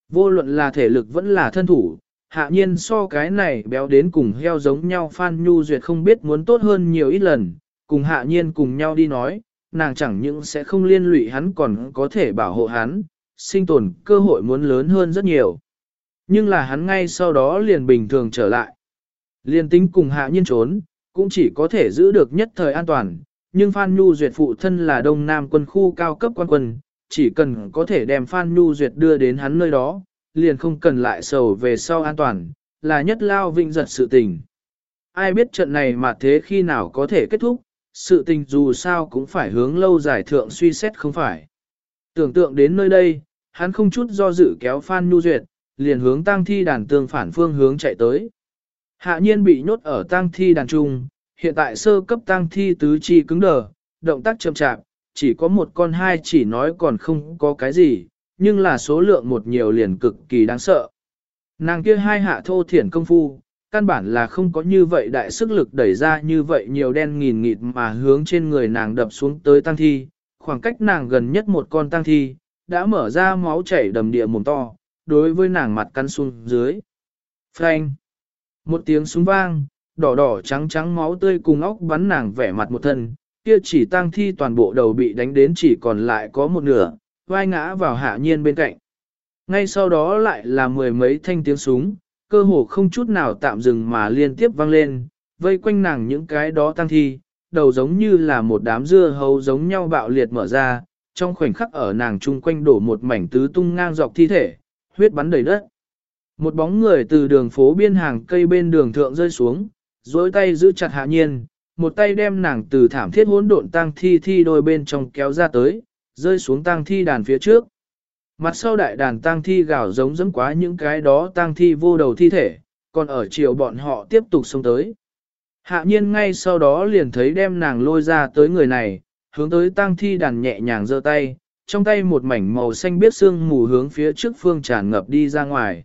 Vô luận là thể lực vẫn là thân thủ, hạ nhiên so cái này béo đến cùng heo giống nhau Phan Nhu Duyệt không biết muốn tốt hơn nhiều ít lần, cùng hạ nhiên cùng nhau đi nói, nàng chẳng những sẽ không liên lụy hắn còn có thể bảo hộ hắn, sinh tồn cơ hội muốn lớn hơn rất nhiều. Nhưng là hắn ngay sau đó liền bình thường trở lại. Liên tính cùng hạ nhiên trốn, cũng chỉ có thể giữ được nhất thời an toàn, nhưng Phan Nhu Duyệt phụ thân là Đông Nam quân khu cao cấp quan quân, chỉ cần có thể đem Phan Nhu Duyệt đưa đến hắn nơi đó, liền không cần lại sầu về sau an toàn, là nhất lao vinh giật sự tình. Ai biết trận này mà thế khi nào có thể kết thúc, sự tình dù sao cũng phải hướng lâu dài thượng suy xét không phải. Tưởng tượng đến nơi đây, hắn không chút do dự kéo Phan Nhu Duyệt, liền hướng tang thi đàn tương phản phương hướng chạy tới. Hạ nhiên bị nhốt ở tang thi đàn trung, hiện tại sơ cấp tang thi tứ chi cứng đờ, động tác chậm chạp, chỉ có một con hai chỉ nói còn không có cái gì, nhưng là số lượng một nhiều liền cực kỳ đáng sợ. Nàng kia hai hạ thô thiển công phu, căn bản là không có như vậy đại sức lực đẩy ra như vậy nhiều đen nghìn nghịt mà hướng trên người nàng đập xuống tới tăng thi, khoảng cách nàng gần nhất một con tăng thi, đã mở ra máu chảy đầm địa mồm to, đối với nàng mặt căn xuống dưới. Phanh! Một tiếng súng vang, đỏ đỏ trắng trắng máu tươi cùng óc bắn nàng vẻ mặt một thân, kia chỉ tang thi toàn bộ đầu bị đánh đến chỉ còn lại có một nửa, vai ngã vào hạ nhiên bên cạnh. Ngay sau đó lại là mười mấy thanh tiếng súng, cơ hồ không chút nào tạm dừng mà liên tiếp vang lên, vây quanh nàng những cái đó tăng thi, đầu giống như là một đám dưa hấu giống nhau bạo liệt mở ra, trong khoảnh khắc ở nàng chung quanh đổ một mảnh tứ tung ngang dọc thi thể, huyết bắn đầy đất. Một bóng người từ đường phố biên hàng cây bên đường thượng rơi xuống, dối tay giữ chặt hạ nhiên, một tay đem nàng từ thảm thiết hỗn độn tang thi thi đôi bên trong kéo ra tới, rơi xuống tang thi đàn phía trước. Mặt sau đại đàn tang thi gào giống dẫm quá những cái đó tang thi vô đầu thi thể, còn ở chiều bọn họ tiếp tục xông tới. Hạ nhiên ngay sau đó liền thấy đem nàng lôi ra tới người này, hướng tới tang thi đàn nhẹ nhàng giơ tay, trong tay một mảnh màu xanh biết xương mù hướng phía trước phương tràn ngập đi ra ngoài.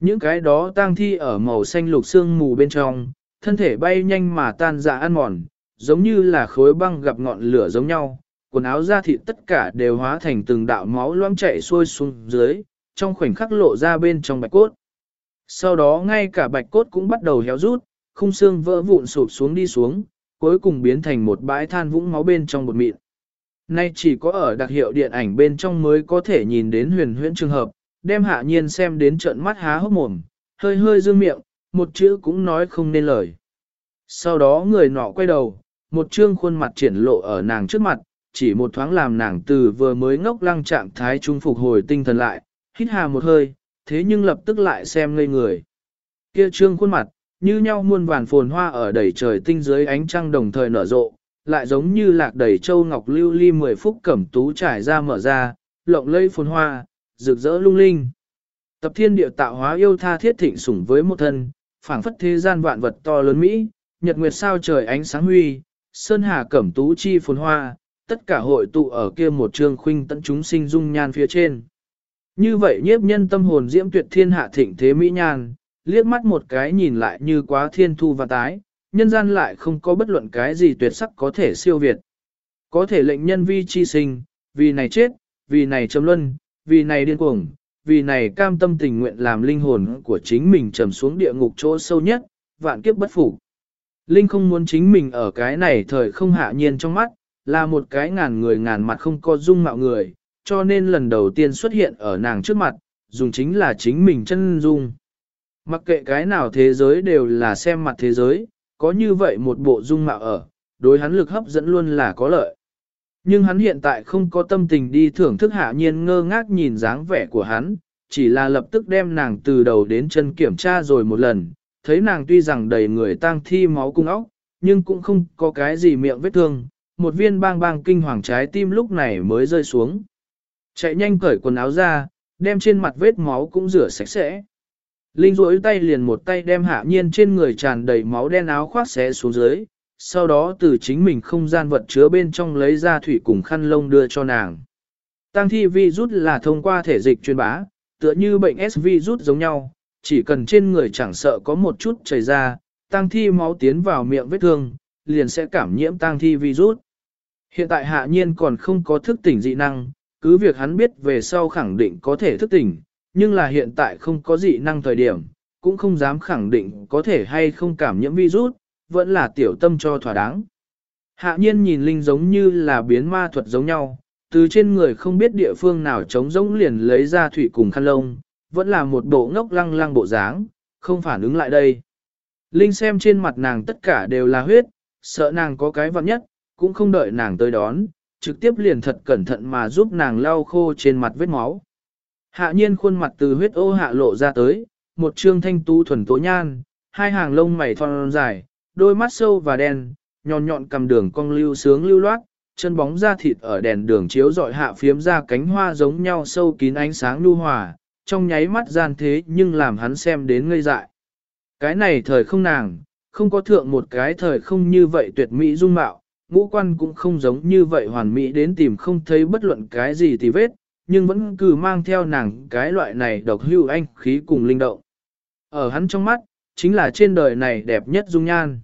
Những cái đó tang thi ở màu xanh lục xương mù bên trong, thân thể bay nhanh mà tan ra ăn mòn, giống như là khối băng gặp ngọn lửa giống nhau, quần áo da thịt tất cả đều hóa thành từng đạo máu loãng chảy xuôi xuống dưới, trong khoảnh khắc lộ ra bên trong bạch cốt. Sau đó ngay cả bạch cốt cũng bắt đầu héo rút, khung xương vỡ vụn sụp xuống đi xuống, cuối cùng biến thành một bãi than vũng máu bên trong bột mịn. Nay chỉ có ở đặc hiệu điện ảnh bên trong mới có thể nhìn đến huyền huyễn trường hợp, đem hạ nhiên xem đến trận mắt há hốc mồm, hơi hơi dương miệng, một chữ cũng nói không nên lời. Sau đó người nọ quay đầu, một trương khuôn mặt triển lộ ở nàng trước mặt, chỉ một thoáng làm nàng từ vừa mới ngốc lăng trạng thái trung phục hồi tinh thần lại, hít hà một hơi, thế nhưng lập tức lại xem ngây người. Kia trương khuôn mặt, như nhau muôn vàn phồn hoa ở đầy trời tinh dưới ánh trăng đồng thời nở rộ, lại giống như lạc đầy châu ngọc lưu ly mười phút cẩm tú trải ra mở ra, lộng lây phồn hoa, rực rỡ lung linh. Tập thiên địa tạo hóa yêu tha thiết thịnh sủng với một thân, phảng phất thế gian vạn vật to lớn Mỹ, nhật nguyệt sao trời ánh sáng huy, sơn hà cẩm tú chi phồn hoa, tất cả hội tụ ở kia một trương khuynh tận chúng sinh dung nhan phía trên. Như vậy nhiếp nhân tâm hồn diễm tuyệt thiên hạ thịnh thế Mỹ nhan, liếc mắt một cái nhìn lại như quá thiên thu và tái, nhân gian lại không có bất luận cái gì tuyệt sắc có thể siêu việt. Có thể lệnh nhân vi chi sinh, vì này chết, vì này chấm luân, vì này điên cuồng, vì này cam tâm tình nguyện làm linh hồn của chính mình trầm xuống địa ngục chỗ sâu nhất, vạn kiếp bất phục. Linh không muốn chính mình ở cái này thời không hạ nhiên trong mắt, là một cái ngàn người ngàn mặt không có dung mạo người, cho nên lần đầu tiên xuất hiện ở nàng trước mặt, dùng chính là chính mình chân dung. Mặc kệ cái nào thế giới đều là xem mặt thế giới, có như vậy một bộ dung mạo ở, đối hắn lực hấp dẫn luôn là có lợi. Nhưng hắn hiện tại không có tâm tình đi thưởng thức hạ nhiên ngơ ngác nhìn dáng vẻ của hắn, chỉ là lập tức đem nàng từ đầu đến chân kiểm tra rồi một lần, thấy nàng tuy rằng đầy người tang thi máu cung óc, nhưng cũng không có cái gì miệng vết thương, một viên bang bang kinh hoàng trái tim lúc này mới rơi xuống. Chạy nhanh cởi quần áo ra, đem trên mặt vết máu cũng rửa sạch sẽ. Linh rỗi tay liền một tay đem hạ nhiên trên người tràn đầy máu đen áo khoác xé xuống dưới, sau đó từ chính mình không gian vật chứa bên trong lấy ra thủy cùng khăn lông đưa cho nàng. Tăng thi virus là thông qua thể dịch truyền bá, tựa như bệnh S virus giống nhau, chỉ cần trên người chẳng sợ có một chút chảy ra, tăng thi máu tiến vào miệng vết thương, liền sẽ cảm nhiễm tăng thi virus. Hiện tại hạ nhiên còn không có thức tỉnh dị năng, cứ việc hắn biết về sau khẳng định có thể thức tỉnh, nhưng là hiện tại không có dị năng thời điểm, cũng không dám khẳng định có thể hay không cảm nhiễm virus, vẫn là tiểu tâm cho thỏa đáng. Hạ nhiên nhìn Linh giống như là biến ma thuật giống nhau, từ trên người không biết địa phương nào trống rỗng liền lấy ra thủy cùng khăn lông, vẫn là một bộ ngốc lăng lăng bộ dáng, không phản ứng lại đây. Linh xem trên mặt nàng tất cả đều là huyết, sợ nàng có cái vặn nhất, cũng không đợi nàng tới đón, trực tiếp liền thật cẩn thận mà giúp nàng lau khô trên mặt vết máu. Hạ nhiên khuôn mặt từ huyết ô hạ lộ ra tới, một trương thanh tú thuần tố nhan, hai hàng lông mày thon dài, đôi mắt sâu và đen, nhọn nhọn cầm đường cong lưu sướng lưu loát, chân bóng da thịt ở đèn đường chiếu dọi hạ phiếm ra cánh hoa giống nhau sâu kín ánh sáng lưu hòa, trong nháy mắt gian thế nhưng làm hắn xem đến ngây dại. Cái này thời không nàng, không có thượng một cái thời không như vậy tuyệt mỹ dung mạo, ngũ quan cũng không giống như vậy hoàn mỹ đến tìm không thấy bất luận cái gì thì vết, nhưng vẫn cứ mang theo nàng cái loại này độc hưu anh khí cùng linh động. Ở hắn trong mắt, chính là trên đời này đẹp nhất dung nhan.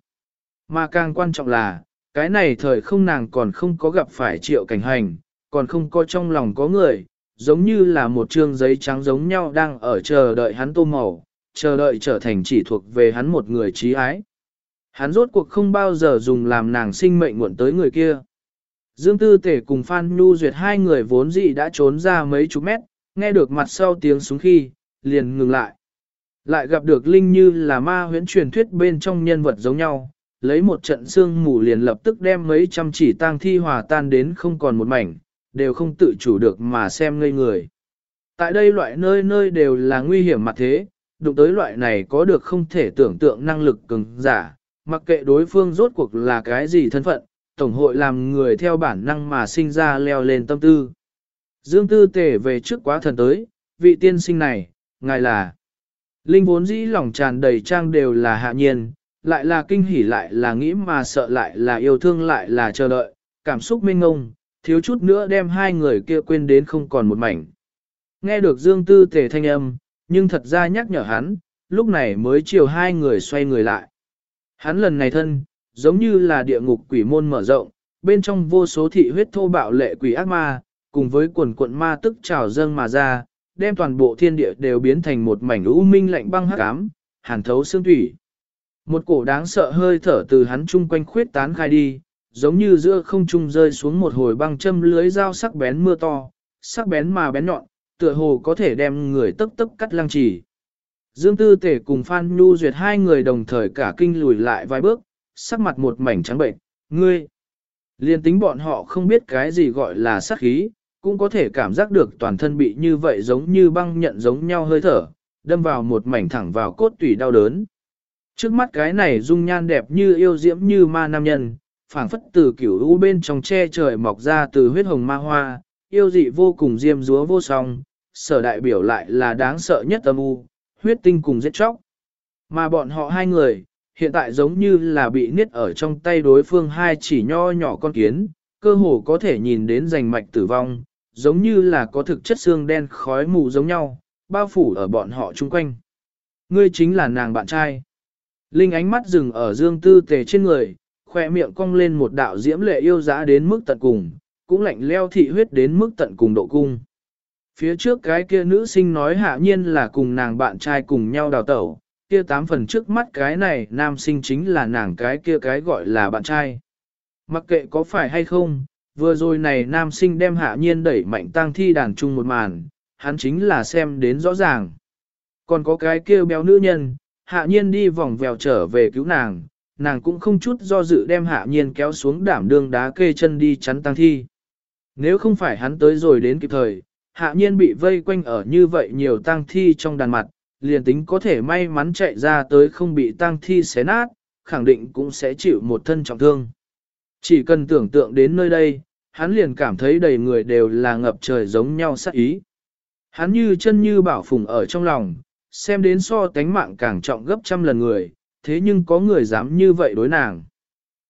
Mà càng quan trọng là, cái này thời không nàng còn không có gặp phải triệu cảnh hành, còn không có trong lòng có người, giống như là một trương giấy trắng giống nhau đang ở chờ đợi hắn tô màu, chờ đợi trở thành chỉ thuộc về hắn một người trí ái. Hắn rốt cuộc không bao giờ dùng làm nàng sinh mệnh muộn tới người kia. Dương Tư Tể cùng Phan Nhu Duyệt hai người vốn dị đã trốn ra mấy chục mét, nghe được mặt sau tiếng súng khi, liền ngừng lại. Lại gặp được Linh như là ma huyễn truyền thuyết bên trong nhân vật giống nhau, lấy một trận xương mù liền lập tức đem mấy trăm chỉ tang thi hòa tan đến không còn một mảnh, đều không tự chủ được mà xem ngây người. Tại đây loại nơi nơi đều là nguy hiểm mặt thế, đụng tới loại này có được không thể tưởng tượng năng lực cứng giả, mặc kệ đối phương rốt cuộc là cái gì thân phận, Tổng hội làm người theo bản năng mà sinh ra leo lên tâm tư. Dương Tư Tề về trước quá thần tới, vị tiên sinh này, ngài là. Linh vốn dĩ lòng tràn đầy trang đều là hạ nhiên, lại là kinh hỉ lại là nghĩ mà sợ lại là yêu thương lại là chờ đợi, cảm xúc mênh ngông, thiếu chút nữa đem hai người kia quên đến không còn một mảnh. Nghe được Dương Tư Tề thanh âm, nhưng thật ra nhắc nhở hắn, lúc này mới chiều hai người xoay người lại. Hắn lần này thân, giống như là địa ngục quỷ môn mở rộng, bên trong vô số thị huyết thô bạo lệ quỷ ác ma, cùng với quần quận ma tức trào dâng mà ra, đem toàn bộ thiên địa đều biến thành một mảnh u minh lạnh băng hắc ám, hàn thấu xương thủy. Một cổ đáng sợ hơi thở từ hắn chung quanh khuyết tán khai đi, giống như giữa không trung rơi xuống một hồi băng châm lưới dao sắc bén mưa to, sắc bén mà bén nhọn, tựa hồ có thể đem người tức tức cắt lăng trì. Dương Tư Tể cùng Phan Nhu Duyệt hai người đồng thời cả kinh lùi lại vài bước, sắc mặt một mảnh trắng bệnh, ngươi. Liên tính bọn họ không biết cái gì gọi là sát khí, cũng có thể cảm giác được toàn thân bị như vậy giống như băng nhận giống nhau hơi thở, đâm vào một mảnh thẳng vào cốt tủy đau đớn. Trước mắt cái này dung nhan đẹp như yêu diễm như ma nam nhân, phảng phất từ kiểu u bên trong che trời mọc ra từ huyết hồng ma hoa, yêu dị vô cùng diêm dúa vô song, sở đại biểu lại là đáng sợ nhất âm u, huyết tinh cùng giết chóc. Mà bọn họ hai người, hiện tại giống như là bị niết ở trong tay đối phương hai chỉ nho nhỏ con kiến, cơ hồ có thể nhìn đến rành mạch tử vong, giống như là có thực chất xương đen khói mù giống nhau, bao phủ ở bọn họ chung quanh. Ngươi chính là nàng bạn trai. Linh ánh mắt dừng ở dương tư tề trên người, khoe miệng cong lên một đạo diễm lệ yêu dã đến mức tận cùng, cũng lạnh leo thị huyết đến mức tận cùng độ cung. Phía trước cái kia nữ sinh nói hạ nhiên là cùng nàng bạn trai cùng nhau đào tẩu, kia tám phần trước mắt cái này nam sinh chính là nàng cái kia cái gọi là bạn trai. Mặc kệ có phải hay không, vừa rồi này nam sinh đem hạ nhiên đẩy mạnh tang thi đàn chung một màn, hắn chính là xem đến rõ ràng. Còn có cái kia béo nữ nhân, hạ nhiên đi vòng vèo trở về cứu nàng, nàng cũng không chút do dự đem hạ nhiên kéo xuống đảm đương đá kê chân đi chắn tang thi. Nếu không phải hắn tới rồi đến kịp thời, hạ nhiên bị vây quanh ở như vậy nhiều tang thi trong đàn mặt, liền tính có thể may mắn chạy ra tới không bị tang thi xé nát, khẳng định cũng sẽ chịu một thân trọng thương. Chỉ cần tưởng tượng đến nơi đây, hắn liền cảm thấy đầy người đều là ngập trời giống nhau sát ý. Hắn như chân như bảo phùng ở trong lòng, xem đến so tánh mạng càng trọng gấp trăm lần người, thế nhưng có người dám như vậy đối nàng.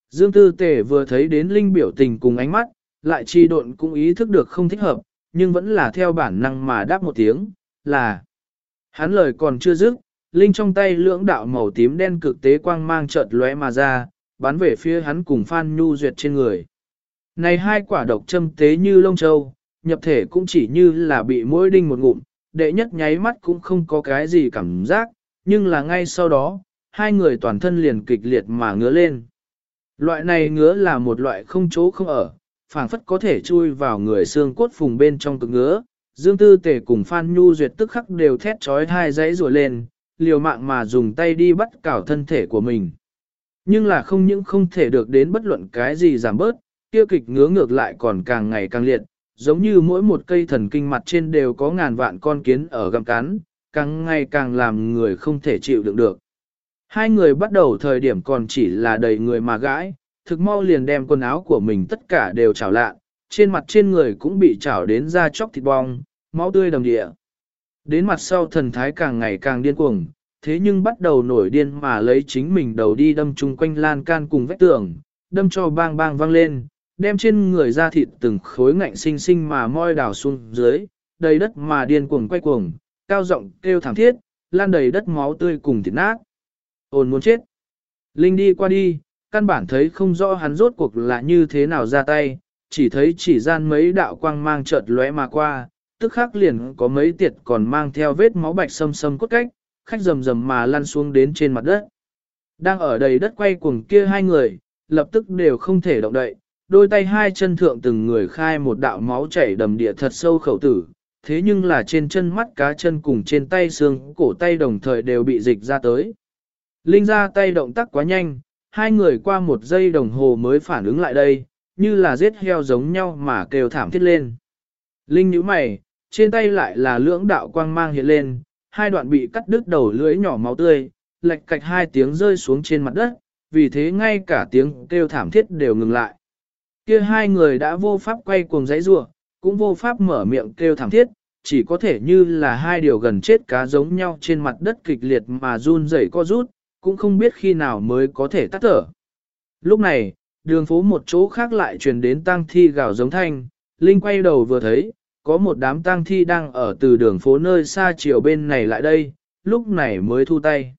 Dương Tư Tề vừa thấy đến Linh biểu tình cùng ánh mắt, lại chi độn cũng ý thức được không thích hợp, nhưng vẫn là theo bản năng mà đáp một tiếng, là. Hắn lời còn chưa dứt, Linh trong tay lưỡng đạo màu tím đen cực tế quang mang chợt lóe mà ra, bắn về phía hắn cùng Phan Nhu Duyệt trên người. Này hai quả độc châm tế như lông châu, nhập thể cũng chỉ như là bị mũi đinh một ngụm, đệ nhất nháy mắt cũng không có cái gì cảm giác, nhưng là ngay sau đó, hai người toàn thân liền kịch liệt mà ngứa lên. Loại này ngứa là một loại không chỗ không ở, phảng phất có thể chui vào người xương cốt phùng bên trong cực ngứa. Dương Tư Tề cùng Phan Nhu Duyệt tức khắc đều thét trói hai dãy rùa lên, liều mạng mà dùng tay đi bắt cào thân thể của mình. Nhưng là không những không thể được đến bất luận cái gì giảm bớt, kia kịch ngứa ngược lại còn càng ngày càng liệt, giống như mỗi một cây thần kinh mặt trên đều có ngàn vạn con kiến ở găm cắn, càng ngày càng làm người không thể chịu đựng được. Hai người bắt đầu thời điểm còn chỉ là đầy người mà gãi, thực mau liền đem quần áo của mình tất cả đều trào lạ, trên mặt trên người cũng bị chảo đến da chóc thịt bong, máu tươi đồng địa. Đến mặt sau thần thái càng ngày càng điên cuồng, thế nhưng bắt đầu nổi điên mà lấy chính mình đầu đi đâm chung quanh lan can cùng vách tường, đâm cho bang bang vang lên, đem trên người da thịt từng khối ngạnh sinh sinh mà moi đào xuống dưới, đầy đất mà điên cuồng quay cuồng, cao giọng kêu thảm thiết, lan đầy đất máu tươi cùng thịt nát. Ôn muốn chết. Linh đi qua đi, căn bản thấy không rõ hắn rốt cuộc là như thế nào ra tay, chỉ thấy chỉ gian mấy đạo quang mang chợt lóe mà qua, tức khắc liền có mấy tiệt còn mang theo vết máu bạch sâm sâm cốt cách, khách rầm rầm mà lăn xuống đến trên mặt đất. Đang ở đầy đất quay cuồng kia hai người, lập tức đều không thể động đậy, đôi tay hai chân thượng từng người khai một đạo máu chảy đầm địa thật sâu khẩu tử, thế nhưng là trên chân mắt cá chân cùng trên tay xương, cổ tay đồng thời đều bị dịch ra tới. Linh ra tay động tác quá nhanh, hai người qua một giây đồng hồ mới phản ứng lại đây, như là giết heo giống nhau mà kêu thảm thiết lên. Linh nhíu mày, trên tay lại là lưỡng đạo quang mang hiện lên, hai đoạn bị cắt đứt đầu lưỡi nhỏ máu tươi, lệch cạch hai tiếng rơi xuống trên mặt đất, vì thế ngay cả tiếng kêu thảm thiết đều ngừng lại. Kia hai người đã vô pháp quay cuồng giấy rua, cũng vô pháp mở miệng kêu thảm thiết, chỉ có thể như là hai điều gần chết cá giống nhau trên mặt đất kịch liệt mà run rẩy co rút, cũng không biết khi nào mới có thể tắt thở. Lúc này, đường phố một chỗ khác lại truyền đến tang thi gào giống thanh, Linh quay đầu vừa thấy, có một đám tang thi đang ở từ đường phố nơi xa chiều bên này lại đây, lúc này mới thu tay.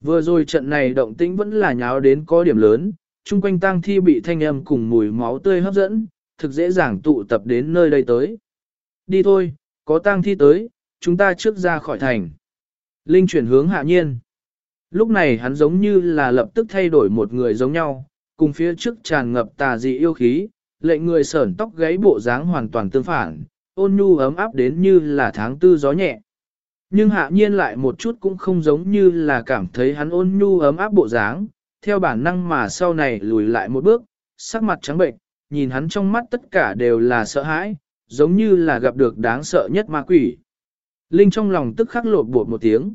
Vừa rồi trận này động tĩnh vẫn là nháo đến có điểm lớn, chung quanh tang thi bị thanh âm cùng mùi máu tươi hấp dẫn, thực dễ dàng tụ tập đến nơi đây tới. Đi thôi, có tang thi tới, chúng ta trước ra khỏi thành. Linh chuyển hướng hạ nhiên. Lúc này hắn giống như là lập tức thay đổi một người giống nhau, cùng phía trước tràn ngập tà dị yêu khí, lệnh người sởn tóc gáy bộ dáng hoàn toàn tương phản, ôn nhu ấm áp đến như là tháng tư gió nhẹ. Nhưng hạ nhiên lại một chút cũng không giống như là cảm thấy hắn ôn nhu ấm áp bộ dáng, theo bản năng mà sau này lùi lại một bước, sắc mặt trắng bệnh, nhìn hắn trong mắt tất cả đều là sợ hãi, giống như là gặp được đáng sợ nhất ma quỷ. Linh trong lòng tức khắc lột bột một tiếng.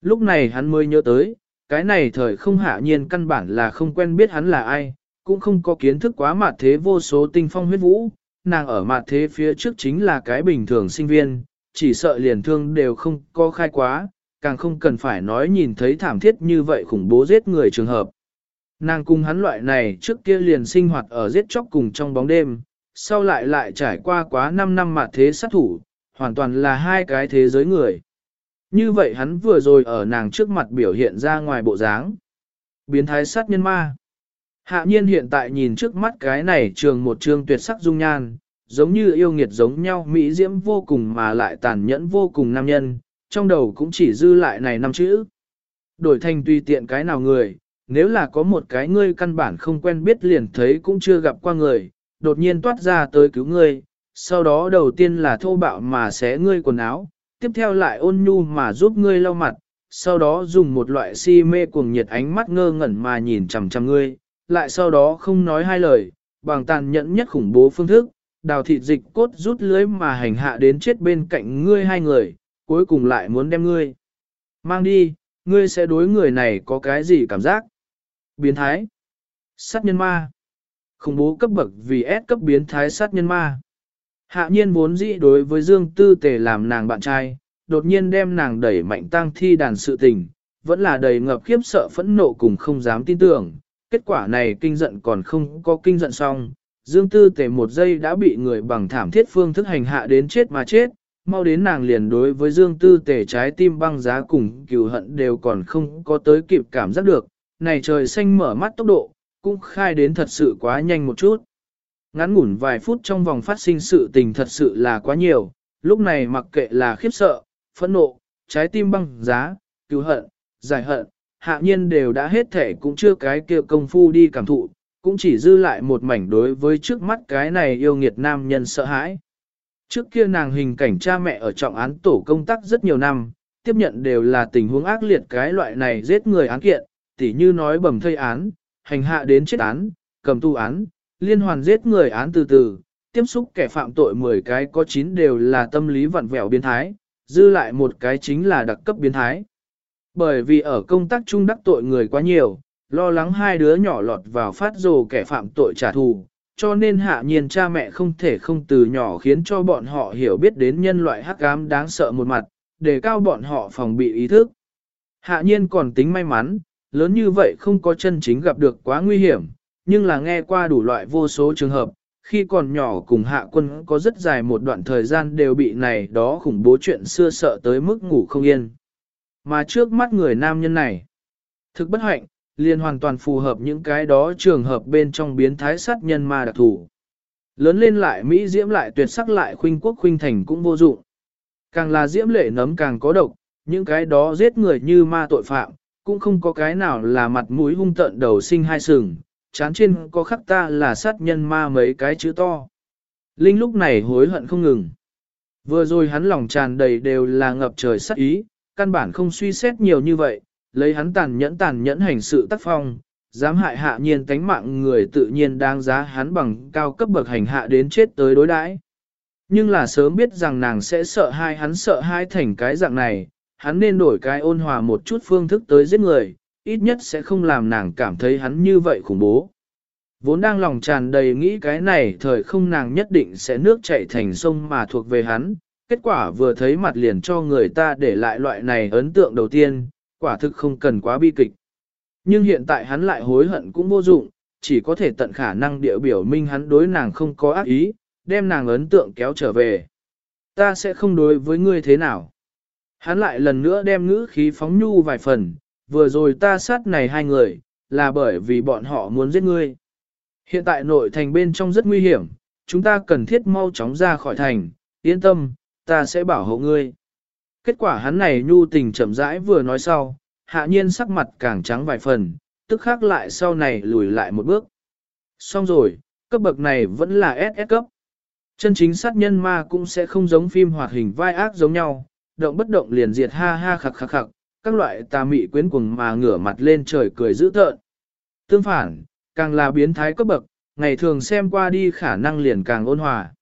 Lúc này hắn mới nhớ tới, cái này thời không hạ nhiên căn bản là không quen biết hắn là ai, cũng không có kiến thức quá mặt thế vô số tinh phong huyết vũ, nàng ở mặt thế phía trước chính là cái bình thường sinh viên, chỉ sợ liền thương đều không có khai quá, càng không cần phải nói nhìn thấy thảm thiết như vậy khủng bố giết người trường hợp. Nàng cùng hắn loại này trước kia liền sinh hoạt ở giết chóc cùng trong bóng đêm, sau lại lại trải qua quá 5 năm mặt thế sát thủ, hoàn toàn là hai cái thế giới người. Như vậy hắn vừa rồi ở nàng trước mặt biểu hiện ra ngoài bộ dáng. Biến thái sát nhân ma. Hạ nhiên hiện tại nhìn trước mắt cái này trường một trường tuyệt sắc dung nhan, giống như yêu nghiệt giống nhau mỹ diễm vô cùng mà lại tàn nhẫn vô cùng nam nhân, trong đầu cũng chỉ dư lại này năm chữ. Đổi thành tùy tiện cái nào người, nếu là có một cái ngươi căn bản không quen biết liền thấy cũng chưa gặp qua người, đột nhiên toát ra tới cứu ngươi, sau đó đầu tiên là thô bạo mà xé ngươi quần áo, tiếp theo lại ôn nhu mà giúp ngươi lau mặt, sau đó dùng một loại si mê cuồng nhiệt ánh mắt ngơ ngẩn mà nhìn chằm chằm ngươi, lại sau đó không nói hai lời, bằng tàn nhẫn nhất khủng bố phương thức, đào thịt dịch cốt rút lưới mà hành hạ đến chết bên cạnh ngươi hai người, cuối cùng lại muốn đem ngươi. Mang đi, ngươi sẽ đối người này có cái gì cảm giác? Biến thái. Sát nhân ma. Khủng bố cấp bậc vì S cấp biến thái sát nhân ma. Hạ nhiên vốn dĩ đối với Dương Tư Tề làm nàng bạn trai, đột nhiên đem nàng đẩy mạnh tăng thi đàn sự tình, vẫn là đầy ngập khiếp sợ phẫn nộ cùng không dám tin tưởng. Kết quả này kinh giận còn không có kinh giận xong, Dương Tư Tề một giây đã bị người bằng thảm thiết phương thức hành hạ đến chết mà chết, mau đến nàng liền đối với Dương Tư Tề trái tim băng giá cùng cừu hận đều còn không có tới kịp cảm giác được, này trời xanh mở mắt tốc độ, cũng khai đến thật sự quá nhanh một chút. Ngắn ngủn vài phút trong vòng phát sinh sự tình thật sự là quá nhiều, lúc này mặc kệ là khiếp sợ, phẫn nộ, trái tim băng giá, cứu hận, giải hận, hạ nhiên đều đã hết thể cũng chưa cái kia công phu đi cảm thụ, cũng chỉ dư lại một mảnh đối với trước mắt cái này yêu nghiệt nam nhân sợ hãi. Trước kia nàng hình cảnh cha mẹ ở trọng án tổ công tác rất nhiều năm, tiếp nhận đều là tình huống ác liệt cái loại này giết người án kiện, tỉ như nói bầm thây án, hành hạ đến chết án, cầm tu án, liên hoàn giết người án từ từ, tiếp xúc kẻ phạm tội 10 cái có 9 đều là tâm lý vặn vẹo biến thái, dư lại một cái chính là đặc cấp biến thái. Bởi vì ở công tác chung đắc tội người quá nhiều, lo lắng hai đứa nhỏ lọt vào phát rồ kẻ phạm tội trả thù, cho nên hạ nhiên cha mẹ không thể không từ nhỏ khiến cho bọn họ hiểu biết đến nhân loại hắc ám đáng sợ một mặt, để cao bọn họ phòng bị ý thức. Hạ nhiên còn tính may mắn, lớn như vậy không có chân chính gặp được quá nguy hiểm, nhưng là nghe qua đủ loại vô số trường hợp, khi còn nhỏ cùng hạ quân có rất dài một đoạn thời gian đều bị này đó khủng bố chuyện xưa sợ tới mức ngủ không yên. Mà trước mắt người nam nhân này, thực bất hạnh, liền hoàn toàn phù hợp những cái đó trường hợp bên trong biến thái sát nhân ma đặc thủ. Lớn lên lại Mỹ diễm lại tuyệt sắc lại khuynh quốc khuynh thành cũng vô dụng. Càng là diễm lệ nấm càng có độc, những cái đó giết người như ma tội phạm, cũng không có cái nào là mặt mũi hung tận đầu sinh hai sừng, chán trên có khắc ta là sát nhân ma mấy cái chữ to. Linh lúc này hối hận không ngừng. Vừa rồi hắn lòng tràn đầy đều là ngập trời sát ý, căn bản không suy xét nhiều như vậy, lấy hắn tàn nhẫn tàn nhẫn hành sự tác phong, dám hại hạ nhiên tánh mạng người tự nhiên đáng giá hắn bằng cao cấp bậc hành hạ đến chết tới đối đãi. Nhưng là sớm biết rằng nàng sẽ sợ hai hắn sợ hai thành cái dạng này, hắn nên đổi cái ôn hòa một chút phương thức tới giết người, ít nhất sẽ không làm nàng cảm thấy hắn như vậy khủng bố. Vốn đang lòng tràn đầy nghĩ cái này thời không nàng nhất định sẽ nước chảy thành sông mà thuộc về hắn, kết quả vừa thấy mặt liền cho người ta để lại loại này ấn tượng đầu tiên, quả thực không cần quá bi kịch. Nhưng hiện tại hắn lại hối hận cũng vô dụng, chỉ có thể tận khả năng địa biểu minh hắn đối nàng không có ác ý, đem nàng ấn tượng kéo trở về. Ta sẽ không đối với ngươi thế nào. Hắn lại lần nữa đem ngữ khí phóng nhu vài phần, vừa rồi ta sát này hai người, là bởi vì bọn họ muốn giết ngươi. Hiện tại nội thành bên trong rất nguy hiểm, chúng ta cần thiết mau chóng ra khỏi thành, yên tâm, ta sẽ bảo hộ ngươi. Kết quả hắn này nhu tình chậm rãi vừa nói sau, hạ nhiên sắc mặt càng trắng vài phần, tức khác lại sau này lùi lại một bước. Xong rồi, cấp bậc này vẫn là SS cấp. Chân chính sát nhân ma cũng sẽ không giống phim hoạt hình vai ác giống nhau, động bất động liền diệt ha ha khặc khặc khặc, các loại tà mị quyến cuồng mà ngửa mặt lên trời cười dữ tợn. Tương phản, càng là biến thái cấp bậc, ngày thường xem qua đi khả năng liền càng ôn hòa.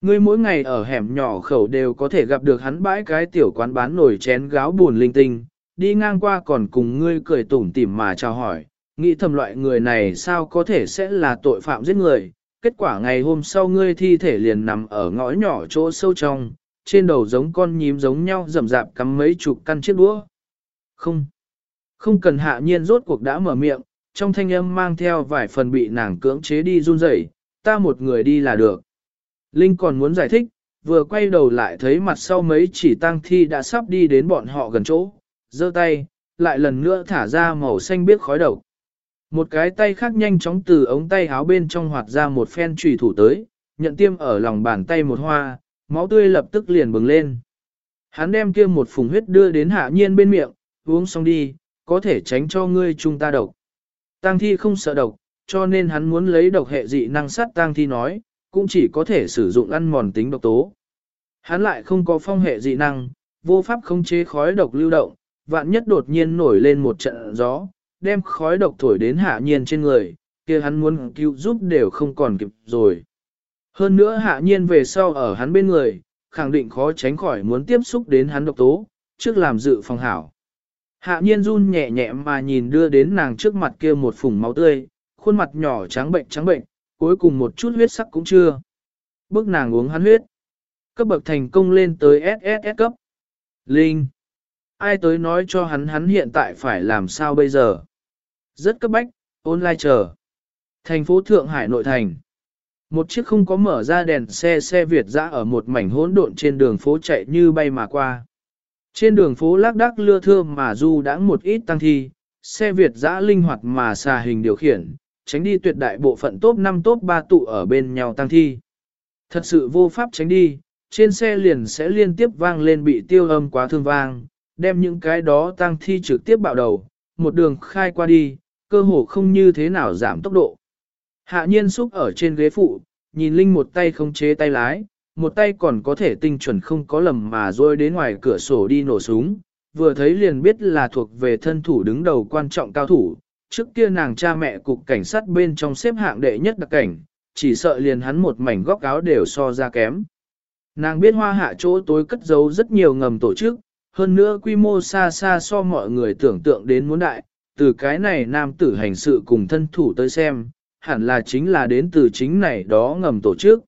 Ngươi mỗi ngày ở hẻm nhỏ khẩu đều có thể gặp được hắn bãi cái tiểu quán bán nổi chén gáo buồn linh tinh, đi ngang qua còn cùng ngươi cười tủm tỉm mà chào hỏi, nghĩ thầm loại người này sao có thể sẽ là tội phạm giết người. Kết quả ngày hôm sau ngươi thi thể liền nằm ở ngõ nhỏ chỗ sâu trong, trên đầu giống con nhím giống nhau rậm rạp cắm mấy chục căn chiếc đũa. Không, không cần hạ nhiên rốt cuộc đã mở miệng, trong thanh âm mang theo vài phần bị nàng cưỡng chế đi run rẩy, ta một người đi là được. Linh còn muốn giải thích, vừa quay đầu lại thấy mặt sau mấy chỉ tăng thi đã sắp đi đến bọn họ gần chỗ, giơ tay, lại lần nữa thả ra màu xanh biếc khói độc. Một cái tay khác nhanh chóng từ ống tay áo bên trong hoạt ra một phen trùy thủ tới, nhận tiêm ở lòng bàn tay một hoa, máu tươi lập tức liền bừng lên. Hắn đem kia một phùng huyết đưa đến hạ nhiên bên miệng, uống xong đi, có thể tránh cho ngươi chúng ta độc. Tang thi không sợ độc, cho nên hắn muốn lấy độc hệ dị năng sát Tang thi nói, cũng chỉ có thể sử dụng ăn mòn tính độc tố. Hắn lại không có phong hệ dị năng, vô pháp không chế khói độc lưu động, vạn nhất đột nhiên nổi lên một trận gió, đem khói độc thổi đến hạ nhiên trên người, kia hắn muốn cứu giúp đều không còn kịp rồi. Hơn nữa hạ nhiên về sau ở hắn bên người, khẳng định khó tránh khỏi muốn tiếp xúc đến hắn độc tố, trước làm dự phòng hảo. Hạ nhiên run nhẹ nhẹ mà nhìn đưa đến nàng trước mặt kia một phùng máu tươi, khuôn mặt nhỏ trắng bệnh trắng bệnh, cuối cùng một chút huyết sắc cũng chưa. Bước nàng uống hắn huyết. Cấp bậc thành công lên tới SSS cấp. Linh. Ai tới nói cho hắn hắn hiện tại phải làm sao bây giờ? Rất cấp bách, online chờ. Thành phố Thượng Hải nội thành. Một chiếc không có mở ra đèn xe xe Việt dã ở một mảnh hỗn độn trên đường phố chạy như bay mà qua. Trên đường phố lác đác lưa thưa mà du đã một ít tăng thi, xe Việt dã linh hoạt mà xà hình điều khiển, tránh đi tuyệt đại bộ phận top 5 top 3 tụ ở bên nhau tăng thi. Thật sự vô pháp tránh đi, trên xe liền sẽ liên tiếp vang lên bị tiêu âm quá thương vang, đem những cái đó tăng thi trực tiếp bạo đầu, một đường khai qua đi, cơ hồ không như thế nào giảm tốc độ. Hạ nhiên xúc ở trên ghế phụ, nhìn Linh một tay không chế tay lái, một tay còn có thể tinh chuẩn không có lầm mà rôi đến ngoài cửa sổ đi nổ súng, vừa thấy liền biết là thuộc về thân thủ đứng đầu quan trọng cao thủ. Trước kia nàng cha mẹ cục cảnh sát bên trong xếp hạng đệ nhất đặc cảnh, chỉ sợ liền hắn một mảnh góc áo đều so ra kém. Nàng biết hoa hạ chỗ tối cất giấu rất nhiều ngầm tổ chức, hơn nữa quy mô xa xa so mọi người tưởng tượng đến muốn đại, từ cái này nam tử hành sự cùng thân thủ tới xem, hẳn là chính là đến từ chính này đó ngầm tổ chức.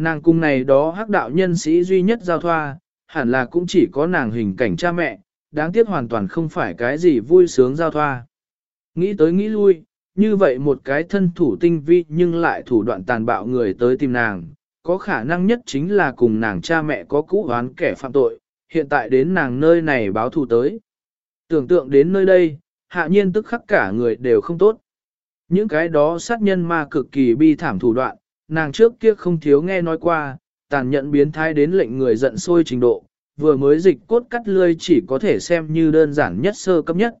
Nàng cung này đó hắc đạo nhân sĩ duy nhất giao thoa, hẳn là cũng chỉ có nàng hình cảnh cha mẹ, đáng tiếc hoàn toàn không phải cái gì vui sướng giao thoa. Nghĩ tới nghĩ lui, như vậy một cái thân thủ tinh vi nhưng lại thủ đoạn tàn bạo người tới tìm nàng, có khả năng nhất chính là cùng nàng cha mẹ có cũ oán kẻ phạm tội, hiện tại đến nàng nơi này báo thù tới. Tưởng tượng đến nơi đây, hạ nhiên tức khắc cả người đều không tốt. Những cái đó sát nhân ma cực kỳ bi thảm thủ đoạn, nàng trước kia không thiếu nghe nói qua, tàn nhẫn biến thái đến lệnh người giận sôi trình độ, vừa mới dịch cốt cắt lươi chỉ có thể xem như đơn giản nhất sơ cấp nhất.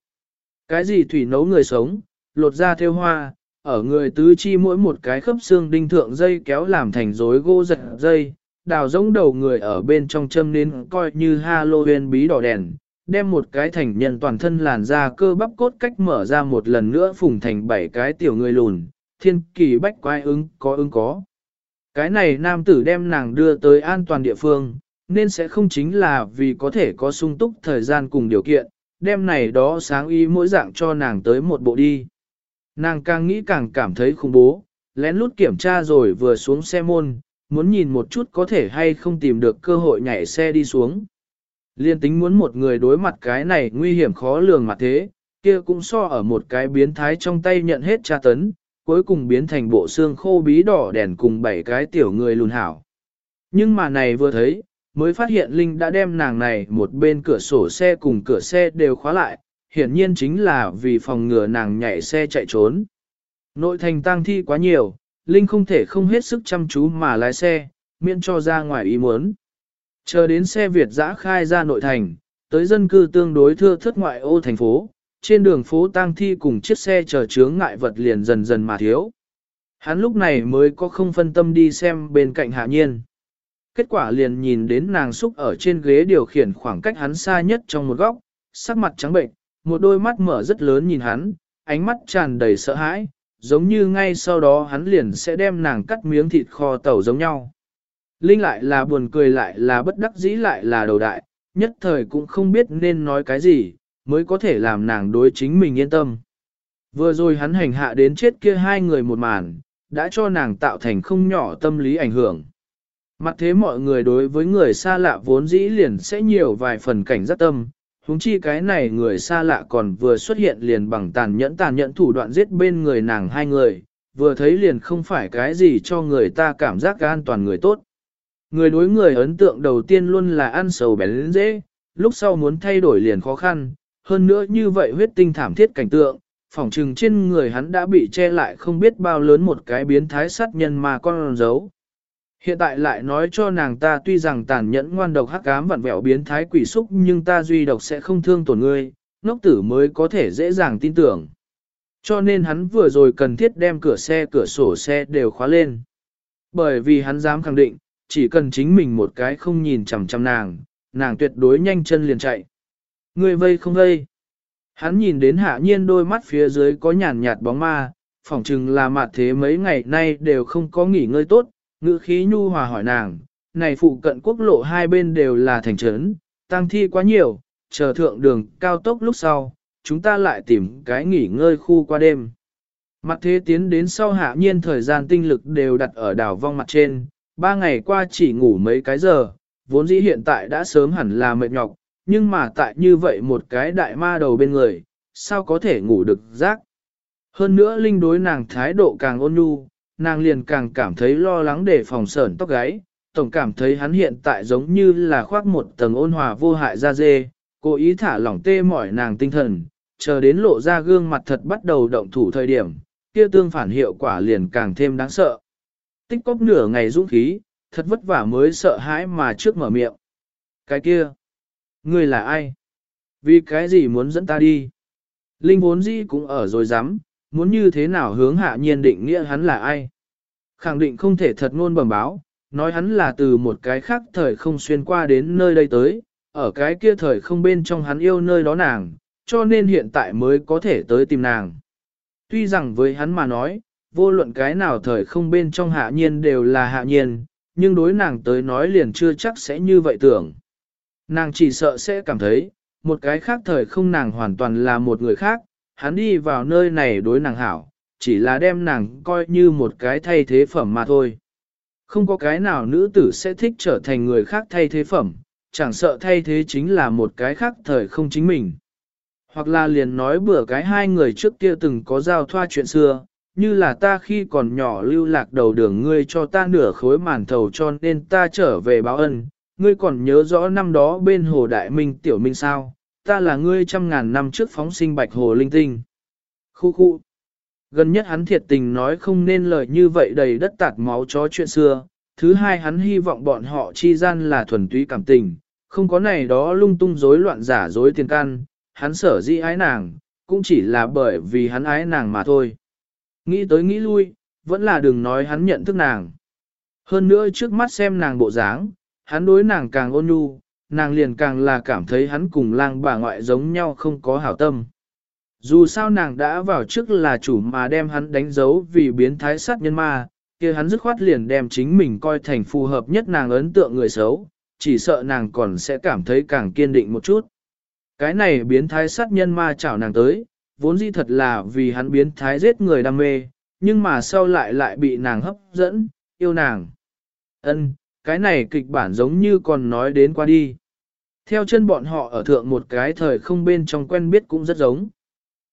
Cái gì thủy nấu người sống, lột da theo hoa, ở người tứ chi mỗi một cái khớp xương đinh thượng dây kéo làm thành rối gỗ giật dây, đào giống đầu người ở bên trong châm nên coi như Halloween bí đỏ đèn, đem một cái thành nhân toàn thân làn da cơ bắp cốt cách mở ra một lần nữa phùng thành bảy cái tiểu người lùn, thiên kỳ bách quái ứng có ứng có. Cái này nam tử đem nàng đưa tới an toàn địa phương, nên sẽ không chính là vì có thể có sung túc thời gian cùng điều kiện, đem này đó sáng y mỗi dạng cho nàng tới một bộ đi. Nàng càng nghĩ càng cảm thấy khủng bố, lén lút kiểm tra rồi vừa xuống xe môn, muốn nhìn một chút có thể hay không tìm được cơ hội nhảy xe đi xuống. Liên tính muốn một người đối mặt cái này nguy hiểm khó lường mà thế, kia cũng so ở một cái biến thái trong tay nhận hết tra tấn, cuối cùng biến thành bộ xương khô bí đỏ đèn cùng bảy cái tiểu người lùn hảo. Nhưng mà này vừa thấy, mới phát hiện Linh đã đem nàng này một bên cửa sổ xe cùng cửa xe đều khóa lại, hiển nhiên chính là vì phòng ngừa nàng nhảy xe chạy trốn. Nội thành tang thi quá nhiều, Linh không thể không hết sức chăm chú mà lái xe, miễn cho ra ngoài ý muốn. Chờ đến xe Việt dã khai ra nội thành, tới dân cư tương đối thưa thất ngoại ô thành phố, trên đường phố tang thi cùng chiếc xe chờ chướng ngại vật liền dần dần mà thiếu. Hắn lúc này mới có không phân tâm đi xem bên cạnh hạ nhiên. Kết quả liền nhìn đến nàng xúc ở trên ghế điều khiển khoảng cách hắn xa nhất trong một góc, sắc mặt trắng bệnh, một đôi mắt mở rất lớn nhìn hắn, ánh mắt tràn đầy sợ hãi, giống như ngay sau đó hắn liền sẽ đem nàng cắt miếng thịt kho tàu giống nhau. Linh lại là buồn cười lại là bất đắc dĩ lại là đầu đại, nhất thời cũng không biết nên nói cái gì, mới có thể làm nàng đối chính mình yên tâm. Vừa rồi hắn hành hạ đến chết kia hai người một màn, đã cho nàng tạo thành không nhỏ tâm lý ảnh hưởng. Mặt thế mọi người đối với người xa lạ vốn dĩ liền sẽ nhiều vài phần cảnh giác tâm, huống chi cái này người xa lạ còn vừa xuất hiện liền bằng tàn nhẫn tàn nhẫn thủ đoạn giết bên người nàng hai người, vừa thấy liền không phải cái gì cho người ta cảm giác an toàn người tốt. Người đối người ấn tượng đầu tiên luôn là ăn sầu bén dễ, lúc sau muốn thay đổi liền khó khăn, hơn nữa như vậy huyết tinh thảm thiết cảnh tượng, phỏng trừng trên người hắn đã bị che lại không biết bao lớn một cái biến thái sát nhân mà con giấu. Hiện tại lại nói cho nàng ta tuy rằng tàn nhẫn ngoan độc hắc ám vặn vẹo biến thái quỷ xúc nhưng ta duy độc sẽ không thương tổn ngươi, ngốc tử mới có thể dễ dàng tin tưởng. Cho nên hắn vừa rồi cần thiết đem cửa xe cửa sổ xe đều khóa lên. Bởi vì hắn dám khẳng định, chỉ cần chính mình một cái không nhìn chằm chằm nàng, nàng tuyệt đối nhanh chân liền chạy. Ngươi vây không vây. Hắn nhìn đến hạ nhiên đôi mắt phía dưới có nhàn nhạt bóng ma, phỏng chừng là mặt thế mấy ngày nay đều không có nghỉ ngơi tốt, ngữ khí nhu hòa hỏi nàng, này phụ cận quốc lộ hai bên đều là thành trấn, tăng thi quá nhiều, chờ thượng đường cao tốc lúc sau, chúng ta lại tìm cái nghỉ ngơi khu qua đêm. Mặt thế tiến đến sau hạ nhiên thời gian tinh lực đều đặt ở đảo vong mặt trên, ba ngày qua chỉ ngủ mấy cái giờ, vốn dĩ hiện tại đã sớm hẳn là mệt nhọc, nhưng mà tại như vậy một cái đại ma đầu bên người, sao có thể ngủ được giấc? Hơn nữa linh đối nàng thái độ càng ôn nhu, nàng liền càng cảm thấy lo lắng để phòng sởn tóc gáy, tổng cảm thấy hắn hiện tại giống như là khoác một tầng ôn hòa vô hại da dê, cố ý thả lỏng tê mỏi nàng tinh thần, chờ đến lộ ra gương mặt thật bắt đầu động thủ thời điểm, kia tương phản hiệu quả liền càng thêm đáng sợ. Tích cóp nửa ngày dũng khí, thật vất vả mới sợ hãi mà trước mở miệng. Cái kia, ngươi là ai? Vì cái gì muốn dẫn ta đi? Linh vốn dĩ cũng ở rồi dám, muốn như thế nào hướng hạ nhiên định nghĩa hắn là ai. Khẳng định không thể thật ngôn bẩm báo, nói hắn là từ một cái khác thời không xuyên qua đến nơi đây tới, ở cái kia thời không bên trong hắn yêu nơi đó nàng, cho nên hiện tại mới có thể tới tìm nàng. Tuy rằng với hắn mà nói, vô luận cái nào thời không bên trong hạ nhiên đều là hạ nhiên, nhưng đối nàng tới nói liền chưa chắc sẽ như vậy tưởng. Nàng chỉ sợ sẽ cảm thấy, một cái khác thời không nàng hoàn toàn là một người khác, hắn đi vào nơi này đối nàng hảo, chỉ là đem nàng coi như một cái thay thế phẩm mà thôi. Không có cái nào nữ tử sẽ thích trở thành người khác thay thế phẩm, chẳng sợ thay thế chính là một cái khác thời không chính mình. Hoặc là liền nói bữa cái hai người trước kia từng có giao thoa chuyện xưa, như là ta khi còn nhỏ lưu lạc đầu đường ngươi cho ta nửa khối màn thầu cho nên ta trở về báo ân, ngươi còn nhớ rõ năm đó bên hồ đại minh tiểu minh sao, ta là ngươi trăm ngàn năm trước phóng sinh bạch hồ linh tinh. Khu khu. Gần nhất hắn thiệt tình nói không nên lời như vậy đầy đất tạt máu chó chuyện xưa. Thứ hai hắn hy vọng bọn họ chi gian là thuần túy cảm tình, không có này đó lung tung rối loạn giả dối tiền căn. Hắn sở dĩ ái nàng, cũng chỉ là bởi vì hắn ái nàng mà thôi. Nghĩ tới nghĩ lui, vẫn là đừng nói hắn nhận thức nàng. Hơn nữa trước mắt xem nàng bộ dáng, hắn đối nàng càng ôn nhu, nàng liền càng là cảm thấy hắn cùng lang bà ngoại giống nhau không có hảo tâm. Dù sao nàng đã vào trước là chủ mà đem hắn đánh dấu vì biến thái sát nhân ma, kia hắn dứt khoát liền đem chính mình coi thành phù hợp nhất nàng ấn tượng người xấu, chỉ sợ nàng còn sẽ cảm thấy càng kiên định một chút. Cái này biến thái sát nhân ma chảo nàng tới, vốn dĩ thật là vì hắn biến thái giết người đam mê, nhưng mà sau lại lại bị nàng hấp dẫn, yêu nàng. Ân, cái này kịch bản giống như còn nói đến qua đi. Theo chân bọn họ ở thượng một cái thời không bên trong quen biết cũng rất giống.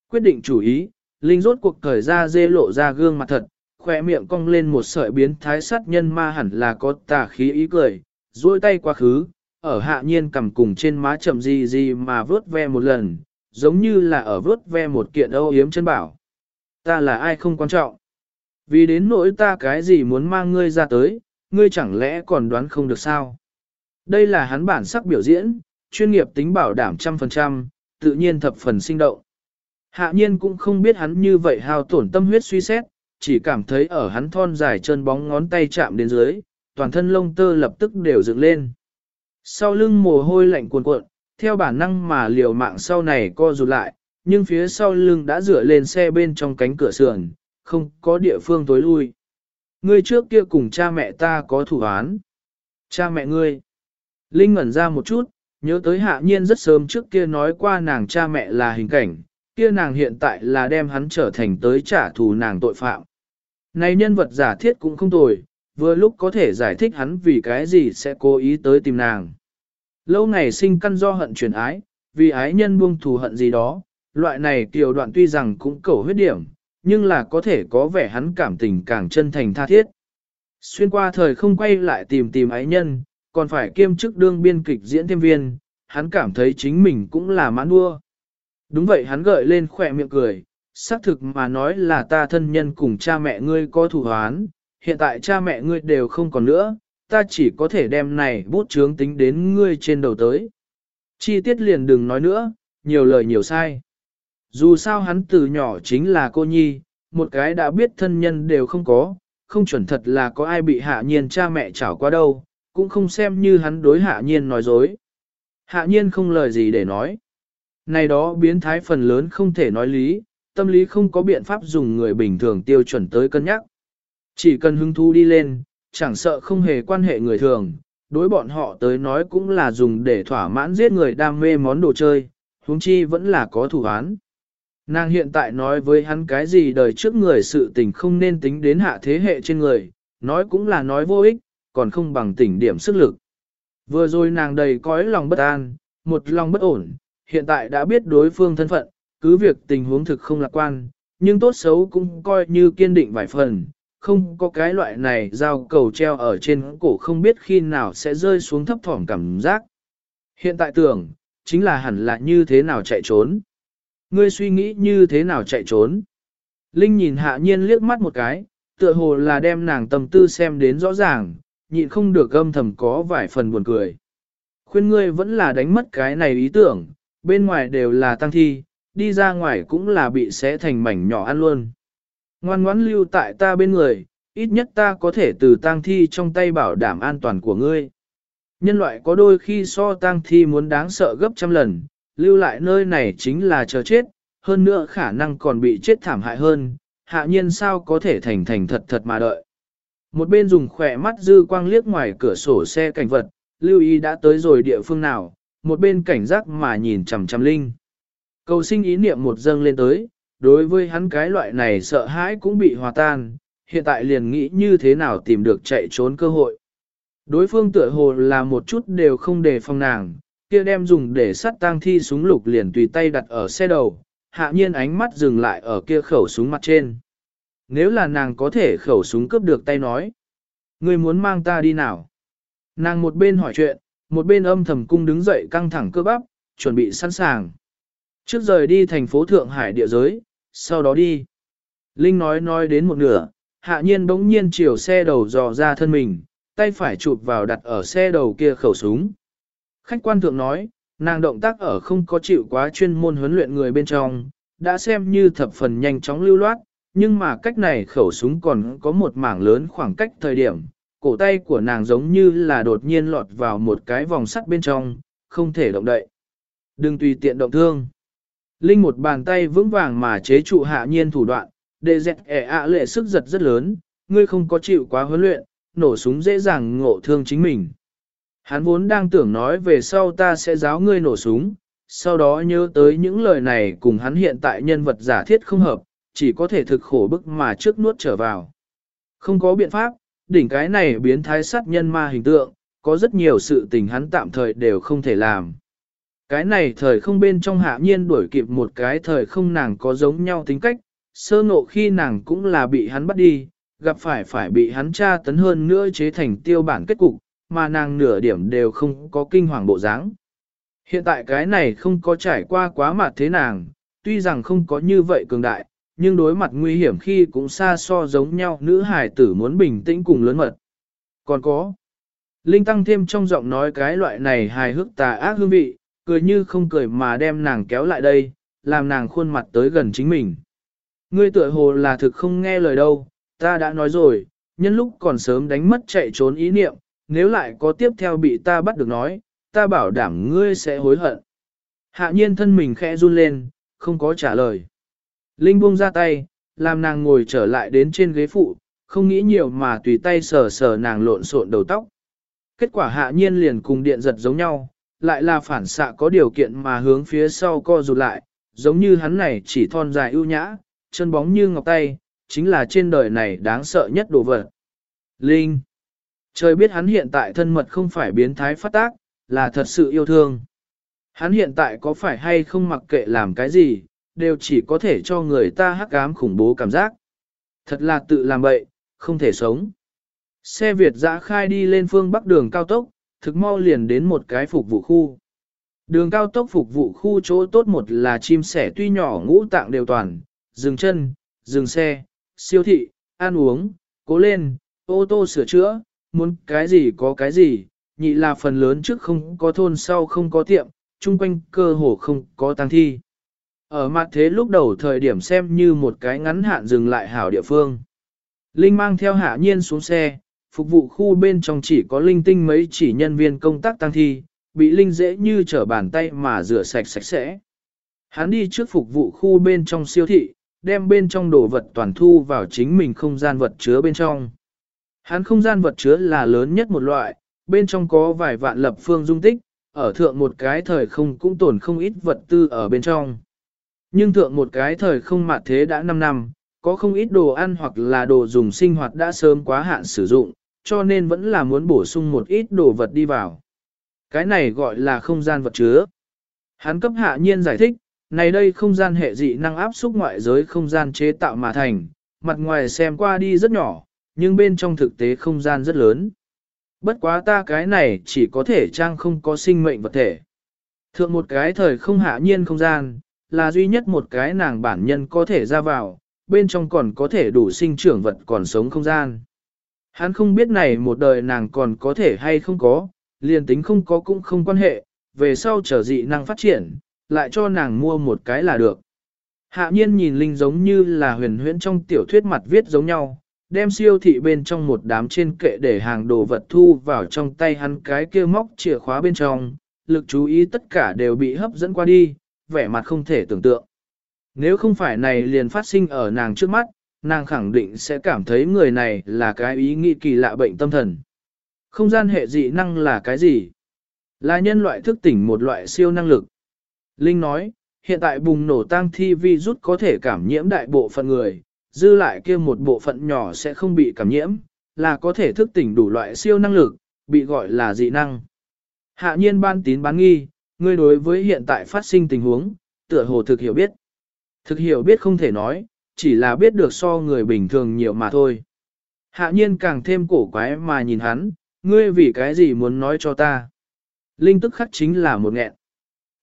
Quyết định chủ ý, Linh rốt cuộc thời ra dê lộ ra gương mặt thật, khỏe miệng cong lên một sợi biến thái sát nhân ma hẳn là có tà khí ý cười, duỗi tay quá khứ, ở hạ nhiên cầm cùng trên má chậm gì gì mà vớt ve một lần, giống như là ở vớt ve một kiện âu yếm chân bảo. Ta là ai không quan trọng. Vì đến nỗi ta cái gì muốn mang ngươi ra tới, ngươi chẳng lẽ còn đoán không được sao? Đây là hắn bản sắc biểu diễn, chuyên nghiệp tính bảo đảm trăm phần trăm, tự nhiên thập phần sinh động. Hạ nhiên cũng không biết hắn như vậy hao tổn tâm huyết suy xét, chỉ cảm thấy ở hắn thon dài chân bóng ngón tay chạm đến dưới, toàn thân lông tơ lập tức đều dựng lên. Sau lưng mồ hôi lạnh cuồn cuộn, theo bản năng mà liều mạng sau này co rụt lại, nhưng phía sau lưng đã dựa lên xe bên trong cánh cửa sườn, không có địa phương tối lui. Ngươi trước kia cùng cha mẹ ta có thủ án. Cha mẹ ngươi. Linh ngẩn ra một chút, nhớ tới hạ nhiên rất sớm trước kia nói qua nàng cha mẹ là hình cảnh, kia nàng hiện tại là đem hắn trở thành tới trả thù nàng tội phạm. Này nhân vật giả thiết cũng không tồi, vừa lúc có thể giải thích hắn vì cái gì sẽ cố ý tới tìm nàng. Lâu ngày sinh căn do hận chuyển ái, vì ái nhân buông thù hận gì đó, loại này kiều đoạn tuy rằng cũng cầu huyết điểm, nhưng là có thể có vẻ hắn cảm tình càng chân thành tha thiết. Xuyên qua thời không quay lại tìm tìm ái nhân, còn phải kiêm chức đương biên kịch diễn thêm viên, hắn cảm thấy chính mình cũng là mãn đua. Đúng vậy hắn gợi lên khỏe miệng cười, xác thực mà nói là ta thân nhân cùng cha mẹ ngươi có thủ hoán, hiện tại cha mẹ ngươi đều không còn nữa, ta chỉ có thể đem này bút chướng tính đến ngươi trên đầu tới. Chi tiết liền đừng nói nữa, nhiều lời nhiều sai. Dù sao hắn từ nhỏ chính là cô nhi, một cái đã biết thân nhân đều không có, không chuẩn thật là có ai bị hạ nhiên cha mẹ chảo qua đâu, cũng không xem như hắn đối hạ nhiên nói dối. Hạ nhiên không lời gì để nói. Này đó biến thái phần lớn không thể nói lý, tâm lý không có biện pháp dùng người bình thường tiêu chuẩn tới cân nhắc. Chỉ cần hứng thú đi lên, chẳng sợ không hề quan hệ người thường, đối bọn họ tới nói cũng là dùng để thỏa mãn giết người đam mê món đồ chơi, huống chi vẫn là có thủ án. Nàng hiện tại nói với hắn cái gì đời trước người sự tình không nên tính đến hạ thế hệ trên người, nói cũng là nói vô ích, còn không bằng tỉnh điểm sức lực. Vừa rồi nàng đầy cõi lòng bất an, một lòng bất ổn, hiện tại đã biết đối phương thân phận, cứ việc tình huống thực không lạc quan, nhưng tốt xấu cũng coi như kiên định vài phần, không có cái loại này giao cầu treo ở trên cổ không biết khi nào sẽ rơi xuống thấp thỏm cảm giác. Hiện tại tưởng, chính là hẳn là như thế nào chạy trốn. Ngươi suy nghĩ như thế nào chạy trốn. Linh nhìn hạ nhiên liếc mắt một cái, tựa hồ là đem nàng tâm tư xem đến rõ ràng, nhịn không được âm thầm có vài phần buồn cười. Khuyên ngươi vẫn là đánh mất cái này ý tưởng, bên ngoài đều là tăng thi, đi ra ngoài cũng là bị xé thành mảnh nhỏ ăn luôn. Ngoan ngoãn lưu tại ta bên người, ít nhất ta có thể từ tang thi trong tay bảo đảm an toàn của ngươi. Nhân loại có đôi khi so tang thi muốn đáng sợ gấp trăm lần, lưu lại nơi này chính là chờ chết, hơn nữa khả năng còn bị chết thảm hại hơn, hạ nhiên sao có thể thành thành thật thật mà đợi. Một bên dùng khỏe mắt dư quang liếc ngoài cửa sổ xe cảnh vật, lưu ý đã tới rồi địa phương nào, một bên cảnh giác mà nhìn chằm chằm linh. Cầu sinh ý niệm một dâng lên tới, đối với hắn cái loại này sợ hãi cũng bị hòa tan, hiện tại liền nghĩ như thế nào tìm được chạy trốn cơ hội. Đối phương tựa hồ là một chút đều không đề phòng nàng, kia đem dùng để sắt tang thi súng lục liền tùy tay đặt ở xe đầu, hạ nhiên ánh mắt dừng lại ở kia khẩu súng mặt trên. Nếu là nàng có thể khẩu súng cướp được tay nói, người muốn mang ta đi nào? Nàng một bên hỏi chuyện, một bên âm thầm cung đứng dậy căng thẳng cơ bắp, chuẩn bị sẵn sàng. Trước rời đi thành phố Thượng Hải địa giới, sau đó đi. Linh nói nói đến một nửa, hạ nhiên bỗng nhiên chiều xe đầu dò ra thân mình, tay phải chụp vào đặt ở xe đầu kia khẩu súng. Khách quan thượng nói, nàng động tác ở không có chịu quá chuyên môn huấn luyện người bên trong, đã xem như thập phần nhanh chóng lưu loát, nhưng mà cách này khẩu súng còn có một mảng lớn khoảng cách thời điểm, cổ tay của nàng giống như là đột nhiên lọt vào một cái vòng sắt bên trong, không thể động đậy. Đừng tùy tiện động thương. Linh một bàn tay vững vàng mà chế trụ hạ nhiên thủ đoạn, để dẹt ẻ ạ lệ sức giật rất lớn, ngươi không có chịu quá huấn luyện, nổ súng dễ dàng ngộ thương chính mình. Hắn vốn đang tưởng nói về sau ta sẽ giáo ngươi nổ súng, sau đó nhớ tới những lời này cùng hắn hiện tại nhân vật giả thiết không hợp, chỉ có thể thực khổ bức mà trước nuốt trở vào. Không có biện pháp, đỉnh cái này biến thái sát nhân ma hình tượng, có rất nhiều sự tình hắn tạm thời đều không thể làm. Cái này thời không bên trong hạ nhiên đuổi kịp một cái thời không nàng có giống nhau tính cách, sơ ngộ khi nàng cũng là bị hắn bắt đi, gặp phải phải bị hắn tra tấn hơn nữa chế thành tiêu bản kết cục, mà nàng nửa điểm đều không có kinh hoàng bộ dáng. Hiện tại cái này không có trải qua quá mặt thế nàng, tuy rằng không có như vậy cường đại, nhưng đối mặt nguy hiểm khi cũng xa so giống nhau nữ hài tử muốn bình tĩnh cùng lớn mật. Còn có, Linh tăng thêm trong giọng nói cái loại này hài hước tà ác hương vị, cười như không cười mà đem nàng kéo lại đây, làm nàng khuôn mặt tới gần chính mình. Ngươi tựa hồ là thực không nghe lời đâu, ta đã nói rồi, nhân lúc còn sớm đánh mất chạy trốn ý niệm, nếu lại có tiếp theo bị ta bắt được nói, ta bảo đảm ngươi sẽ hối hận. Hạ nhiên thân mình khẽ run lên, không có trả lời. Linh buông ra tay, làm nàng ngồi trở lại đến trên ghế phụ, không nghĩ nhiều mà tùy tay sờ sờ nàng lộn xộn đầu tóc. Kết quả hạ nhiên liền cùng điện giật giống nhau, lại là phản xạ có điều kiện mà hướng phía sau co rụt lại, giống như hắn này chỉ thon dài ưu nhã, chân bóng như ngọc tay, chính là trên đời này đáng sợ nhất đồ vật. Linh. Trời biết hắn hiện tại thân mật không phải biến thái phát tác, là thật sự yêu thương. Hắn hiện tại có phải hay không mặc kệ làm cái gì, đều chỉ có thể cho người ta hắc ám khủng bố cảm giác. Thật là tự làm bậy, không thể sống. Xe Việt dã khai đi lên phương bắc đường cao tốc, thực mau liền đến một cái phục vụ khu. Đường cao tốc phục vụ khu chỗ tốt một là chim sẻ tuy nhỏ ngũ tạng đều toàn, dừng chân, dừng xe, siêu thị, ăn uống, cố lên, ô tô sửa chữa, muốn cái gì có cái gì, nhị là phần lớn trước không có thôn sau không có tiệm, chung quanh cơ hồ không có tăng thi. Ở mặt thế lúc đầu thời điểm xem như một cái ngắn hạn dừng lại hảo địa phương. Linh mang theo hạ nhiên xuống xe, phục vụ khu bên trong chỉ có linh tinh mấy chỉ nhân viên công tác tăng thi, bị linh dễ như trở bàn tay mà rửa sạch sạch sẽ. Hắn đi trước phục vụ khu bên trong siêu thị, đem bên trong đồ vật toàn thu vào chính mình không gian vật chứa bên trong. Hắn không gian vật chứa là lớn nhất một loại, bên trong có vài vạn lập phương dung tích, ở thượng một cái thời không cũng tổn không ít vật tư ở bên trong. Nhưng thượng một cái thời không mạt thế đã 5 năm, có không ít đồ ăn hoặc là đồ dùng sinh hoạt đã sớm quá hạn sử dụng, cho nên vẫn là muốn bổ sung một ít đồ vật đi vào. Cái này gọi là không gian vật chứa. Hắn cấp hạ nhiên giải thích, này đây không gian hệ dị năng áp xúc ngoại giới không gian chế tạo mà thành, mặt ngoài xem qua đi rất nhỏ, nhưng bên trong thực tế không gian rất lớn. Bất quá ta cái này chỉ có thể trang không có sinh mệnh vật thể. Thượng một cái thời không hạ nhiên không gian, là duy nhất một cái nàng bản nhân có thể ra vào, bên trong còn có thể đủ sinh trưởng vật còn sống không gian. Hắn không biết này một đời nàng còn có thể hay không có, liền tính không có cũng không quan hệ, về sau trở dị năng phát triển, lại cho nàng mua một cái là được. Hạ nhiên nhìn Linh giống như là huyền huyễn trong tiểu thuyết mặt viết giống nhau, đem siêu thị bên trong một đám trên kệ để hàng đồ vật thu vào trong tay hắn cái kia móc chìa khóa bên trong, lực chú ý tất cả đều bị hấp dẫn qua đi, vẻ mặt không thể tưởng tượng. Nếu không phải này liền phát sinh ở nàng trước mắt, nàng khẳng định sẽ cảm thấy người này là cái ý nghĩ kỳ lạ bệnh tâm thần. Không gian hệ dị năng là cái gì? Là nhân loại thức tỉnh một loại siêu năng lực. Linh nói, hiện tại bùng nổ tăng thi virus có thể cảm nhiễm đại bộ phận người, dư lại kia một bộ phận nhỏ sẽ không bị cảm nhiễm, là có thể thức tỉnh đủ loại siêu năng lực, bị gọi là dị năng. Hạ nhiên ban tín bán nghi, ngươi đối với hiện tại phát sinh tình huống, tựa hồ thực hiểu biết. Thực hiểu biết không thể nói, chỉ là biết được so người bình thường nhiều mà thôi. Hạ nhiên càng thêm cổ quái mà nhìn hắn, ngươi vì cái gì muốn nói cho ta. Linh tức khắc chính là một nghẹn.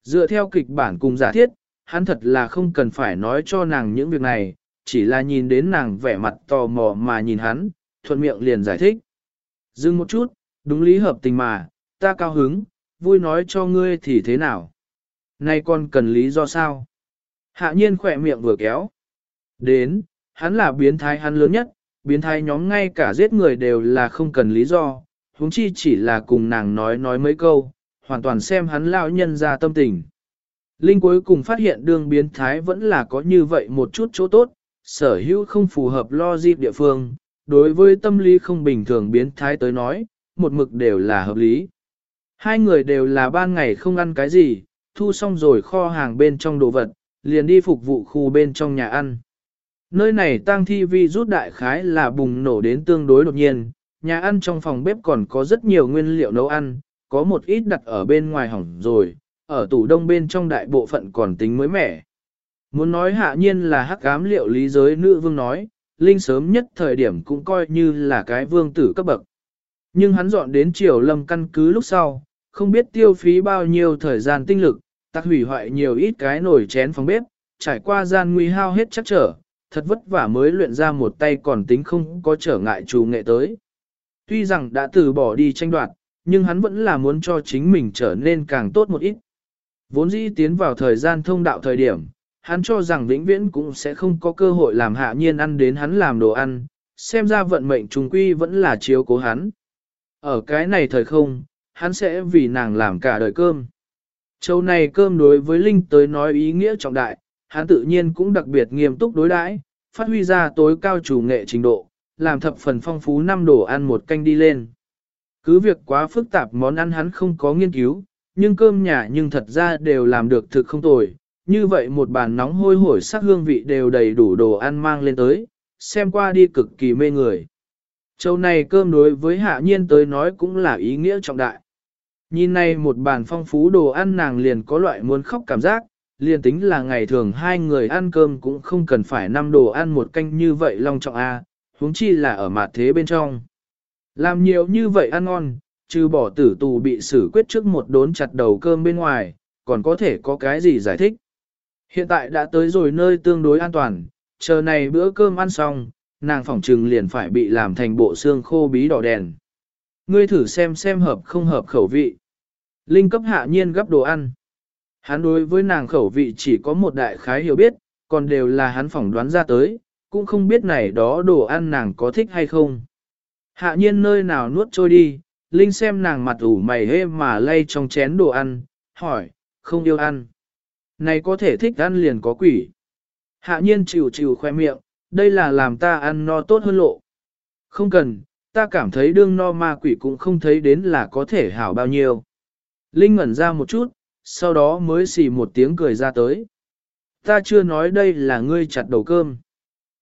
Dựa theo kịch bản cùng giả thiết, hắn thật là không cần phải nói cho nàng những việc này, chỉ là nhìn đến nàng vẻ mặt tò mò mà nhìn hắn, thuận miệng liền giải thích. Dừng một chút, đúng lý hợp tình mà, ta cao hứng, vui nói cho ngươi thì thế nào. Nay con cần lý do sao? Hạ nhiên khỏe miệng vừa kéo. Đến, hắn là biến thái hắn lớn nhất, biến thái nhóm ngay cả giết người đều là không cần lý do, huống chi chỉ là cùng nàng nói nói mấy câu, hoàn toàn xem hắn lão nhân ra tâm tình. Linh cuối cùng phát hiện đường biến thái vẫn là có như vậy một chút chỗ tốt, sở hữu không phù hợp logic địa phương, đối với tâm lý không bình thường biến thái tới nói, một mực đều là hợp lý. Hai người đều là ban ngày không ăn cái gì, thu xong rồi kho hàng bên trong đồ vật, liền đi phục vụ khu bên trong nhà ăn. Nơi này tang thi vi rút đại khái là bùng nổ đến tương đối đột nhiên, nhà ăn trong phòng bếp còn có rất nhiều nguyên liệu nấu ăn, có một ít đặt ở bên ngoài hỏng rồi, ở tủ đông bên trong đại bộ phận còn tính mới mẻ. Muốn nói hạ nhiên là hắc ám liệu lý giới nữ vương nói, Linh sớm nhất thời điểm cũng coi như là cái vương tử cấp bậc. Nhưng hắn dọn đến triều lâm căn cứ lúc sau, không biết tiêu phí bao nhiêu thời gian tinh lực, tác hủy hoại nhiều ít cái nồi chén phòng bếp, trải qua gian nguy hao hết chắc trở, thật vất vả mới luyện ra một tay còn tính không có trở ngại chủ nghệ tới. Tuy rằng đã từ bỏ đi tranh đoạt, nhưng hắn vẫn là muốn cho chính mình trở nên càng tốt một ít. Vốn dĩ tiến vào thời gian thông đạo thời điểm, hắn cho rằng vĩnh viễn cũng sẽ không có cơ hội làm hạ nhiên ăn đến hắn làm đồ ăn, xem ra vận mệnh trùng quy vẫn là chiếu cố hắn. Ở cái này thời không, hắn sẽ vì nàng làm cả đời cơm. Châu này cơm đối với Linh tới nói ý nghĩa trọng đại, hắn tự nhiên cũng đặc biệt nghiêm túc đối đãi, phát huy ra tối cao chủ nghệ trình độ, làm thập phần phong phú năm đồ ăn một canh đi lên. Cứ việc quá phức tạp món ăn hắn không có nghiên cứu, nhưng cơm nhà nhưng thật ra đều làm được thực không tồi. Như vậy một bàn nóng hôi hổi sắc hương vị đều đầy đủ đồ ăn mang lên tới, xem qua đi cực kỳ mê người. Châu này cơm đối với hạ nhiên tới nói cũng là ý nghĩa trọng đại. Nhìn này một bàn phong phú đồ ăn nàng liền có loại muốn khóc cảm giác, liền tính là ngày thường hai người ăn cơm cũng không cần phải năm đồ ăn một canh như vậy long trọng a, huống chi là ở mặt thế bên trong. Làm nhiều như vậy ăn ngon, trừ bỏ tử tù bị xử quyết trước một đốn chặt đầu cơm bên ngoài, còn có thể có cái gì giải thích. Hiện tại đã tới rồi nơi tương đối an toàn, chờ này bữa cơm ăn xong, nàng phỏng trừng liền phải bị làm thành bộ xương khô bí đỏ đèn. Ngươi thử xem xem hợp không hợp khẩu vị. Linh cấp hạ nhiên gấp đồ ăn. Hắn đối với nàng khẩu vị chỉ có một đại khái hiểu biết, còn đều là hắn phỏng đoán ra tới, cũng không biết này đó đồ ăn nàng có thích hay không. Hạ nhiên nơi nào nuốt trôi đi, Linh xem nàng mặt ủ mày hê mà lay trong chén đồ ăn, hỏi, không yêu ăn. Này có thể thích ăn liền có quỷ. Hạ nhiên chịu chịu khoe miệng, đây là làm ta ăn no tốt hơn lộ. Không cần, ta cảm thấy đương no ma quỷ cũng không thấy đến là có thể hảo bao nhiêu. Linh ngẩn ra một chút, sau đó mới xì một tiếng cười ra tới. Ta chưa nói đây là ngươi chặt đầu cơm.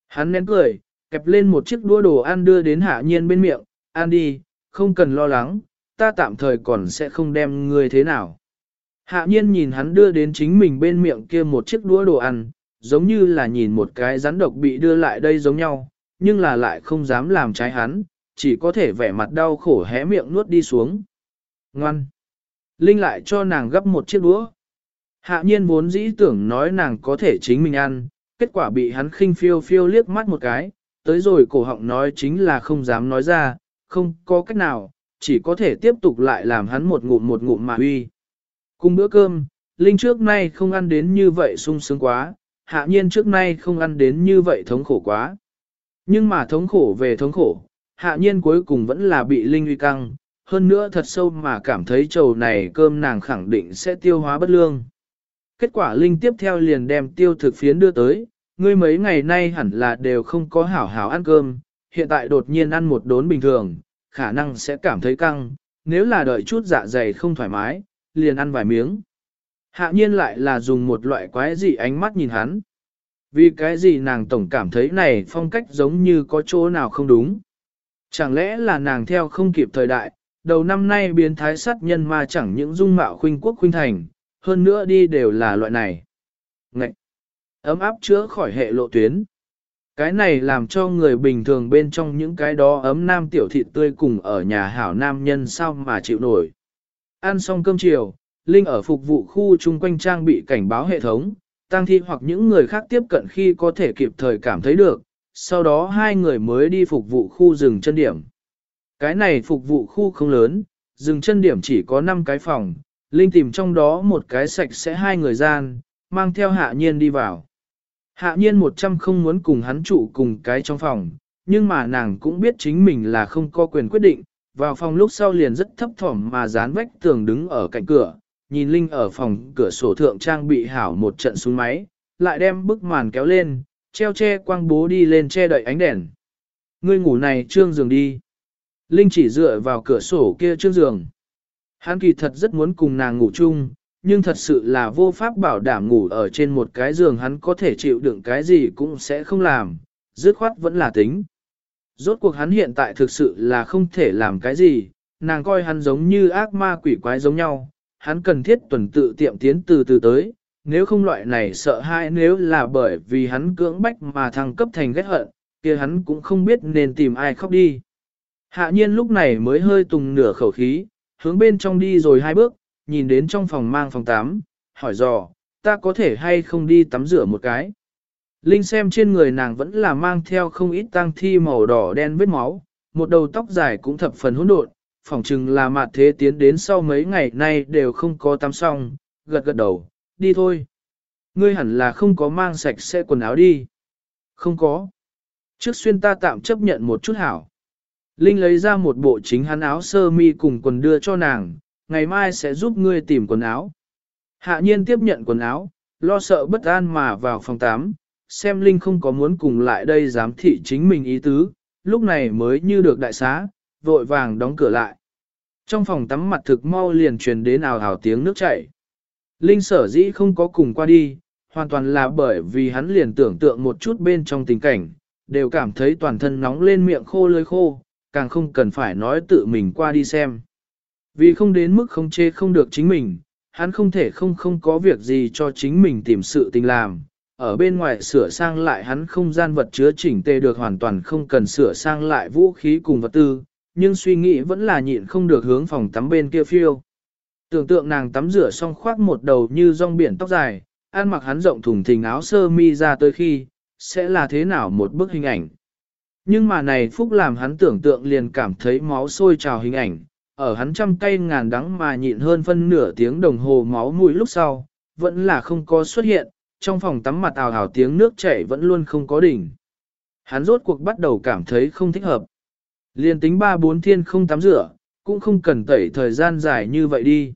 Hắn nén cười, kẹp lên một chiếc đũa đồ ăn đưa đến hạ nhiên bên miệng, ăn đi, không cần lo lắng, ta tạm thời còn sẽ không đem ngươi thế nào. Hạ nhiên nhìn hắn đưa đến chính mình bên miệng kia một chiếc đũa đồ ăn, giống như là nhìn một cái rắn độc bị đưa lại đây giống nhau, nhưng là lại không dám làm trái hắn, chỉ có thể vẻ mặt đau khổ hé miệng nuốt đi xuống. Ngoan! Linh lại cho nàng gấp một chiếc đũa. Hạ nhiên vốn dĩ tưởng nói nàng có thể chính mình ăn, kết quả bị hắn khinh phiêu phiêu liếc mắt một cái, tới rồi cổ họng nói chính là không dám nói ra, không có cách nào, chỉ có thể tiếp tục lại làm hắn một ngụm một ngụm mà uy. Cùng bữa cơm, Linh trước nay không ăn đến như vậy sung sướng quá, hạ nhiên trước nay không ăn đến như vậy thống khổ quá. Nhưng mà thống khổ về thống khổ, hạ nhiên cuối cùng vẫn là bị Linh uy căng, hơn nữa thật sâu mà cảm thấy trầu này cơm nàng khẳng định sẽ tiêu hóa bất lương. Kết quả Linh tiếp theo liền đem tiêu thực phiến đưa tới, ngươi mấy ngày nay hẳn là đều không có hảo hảo ăn cơm, hiện tại đột nhiên ăn một đốn bình thường, khả năng sẽ cảm thấy căng, nếu là đợi chút dạ dày không thoải mái, liền ăn vài miếng. Hạ nhiên lại là dùng một loại quái dị ánh mắt nhìn hắn. Vì cái gì nàng tổng cảm thấy này phong cách giống như có chỗ nào không đúng. Chẳng lẽ là nàng theo không kịp thời đại, đầu năm nay biến thái sát nhân mà chẳng những dung mạo khuynh quốc khuynh thành, hơn nữa đi đều là loại này. Ngậy! Ấm áp chữa khỏi hệ lộ tuyến. Cái này làm cho người bình thường bên trong những cái đó ấm nam tiểu thịt tươi cùng ở nhà hảo nam nhân sao mà chịu nổi. Ăn xong cơm chiều, Linh ở phục vụ khu chung quanh trang bị cảnh báo hệ thống, tăng thi hoặc những người khác tiếp cận khi có thể kịp thời cảm thấy được, sau đó hai người mới đi phục vụ khu rừng chân điểm. Cái này phục vụ khu không lớn, rừng chân điểm chỉ có 5 cái phòng, Linh tìm trong đó một cái sạch sẽ hai người gian, mang theo hạ nhiên đi vào. Hạ nhiên một trăm không muốn cùng hắn trụ cùng cái trong phòng, nhưng mà nàng cũng biết chính mình là không có quyền quyết định, vào phòng lúc sau liền rất thấp thỏm mà dán vách tường đứng ở cạnh cửa, nhìn Linh ở phòng cửa sổ thượng trang bị hảo một trận súng máy, lại đem bức màn kéo lên, treo che quang bố đi lên che đậy ánh đèn. Ngươi ngủ này trương giường đi. Linh chỉ dựa vào cửa sổ kia trương giường. Hắn kỳ thật rất muốn cùng nàng ngủ chung, nhưng thật sự là vô pháp bảo đảm ngủ ở trên một cái giường hắn có thể chịu đựng cái gì cũng sẽ không làm, dứt khoát vẫn là tính. Rốt cuộc hắn hiện tại thực sự là không thể làm cái gì, nàng coi hắn giống như ác ma quỷ quái giống nhau, hắn cần thiết tuần tự tiệm tiến từ từ tới, nếu không loại này sợ hãi nếu là bởi vì hắn cưỡng bách mà thăng cấp thành ghét hận, kia hắn cũng không biết nên tìm ai khóc đi. Hạ nhiên lúc này mới hơi tùng nửa khẩu khí, hướng bên trong đi rồi hai bước, nhìn đến trong phòng mang phòng tắm, hỏi dò, ta có thể hay không đi tắm rửa một cái. Linh xem trên người nàng vẫn là mang theo không ít tang thi màu đỏ đen vết máu, một đầu tóc dài cũng thập phần hỗn độn, phỏng chừng là mặt thế tiến đến sau mấy ngày nay đều không có tắm xong, gật gật đầu, đi thôi. Ngươi hẳn là không có mang sạch sẽ quần áo đi. Không có. Trước xuyên ta tạm chấp nhận một chút hảo. Linh lấy ra một bộ chính hắn áo sơ mi cùng quần đưa cho nàng, ngày mai sẽ giúp ngươi tìm quần áo. Hạ nhiên tiếp nhận quần áo, lo sợ bất an mà vào phòng 8, xem Linh không có muốn cùng lại đây giám thị chính mình ý tứ, lúc này mới như được đại xá, vội vàng đóng cửa lại. Trong phòng tắm mặt thực mau liền truyền đến ào ào tiếng nước chảy. Linh sở dĩ không có cùng qua đi, hoàn toàn là bởi vì hắn liền tưởng tượng một chút bên trong tình cảnh, đều cảm thấy toàn thân nóng lên miệng khô lơi khô, càng không cần phải nói tự mình qua đi xem. Vì không đến mức không chê không được chính mình, hắn không thể không không có việc gì cho chính mình tìm sự tình làm. Ở bên ngoài sửa sang lại hắn không gian vật chứa chỉnh tề được hoàn toàn không cần sửa sang lại vũ khí cùng vật tư, nhưng suy nghĩ vẫn là nhịn không được hướng phòng tắm bên kia phiêu. Tưởng tượng nàng tắm rửa xong khoác một đầu như rong biển tóc dài, ăn mặc hắn rộng thùng thình áo sơ mi ra tới khi, sẽ là thế nào một bức hình ảnh. Nhưng mà này Phúc làm hắn tưởng tượng liền cảm thấy máu sôi trào hình ảnh, ở hắn trăm cây ngàn đắng mà nhịn hơn phân nửa tiếng đồng hồ máu mũi lúc sau, vẫn là không có xuất hiện, trong phòng tắm mặt ào ào tiếng nước chảy vẫn luôn không có đỉnh. Hắn rốt cuộc bắt đầu cảm thấy không thích hợp. Liên tính ba bốn thiên không tắm rửa, cũng không cần tẩy thời gian dài như vậy đi.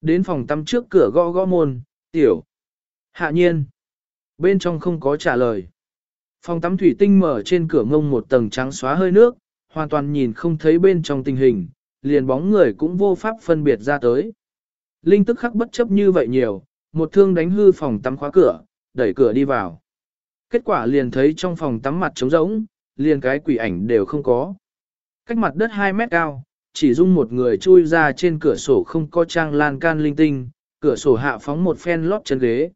Đến phòng tắm trước cửa gõ gõ môn, tiểu. Hạ nhiên. Bên trong không có trả lời. Phòng tắm thủy tinh mở trên cửa ngông một tầng trắng xóa hơi nước, hoàn toàn nhìn không thấy bên trong tình hình, liền bóng người cũng vô pháp phân biệt ra tới. Linh tức khắc bất chấp như vậy nhiều, một thương đánh hư phòng tắm khóa cửa, đẩy cửa đi vào. Kết quả liền thấy trong phòng tắm mặt trống rỗng, liền cái quỷ ảnh đều không có. Cách mặt đất 2 mét cao, chỉ dung một người chui ra trên cửa sổ không có trang lan can linh tinh, cửa sổ hạ phóng một phen lót chân ghế.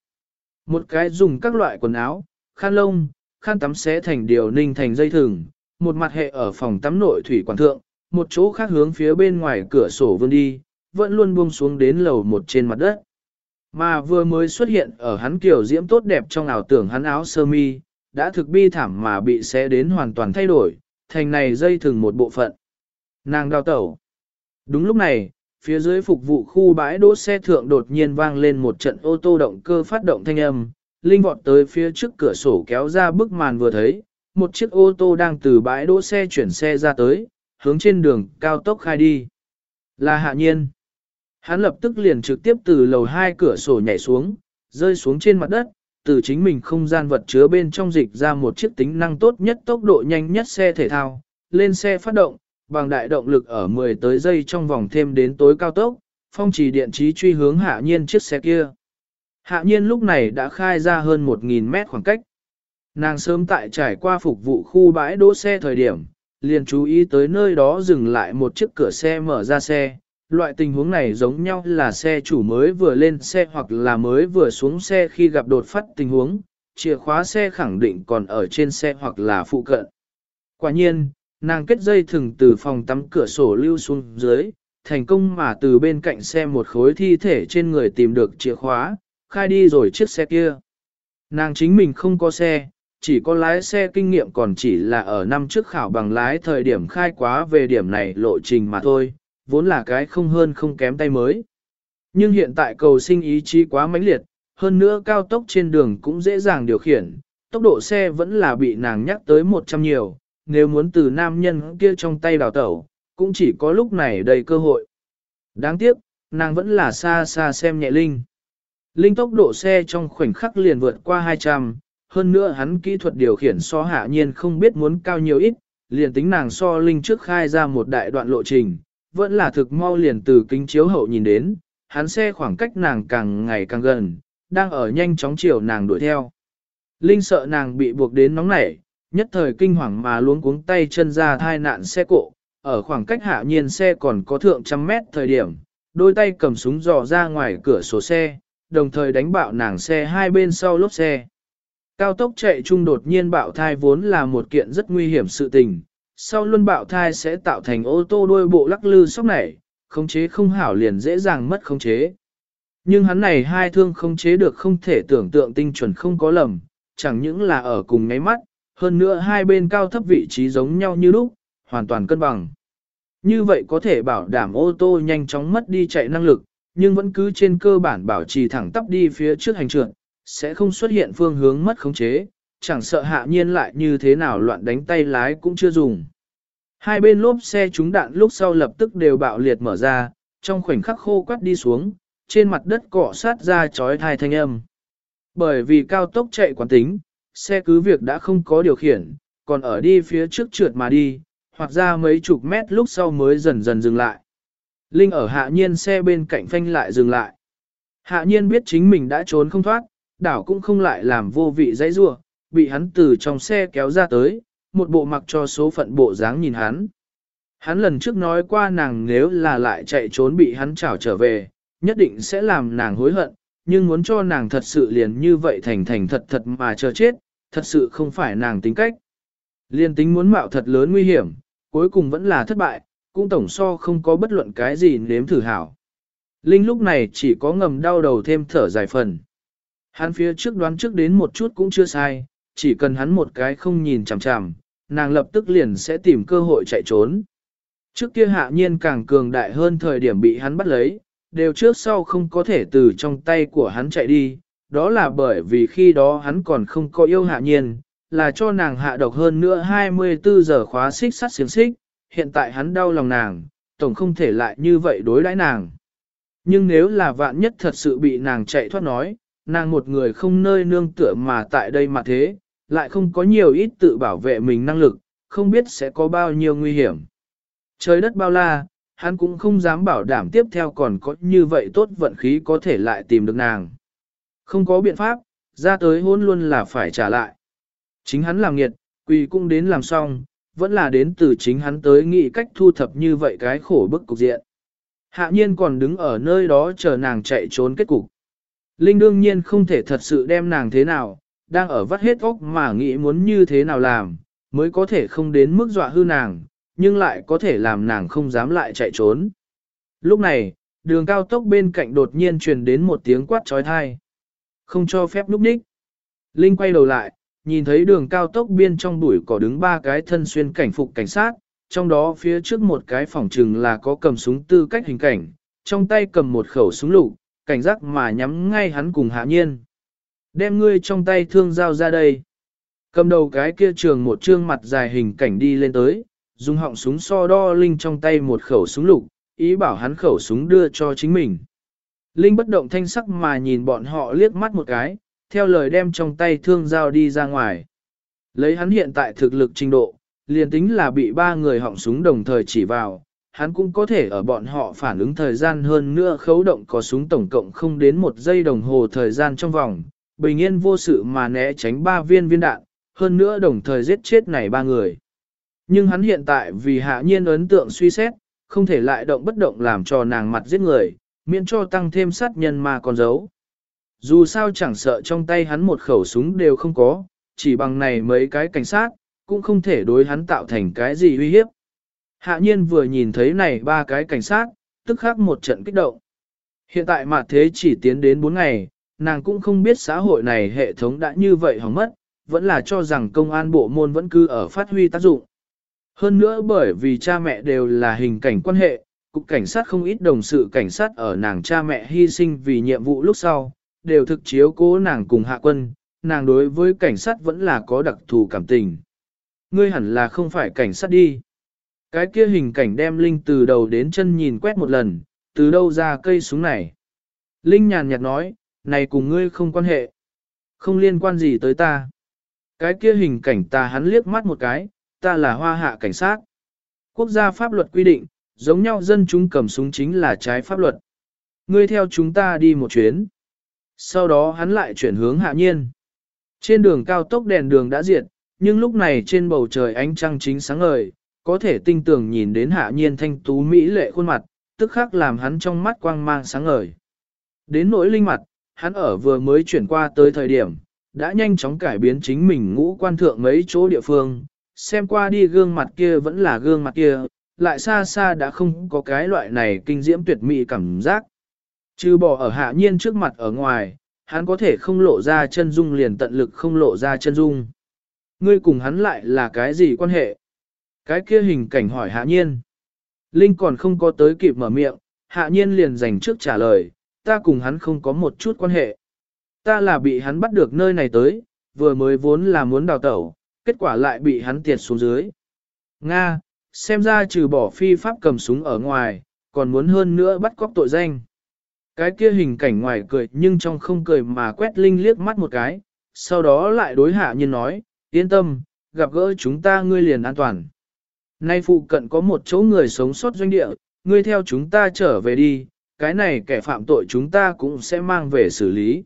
Một cái dùng các loại quần áo, khăn lông, khăn tắm xé thành điều ninh thành dây thừng, một mặt hệ ở phòng tắm nội thủy quản thượng, một chỗ khác hướng phía bên ngoài cửa sổ vươn đi, vẫn luôn buông xuống đến lầu một trên mặt đất. Mà vừa mới xuất hiện ở hắn kiểu diễm tốt đẹp trong ảo tưởng hắn áo sơ mi, đã thực bi thảm mà bị xé đến hoàn toàn thay đổi, thành này dây thừng một bộ phận. Nàng đào tẩu. Đúng lúc này, phía dưới phục vụ khu bãi đỗ xe thượng đột nhiên vang lên một trận ô tô động cơ phát động thanh âm, Linh vọt tới phía trước cửa sổ kéo ra bức màn vừa thấy, một chiếc ô tô đang từ bãi đỗ xe chuyển xe ra tới, hướng trên đường cao tốc khai đi. Là hạ nhiên. Hắn lập tức liền trực tiếp từ lầu hai cửa sổ nhảy xuống, rơi xuống trên mặt đất, từ chính mình không gian vật chứa bên trong dịch ra một chiếc tính năng tốt nhất tốc độ nhanh nhất xe thể thao, lên xe phát động, bằng đại động lực ở 10 tới giây trong vòng thêm đến tối cao tốc, phong trì điện trí truy hướng hạ nhiên chiếc xe kia. Hạ nhiên lúc này đã khai ra hơn 1.000 mét khoảng cách. Nàng sớm tại trải qua phục vụ khu bãi đỗ xe thời điểm, liền chú ý tới nơi đó dừng lại một chiếc cửa xe mở ra xe. Loại tình huống này giống nhau là xe chủ mới vừa lên xe hoặc là mới vừa xuống xe khi gặp đột phát tình huống, chìa khóa xe khẳng định còn ở trên xe hoặc là phụ cận. Quả nhiên, nàng kết dây thừng từ phòng tắm cửa sổ lưu xuống dưới, thành công mà từ bên cạnh xe một khối thi thể trên người tìm được chìa khóa, khai đi rồi chiếc xe kia. Nàng chính mình không có xe, chỉ có lái xe kinh nghiệm còn chỉ là ở năm trước khảo bằng lái thời điểm khai quá về điểm này lộ trình mà thôi, vốn là cái không hơn không kém tay mới. Nhưng hiện tại cầu sinh ý chí quá mãnh liệt, hơn nữa cao tốc trên đường cũng dễ dàng điều khiển, tốc độ xe vẫn là bị nàng nhắc tới 100 nhiều, nếu muốn từ nam nhân kia trong tay đào tẩu, cũng chỉ có lúc này đầy cơ hội. Đáng tiếc, nàng vẫn là xa xa xem nhẹ Linh. Linh tốc độ xe trong khoảnh khắc liền vượt qua 200, hơn nữa hắn kỹ thuật điều khiển so hạ nhiên không biết muốn cao nhiều ít, liền tính nàng so Linh trước khai ra một đại đoạn lộ trình, vẫn là thực mau liền từ kính chiếu hậu nhìn đến, hắn xe khoảng cách nàng càng ngày càng gần, đang ở nhanh chóng chiều nàng đuổi theo. Linh sợ nàng bị buộc đến nóng nảy, nhất thời kinh hoàng mà luống cuống tay chân ra thai nạn xe cộ, ở khoảng cách hạ nhiên xe còn có thượng trăm mét thời điểm, đôi tay cầm súng dò ra ngoài cửa sổ xe, đồng thời đánh bạo nàng xe hai bên sau lốp xe. Cao tốc chạy chung đột nhiên bạo thai vốn là một kiện rất nguy hiểm sự tình, sau luân bạo thai sẽ tạo thành ô tô đuôi bộ lắc lư sóc nảy, khống chế không hảo liền dễ dàng mất khống chế. Nhưng hắn này hai thương khống chế được không thể tưởng tượng tinh chuẩn không có lầm, chẳng những là ở cùng ngáy mắt, hơn nữa hai bên cao thấp vị trí giống nhau như lúc, hoàn toàn cân bằng. Như vậy có thể bảo đảm ô tô nhanh chóng mất đi chạy năng lực, nhưng vẫn cứ trên cơ bản bảo trì thẳng tắp đi phía trước hành trượt, sẽ không xuất hiện phương hướng mất khống chế, chẳng sợ hạ nhiên lại như thế nào loạn đánh tay lái cũng chưa dùng. Hai bên lốp xe trúng đạn lúc sau lập tức đều bạo liệt mở ra, trong khoảnh khắc khô quắt đi xuống, trên mặt đất cọ sát ra chói thai thanh âm. Bởi vì cao tốc chạy quán tính, xe cứ việc đã không có điều khiển, còn ở đi phía trước trượt mà đi, hoặc ra mấy chục mét lúc sau mới dần dần dừng lại. Linh ở hạ nhiên xe bên cạnh phanh lại dừng lại. Hạ nhiên biết chính mình đã trốn không thoát, đảo cũng không lại làm vô vị dãy rua, bị hắn từ trong xe kéo ra tới, một bộ mặc cho số phận bộ dáng nhìn hắn. Hắn lần trước nói qua nàng nếu là lại chạy trốn bị hắn trảo trở về, nhất định sẽ làm nàng hối hận, nhưng muốn cho nàng thật sự liền như vậy thành thành thật thật mà chờ chết, thật sự không phải nàng tính cách. Liên tính muốn mạo thật lớn nguy hiểm, cuối cùng vẫn là thất bại, cũng tổng so không có bất luận cái gì nếm thử hảo. Linh lúc này chỉ có ngầm đau đầu thêm thở dài phần. Hắn phía trước đoán trước đến một chút cũng chưa sai, chỉ cần hắn một cái không nhìn chằm chằm, nàng lập tức liền sẽ tìm cơ hội chạy trốn. Trước kia hạ nhiên càng cường đại hơn thời điểm bị hắn bắt lấy, đều trước sau không có thể từ trong tay của hắn chạy đi, đó là bởi vì khi đó hắn còn không có yêu hạ nhiên, là cho nàng hạ độc hơn nữa 24 giờ khóa xích sắt xiềng xích, hiện tại hắn đau lòng nàng, tổng không thể lại như vậy đối đãi nàng. Nhưng nếu là vạn nhất thật sự bị nàng chạy thoát nói, nàng một người không nơi nương tựa mà tại đây mà thế, lại không có nhiều ít tự bảo vệ mình năng lực, không biết sẽ có bao nhiêu nguy hiểm. Trời đất bao la, hắn cũng không dám bảo đảm tiếp theo còn có như vậy tốt vận khí có thể lại tìm được nàng. Không có biện pháp, ra tới hôn luôn là phải trả lại. Chính hắn làm nghiệt, quỳ cũng đến làm xong, vẫn là đến từ chính hắn tới nghĩ cách thu thập như vậy cái khổ bức cục diện. Hạ nhiên còn đứng ở nơi đó chờ nàng chạy trốn kết cục. Linh đương nhiên không thể thật sự đem nàng thế nào, đang ở vắt hết óc mà nghĩ muốn như thế nào làm, mới có thể không đến mức dọa hư nàng, nhưng lại có thể làm nàng không dám lại chạy trốn. Lúc này, đường cao tốc bên cạnh đột nhiên truyền đến một tiếng quát trói thai. Không cho phép núp đích. Linh quay đầu lại, nhìn thấy đường cao tốc biên trong bụi cỏ đứng ba cái thân xuyên cảnh phục cảnh sát, trong đó phía trước một cái phòng trừng là có cầm súng tư cách hình cảnh, trong tay cầm một khẩu súng lục, cảnh giác mà nhắm ngay hắn cùng hạ nhiên. Đem ngươi trong tay thương giao ra đây. Cầm đầu cái kia trường một trương mặt dài hình cảnh đi lên tới, dùng họng súng so đo Linh trong tay một khẩu súng lục, ý bảo hắn khẩu súng đưa cho chính mình. Linh bất động thanh sắc mà nhìn bọn họ liếc mắt một cái, theo lời đem trong tay thương giao đi ra ngoài. Lấy hắn hiện tại thực lực trình độ, liền tính là bị ba người họng súng đồng thời chỉ vào, hắn cũng có thể ở bọn họ phản ứng thời gian hơn nữa khấu động có súng tổng cộng không đến một giây đồng hồ thời gian trong vòng, bình yên vô sự mà né tránh ba viên viên đạn, hơn nữa đồng thời giết chết này ba người. Nhưng hắn hiện tại vì hạ nhiên ấn tượng suy xét, không thể lại động bất động làm cho nàng mặt giết người, miễn cho tăng thêm sát nhân mà còn giấu. Dù sao chẳng sợ trong tay hắn một khẩu súng đều không có, chỉ bằng này mấy cái cảnh sát, cũng không thể đối hắn tạo thành cái gì uy hiếp. Hạ nhiên vừa nhìn thấy này ba cái cảnh sát, tức khắc một trận kích động. Hiện tại mà thế chỉ tiến đến 4 ngày, nàng cũng không biết xã hội này hệ thống đã như vậy hỏng mất, vẫn là cho rằng công an bộ môn vẫn cứ ở phát huy tác dụng. Hơn nữa bởi vì cha mẹ đều là hình cảnh quan hệ, cục cảnh sát không ít đồng sự cảnh sát ở nàng cha mẹ hy sinh vì nhiệm vụ lúc sau, đều thực chiếu cố nàng cùng hạ quân, nàng đối với cảnh sát vẫn là có đặc thù cảm tình. Ngươi hẳn là không phải cảnh sát đi. Cái kia hình cảnh đem Linh từ đầu đến chân nhìn quét một lần, từ đâu ra cây súng này. Linh nhàn nhạt nói, này cùng ngươi không quan hệ. Không liên quan gì tới ta. Cái kia hình cảnh ta hắn liếc mắt một cái, ta là hoa hạ cảnh sát. Quốc gia pháp luật quy định, giống nhau dân chúng cầm súng chính là trái pháp luật. Ngươi theo chúng ta đi một chuyến. Sau đó hắn lại chuyển hướng hạ nhiên. Trên đường cao tốc đèn đường đã diệt, nhưng lúc này trên bầu trời ánh trăng chính sáng ngời, có thể tinh tường nhìn đến hạ nhiên thanh tú mỹ lệ khuôn mặt, tức khắc làm hắn trong mắt quang mang sáng ngời. Đến nỗi linh mặt, hắn ở vừa mới chuyển qua tới thời điểm, đã nhanh chóng cải biến chính mình ngũ quan thượng mấy chỗ địa phương, xem qua đi gương mặt kia vẫn là gương mặt kia, lại xa xa đã không có cái loại này kinh diễm tuyệt mỹ cảm giác. Trừ bỏ ở hạ nhiên trước mặt ở ngoài, hắn có thể không lộ ra chân dung liền tận lực không lộ ra chân dung. Ngươi cùng hắn lại là cái gì quan hệ? Cái kia hình cảnh hỏi hạ nhiên. Linh còn không có tới kịp mở miệng, hạ nhiên liền dành trước trả lời, ta cùng hắn không có một chút quan hệ. Ta là bị hắn bắt được nơi này tới, vừa mới vốn là muốn đào tẩu, kết quả lại bị hắn tiệt xuống dưới. Nga, xem ra trừ bỏ phi pháp cầm súng ở ngoài, còn muốn hơn nữa bắt cóc tội danh. Cái kia hình cảnh ngoài cười nhưng trong không cười mà quét Linh liếc mắt một cái, sau đó lại đối hạ nhân nói, yên tâm, gặp gỡ chúng ta ngươi liền an toàn. Nay phụ cận có một chỗ người sống sót doanh địa, ngươi theo chúng ta trở về đi, cái này kẻ phạm tội chúng ta cũng sẽ mang về xử lý.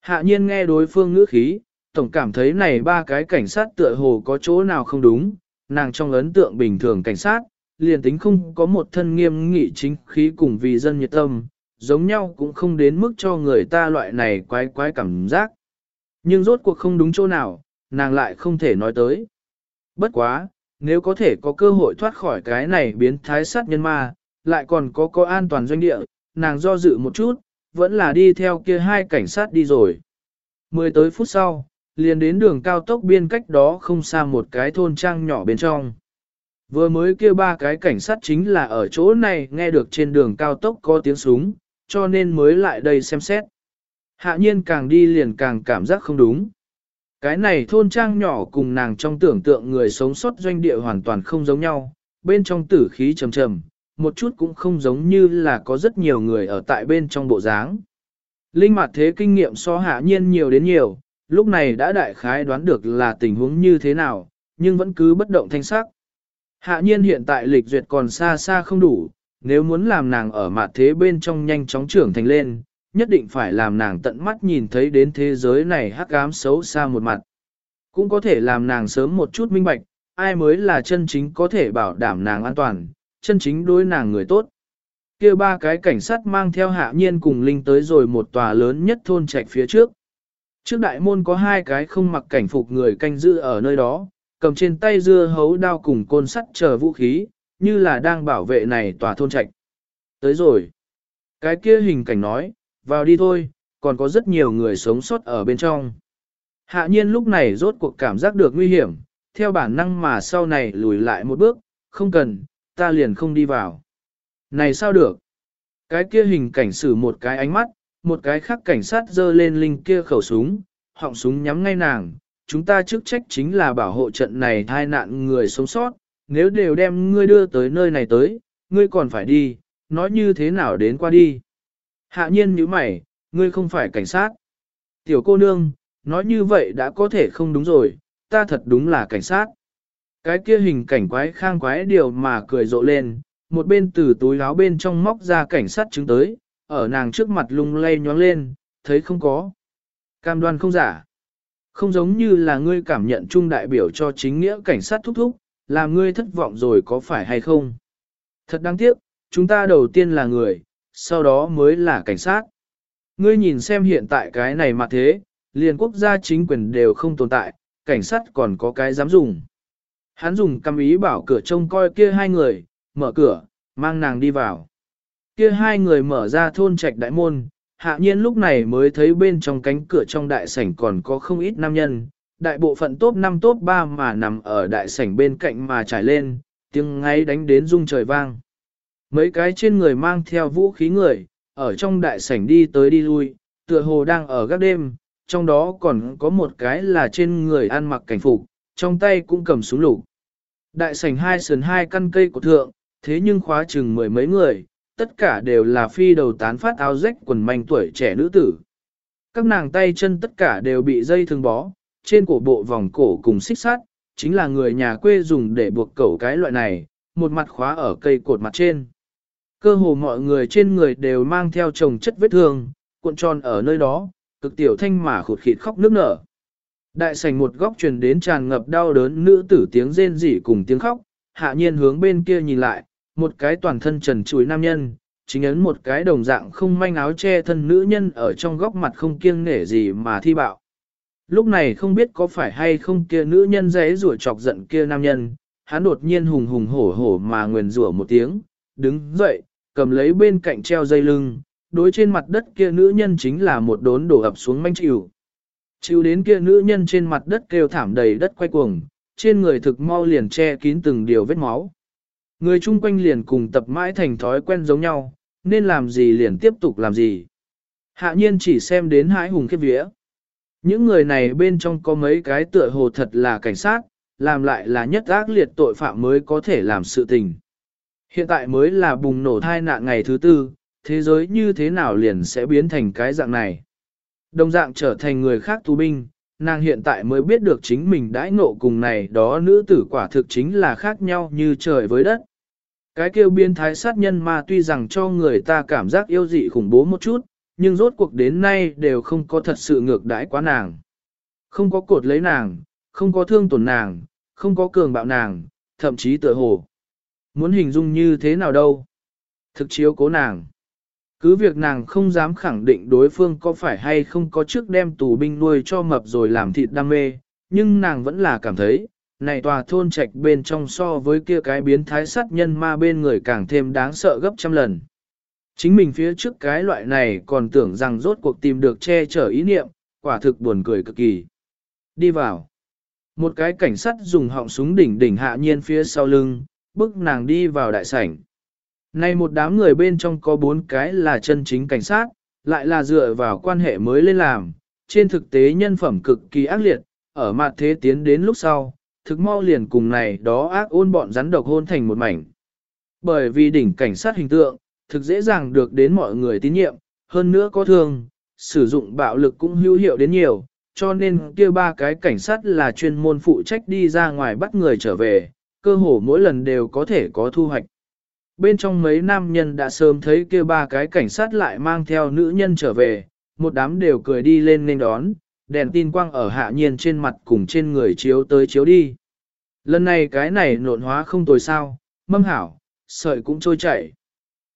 Hạ nhiên nghe đối phương ngữ khí, tổng cảm thấy này ba cái cảnh sát tựa hồ có chỗ nào không đúng, nàng trong ấn tượng bình thường cảnh sát, liền tính không có một thân nghiêm nghị chính khí cùng vì dân nhiệt tâm, giống nhau cũng không đến mức cho người ta loại này quái quái cảm giác. Nhưng rốt cuộc không đúng chỗ nào, nàng lại không thể nói tới. Bất quá, nếu có thể có cơ hội thoát khỏi cái này biến thái sát nhân ma, lại còn có có an toàn doanh địa, nàng do dự một chút, vẫn là đi theo kia hai cảnh sát đi rồi. Mười tới phút sau, liền đến đường cao tốc biên cách đó không xa một cái thôn trang nhỏ bên trong. Vừa mới kia ba cái cảnh sát chính là ở chỗ này nghe được trên đường cao tốc có tiếng súng, cho nên mới lại đây xem xét. Hạ nhiên càng đi liền càng cảm giác không đúng. Cái này thôn trang nhỏ cùng nàng trong tưởng tượng người sống sót doanh địa hoàn toàn không giống nhau, bên trong tử khí trầm trầm, một chút cũng không giống như là có rất nhiều người ở tại bên trong bộ dáng. Linh mặt thế kinh nghiệm so hạ nhiên nhiều đến nhiều, lúc này đã đại khái đoán được là tình huống như thế nào, nhưng vẫn cứ bất động thanh sắc. Hạ nhiên hiện tại lịch duyệt còn xa xa không đủ, nếu muốn làm nàng ở mặt thế bên trong nhanh chóng trưởng thành lên, nhất định phải làm nàng tận mắt nhìn thấy đến thế giới này hắc ám xấu xa một mặt. Cũng có thể làm nàng sớm một chút minh bạch, ai mới là chân chính có thể bảo đảm nàng an toàn, chân chính đối nàng người tốt. kia ba cái cảnh sát mang theo hạ nhiên cùng Linh tới rồi một tòa lớn nhất thôn trạch phía trước. Trước đại môn có hai cái không mặc cảnh phục người canh giữ ở nơi đó, cầm trên tay dưa hấu đao cùng côn sắt chờ vũ khí, như là đang bảo vệ này tòa thôn trạch. Tới rồi. Cái kia hình cảnh nói, vào đi thôi, còn có rất nhiều người sống sót ở bên trong. Hạ nhiên lúc này rốt cuộc cảm giác được nguy hiểm, theo bản năng mà sau này lùi lại một bước, không cần, ta liền không đi vào. Này sao được? Cái kia hình cảnh xử một cái ánh mắt, một cái khác cảnh sát dơ lên linh kia khẩu súng, họng súng nhắm ngay nàng. Chúng ta chức trách chính là bảo hộ trận này thai nạn người sống sót, nếu đều đem ngươi đưa tới nơi này tới, ngươi còn phải đi, nói như thế nào đến qua đi. Hạ nhiên như mày, ngươi không phải cảnh sát. Tiểu cô nương, nói như vậy đã có thể không đúng rồi, ta thật đúng là cảnh sát. Cái kia hình cảnh quái khang quái điều mà cười rộ lên, một bên từ túi áo bên trong móc ra cảnh sát chứng tới, ở nàng trước mặt lung lay nhoáng lên, thấy không có. Cam đoan không giả. Không giống như là ngươi cảm nhận chung đại biểu cho chính nghĩa cảnh sát thúc thúc, làm ngươi thất vọng rồi có phải hay không. Thật đáng tiếc, chúng ta đầu tiên là người, sau đó mới là cảnh sát. Ngươi nhìn xem hiện tại cái này mà thế, liền quốc gia chính quyền đều không tồn tại, cảnh sát còn có cái dám dùng. Hắn dùng cầm ý bảo cửa trông coi kia hai người, mở cửa, mang nàng đi vào. Kia hai người mở ra thôn trạch đại môn, hạ nhiên lúc này mới thấy bên trong cánh cửa trong đại sảnh còn có không ít nam nhân, đại bộ phận top 5 top 3 mà nằm ở đại sảnh bên cạnh mà trải lên, tiếng ngay đánh đến rung trời vang. Mấy cái trên người mang theo vũ khí người, ở trong đại sảnh đi tới đi lui, tựa hồ đang ở gác đêm, trong đó còn có một cái là trên người ăn mặc cảnh phục, trong tay cũng cầm súng lục. Đại sảnh hai sườn hai căn cây của thượng, thế nhưng khóa chừng mười mấy người, tất cả đều là phi đầu tán phát áo rách quần manh tuổi trẻ nữ tử. Các nàng tay chân tất cả đều bị dây thương bó, trên cổ bộ vòng cổ cùng xích sắt, chính là người nhà quê dùng để buộc cẩu cái loại này, một mặt khóa ở cây cột mặt trên. Cơ hồ mọi người trên người đều mang theo chồng chất vết thương, cuộn tròn ở nơi đó, cực tiểu thanh mà khụt khịt khóc nước nở. Đại sảnh một góc truyền đến tràn ngập đau đớn nữ tử tiếng rên rỉ cùng tiếng khóc, hạ nhiên hướng bên kia nhìn lại, một cái toàn thân trần trùi nam nhân, chính ấn một cái đồng dạng không manh áo che thân nữ nhân ở trong góc mặt không kiêng nể gì mà thi bạo. Lúc này không biết có phải hay không kia nữ nhân dễ rủa chọc giận kia nam nhân, hắn đột nhiên hùng hùng hổ hổ mà nguyền rủa một tiếng, đứng dậy, cầm lấy bên cạnh treo dây lưng, đối trên mặt đất kia nữ nhân chính là một đốn đổ ập xuống manh chịu. Chịu đến kia nữ nhân trên mặt đất kêu thảm đầy đất quay cuồng, trên người thực mau liền che kín từng điều vết máu. Người chung quanh liền cùng tập mãi thành thói quen giống nhau, nên làm gì liền tiếp tục làm gì. Hạ nhiên chỉ xem đến hãi hùng khiếp vía. Những người này bên trong có mấy cái tựa hồ thật là cảnh sát, làm lại là nhất ác liệt tội phạm mới có thể làm sự tình. Hiện tại mới là bùng nổ thai nạn ngày thứ tư, thế giới như thế nào liền sẽ biến thành cái dạng này. Đồng dạng trở thành người khác tù binh, nàng hiện tại mới biết được chính mình đãi ngộ cùng này đó nữ tử quả thực chính là khác nhau như trời với đất. Cái kêu biên thái sát nhân mà tuy rằng cho người ta cảm giác yêu dị khủng bố một chút, nhưng rốt cuộc đến nay đều không có thật sự ngược đãi quá nàng. Không có cột lấy nàng, không có thương tổn nàng, không có cường bạo nàng, thậm chí tựa hồ. Muốn hình dung như thế nào đâu? Thực chiếu cố nàng. Cứ việc nàng không dám khẳng định đối phương có phải hay không có trước đem tù binh nuôi cho mập rồi làm thịt đam mê, nhưng nàng vẫn là cảm thấy, này tòa thôn trạch bên trong so với kia cái biến thái sát nhân ma bên người càng thêm đáng sợ gấp trăm lần. Chính mình phía trước cái loại này còn tưởng rằng rốt cuộc tìm được che chở ý niệm, quả thực buồn cười cực kỳ. Đi vào. Một cái cảnh sát dùng họng súng đỉnh đỉnh hạ nhiên phía sau lưng, bức nàng đi vào đại sảnh. Này một đám người bên trong có bốn cái là chân chính cảnh sát, lại là dựa vào quan hệ mới lên làm, trên thực tế nhân phẩm cực kỳ ác liệt, ở mặt thế tiến đến lúc sau, thực mau liền cùng này đó ác ôn bọn rắn độc hôn thành một mảnh. Bởi vì đỉnh cảnh sát hình tượng, thực dễ dàng được đến mọi người tín nhiệm, hơn nữa có thương, sử dụng bạo lực cũng hữu hiệu đến nhiều, cho nên kia ba cái cảnh sát là chuyên môn phụ trách đi ra ngoài bắt người trở về, cơ hồ mỗi lần đều có thể có thu hoạch. Bên trong mấy nam nhân đã sớm thấy kia ba cái cảnh sát lại mang theo nữ nhân trở về, một đám đều cười đi lên nên đón, đèn tin quang ở hạ nhiên trên mặt cùng trên người chiếu tới chiếu đi. Lần này cái này nộn hóa không tồi sao, mâm hảo, sợi cũng trôi chảy.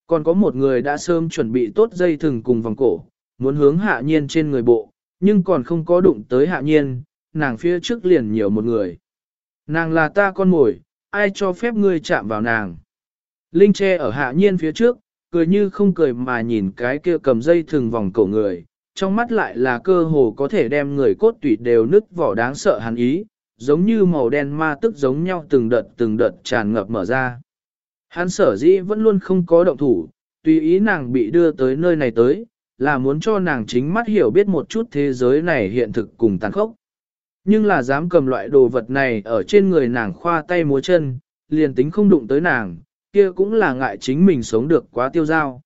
Còn có một người đã sớm chuẩn bị tốt dây thừng cùng vòng cổ, muốn hướng hạ nhiên trên người bộ, nhưng còn không có đụng tới hạ nhiên, nàng phía trước liền nhiều một người. Nàng là ta con mồi, ai cho phép ngươi chạm vào nàng. Linh che ở hạ nhiên phía trước, cười như không cười mà nhìn cái kia cầm dây thừng vòng cổ người, trong mắt lại là cơ hồ có thể đem người cốt tủy đều nứt vỏ đáng sợ hắn ý, giống như màu đen ma tức giống nhau từng đợt từng đợt tràn ngập mở ra. Hắn sở dĩ vẫn luôn không có động thủ, tùy ý nàng bị đưa tới nơi này tới, là muốn cho nàng chính mắt hiểu biết một chút thế giới này hiện thực cùng tàn khốc. Nhưng là dám cầm loại đồ vật này ở trên người nàng khoa tay múa chân, liền tính không đụng tới nàng, kia cũng là ngại chính mình sống được quá tiêu dao.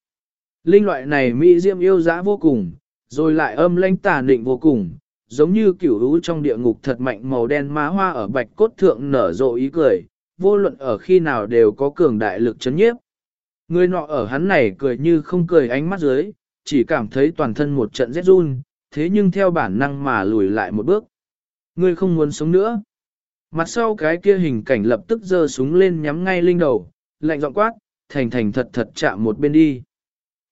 Linh loại này mỹ diệm yêu dã vô cùng, rồi lại âm lãnh tà định vô cùng, giống như kiểu hú trong địa ngục thật mạnh màu đen má hoa ở bạch cốt thượng nở rộ ý cười, vô luận ở khi nào đều có cường đại lực chấn nhiếp. Người nọ ở hắn này cười như không cười ánh mắt dưới, chỉ cảm thấy toàn thân một trận rét run, thế nhưng theo bản năng mà lùi lại một bước. Ngươi không muốn sống nữa. Mặt sau cái kia hình cảnh lập tức giơ súng lên nhắm ngay linh đầu, lạnh giọng quát, thành thành thật thật chạm một bên đi.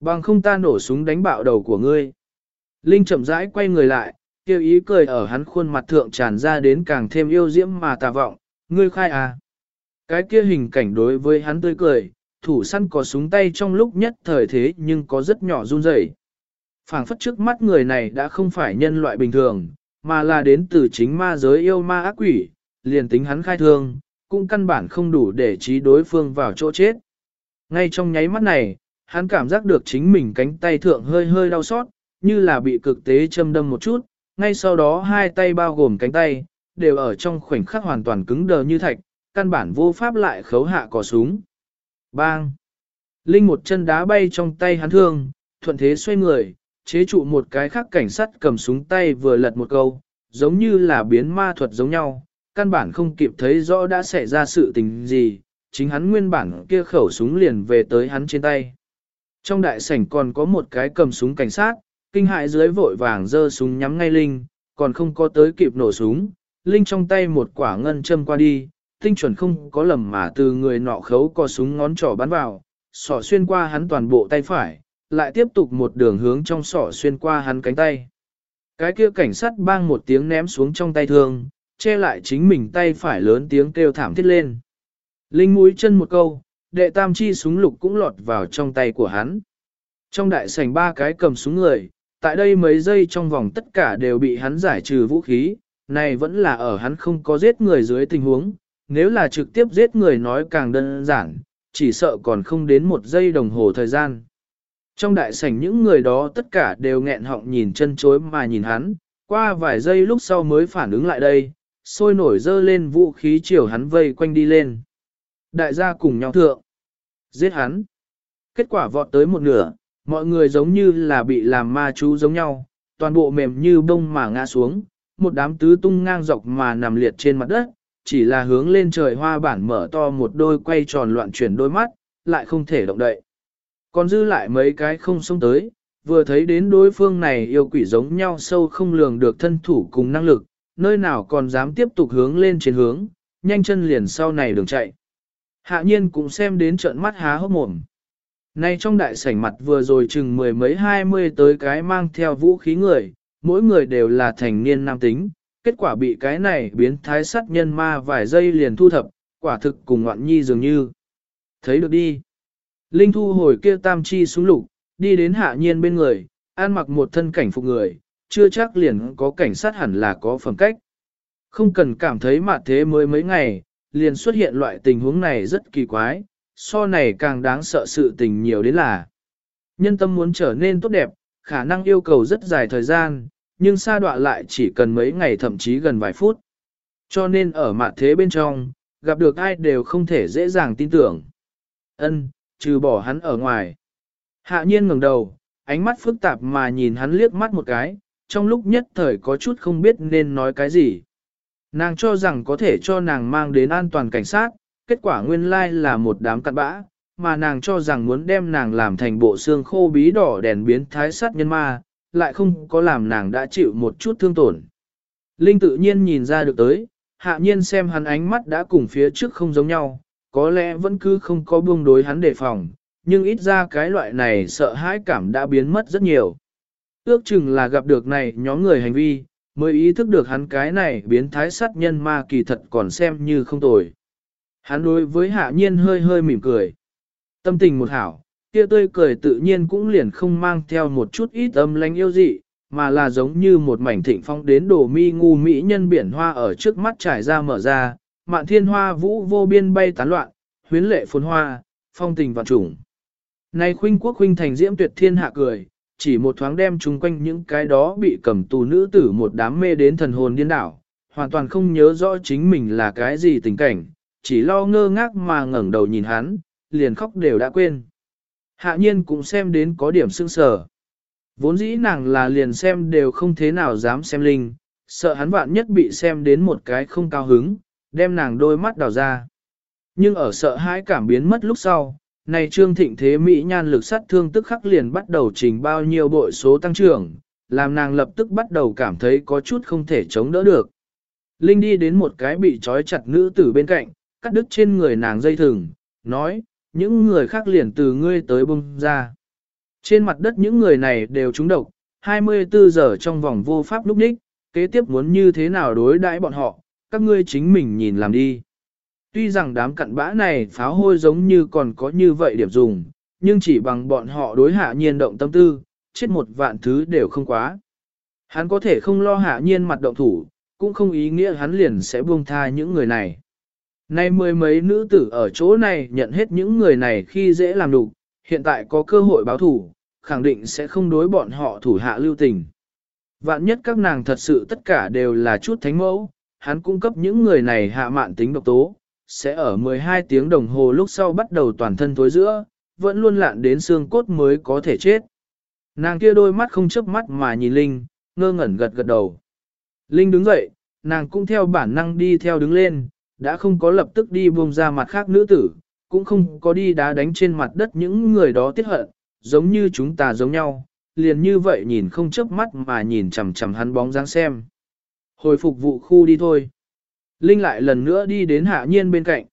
Bằng không ta nổ súng đánh bạo đầu của ngươi. Linh chậm rãi quay người lại, kêu ý cười ở hắn khuôn mặt thượng tràn ra đến càng thêm yêu diễm mà tà vọng, ngươi khai à. Cái kia hình cảnh đối với hắn tươi cười, thủ săn có súng tay trong lúc nhất thời thế nhưng có rất nhỏ run rẩy. phảng phất trước mắt người này đã không phải nhân loại bình thường, mà là đến từ chính ma giới yêu ma ác quỷ, liền tính hắn khai thương, cũng căn bản không đủ để trí đối phương vào chỗ chết. Ngay trong nháy mắt này, hắn cảm giác được chính mình cánh tay thượng hơi hơi đau xót, như là bị cực tế châm đâm một chút, ngay sau đó hai tay bao gồm cánh tay, đều ở trong khoảnh khắc hoàn toàn cứng đờ như thạch, căn bản vô pháp lại khấu hạ cò súng. Bang! Linh một chân đá bay trong tay hắn thương, thuận thế xoay người, chế trụ một cái khác cảnh sát cầm súng tay vừa lật một câu, giống như là biến ma thuật giống nhau, căn bản không kịp thấy rõ đã xảy ra sự tình gì, chính hắn nguyên bản kia khẩu súng liền về tới hắn trên tay. Trong đại sảnh còn có một cái cầm súng cảnh sát, kinh hại dưới vội vàng giơ súng nhắm ngay Linh, còn không có tới kịp nổ súng. Linh trong tay một quả ngân châm qua đi, tinh chuẩn không có lầm mà từ người nọ khấu có súng ngón trỏ bắn vào, sỏ xuyên qua hắn toàn bộ tay phải, lại tiếp tục một đường hướng trong sỏ xuyên qua hắn cánh tay. Cái kia cảnh sát bang một tiếng ném xuống trong tay thương, che lại chính mình tay phải lớn tiếng kêu thảm thiết lên. Linh mũi chân một câu, đệ tam chi súng lục cũng lọt vào trong tay của hắn. Trong đại sảnh ba cái cầm súng người, tại đây mấy giây trong vòng tất cả đều bị hắn giải trừ vũ khí, này vẫn là ở hắn không có giết người dưới tình huống, nếu là trực tiếp giết người nói càng đơn giản, chỉ sợ còn không đến một giây đồng hồ thời gian. Trong đại sảnh những người đó tất cả đều nghẹn họng nhìn chân chối mà nhìn hắn, qua vài giây lúc sau mới phản ứng lại đây, sôi nổi dơ lên vũ khí chiều hắn vây quanh đi lên. Đại gia cùng nhau thượng, giết hắn. Kết quả vọt tới một nửa, mọi người giống như là bị làm ma chú giống nhau, toàn bộ mềm như bông mà ngã xuống, một đám tứ tung ngang dọc mà nằm liệt trên mặt đất, chỉ là hướng lên trời hoa bản mở to một đôi quay tròn loạn chuyển đôi mắt, lại không thể động đậy. Còn dư lại mấy cái không xông tới, vừa thấy đến đối phương này yêu quỷ giống nhau sâu không lường được thân thủ cùng năng lực, nơi nào còn dám tiếp tục hướng lên trên hướng, nhanh chân liền sau này đường chạy. Hạ nhiên cũng xem đến trận mắt há hốc mồm. Nay trong đại sảnh mặt vừa rồi chừng mười mấy hai mươi tới cái mang theo vũ khí người, mỗi người đều là thành niên nam tính, kết quả bị cái này biến thái sát nhân ma vài giây liền thu thập, quả thực cùng ngoạn nhi dường như. Thấy được đi. Linh thu hồi kia tam chi xuống lục, đi đến hạ nhiên bên người, an mặc một thân cảnh phục người, chưa chắc liền có cảnh sát hẳn là có phẩm cách. Không cần cảm thấy mặt thế mới mấy ngày, liền xuất hiện loại tình huống này rất kỳ quái, so này càng đáng sợ sự tình nhiều đến là. Nhân tâm muốn trở nên tốt đẹp, khả năng yêu cầu rất dài thời gian, nhưng sa đọa lại chỉ cần mấy ngày thậm chí gần vài phút. Cho nên ở mặt thế bên trong, gặp được ai đều không thể dễ dàng tin tưởng. Ân, trừ bỏ hắn ở ngoài. Hạ nhiên ngẩng đầu, ánh mắt phức tạp mà nhìn hắn liếc mắt một cái, trong lúc nhất thời có chút không biết nên nói cái gì. Nàng cho rằng có thể cho nàng mang đến an toàn cảnh sát, kết quả nguyên lai là một đám cặn bã, mà nàng cho rằng muốn đem nàng làm thành bộ xương khô bí đỏ đèn biến thái sát nhân ma, lại không có làm nàng đã chịu một chút thương tổn. Linh tự nhiên nhìn ra được tới, hạ nhiên xem hắn ánh mắt đã cùng phía trước không giống nhau, có lẽ vẫn cứ không có buông đối hắn đề phòng, nhưng ít ra cái loại này sợ hãi cảm đã biến mất rất nhiều. Ước chừng là gặp được này nhóm người hành vi, mới ý thức được hắn cái này biến thái sát nhân ma kỳ thật còn xem như không tồi. Hắn đối với hạ nhiên hơi hơi mỉm cười. Tâm tình một hảo, kia tươi cười tự nhiên cũng liền không mang theo một chút ít âm lánh yêu dị, mà là giống như một mảnh thịnh phong đến đổ mi ngu mỹ nhân biển hoa ở trước mắt trải ra mở ra, mạn thiên hoa vũ vô biên bay tán loạn, huyến lệ phồn hoa, phong tình vạn trùng. Nay khuynh quốc khuynh thành diễm tuyệt thiên hạ cười, chỉ một thoáng đem chung quanh những cái đó bị cầm tù nữ tử một đám mê đến thần hồn điên đảo, hoàn toàn không nhớ rõ chính mình là cái gì tình cảnh, chỉ lo ngơ ngác mà ngẩng đầu nhìn hắn, liền khóc đều đã quên. Hạ nhiên cũng xem đến có điểm sưng sờ. Vốn dĩ nàng là liền xem đều không thế nào dám xem linh, sợ hắn vạn nhất bị xem đến một cái không cao hứng, đem nàng đôi mắt đào ra. Nhưng ở sợ hãi cảm biến mất lúc sau, này trương thịnh thế Mỹ nhan lực sát thương tức khắc liền bắt đầu trình bao nhiêu bội số tăng trưởng, làm nàng lập tức bắt đầu cảm thấy có chút không thể chống đỡ được. Linh đi đến một cái bị trói chặt nữ tử bên cạnh, cắt đứt trên người nàng dây thừng, nói, những người khác liền từ ngươi tới bông ra. Trên mặt đất những người này đều trúng độc, 24 giờ trong vòng vô pháp lúc đích kế tiếp muốn như thế nào đối đãi bọn họ, các ngươi chính mình nhìn làm đi. Tuy rằng đám cặn bã này pháo hôi giống như còn có như vậy điểm dùng, nhưng chỉ bằng bọn họ đối hạ nhiên động tâm tư, chết một vạn thứ đều không quá. Hắn có thể không lo hạ nhiên mặt động thủ, cũng không ý nghĩa hắn liền sẽ buông tha những người này. Nay mười mấy nữ tử ở chỗ này nhận hết những người này khi dễ làm đủ, hiện tại có cơ hội báo thủ, khẳng định sẽ không đối bọn họ thủ hạ lưu tình. Vạn nhất các nàng thật sự tất cả đều là chút thánh mẫu, hắn cung cấp những người này hạ mạn tính độc tố, sẽ ở 12 tiếng đồng hồ lúc sau bắt đầu toàn thân thối giữa, vẫn luôn lạn đến xương cốt mới có thể chết. Nàng kia đôi mắt không chớp mắt mà nhìn Linh, ngơ ngẩn gật gật đầu. Linh đứng dậy, nàng cũng theo bản năng đi theo đứng lên, đã không có lập tức đi buông ra mặt khác nữ tử, cũng không có đi đá đánh trên mặt đất những người đó tiết hận, giống như chúng ta giống nhau, liền như vậy nhìn không chớp mắt mà nhìn chằm chằm hắn bóng dáng xem. Hồi phục vụ khu đi thôi. Linh lại lần nữa đi đến hạ nhiên bên cạnh.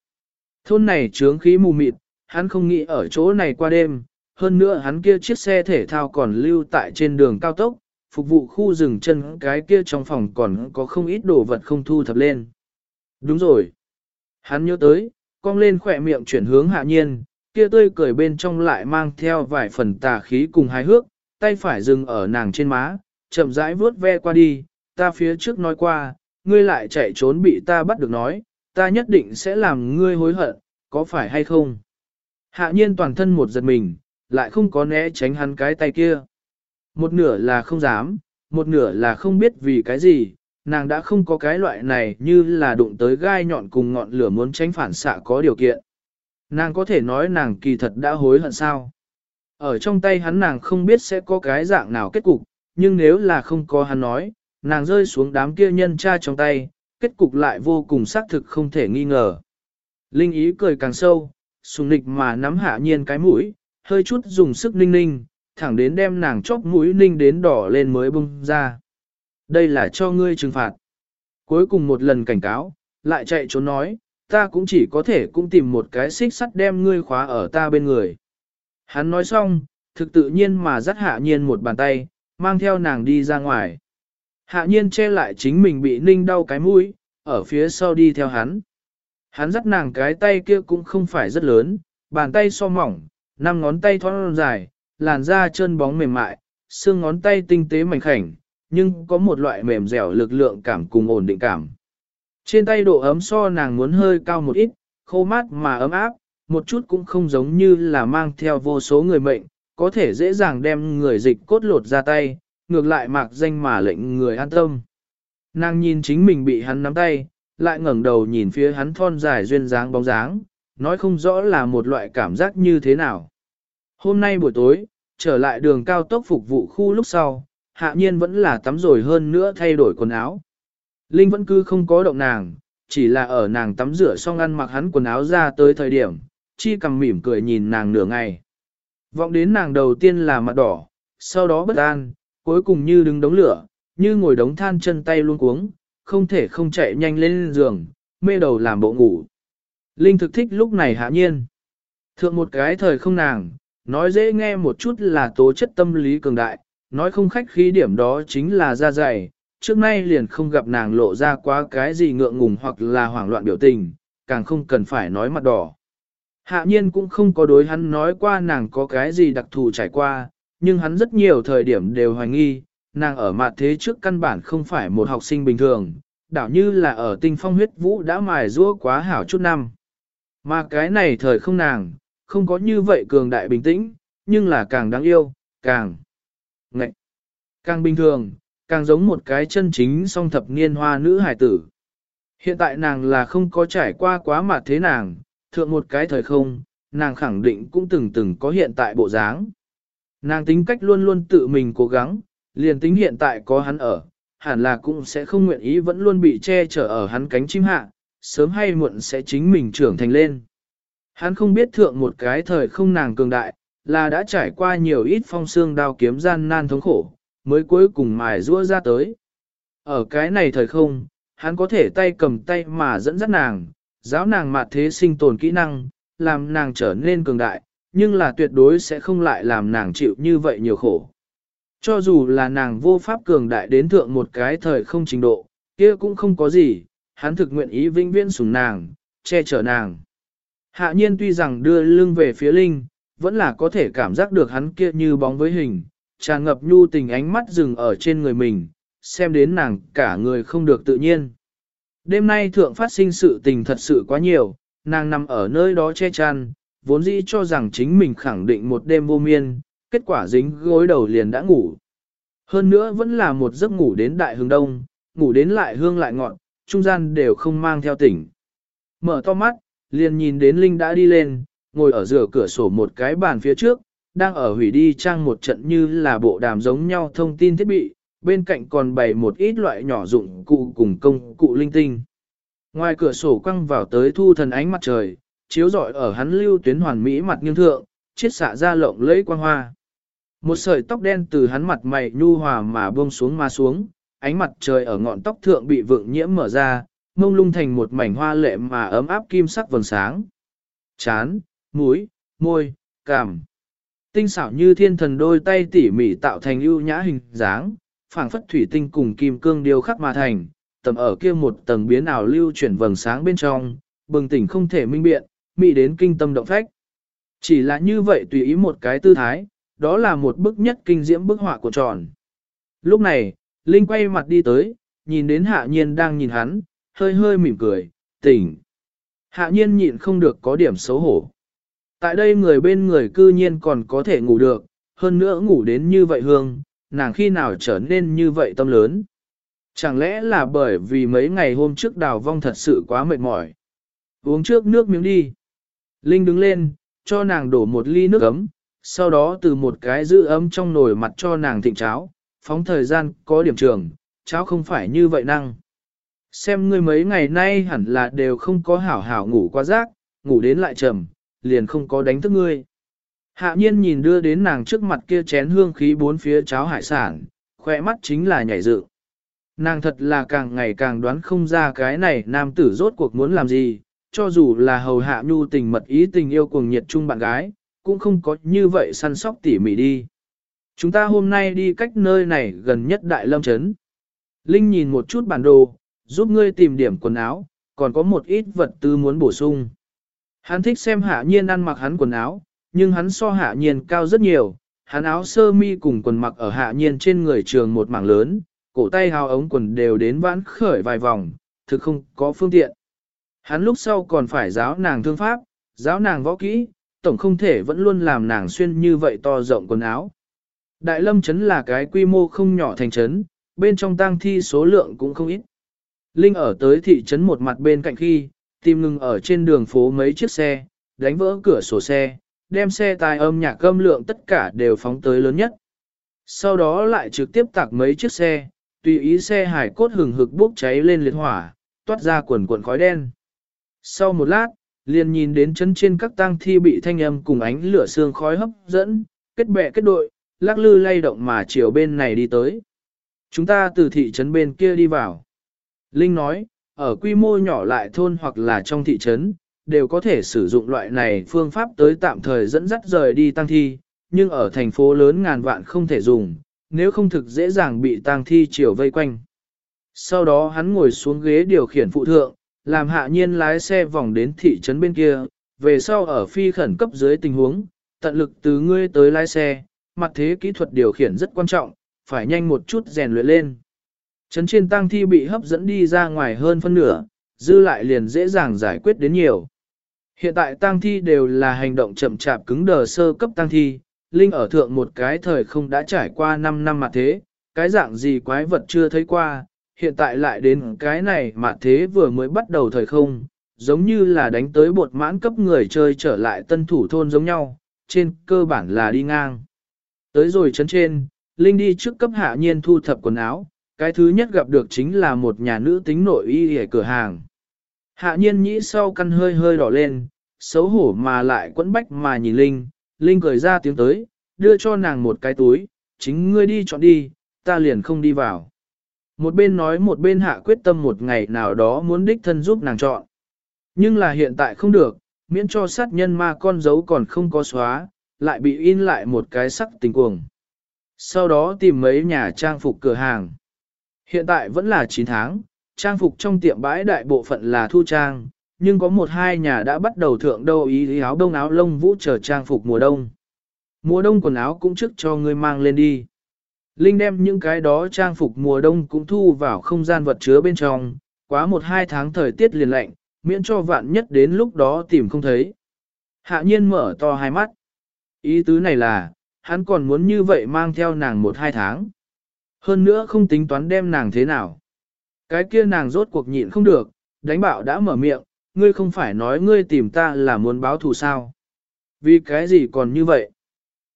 Thôn này trướng khí mù mịt, hắn không nghĩ ở chỗ này qua đêm, hơn nữa hắn kia chiếc xe thể thao còn lưu tại trên đường cao tốc, phục vụ khu rừng chân cái kia trong phòng còn có không ít đồ vật không thu thập lên. Đúng rồi. Hắn nhớ tới, cong lên khỏe miệng chuyển hướng hạ nhiên, kia tươi cười bên trong lại mang theo vài phần tà khí cùng hài hước, tay phải dừng ở nàng trên má, chậm rãi vuốt ve qua đi, ta phía trước nói qua, ngươi lại chạy trốn bị ta bắt được nói, ta nhất định sẽ làm ngươi hối hận, có phải hay không? Hạ nhiên toàn thân một giật mình, lại không có né tránh hắn cái tay kia. Một nửa là không dám, một nửa là không biết vì cái gì, nàng đã không có cái loại này như là đụng tới gai nhọn cùng ngọn lửa muốn tránh phản xạ có điều kiện. Nàng có thể nói nàng kỳ thật đã hối hận sao. Ở trong tay hắn nàng không biết sẽ có cái dạng nào kết cục, nhưng nếu là không có hắn nói, nàng rơi xuống đám kia nhân cha trong tay, kết cục lại vô cùng xác thực không thể nghi ngờ. Linh ý cười càng sâu, sùng nịch mà nắm hạ nhiên cái mũi, hơi chút dùng sức ninh ninh, thẳng đến đem nàng chóc mũi ninh đến đỏ lên mới bung ra. Đây là cho ngươi trừng phạt. Cuối cùng một lần cảnh cáo, lại chạy trốn nói, ta cũng chỉ có thể cũng tìm một cái xích sắt đem ngươi khóa ở ta bên người. Hắn nói xong, thực tự nhiên mà dắt hạ nhiên một bàn tay, mang theo nàng đi ra ngoài. Hạ nhiên che lại chính mình bị ninh đau cái mũi, ở phía sau đi theo hắn. Hắn dắt nàng cái tay kia cũng không phải rất lớn, bàn tay so mỏng, năm ngón tay thon dài, làn da chân bóng mềm mại, xương ngón tay tinh tế mảnh khảnh, nhưng có một loại mềm dẻo lực lượng cảm cùng ổn định cảm. Trên tay độ ấm so nàng muốn hơi cao một ít, khô mát mà ấm áp, một chút cũng không giống như là mang theo vô số người mệnh, có thể dễ dàng đem người dịch cốt lột ra tay, ngược lại mạc danh mà lệnh người an tâm. Nàng nhìn chính mình bị hắn nắm tay, lại ngẩng đầu nhìn phía hắn thon dài duyên dáng bóng dáng, nói không rõ là một loại cảm giác như thế nào. Hôm nay buổi tối, trở lại đường cao tốc phục vụ khu lúc sau, hạ nhiên vẫn là tắm rồi hơn nữa thay đổi quần áo. Linh vẫn cứ không có động nàng, chỉ là ở nàng tắm rửa xong ăn mặc hắn quần áo ra tới thời điểm, chi cầm mỉm cười nhìn nàng nửa ngày. Vọng đến nàng đầu tiên là mặt đỏ, sau đó bất an, cuối cùng như đứng đống lửa, như ngồi đống than chân tay luôn cuống, không thể không chạy nhanh lên giường, mê đầu làm bộ ngủ. Linh thực thích lúc này hạ nhiên. Thượng một cái thời không nàng, nói dễ nghe một chút là tố chất tâm lý cường đại, nói không khách khí điểm đó chính là da dày, trước nay liền không gặp nàng lộ ra quá cái gì ngượng ngùng hoặc là hoảng loạn biểu tình, càng không cần phải nói mặt đỏ. Hạ nhiên cũng không có đối hắn nói qua nàng có cái gì đặc thù trải qua, nhưng hắn rất nhiều thời điểm đều hoài nghi, nàng ở mặt thế trước căn bản không phải một học sinh bình thường, đảo như là ở tinh phong huyết vũ đã mài rũa quá hảo chút năm. Mà cái này thời không nàng, không có như vậy cường đại bình tĩnh, nhưng là càng đáng yêu, càng ngậy, càng bình thường, càng giống một cái chân chính song thập niên hoa nữ hải tử. Hiện tại nàng là không có trải qua quá mặt thế nàng, thượng một cái thời không, nàng khẳng định cũng từng từng có hiện tại bộ dáng. Nàng tính cách luôn luôn tự mình cố gắng, liền tính hiện tại có hắn ở, hẳn là cũng sẽ không nguyện ý vẫn luôn bị che chở ở hắn cánh chim hạ, sớm hay muộn sẽ chính mình trưởng thành lên. Hắn không biết thượng một cái thời không nàng cường đại, là đã trải qua nhiều ít phong xương đao kiếm gian nan thống khổ, mới cuối cùng mài rua ra tới. Ở cái này thời không, hắn có thể tay cầm tay mà dẫn dắt nàng, giáo nàng mạt thế sinh tồn kỹ năng, làm nàng trở nên cường đại, nhưng là tuyệt đối sẽ không lại làm nàng chịu như vậy nhiều khổ. Cho dù là nàng vô pháp cường đại đến thượng một cái thời không trình độ, kia cũng không có gì, hắn thực nguyện ý vĩnh viễn sủng nàng, che chở nàng. Hạ nhiên tuy rằng đưa lưng về phía Linh, vẫn là có thể cảm giác được hắn kia như bóng với hình, tràn ngập nhu tình ánh mắt dừng ở trên người mình, xem đến nàng cả người không được tự nhiên. Đêm nay thượng phát sinh sự tình thật sự quá nhiều, nàng nằm ở nơi đó che chăn, vốn dĩ cho rằng chính mình khẳng định một đêm vô miên, kết quả dính gối đầu liền đã ngủ. Hơn nữa vẫn là một giấc ngủ đến đại hướng đông, ngủ đến lại hương lại ngọn, trung gian đều không mang theo tỉnh. Mở to mắt, liền nhìn đến Linh đã đi lên, ngồi ở giữa cửa sổ một cái bàn phía trước, đang ở hủy đi trang một trận như là bộ đàm giống nhau thông tin thiết bị, bên cạnh còn bày một ít loại nhỏ dụng cụ cùng công cụ linh tinh. Ngoài cửa sổ quăng vào tới thu thần ánh mặt trời, chiếu rọi ở hắn lưu tuyến hoàn mỹ mặt nghiêng thượng, chiết xạ ra lộng lẫy quang hoa. Một sợi tóc đen từ hắn mặt mày nhu hòa mà buông xuống mà xuống, ánh mặt trời ở ngọn tóc thượng bị vượng nhiễm mở ra, mông lung thành một mảnh hoa lệ mà ấm áp kim sắc vầng sáng. Chán, mũi, môi, cằm. Tinh xảo như thiên thần đôi tay tỉ mỉ tạo thành ưu nhã hình dáng, phảng phất thủy tinh cùng kim cương điêu khắc mà thành, tầm ở kia một tầng biến ảo lưu chuyển vầng sáng bên trong, bừng tỉnh không thể minh biện, mị đến kinh tâm động phách. Chỉ là như vậy tùy ý một cái tư thái, đó là một bức nhất kinh diễm bức họa của tròn. Lúc này, Linh quay mặt đi tới, nhìn đến hạ nhiên đang nhìn hắn, hơi hơi mỉm cười, tỉnh. Hạ nhiên nhịn không được có điểm xấu hổ. Tại đây người bên người cư nhiên còn có thể ngủ được, hơn nữa ngủ đến như vậy hương, nàng khi nào trở nên như vậy tâm lớn. Chẳng lẽ là bởi vì mấy ngày hôm trước đào vong thật sự quá mệt mỏi. Uống trước nước miếng đi. Linh đứng lên, cho nàng đổ một ly nước ấm, sau đó từ một cái giữ ấm trong nồi mặt cho nàng thịnh cháo, phóng thời gian có điểm trường, cháo không phải như vậy năng. Xem ngươi mấy ngày nay hẳn là đều không có hảo hảo ngủ qua giấc, ngủ đến lại trầm, liền không có đánh thức ngươi. Hạ nhiên nhìn đưa đến nàng trước mặt kia chén hương khí bốn phía cháo hải sản, khỏe mắt chính là nhảy dự. Nàng thật là càng ngày càng đoán không ra cái này nam tử rốt cuộc muốn làm gì, cho dù là hầu hạ nhu tình mật ý tình yêu cuồng nhiệt chung bạn gái, cũng không có như vậy săn sóc tỉ mỉ đi. Chúng ta hôm nay đi cách nơi này gần nhất Đại Lâm Trấn. Linh nhìn một chút bản đồ, giúp ngươi tìm điểm quần áo, còn có một ít vật tư muốn bổ sung. Hắn thích xem hạ nhiên ăn mặc hắn quần áo, nhưng hắn so hạ nhiên cao rất nhiều, hắn áo sơ mi cùng quần mặc ở hạ nhiên trên người trường một mảng lớn, cổ tay hào ống quần đều đến vãn khởi vài vòng, thực không có phương tiện. Hắn lúc sau còn phải giáo nàng thương pháp, giáo nàng võ kỹ, tổng không thể vẫn luôn làm nàng xuyên như vậy to rộng quần áo. Đại lâm trấn là cái quy mô không nhỏ thành trấn, bên trong tang thi số lượng cũng không ít. Linh ở tới thị trấn một mặt bên cạnh khi, tìm ngừng ở trên đường phố mấy chiếc xe, đánh vỡ cửa sổ xe, đem xe tài âm nhạc âm lượng tất cả đều phóng tới lớn nhất. Sau đó lại trực tiếp tạc mấy chiếc xe, tùy ý xe hải cốt hừng hực bốc cháy lên liệt hỏa, toát ra quần cuộn khói đen. Sau một lát, liền nhìn đến chân trên các tang thi bị thanh âm cùng ánh lửa xương khói hấp dẫn, kết bè kết đội, lắc lư lay động mà chiều bên này đi tới. Chúng ta từ thị trấn bên kia đi vào. Linh nói, ở quy mô nhỏ lại thôn hoặc là trong thị trấn, đều có thể sử dụng loại này phương pháp tới tạm thời dẫn dắt rời đi tăng thi, nhưng ở thành phố lớn ngàn vạn không thể dùng, nếu không thực dễ dàng bị tăng thi chiều vây quanh. Sau đó hắn ngồi xuống ghế điều khiển phụ thượng, làm hạ nhiên lái xe vòng đến thị trấn bên kia, về sau ở phi khẩn cấp dưới tình huống, tận lực từ ngươi tới lái xe, mặt thế kỹ thuật điều khiển rất quan trọng, phải nhanh một chút rèn luyện lên. Trấn trên tăng thi bị hấp dẫn đi ra ngoài hơn phân nửa, dư lại liền dễ dàng giải quyết đến nhiều. Hiện tại tăng thi đều là hành động chậm chạp cứng đờ sơ cấp tăng thi, Linh ở thượng một cái thời không đã trải qua 5 năm mà thế, cái dạng gì quái vật chưa thấy qua, hiện tại lại đến cái này mà thế vừa mới bắt đầu thời không, giống như là đánh tới bột mãn cấp người chơi trở lại tân thủ thôn giống nhau, trên cơ bản là đi ngang. Tới rồi chấn trên, Linh đi trước cấp hạ nhiên thu thập quần áo, cái thứ nhất gặp được chính là một nhà nữ tính nội y ở cửa hàng. Hạ nhiên nhĩ sau căn hơi hơi đỏ lên, xấu hổ mà lại quẫn bách mà nhìn Linh, Linh cười ra tiếng tới, đưa cho nàng một cái túi, chính ngươi đi chọn đi, ta liền không đi vào. Một bên nói một bên hạ quyết tâm một ngày nào đó muốn đích thân giúp nàng chọn. Nhưng là hiện tại không được, miễn cho sát nhân ma con dấu còn không có xóa, lại bị in lại một cái sắc tình cuồng. Sau đó tìm mấy nhà trang phục cửa hàng. Hiện tại vẫn là 9 tháng, trang phục trong tiệm bãi đại bộ phận là thu trang, nhưng có một hai nhà đã bắt đầu thượng đâu ý áo đông áo lông vũ chờ trang phục mùa đông. Mùa đông quần áo cũng trước cho ngươi mang lên đi. Linh đem những cái đó trang phục mùa đông cũng thu vào không gian vật chứa bên trong, quá một hai tháng thời tiết liền lạnh, miễn cho vạn nhất đến lúc đó tìm không thấy. Hạ nhiên mở to hai mắt. Ý tứ này là, hắn còn muốn như vậy mang theo nàng một hai tháng. Hơn nữa không tính toán đem nàng thế nào. Cái kia nàng rốt cuộc nhịn không được, đánh bạo đã mở miệng, ngươi không phải nói ngươi tìm ta là muốn báo thù sao. Vì cái gì còn như vậy?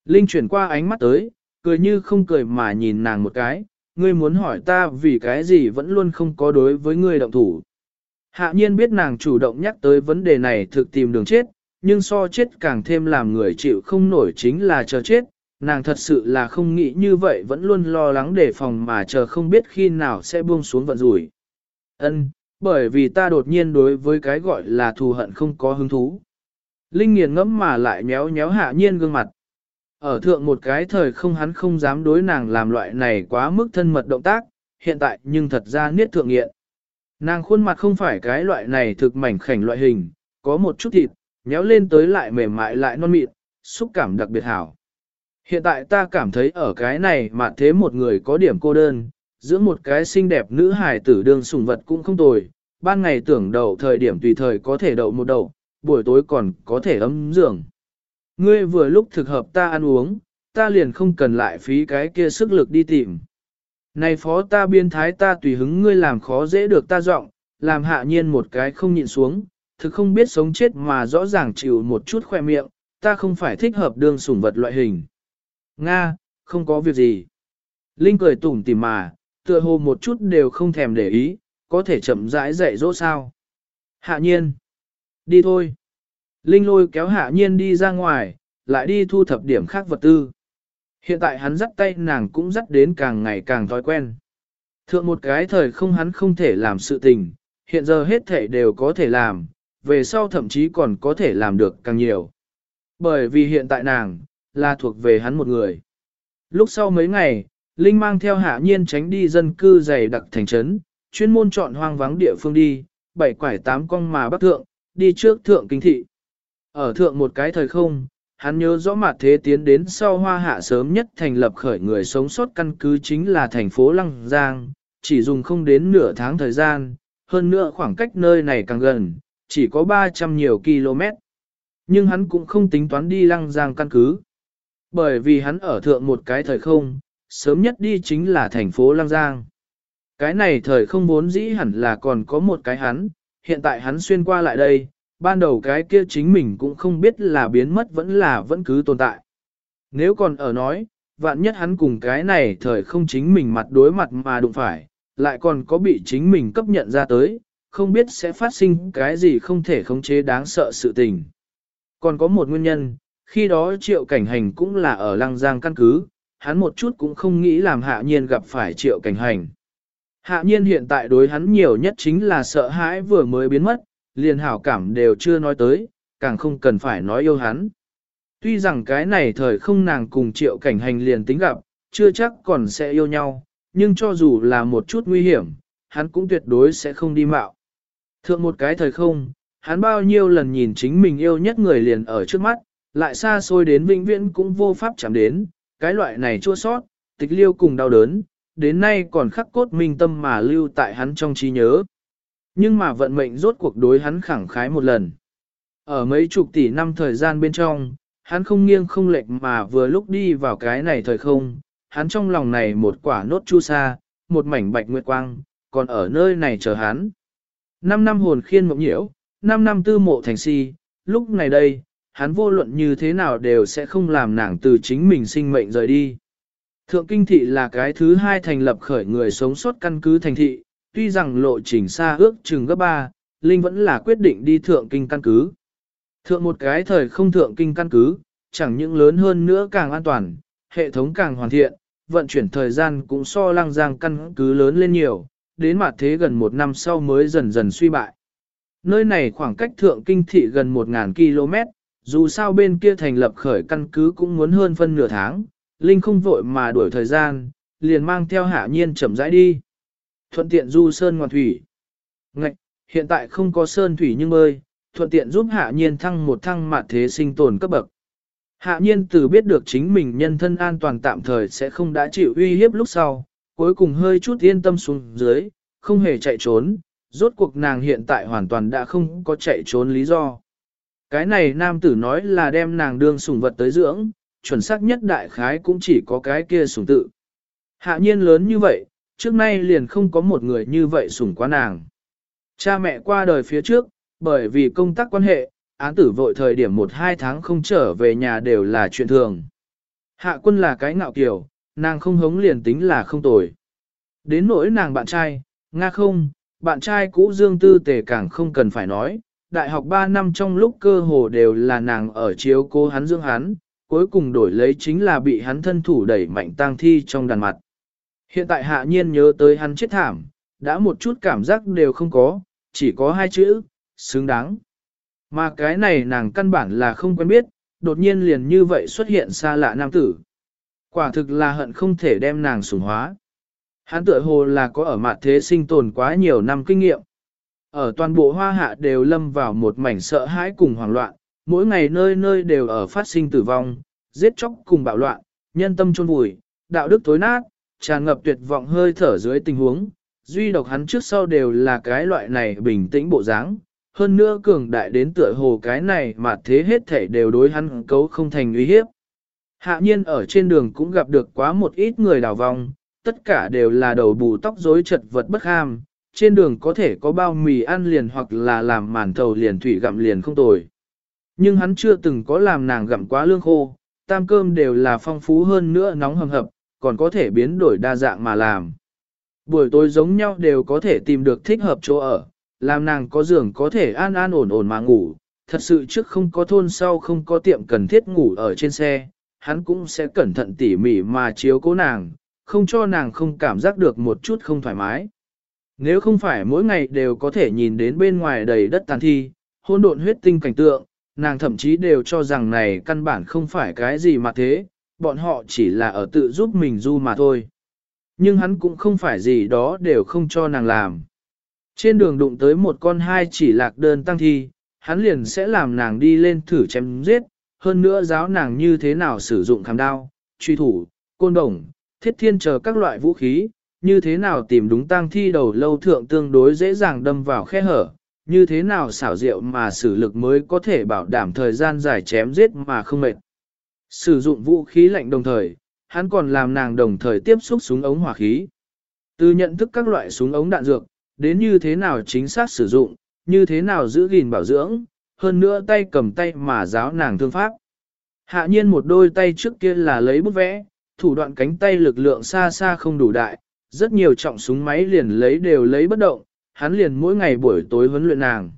Linh chuyển qua ánh mắt tới, cười như không cười mà nhìn nàng một cái, ngươi muốn hỏi ta vì cái gì vẫn luôn không có đối với ngươi động thủ. Hạ nhiên biết nàng chủ động nhắc tới vấn đề này thực tìm đường chết, nhưng so chết càng thêm làm người chịu không nổi chính là chờ chết, nàng thật sự là không nghĩ như vậy vẫn luôn lo lắng đề phòng mà chờ không biết khi nào sẽ buông xuống vận rủi. Ân, bởi vì ta đột nhiên đối với cái gọi là thù hận không có hứng thú. Linh nghiền ngẫm mà lại méo méo hạ nhiên gương mặt. Ở thượng một cái thời không hắn không dám đối nàng làm loại này quá mức thân mật động tác, hiện tại nhưng thật ra niết thượng nghiện. Nàng khuôn mặt không phải cái loại này thực mảnh khảnh loại hình, có một chút thịt, nhéo lên tới lại mềm mại lại non mịn, xúc cảm đặc biệt hảo. Hiện tại ta cảm thấy ở cái này mà thế một người có điểm cô đơn, giữa một cái xinh đẹp nữ hài tử đương sủng vật cũng không tồi, ban ngày tưởng đậu thời điểm tùy thời có thể đậu một đậu, buổi tối còn có thể ấm giường. Ngươi vừa lúc thực hợp ta ăn uống, ta liền không cần lại phí cái kia sức lực đi tìm. Này phó ta biên thái ta tùy hứng ngươi làm khó dễ được ta giọng, làm hạ nhiên một cái không nhịn xuống, thực không biết sống chết mà rõ ràng chịu một chút khoe miệng, ta không phải thích hợp đương sủng vật loại hình. Nga, không có việc gì. Linh cười tủm tỉm mà, tựa hồ một chút đều không thèm để ý, có thể chậm rãi dạy dỗ sao. Hạ nhiên. Đi thôi. Linh lôi kéo hạ nhiên đi ra ngoài, lại đi thu thập điểm khác vật tư. Hiện tại hắn dắt tay nàng cũng dắt đến càng ngày càng thói quen. Thượng một cái thời không hắn không thể làm sự tình, hiện giờ hết thể đều có thể làm, về sau thậm chí còn có thể làm được càng nhiều. Bởi vì hiện tại nàng, là thuộc về hắn một người. Lúc sau mấy ngày, Linh mang theo hạ nhiên tránh đi dân cư dày đặc thành trấn, chuyên môn chọn hoang vắng địa phương đi, bảy quải tám cong mà bắc thượng, đi trước thượng kinh thị. Ở thượng một cái thời không, hắn nhớ rõ mặt thế tiến đến sau hoa hạ sớm nhất thành lập khởi người sống sót căn cứ chính là thành phố Lăng Giang, chỉ dùng không đến nửa tháng thời gian, hơn nữa khoảng cách nơi này càng gần, chỉ có 300 nhiều km. Nhưng hắn cũng không tính toán đi Lăng Giang căn cứ. Bởi vì hắn ở thượng một cái thời không, sớm nhất đi chính là thành phố Lăng Giang. Cái này thời không vốn dĩ hẳn là còn có một cái hắn, hiện tại hắn xuyên qua lại đây, ban đầu cái kia chính mình cũng không biết là biến mất vẫn là vẫn cứ tồn tại. Nếu còn ở nói, vạn nhất hắn cùng cái này thời không chính mình mặt đối mặt mà đụng phải, lại còn có bị chính mình cấp nhận ra tới, không biết sẽ phát sinh cái gì không thể khống chế đáng sợ sự tình. Còn có một nguyên nhân, khi đó triệu cảnh hành cũng là ở lăng giang căn cứ, hắn một chút cũng không nghĩ làm hạ nhiên gặp phải triệu cảnh hành. Hạ nhiên hiện tại đối hắn nhiều nhất chính là sợ hãi vừa mới biến mất, liền hảo cảm đều chưa nói tới, càng không cần phải nói yêu hắn. Tuy rằng cái này thời không nàng cùng triệu cảnh hành liền tính gặp, chưa chắc còn sẽ yêu nhau, nhưng cho dù là một chút nguy hiểm, hắn cũng tuyệt đối sẽ không đi mạo. Thượng một cái thời không, hắn bao nhiêu lần nhìn chính mình yêu nhất người liền ở trước mắt, lại xa xôi đến vĩnh viễn cũng vô pháp chạm đến, cái loại này chua sót, tịch liêu cùng đau đớn, đến nay còn khắc cốt minh tâm mà lưu tại hắn trong trí nhớ. Nhưng mà vận mệnh rốt cuộc đối hắn khẳng khái một lần. Ở mấy chục tỷ năm thời gian bên trong, hắn không nghiêng không lệch mà vừa lúc đi vào cái này thời không, hắn trong lòng này một quả nốt chu sa, một mảnh bạch nguyệt quang, còn ở nơi này chờ hắn. Năm năm hồn khiên mộng nhiễu, năm năm tư mộ thành si, lúc này đây, hắn vô luận như thế nào đều sẽ không làm nàng từ chính mình sinh mệnh rời đi. Thượng kinh thị là cái thứ hai thành lập khởi người sống sót căn cứ thành thị, tuy rằng lộ trình xa ước chừng gấp ba, Linh vẫn là quyết định đi thượng kinh căn cứ. Thượng một cái thời không thượng kinh căn cứ, chẳng những lớn hơn nữa càng an toàn, hệ thống càng hoàn thiện, vận chuyển thời gian cũng so lăng giang căn cứ lớn lên nhiều, đến mặt thế gần một năm sau mới dần dần suy bại. Nơi này khoảng cách thượng kinh thị gần 1.000 km, dù sao bên kia thành lập khởi căn cứ cũng muốn hơn phân nửa tháng, Linh không vội mà đuổi thời gian, liền mang theo hạ nhiên chậm rãi đi. Thuận tiện du sơn ngoan thủy. Ngạch, hiện tại không có sơn thủy nhưng bơi, thuận tiện giúp hạ nhiên thăng một thăng mạt thế sinh tồn cấp bậc. Hạ nhiên từ biết được chính mình nhân thân an toàn tạm thời sẽ không đã chịu uy hiếp lúc sau, cuối cùng hơi chút yên tâm xuống dưới, không hề chạy trốn, rốt cuộc nàng hiện tại hoàn toàn đã không có chạy trốn lý do. Cái này nam tử nói là đem nàng đương sủng vật tới dưỡng, chuẩn xác nhất đại khái cũng chỉ có cái kia sủng tự. Hạ nhiên lớn như vậy, trước nay liền không có một người như vậy sủng quá nàng. Cha mẹ qua đời phía trước, bởi vì công tác quan hệ, án tử vội thời điểm một hai tháng không trở về nhà đều là chuyện thường. Hạ quân là cái ngạo kiểu, nàng không hống liền tính là không tồi. Đến nỗi nàng bạn trai, Nga không, bạn trai cũ Dương Tư Tề càng không cần phải nói, đại học 3 năm trong lúc cơ hồ đều là nàng ở chiếu cố hắn dưỡng hắn, cuối cùng đổi lấy chính là bị hắn thân thủ đẩy mạnh tang thi trong đàn mặt. Hiện tại hạ nhiên nhớ tới hắn chết thảm, đã một chút cảm giác đều không có, chỉ có hai chữ, xứng đáng. Mà cái này nàng căn bản là không quen biết, đột nhiên liền như vậy xuất hiện xa lạ nam tử. Quả thực là hận không thể đem nàng sủng hóa. Hắn tựa hồ là có ở mặt thế sinh tồn quá nhiều năm kinh nghiệm. Ở toàn bộ hoa hạ đều lâm vào một mảnh sợ hãi cùng hoảng loạn, mỗi ngày nơi nơi đều ở phát sinh tử vong, giết chóc cùng bạo loạn, nhân tâm chôn vùi, đạo đức tối nát, tràn ngập tuyệt vọng hơi thở dưới tình huống, duy độc hắn trước sau đều là cái loại này bình tĩnh bộ dáng, hơn nữa cường đại đến tựa hồ cái này mà thế hết thể đều đối hắn cấu không thành uy hiếp. Hạ nhiên ở trên đường cũng gặp được quá một ít người đào vong, tất cả đều là đầu bù tóc rối chật vật bất ham, trên đường có thể có bao mì ăn liền hoặc là làm màn thầu liền thủy gặm liền không tồi. Nhưng hắn chưa từng có làm nàng gặm quá lương khô, tam cơm đều là phong phú hơn nữa nóng hầm hập, còn có thể biến đổi đa dạng mà làm. Buổi tối giống nhau đều có thể tìm được thích hợp chỗ ở, làm nàng có giường có thể an an ổn ổn mà ngủ, thật sự trước không có thôn sau không có tiệm cần thiết ngủ ở trên xe, hắn cũng sẽ cẩn thận tỉ mỉ mà chiếu cố nàng, không cho nàng không cảm giác được một chút không thoải mái. Nếu không phải mỗi ngày đều có thể nhìn đến bên ngoài đầy đất tàn thi, hôn độn huyết tinh cảnh tượng, nàng thậm chí đều cho rằng này căn bản không phải cái gì mà thế, bọn họ chỉ là ở tự giúp mình du mà thôi. Nhưng hắn cũng không phải gì đó đều không cho nàng làm. Trên đường đụng tới một con hai chỉ lạc đơn tăng thi, hắn liền sẽ làm nàng đi lên thử chém giết, hơn nữa giáo nàng như thế nào sử dụng khám đao, truy thủ, côn đồng, thiết thiên chờ các loại vũ khí, như thế nào tìm đúng tăng thi đầu lâu thượng tương đối dễ dàng đâm vào khe hở, như thế nào xảo diệu mà sử lực mới có thể bảo đảm thời gian dài chém giết mà không mệt. Sử dụng vũ khí lạnh đồng thời, hắn còn làm nàng đồng thời tiếp xúc súng ống hỏa khí. Từ nhận thức các loại súng ống đạn dược, đến như thế nào chính xác sử dụng, như thế nào giữ gìn bảo dưỡng, hơn nữa tay cầm tay mà giáo nàng thương pháp. Hạ nhiên một đôi tay trước kia là lấy bút vẽ, thủ đoạn cánh tay lực lượng xa xa không đủ đại, rất nhiều trọng súng máy liền lấy đều lấy bất động, hắn liền mỗi ngày buổi tối huấn luyện nàng.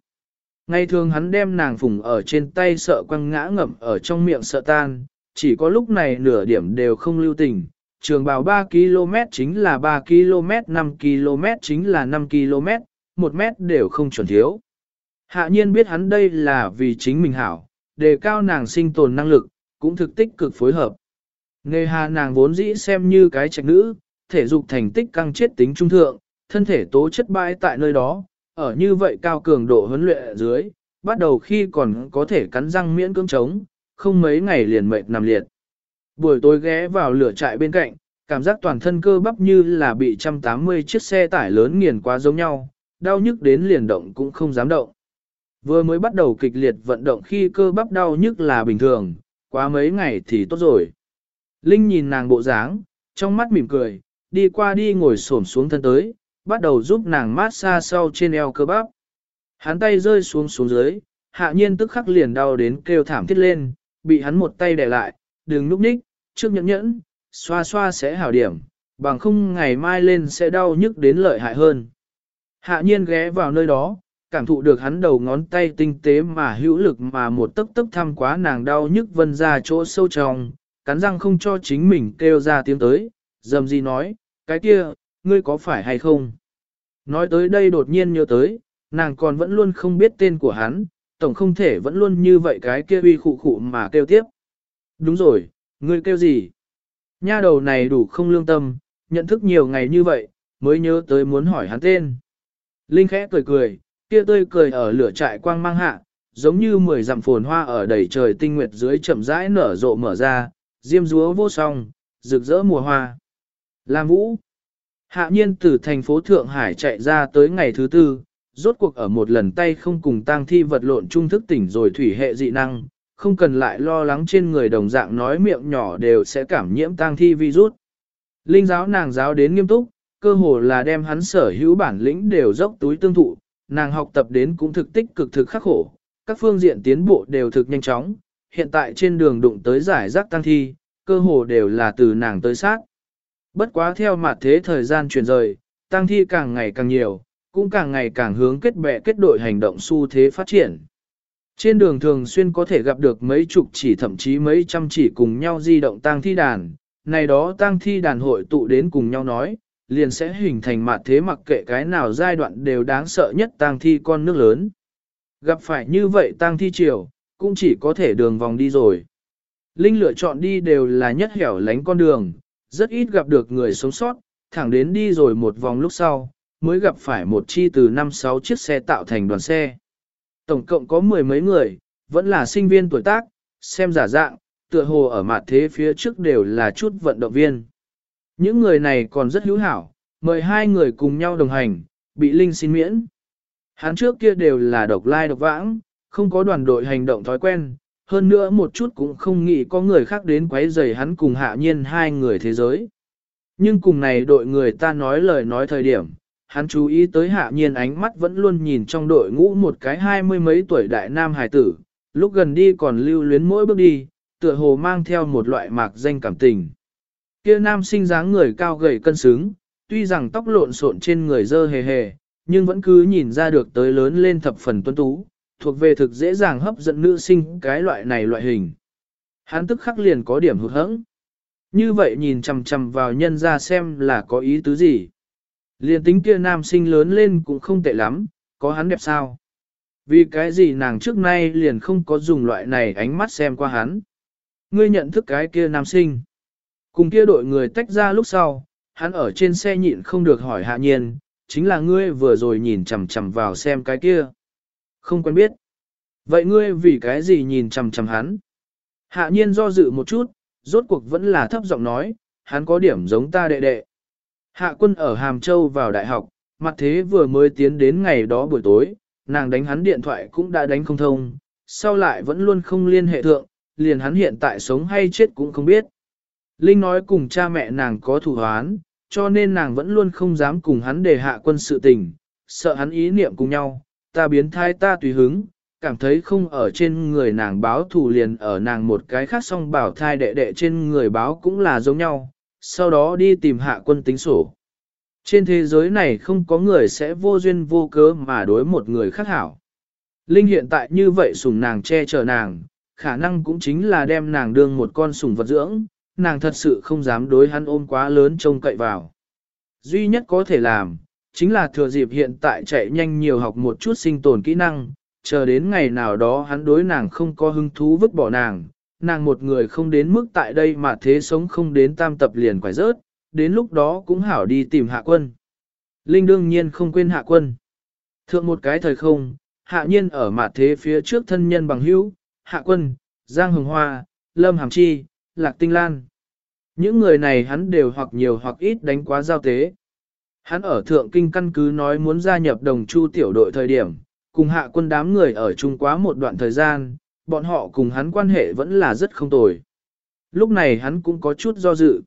Ngày thường hắn đem nàng phùng ở trên tay sợ quăng ngã ngậm ở trong miệng sợ tan, chỉ có lúc này nửa điểm đều không lưu tình. Trường bào 3 km chính là 3 km, 5 km chính là 5 km, 1 mét đều không chuẩn thiếu. Hạ nhiên biết hắn đây là vì chính mình hảo, đề cao nàng sinh tồn năng lực, cũng thực tích cực phối hợp. Nghề hà nàng vốn dĩ xem như cái trạch nữ, thể dục thành tích căng chết tính trung thượng, thân thể tố chất bãi tại nơi đó, ở như vậy cao cường độ huấn luyện ở dưới, bắt đầu khi còn có thể cắn răng miễn cưỡng chống, không mấy ngày liền mệt nằm liệt. Buổi tối ghé vào lửa trại bên cạnh, cảm giác toàn thân cơ bắp như là bị 180 chiếc xe tải lớn nghiền quá giống nhau, đau nhức đến liền động cũng không dám động. Vừa mới bắt đầu kịch liệt vận động khi cơ bắp đau nhức là bình thường, quá mấy ngày thì tốt rồi. Linh nhìn nàng bộ dáng, trong mắt mỉm cười, đi qua đi ngồi xổm xuống thân tới, bắt đầu giúp nàng mát xa sau trên eo cơ bắp. Hắn tay rơi xuống xuống dưới, hạ nhiên tức khắc liền đau đến kêu thảm thiết lên, bị hắn một tay đè lại, đừng núp ních, trước nhẫn nhẫn, xoa xoa sẽ hảo điểm, bằng không ngày mai lên sẽ đau nhức đến lợi hại hơn. Hạ nhiên ghé vào nơi đó, cảm thụ được hắn đầu ngón tay tinh tế mà hữu lực mà một tấc tấc thăm quá nàng đau nhức vân ra chỗ sâu trong, cắn răng không cho chính mình kêu ra tiếng tới, dầm gì nói, cái kia, ngươi có phải hay không? Nói tới đây đột nhiên nhớ tới, nàng còn vẫn luôn không biết tên của hắn, tổng không thể vẫn luôn như vậy cái kia uy khụ khụ mà kêu tiếp. Đúng rồi, ngươi kêu gì? Nha đầu này đủ không lương tâm, nhận thức nhiều ngày như vậy, mới nhớ tới muốn hỏi hắn tên. Linh khẽ cười cười, kia tươi cười ở lửa trại quang mang hạ, giống như mười dặm phồn hoa ở đầy trời tinh nguyệt dưới chậm rãi nở rộ mở ra, diêm dúa vô song, rực rỡ mùa hoa. Lam Vũ Hạ nhiên từ thành phố Thượng Hải chạy ra tới ngày thứ tư, rốt cuộc ở một lần tay không cùng tang thi vật lộn trung thức tỉnh rồi thủy hệ dị năng, không cần lại lo lắng trên người đồng dạng nói miệng nhỏ đều sẽ cảm nhiễm tang thi virus. Linh giáo nàng giáo đến nghiêm túc, cơ hồ là đem hắn sở hữu bản lĩnh đều dốc túi tương thụ, nàng học tập đến cũng thực tích cực thực khắc khổ, các phương diện tiến bộ đều thực nhanh chóng, hiện tại trên đường đụng tới giải rác tăng thi, cơ hồ đều là từ nàng tới sát. Bất quá theo mặt thế thời gian chuyển rời, tăng thi càng ngày càng nhiều, cũng càng ngày càng hướng kết bè kết đội hành động xu thế phát triển. Trên đường thường xuyên có thể gặp được mấy chục chỉ thậm chí mấy trăm chỉ cùng nhau di động tang thi đàn, này đó tang thi đàn hội tụ đến cùng nhau nói, liền sẽ hình thành mặt thế mặc kệ cái nào giai đoạn đều đáng sợ nhất tang thi con nước lớn. Gặp phải như vậy tang thi triều, cũng chỉ có thể đường vòng đi rồi. Linh lựa chọn đi đều là nhất hẻo lánh con đường, rất ít gặp được người sống sót, thẳng đến đi rồi một vòng lúc sau, mới gặp phải một chi từ 5-6 chiếc xe tạo thành đoàn xe. Tổng cộng có mười mấy người, vẫn là sinh viên tuổi tác, xem giả dạng, tựa hồ ở mặt thế phía trước đều là chút vận động viên. Những người này còn rất hữu hảo, mời hai người cùng nhau đồng hành, bị Linh xin miễn. Hắn trước kia đều là độc lai độc vãng, không có đoàn đội hành động thói quen, hơn nữa một chút cũng không nghĩ có người khác đến quấy rầy hắn cùng hạ nhiên hai người thế giới. Nhưng cùng này đội người ta nói lời nói thời điểm, hắn chú ý tới hạ nhiên ánh mắt vẫn luôn nhìn trong đội ngũ một cái hai mươi mấy tuổi đại nam hài tử, lúc gần đi còn lưu luyến mỗi bước đi, tựa hồ mang theo một loại mạc danh cảm tình. Kia nam sinh dáng người cao gầy cân xứng, tuy rằng tóc lộn xộn trên người dơ hề hề, nhưng vẫn cứ nhìn ra được tới lớn lên thập phần tuấn tú, thuộc về thực dễ dàng hấp dẫn nữ sinh cái loại này loại hình. Hắn tức khắc liền có điểm hụt hẫng. Như vậy nhìn chằm chằm vào nhân ra xem là có ý tứ gì. Liền tính kia nam sinh lớn lên cũng không tệ lắm, có hắn đẹp sao. Vì cái gì nàng trước nay liền không có dùng loại này ánh mắt xem qua hắn. Ngươi nhận thức cái kia nam sinh. Cùng kia đội người tách ra lúc sau, hắn ở trên xe nhịn không được hỏi hạ nhiên, chính là ngươi vừa rồi nhìn chằm chằm vào xem cái kia. Không quen biết. Vậy ngươi vì cái gì nhìn chằm chằm hắn? Hạ nhiên do dự một chút, rốt cuộc vẫn là thấp giọng nói, hắn có điểm giống ta đệ đệ. Hạ quân ở Hàm Châu vào đại học, mặt thế vừa mới tiến đến ngày đó buổi tối, nàng đánh hắn điện thoại cũng đã đánh không thông, sau lại vẫn luôn không liên hệ thượng, liền hắn hiện tại sống hay chết cũng không biết. Linh nói cùng cha mẹ nàng có thủ hoán, cho nên nàng vẫn luôn không dám cùng hắn đề hạ quân sự tình, sợ hắn ý niệm cùng nhau, ta biến thai ta tùy hứng, cảm thấy không ở trên người nàng báo thù liền ở nàng một cái khác song bảo thai đệ đệ trên người báo cũng là giống nhau, sau đó đi tìm hạ quân tính sổ. Trên thế giới này không có người sẽ vô duyên vô cớ mà đối một người khác hảo. Linh hiện tại như vậy sủng nàng che chở nàng, khả năng cũng chính là đem nàng đương một con sủng vật dưỡng, nàng thật sự không dám đối hắn ôm quá lớn trông cậy vào. Duy nhất có thể làm, chính là thừa dịp hiện tại chạy nhanh nhiều học một chút sinh tồn kỹ năng, chờ đến ngày nào đó hắn đối nàng không có hứng thú vứt bỏ nàng, nàng một người không đến mức tại đây mà thế sống không đến tam tập liền quải rớt, đến lúc đó cũng hảo đi tìm hạ quân. Linh đương nhiên không quên hạ quân. Thượng một cái thời không, hạ nhiên ở mặt thế phía trước thân nhân bằng hữu, hạ quân, Giang Hồng Hoa, Lâm Hàm Chi, Lạc Tinh Lan. Những người này hắn đều hoặc nhiều hoặc ít đánh quá giao tế. Hắn ở thượng kinh căn cứ nói muốn gia nhập đồng chu tiểu đội thời điểm, cùng hạ quân đám người ở chung quá một đoạn thời gian, bọn họ cùng hắn quan hệ vẫn là rất không tồi. Lúc này hắn cũng có chút do dự.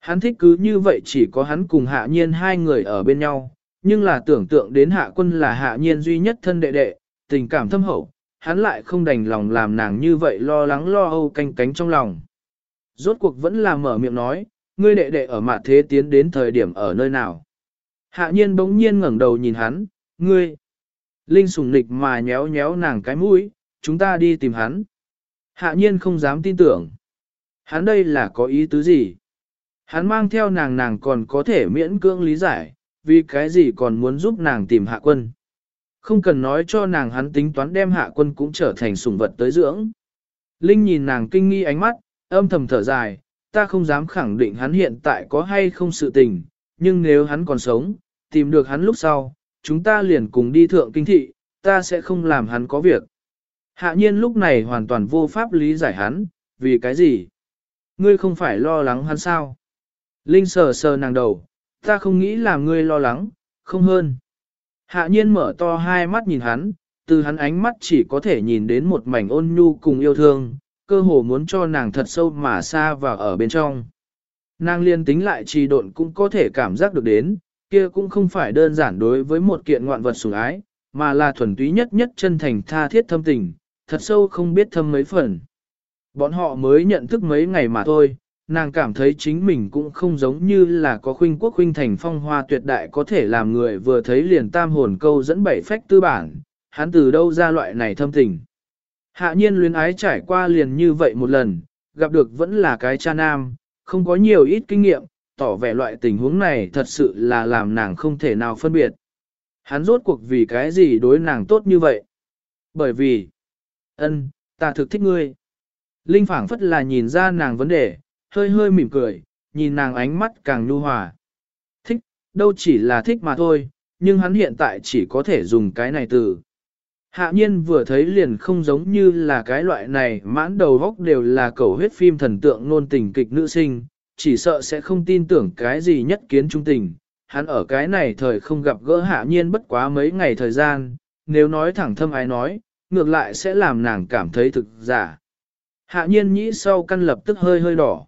Hắn thích cứ như vậy chỉ có hắn cùng hạ nhiên hai người ở bên nhau, nhưng là tưởng tượng đến hạ quân là hạ nhiên duy nhất thân đệ đệ, tình cảm thâm hậu, hắn lại không đành lòng làm nàng như vậy lo lắng lo âu canh cánh trong lòng. Rốt cuộc vẫn là mở miệng nói, ngươi đệ đệ ở mạn thế tiến đến thời điểm ở nơi nào. Hạ nhiên bỗng nhiên ngẩng đầu nhìn hắn, ngươi. Linh sùng nịch mà nhéo nhéo nàng cái mũi, chúng ta đi tìm hắn. Hạ nhiên không dám tin tưởng. Hắn đây là có ý tứ gì? Hắn mang theo nàng nàng còn có thể miễn cưỡng lý giải, vì cái gì còn muốn giúp nàng tìm hạ quân. Không cần nói cho nàng hắn tính toán đem hạ quân cũng trở thành sủng vật tới dưỡng. Linh nhìn nàng kinh nghi ánh mắt, âm thầm thở dài, ta không dám khẳng định hắn hiện tại có hay không sự tình, nhưng nếu hắn còn sống, tìm được hắn lúc sau, chúng ta liền cùng đi thượng kinh thị, ta sẽ không làm hắn có việc. Hạ nhiên lúc này hoàn toàn vô pháp lý giải hắn, vì cái gì? Ngươi không phải lo lắng hắn sao? Linh sờ sờ nàng đầu, ta không nghĩ làm ngươi lo lắng, không hơn. Hạ nhiên mở to hai mắt nhìn hắn, từ hắn ánh mắt chỉ có thể nhìn đến một mảnh ôn nhu cùng yêu thương, cơ hồ muốn cho nàng thật sâu mà xa vào ở bên trong. Nàng liên tính lại trì độn cũng có thể cảm giác được đến, kia cũng không phải đơn giản đối với một kiện ngoạn vật sủng ái, mà là thuần túy nhất nhất chân thành tha thiết thâm tình, thật sâu không biết thâm mấy phần. Bọn họ mới nhận thức mấy ngày mà thôi, nàng cảm thấy chính mình cũng không giống như là có khuynh quốc khuynh thành phong hoa tuyệt đại có thể làm người vừa thấy liền tam hồn câu dẫn bảy phách tư bản, hắn từ đâu ra loại này thâm tình. Hạ nhiên luyến ái trải qua liền như vậy một lần, gặp được vẫn là cái cha nam, không có nhiều ít kinh nghiệm, tỏ vẻ loại tình huống này thật sự là làm nàng không thể nào phân biệt. Hắn rốt cuộc vì cái gì đối nàng tốt như vậy? Bởi vì, ân, ta thực thích ngươi. Linh phảng phất là nhìn ra nàng vấn đề, hơi hơi mỉm cười, nhìn nàng ánh mắt càng nhu hòa. Thích, đâu chỉ là thích mà thôi, nhưng hắn hiện tại chỉ có thể dùng cái này từ. Hạ nhiên vừa thấy liền không giống như là cái loại này mãn đầu góc đều là cầu huyết phim thần tượng nôn tình kịch nữ sinh, chỉ sợ sẽ không tin tưởng cái gì nhất kiến trung tình. Hắn ở cái này thời không gặp gỡ hạ nhiên bất quá mấy ngày thời gian, nếu nói thẳng thâm ái nói, ngược lại sẽ làm nàng cảm thấy thực giả. Hạ nhiên nhĩ sau căn lập tức hơi hơi đỏ.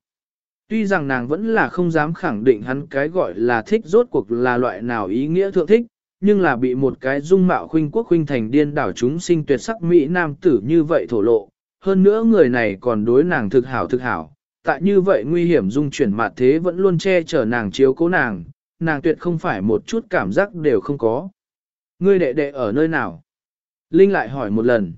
Tuy rằng nàng vẫn là không dám khẳng định hắn cái gọi là thích rốt cuộc là loại nào ý nghĩa thượng thích, nhưng là bị một cái dung mạo khuynh quốc khuynh thành điên đảo chúng sinh tuyệt sắc Mỹ nam tử như vậy thổ lộ. Hơn nữa người này còn đối nàng thực hảo thực hảo, tại như vậy nguy hiểm dung chuyển mặt thế vẫn luôn che chở nàng chiếu cố nàng, nàng tuyệt không phải một chút cảm giác đều không có. Ngươi đệ đệ ở nơi nào? Linh lại hỏi một lần.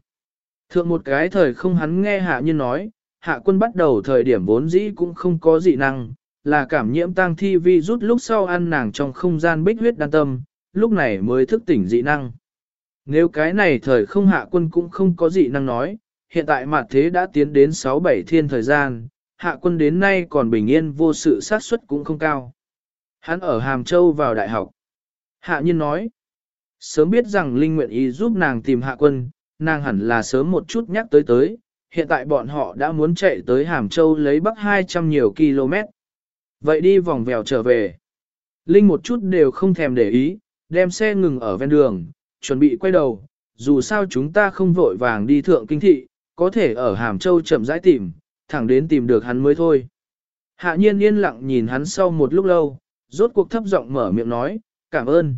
Thượng một cái thời không hắn nghe hạ nhân nói, hạ quân bắt đầu thời điểm vốn dĩ cũng không có dị năng, là cảm nhiễm tăng thi vi rút lúc sau ăn nàng trong không gian bích huyết đan tâm, lúc này mới thức tỉnh dị năng. Nếu cái này thời không hạ quân cũng không có dị năng nói, hiện tại mặt thế đã tiến đến 6-7 thiên thời gian, hạ quân đến nay còn bình yên vô sự sát suất cũng không cao. Hắn ở Hàm Châu vào đại học. Hạ nhân nói, sớm biết rằng Linh nguyện ý giúp nàng tìm hạ quân, nàng hẳn là sớm một chút nhắc tới tới, hiện tại bọn họ đã muốn chạy tới Hàm Châu lấy bắc 200 nhiều km. Vậy đi vòng vèo trở về. Linh một chút đều không thèm để ý, đem xe ngừng ở ven đường, chuẩn bị quay đầu, dù sao chúng ta không vội vàng đi thượng kinh thị, có thể ở Hàm Châu chậm rãi tìm, thẳng đến tìm được hắn mới thôi. Hạ nhiên yên lặng nhìn hắn sau một lúc lâu, rốt cuộc thấp giọng mở miệng nói, cảm ơn.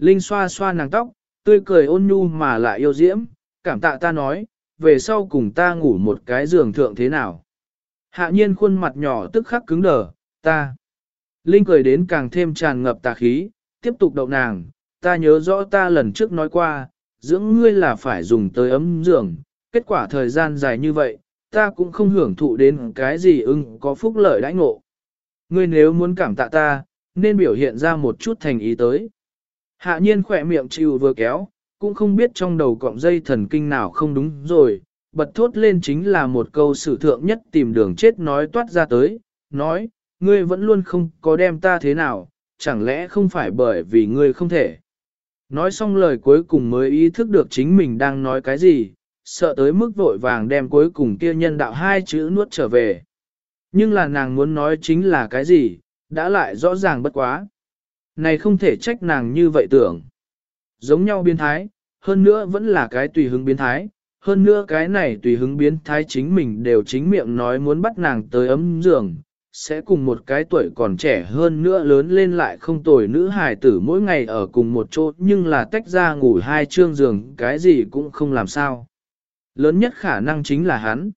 Linh xoa xoa nàng tóc, tươi cười ôn nhu mà lại yêu diễm, cảm tạ ta nói, về sau cùng ta ngủ một cái giường thượng thế nào. Hạ nhiên khuôn mặt nhỏ tức khắc cứng đờ, ta. Linh cười đến càng thêm tràn ngập tà khí, tiếp tục đậu nàng, ta nhớ rõ ta lần trước nói qua, dưỡng ngươi là phải dùng tới ấm giường, kết quả thời gian dài như vậy, ta cũng không hưởng thụ đến cái gì ưng có phúc lợi đãi ngộ. Ngươi nếu muốn cảm tạ ta, nên biểu hiện ra một chút thành ý tới. Hạ nhiên khỏe miệng chịu vừa kéo, cũng không biết trong đầu cọng dây thần kinh nào không đúng rồi, bật thốt lên chính là một câu sử thượng nhất tìm đường chết nói toát ra tới, nói, ngươi vẫn luôn không có đem ta thế nào, chẳng lẽ không phải bởi vì ngươi không thể. Nói xong lời cuối cùng mới ý thức được chính mình đang nói cái gì, sợ tới mức vội vàng đem cuối cùng kia nhân đạo hai chữ nuốt trở về. Nhưng là nàng muốn nói chính là cái gì, đã lại rõ ràng bất quá. Này không thể trách nàng như vậy tưởng. Giống nhau biến thái, hơn nữa vẫn là cái tùy hứng biến thái, hơn nữa cái này tùy hứng biến thái chính mình đều chính miệng nói muốn bắt nàng tới ấm giường, sẽ cùng một cái tuổi còn trẻ hơn nữa lớn lên lại không tuổi nữ hài tử mỗi ngày ở cùng một chỗ nhưng là tách ra ngủ hai trương giường cái gì cũng không làm sao. Lớn nhất khả năng chính là hắn.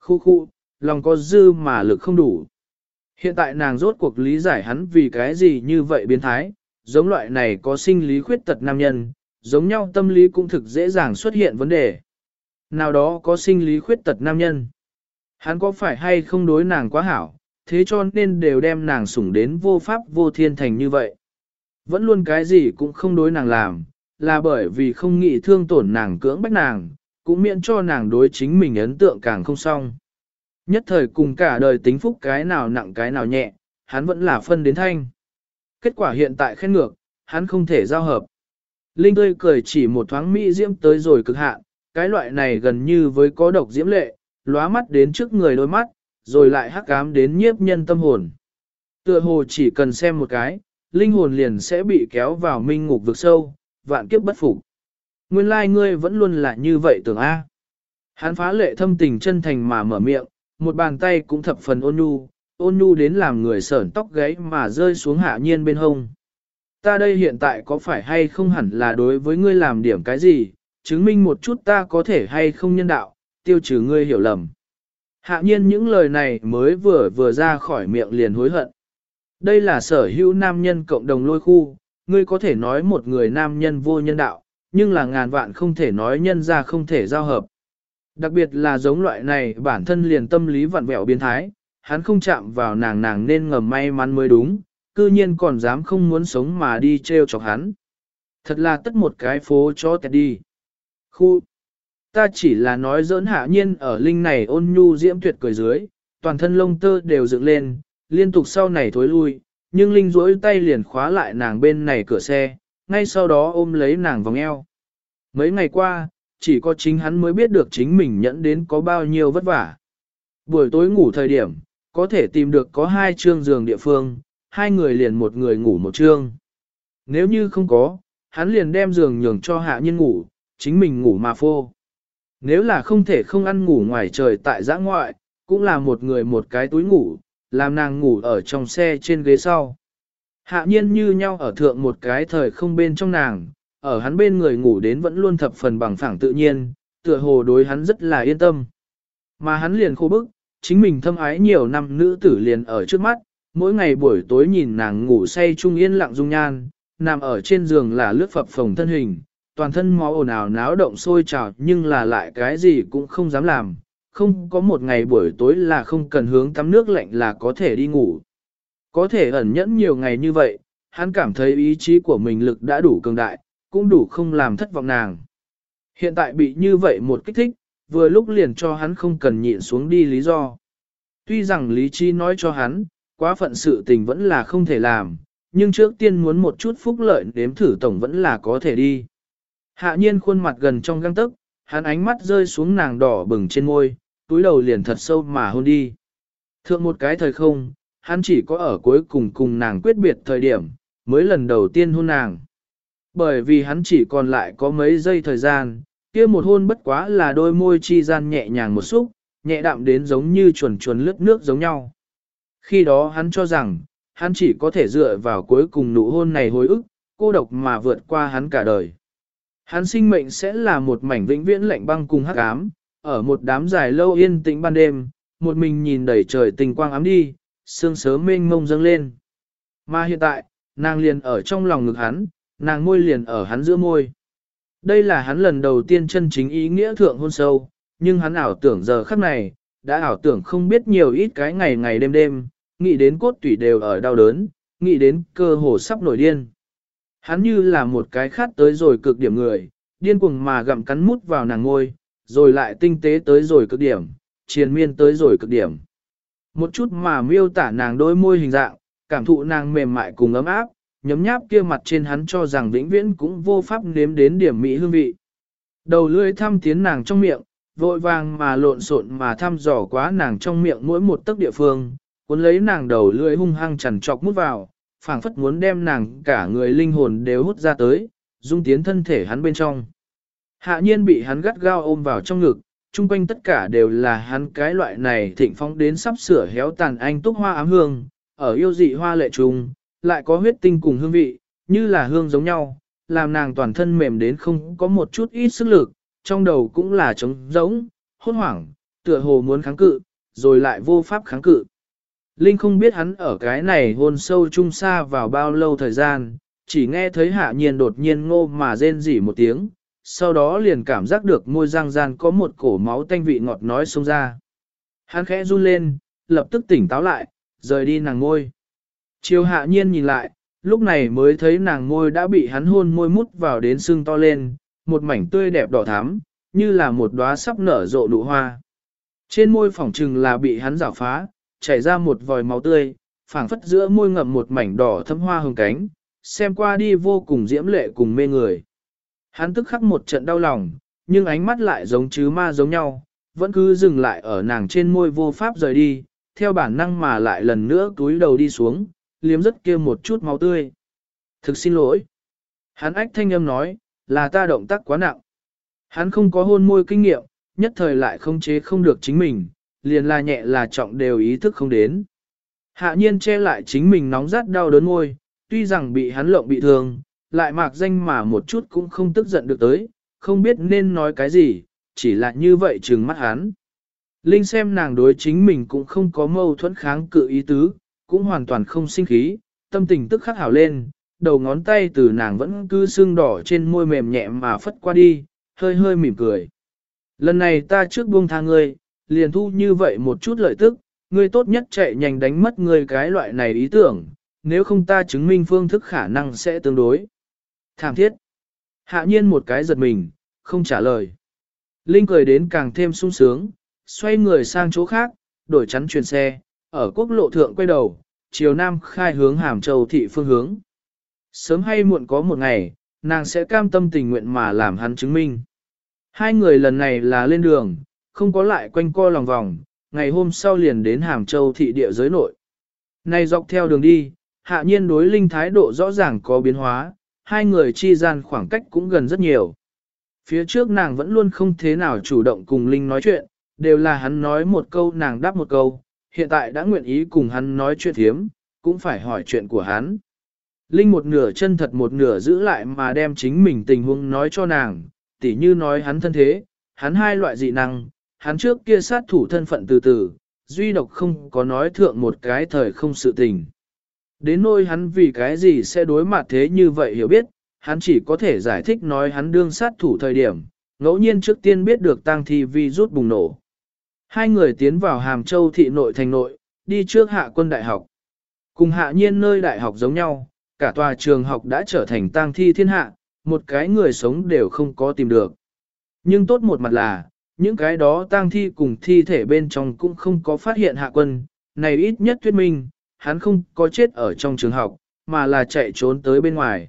Khu khu, lòng có dư mà lực không đủ. Hiện tại nàng rốt cuộc lý giải hắn vì cái gì như vậy biến thái, giống loại này có sinh lý khuyết tật nam nhân, giống nhau tâm lý cũng thực dễ dàng xuất hiện vấn đề. Nào đó có sinh lý khuyết tật nam nhân. Hắn có phải hay không đối nàng quá hảo, thế cho nên đều đem nàng sủng đến vô pháp vô thiên thành như vậy. Vẫn luôn cái gì cũng không đối nàng làm, là bởi vì không nghĩ thương tổn nàng cưỡng bách nàng, cũng miễn cho nàng đối chính mình ấn tượng càng không xong. Nhất thời cùng cả đời tính phúc cái nào nặng cái nào nhẹ, hắn vẫn là phân đến thanh. Kết quả hiện tại khen ngược, hắn không thể giao hợp. Linh tươi cười chỉ một thoáng mỹ diễm tới rồi cực hạn, cái loại này gần như với có độc diễm lệ, lóa mắt đến trước người đôi mắt, rồi lại hắc ám đến nhiếp nhân tâm hồn. Tựa hồ chỉ cần xem một cái, linh hồn liền sẽ bị kéo vào minh ngục vực sâu, vạn kiếp bất phục. Nguyên lai like ngươi vẫn luôn là như vậy tưởng A. Hắn phá lệ thâm tình chân thành mà mở miệng, một bàn tay cũng thập phần ôn nhu, ôn nhu đến làm người sởn tóc gáy mà rơi xuống hạ nhiên bên hông. Ta đây hiện tại có phải hay không hẳn là đối với ngươi làm điểm cái gì, chứng minh một chút ta có thể hay không nhân đạo, tiêu trừ ngươi hiểu lầm. Hạ nhiên những lời này mới vừa vừa ra khỏi miệng liền hối hận. Đây là sở hữu nam nhân cộng đồng lôi khu, ngươi có thể nói một người nam nhân vô nhân đạo, nhưng là ngàn vạn không thể nói nhân ra không thể giao hợp. Đặc biệt là giống loại này bản thân liền tâm lý vặn vẹo biến thái, hắn không chạm vào nàng nàng nên ngầm may mắn mới đúng, cư nhiên còn dám không muốn sống mà đi treo chọc hắn. Thật là tất một cái phố cho tẹt đi. Khu, ta chỉ là nói giỡn hạ nhiên ở linh này ôn nhu diễm tuyệt cười dưới, toàn thân lông tơ đều dựng lên, liên tục sau này thối lui, nhưng linh duỗi tay liền khóa lại nàng bên này cửa xe, ngay sau đó ôm lấy nàng vòng eo. Mấy ngày qua, chỉ có chính hắn mới biết được chính mình nhẫn đến có bao nhiêu vất vả. Buổi tối ngủ thời điểm, có thể tìm được có hai chương giường địa phương, hai người liền một người ngủ một chương. Nếu như không có, hắn liền đem giường nhường cho hạ nhân ngủ, chính mình ngủ mà phô. Nếu là không thể không ăn ngủ ngoài trời tại giã ngoại, cũng là một người một cái túi ngủ, làm nàng ngủ ở trong xe trên ghế sau. Hạ nhiên như nhau ở thượng một cái thời không bên trong nàng, ở hắn bên người ngủ đến vẫn luôn thập phần bằng phẳng tự nhiên, tựa hồ đối hắn rất là yên tâm. Mà hắn liền khô bức, chính mình thâm ái nhiều năm nữ tử liền ở trước mắt, mỗi ngày buổi tối nhìn nàng ngủ say trung yên lặng dung nhan, nằm ở trên giường là lướt phập phồng thân hình, toàn thân máu ồn ào náo động sôi trào nhưng là lại cái gì cũng không dám làm, không có một ngày buổi tối là không cần hướng tắm nước lạnh là có thể đi ngủ. Có thể ẩn nhẫn nhiều ngày như vậy, hắn cảm thấy ý chí của mình lực đã đủ cường đại, cũng đủ không làm thất vọng nàng. Hiện tại bị như vậy một kích thích, vừa lúc liền cho hắn không cần nhịn xuống đi lý do. Tuy rằng lý trí nói cho hắn, quá phận sự tình vẫn là không thể làm, nhưng trước tiên muốn một chút phúc lợi đếm thử tổng vẫn là có thể đi. Hạ nhiên khuôn mặt gần trong găng tức, hắn ánh mắt rơi xuống nàng đỏ bừng trên môi, túi đầu liền thật sâu mà hôn đi. Thượng một cái thời không, hắn chỉ có ở cuối cùng cùng nàng quyết biệt thời điểm, mới lần đầu tiên hôn nàng. Bởi vì hắn chỉ còn lại có mấy giây thời gian, kia một hôn bất quá là đôi môi chi gian nhẹ nhàng một xúc, nhẹ đạm đến giống như chuồn chuồn lướt nước giống nhau. Khi đó hắn cho rằng, hắn chỉ có thể dựa vào cuối cùng nụ hôn này hối ức, cô độc mà vượt qua hắn cả đời. Hắn sinh mệnh sẽ là một mảnh vĩnh viễn lạnh băng cùng hắc ám, ở một đám dài lâu yên tĩnh ban đêm, một mình nhìn đầy trời tình quang ám đi, sương sớm mênh mông dâng lên. Mà hiện tại, nàng liền ở trong lòng ngực hắn, nàng môi liền ở hắn giữa môi. Đây là hắn lần đầu tiên chân chính ý nghĩa thượng hôn sâu, nhưng hắn ảo tưởng giờ khắc này, đã ảo tưởng không biết nhiều ít cái ngày ngày đêm đêm, nghĩ đến cốt tủy đều ở đau đớn, nghĩ đến cơ hồ sắp nổi điên. Hắn như là một cái khát tới rồi cực điểm người, điên cuồng mà gặm cắn mút vào nàng ngôi, rồi lại tinh tế tới rồi cực điểm, triền miên tới rồi cực điểm. Một chút mà miêu tả nàng đôi môi hình dạng, cảm thụ nàng mềm mại cùng ấm áp, nhấm nháp kia mặt trên hắn cho rằng vĩnh viễn cũng vô pháp nếm đến điểm mỹ hương vị. Đầu lưỡi thăm tiến nàng trong miệng, vội vàng mà lộn xộn mà thăm dò quá nàng trong miệng mỗi một tấc địa phương, cuốn lấy nàng đầu lưỡi hung hăng chằn chọc mút vào, phảng phất muốn đem nàng cả người linh hồn đều hút ra tới, dung tiến thân thể hắn bên trong. Hạ nhiên bị hắn gắt gao ôm vào trong ngực, chung quanh tất cả đều là hắn cái loại này thịnh phong đến sắp sửa héo tàn anh túc hoa ám hương, ở yêu dị hoa lệ trùng, lại có huyết tinh cùng hương vị, như là hương giống nhau, làm nàng toàn thân mềm đến không có một chút ít sức lực, trong đầu cũng là trống rỗng, hốt hoảng, tựa hồ muốn kháng cự, rồi lại vô pháp kháng cự. Linh không biết hắn ở cái này hôn sâu chung xa vào bao lâu thời gian, chỉ nghe thấy hạ nhiên đột nhiên ngô mà rên rỉ một tiếng, sau đó liền cảm giác được môi răng gian có một cổ máu tanh vị ngọt nói xông ra. Hắn khẽ run lên, lập tức tỉnh táo lại, rời đi nàng ngôi. Chiều hạ nhiên nhìn lại, lúc này mới thấy nàng môi đã bị hắn hôn môi mút vào đến sưng to lên, một mảnh tươi đẹp đỏ thắm, như là một đóa sắp nở rộ nụ hoa. Trên môi phỏng trừng là bị hắn rào phá, chảy ra một vòi máu tươi, phảng phất giữa môi ngậm một mảnh đỏ thấm hoa hồng cánh, xem qua đi vô cùng diễm lệ cùng mê người. Hắn tức khắc một trận đau lòng, nhưng ánh mắt lại giống chứ ma giống nhau, vẫn cứ dừng lại ở nàng trên môi vô pháp rời đi, theo bản năng mà lại lần nữa túi đầu đi xuống, liếm rất kia một chút máu tươi. Thực xin lỗi. Hắn ách thanh âm nói, là ta động tác quá nặng. Hắn không có hôn môi kinh nghiệm, nhất thời lại không chế không được chính mình, liền là nhẹ là trọng đều ý thức không đến. Hạ nhiên che lại chính mình nóng rát đau đớn môi, tuy rằng bị hắn lộng bị thương, lại mạc danh mà một chút cũng không tức giận được tới, không biết nên nói cái gì, chỉ là như vậy trừng mắt hắn. Linh xem nàng đối chính mình cũng không có mâu thuẫn kháng cự ý tứ, cũng hoàn toàn không sinh khí, tâm tình tức khắc hảo lên, đầu ngón tay từ nàng vẫn cứ sưng đỏ trên môi mềm nhẹ mà phất qua đi, hơi hơi mỉm cười. Lần này ta trước buông tha ngươi, liền thu như vậy một chút lợi tức, ngươi tốt nhất chạy nhanh đánh mất ngươi cái loại này ý tưởng, nếu không ta chứng minh phương thức khả năng sẽ tương đối. Thảm thiết. Hạ nhiên một cái giật mình, không trả lời. Linh cười đến càng thêm sung sướng, xoay người sang chỗ khác, đổi chắn chuyển xe, ở quốc lộ thượng quay đầu, chiều nam khai hướng Hàm Châu thị phương hướng. Sớm hay muộn có một ngày, nàng sẽ cam tâm tình nguyện mà làm hắn chứng minh. Hai người lần này là lên đường, không có lại quanh co lòng vòng, ngày hôm sau liền đến Hàm Châu thị địa giới nội. Này dọc theo đường đi, hạ nhiên đối linh thái độ rõ ràng có biến hóa, hai người chi gian khoảng cách cũng gần rất nhiều. Phía trước nàng vẫn luôn không thế nào chủ động cùng Linh nói chuyện, đều là hắn nói một câu nàng đáp một câu, hiện tại đã nguyện ý cùng hắn nói chuyện thiếm, cũng phải hỏi chuyện của hắn. Linh một nửa chân thật một nửa giữ lại mà đem chính mình tình huống nói cho nàng, tỉ như nói hắn thân thế, hắn hai loại dị năng, hắn trước kia sát thủ thân phận từ từ, duy độc không có nói thượng một cái thời không sự tình. Đến nôi hắn vì cái gì sẽ đối mặt thế như vậy hiểu biết, hắn chỉ có thể giải thích nói hắn đương sát thủ thời điểm, ngẫu nhiên trước tiên biết được tang thi vi rút bùng nổ. Hai người tiến vào Hàm Châu thị nội thành nội, đi trước hạ quân đại học. Cùng hạ nhiên nơi đại học giống nhau, cả tòa trường học đã trở thành tang thi thiên hạ, một cái người sống đều không có tìm được. Nhưng tốt một mặt là, những cái đó tang thi cùng thi thể bên trong cũng không có phát hiện hạ quân, này ít nhất thuyết minh, hắn không có chết ở trong trường học, mà là chạy trốn tới bên ngoài.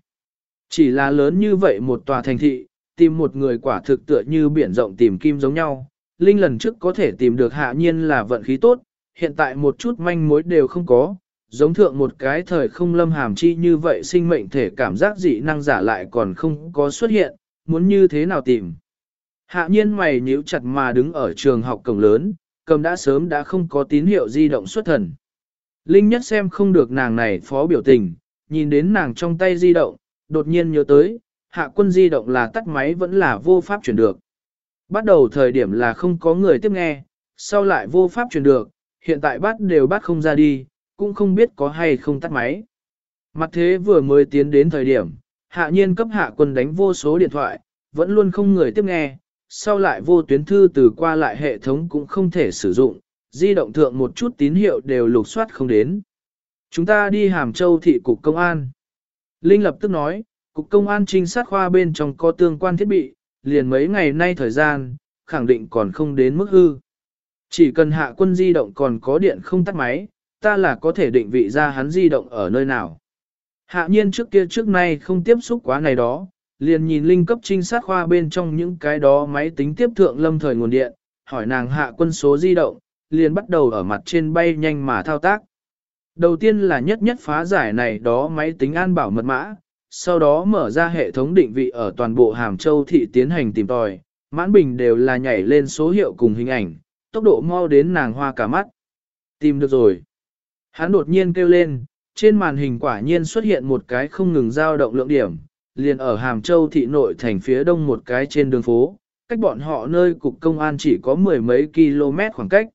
Chỉ là lớn như vậy một tòa thành thị, tìm một người quả thực tựa như biển rộng tìm kim giống nhau. Linh lần trước có thể tìm được hạ nhiên là vận khí tốt, hiện tại một chút manh mối đều không có, giống thượng một cái thời không lâm hàm chi như vậy sinh mệnh thể cảm giác dị năng giả lại còn không có xuất hiện, muốn như thế nào tìm. Hạ nhiên mày nhíu chặt mà đứng ở trường học cổng lớn, cầm đã sớm đã không có tín hiệu di động xuất thần. Linh nhất xem không được nàng này phó biểu tình, nhìn đến nàng trong tay di động, đột nhiên nhớ tới, hạ quân di động là tắt máy vẫn là vô pháp chuyển được. Bắt đầu thời điểm là không có người tiếp nghe, sau lại vô pháp truyền được, hiện tại bắt đều bắt không ra đi, cũng không biết có hay không tắt máy. Mặt thế vừa mới tiến đến thời điểm, hạ nhiên cấp hạ quân đánh vô số điện thoại, vẫn luôn không người tiếp nghe, sau lại vô tuyến thư từ qua lại hệ thống cũng không thể sử dụng, di động thượng một chút tín hiệu đều lục soát không đến. Chúng ta đi Hàm Châu thị cục công an. Linh lập tức nói, cục công an trinh sát khoa bên trong có tương quan thiết bị, liền mấy ngày nay thời gian, khẳng định còn không đến mức hư. Chỉ cần hạ quân di động còn có điện không tắt máy, ta là có thể định vị ra hắn di động ở nơi nào. Hạ nhiên trước kia trước nay không tiếp xúc quá này đó, liền nhìn linh cấp trinh sát khoa bên trong những cái đó máy tính tiếp thượng lâm thời nguồn điện, hỏi nàng hạ quân số di động, liền bắt đầu ở mặt trên bay nhanh mà thao tác. Đầu tiên là nhất nhất phá giải này đó máy tính an bảo mật mã, sau đó mở ra hệ thống định vị ở toàn bộ Hàm Châu thị tiến hành tìm tòi, mãn bình đều là nhảy lên số hiệu cùng hình ảnh, tốc độ mau đến nàng hoa cả mắt. Tìm được rồi. Hắn đột nhiên kêu lên, trên màn hình quả nhiên xuất hiện một cái không ngừng dao động lượng điểm, liền ở Hàm Châu thị nội thành phía đông một cái trên đường phố, cách bọn họ nơi cục công an chỉ có mười mấy km khoảng cách.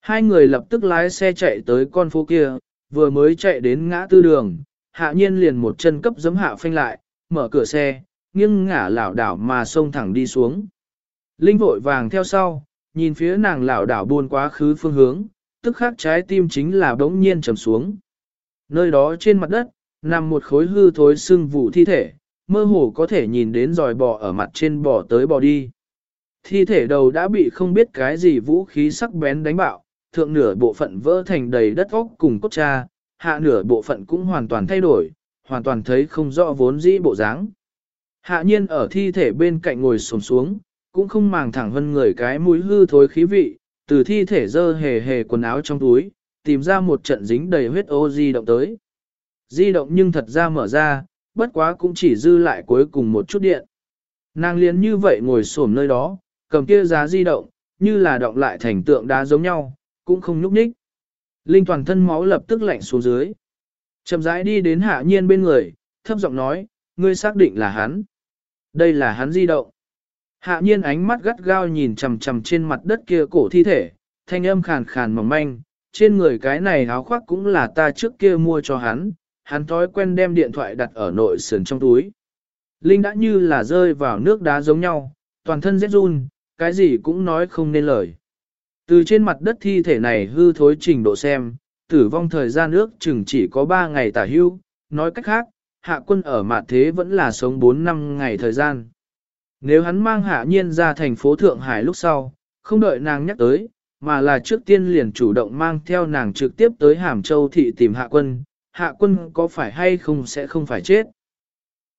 Hai người lập tức lái xe chạy tới con phố kia, vừa mới chạy đến ngã tư đường, hạ nhiên liền một chân cấp giấm hạ phanh lại, mở cửa xe, nghiêng ngả lảo đảo mà xông thẳng đi xuống. Linh vội vàng theo sau, nhìn phía nàng lảo đảo buôn quá khứ phương hướng, tức khắc trái tim chính là bỗng nhiên trầm xuống. Nơi đó trên mặt đất, nằm một khối hư thối xương vụ thi thể, mơ hồ có thể nhìn đến dòi bò ở mặt trên bò tới bò đi. Thi thể đầu đã bị không biết cái gì vũ khí sắc bén đánh bạo, thượng nửa bộ phận vỡ thành đầy đất óc cùng cốt cha, hạ nửa bộ phận cũng hoàn toàn thay đổi, hoàn toàn thấy không rõ vốn dĩ bộ dáng. Hạ nhiên ở thi thể bên cạnh ngồi xổm xuống, cũng không màng thẳng hơn người cái mũi hư thối khí vị, từ thi thể dơ hề hề quần áo trong túi, tìm ra một trận dính đầy huyết ô di động tới. Di động nhưng thật ra mở ra, bất quá cũng chỉ dư lại cuối cùng một chút điện. Nàng liền như vậy ngồi xổm nơi đó, cầm kia giá di động, như là động lại thành tượng đá giống nhau, cũng không nhúc nhích. Linh toàn thân máu lập tức lạnh xuống dưới. Chậm rãi đi đến hạ nhiên bên người, thấp giọng nói, ngươi xác định là hắn. Đây là hắn di động. Hạ nhiên ánh mắt gắt gao nhìn chầm chầm trên mặt đất kia cổ thi thể, thanh âm khàn khàn mỏng manh, trên người cái này áo khoác cũng là ta trước kia mua cho hắn, hắn thói quen đem điện thoại đặt ở nội sườn trong túi. Linh đã như là rơi vào nước đá giống nhau, toàn thân rét run, cái gì cũng nói không nên lời. Từ trên mặt đất thi thể này hư thối trình độ xem, tử vong thời gian ước chừng chỉ có 3 ngày tả hưu, nói cách khác, hạ quân ở mặt thế vẫn là sống 4 năm ngày thời gian. Nếu hắn mang hạ nhiên ra thành phố Thượng Hải lúc sau, không đợi nàng nhắc tới, mà là trước tiên liền chủ động mang theo nàng trực tiếp tới Hàm Châu thị tìm hạ quân, hạ quân có phải hay không sẽ không phải chết.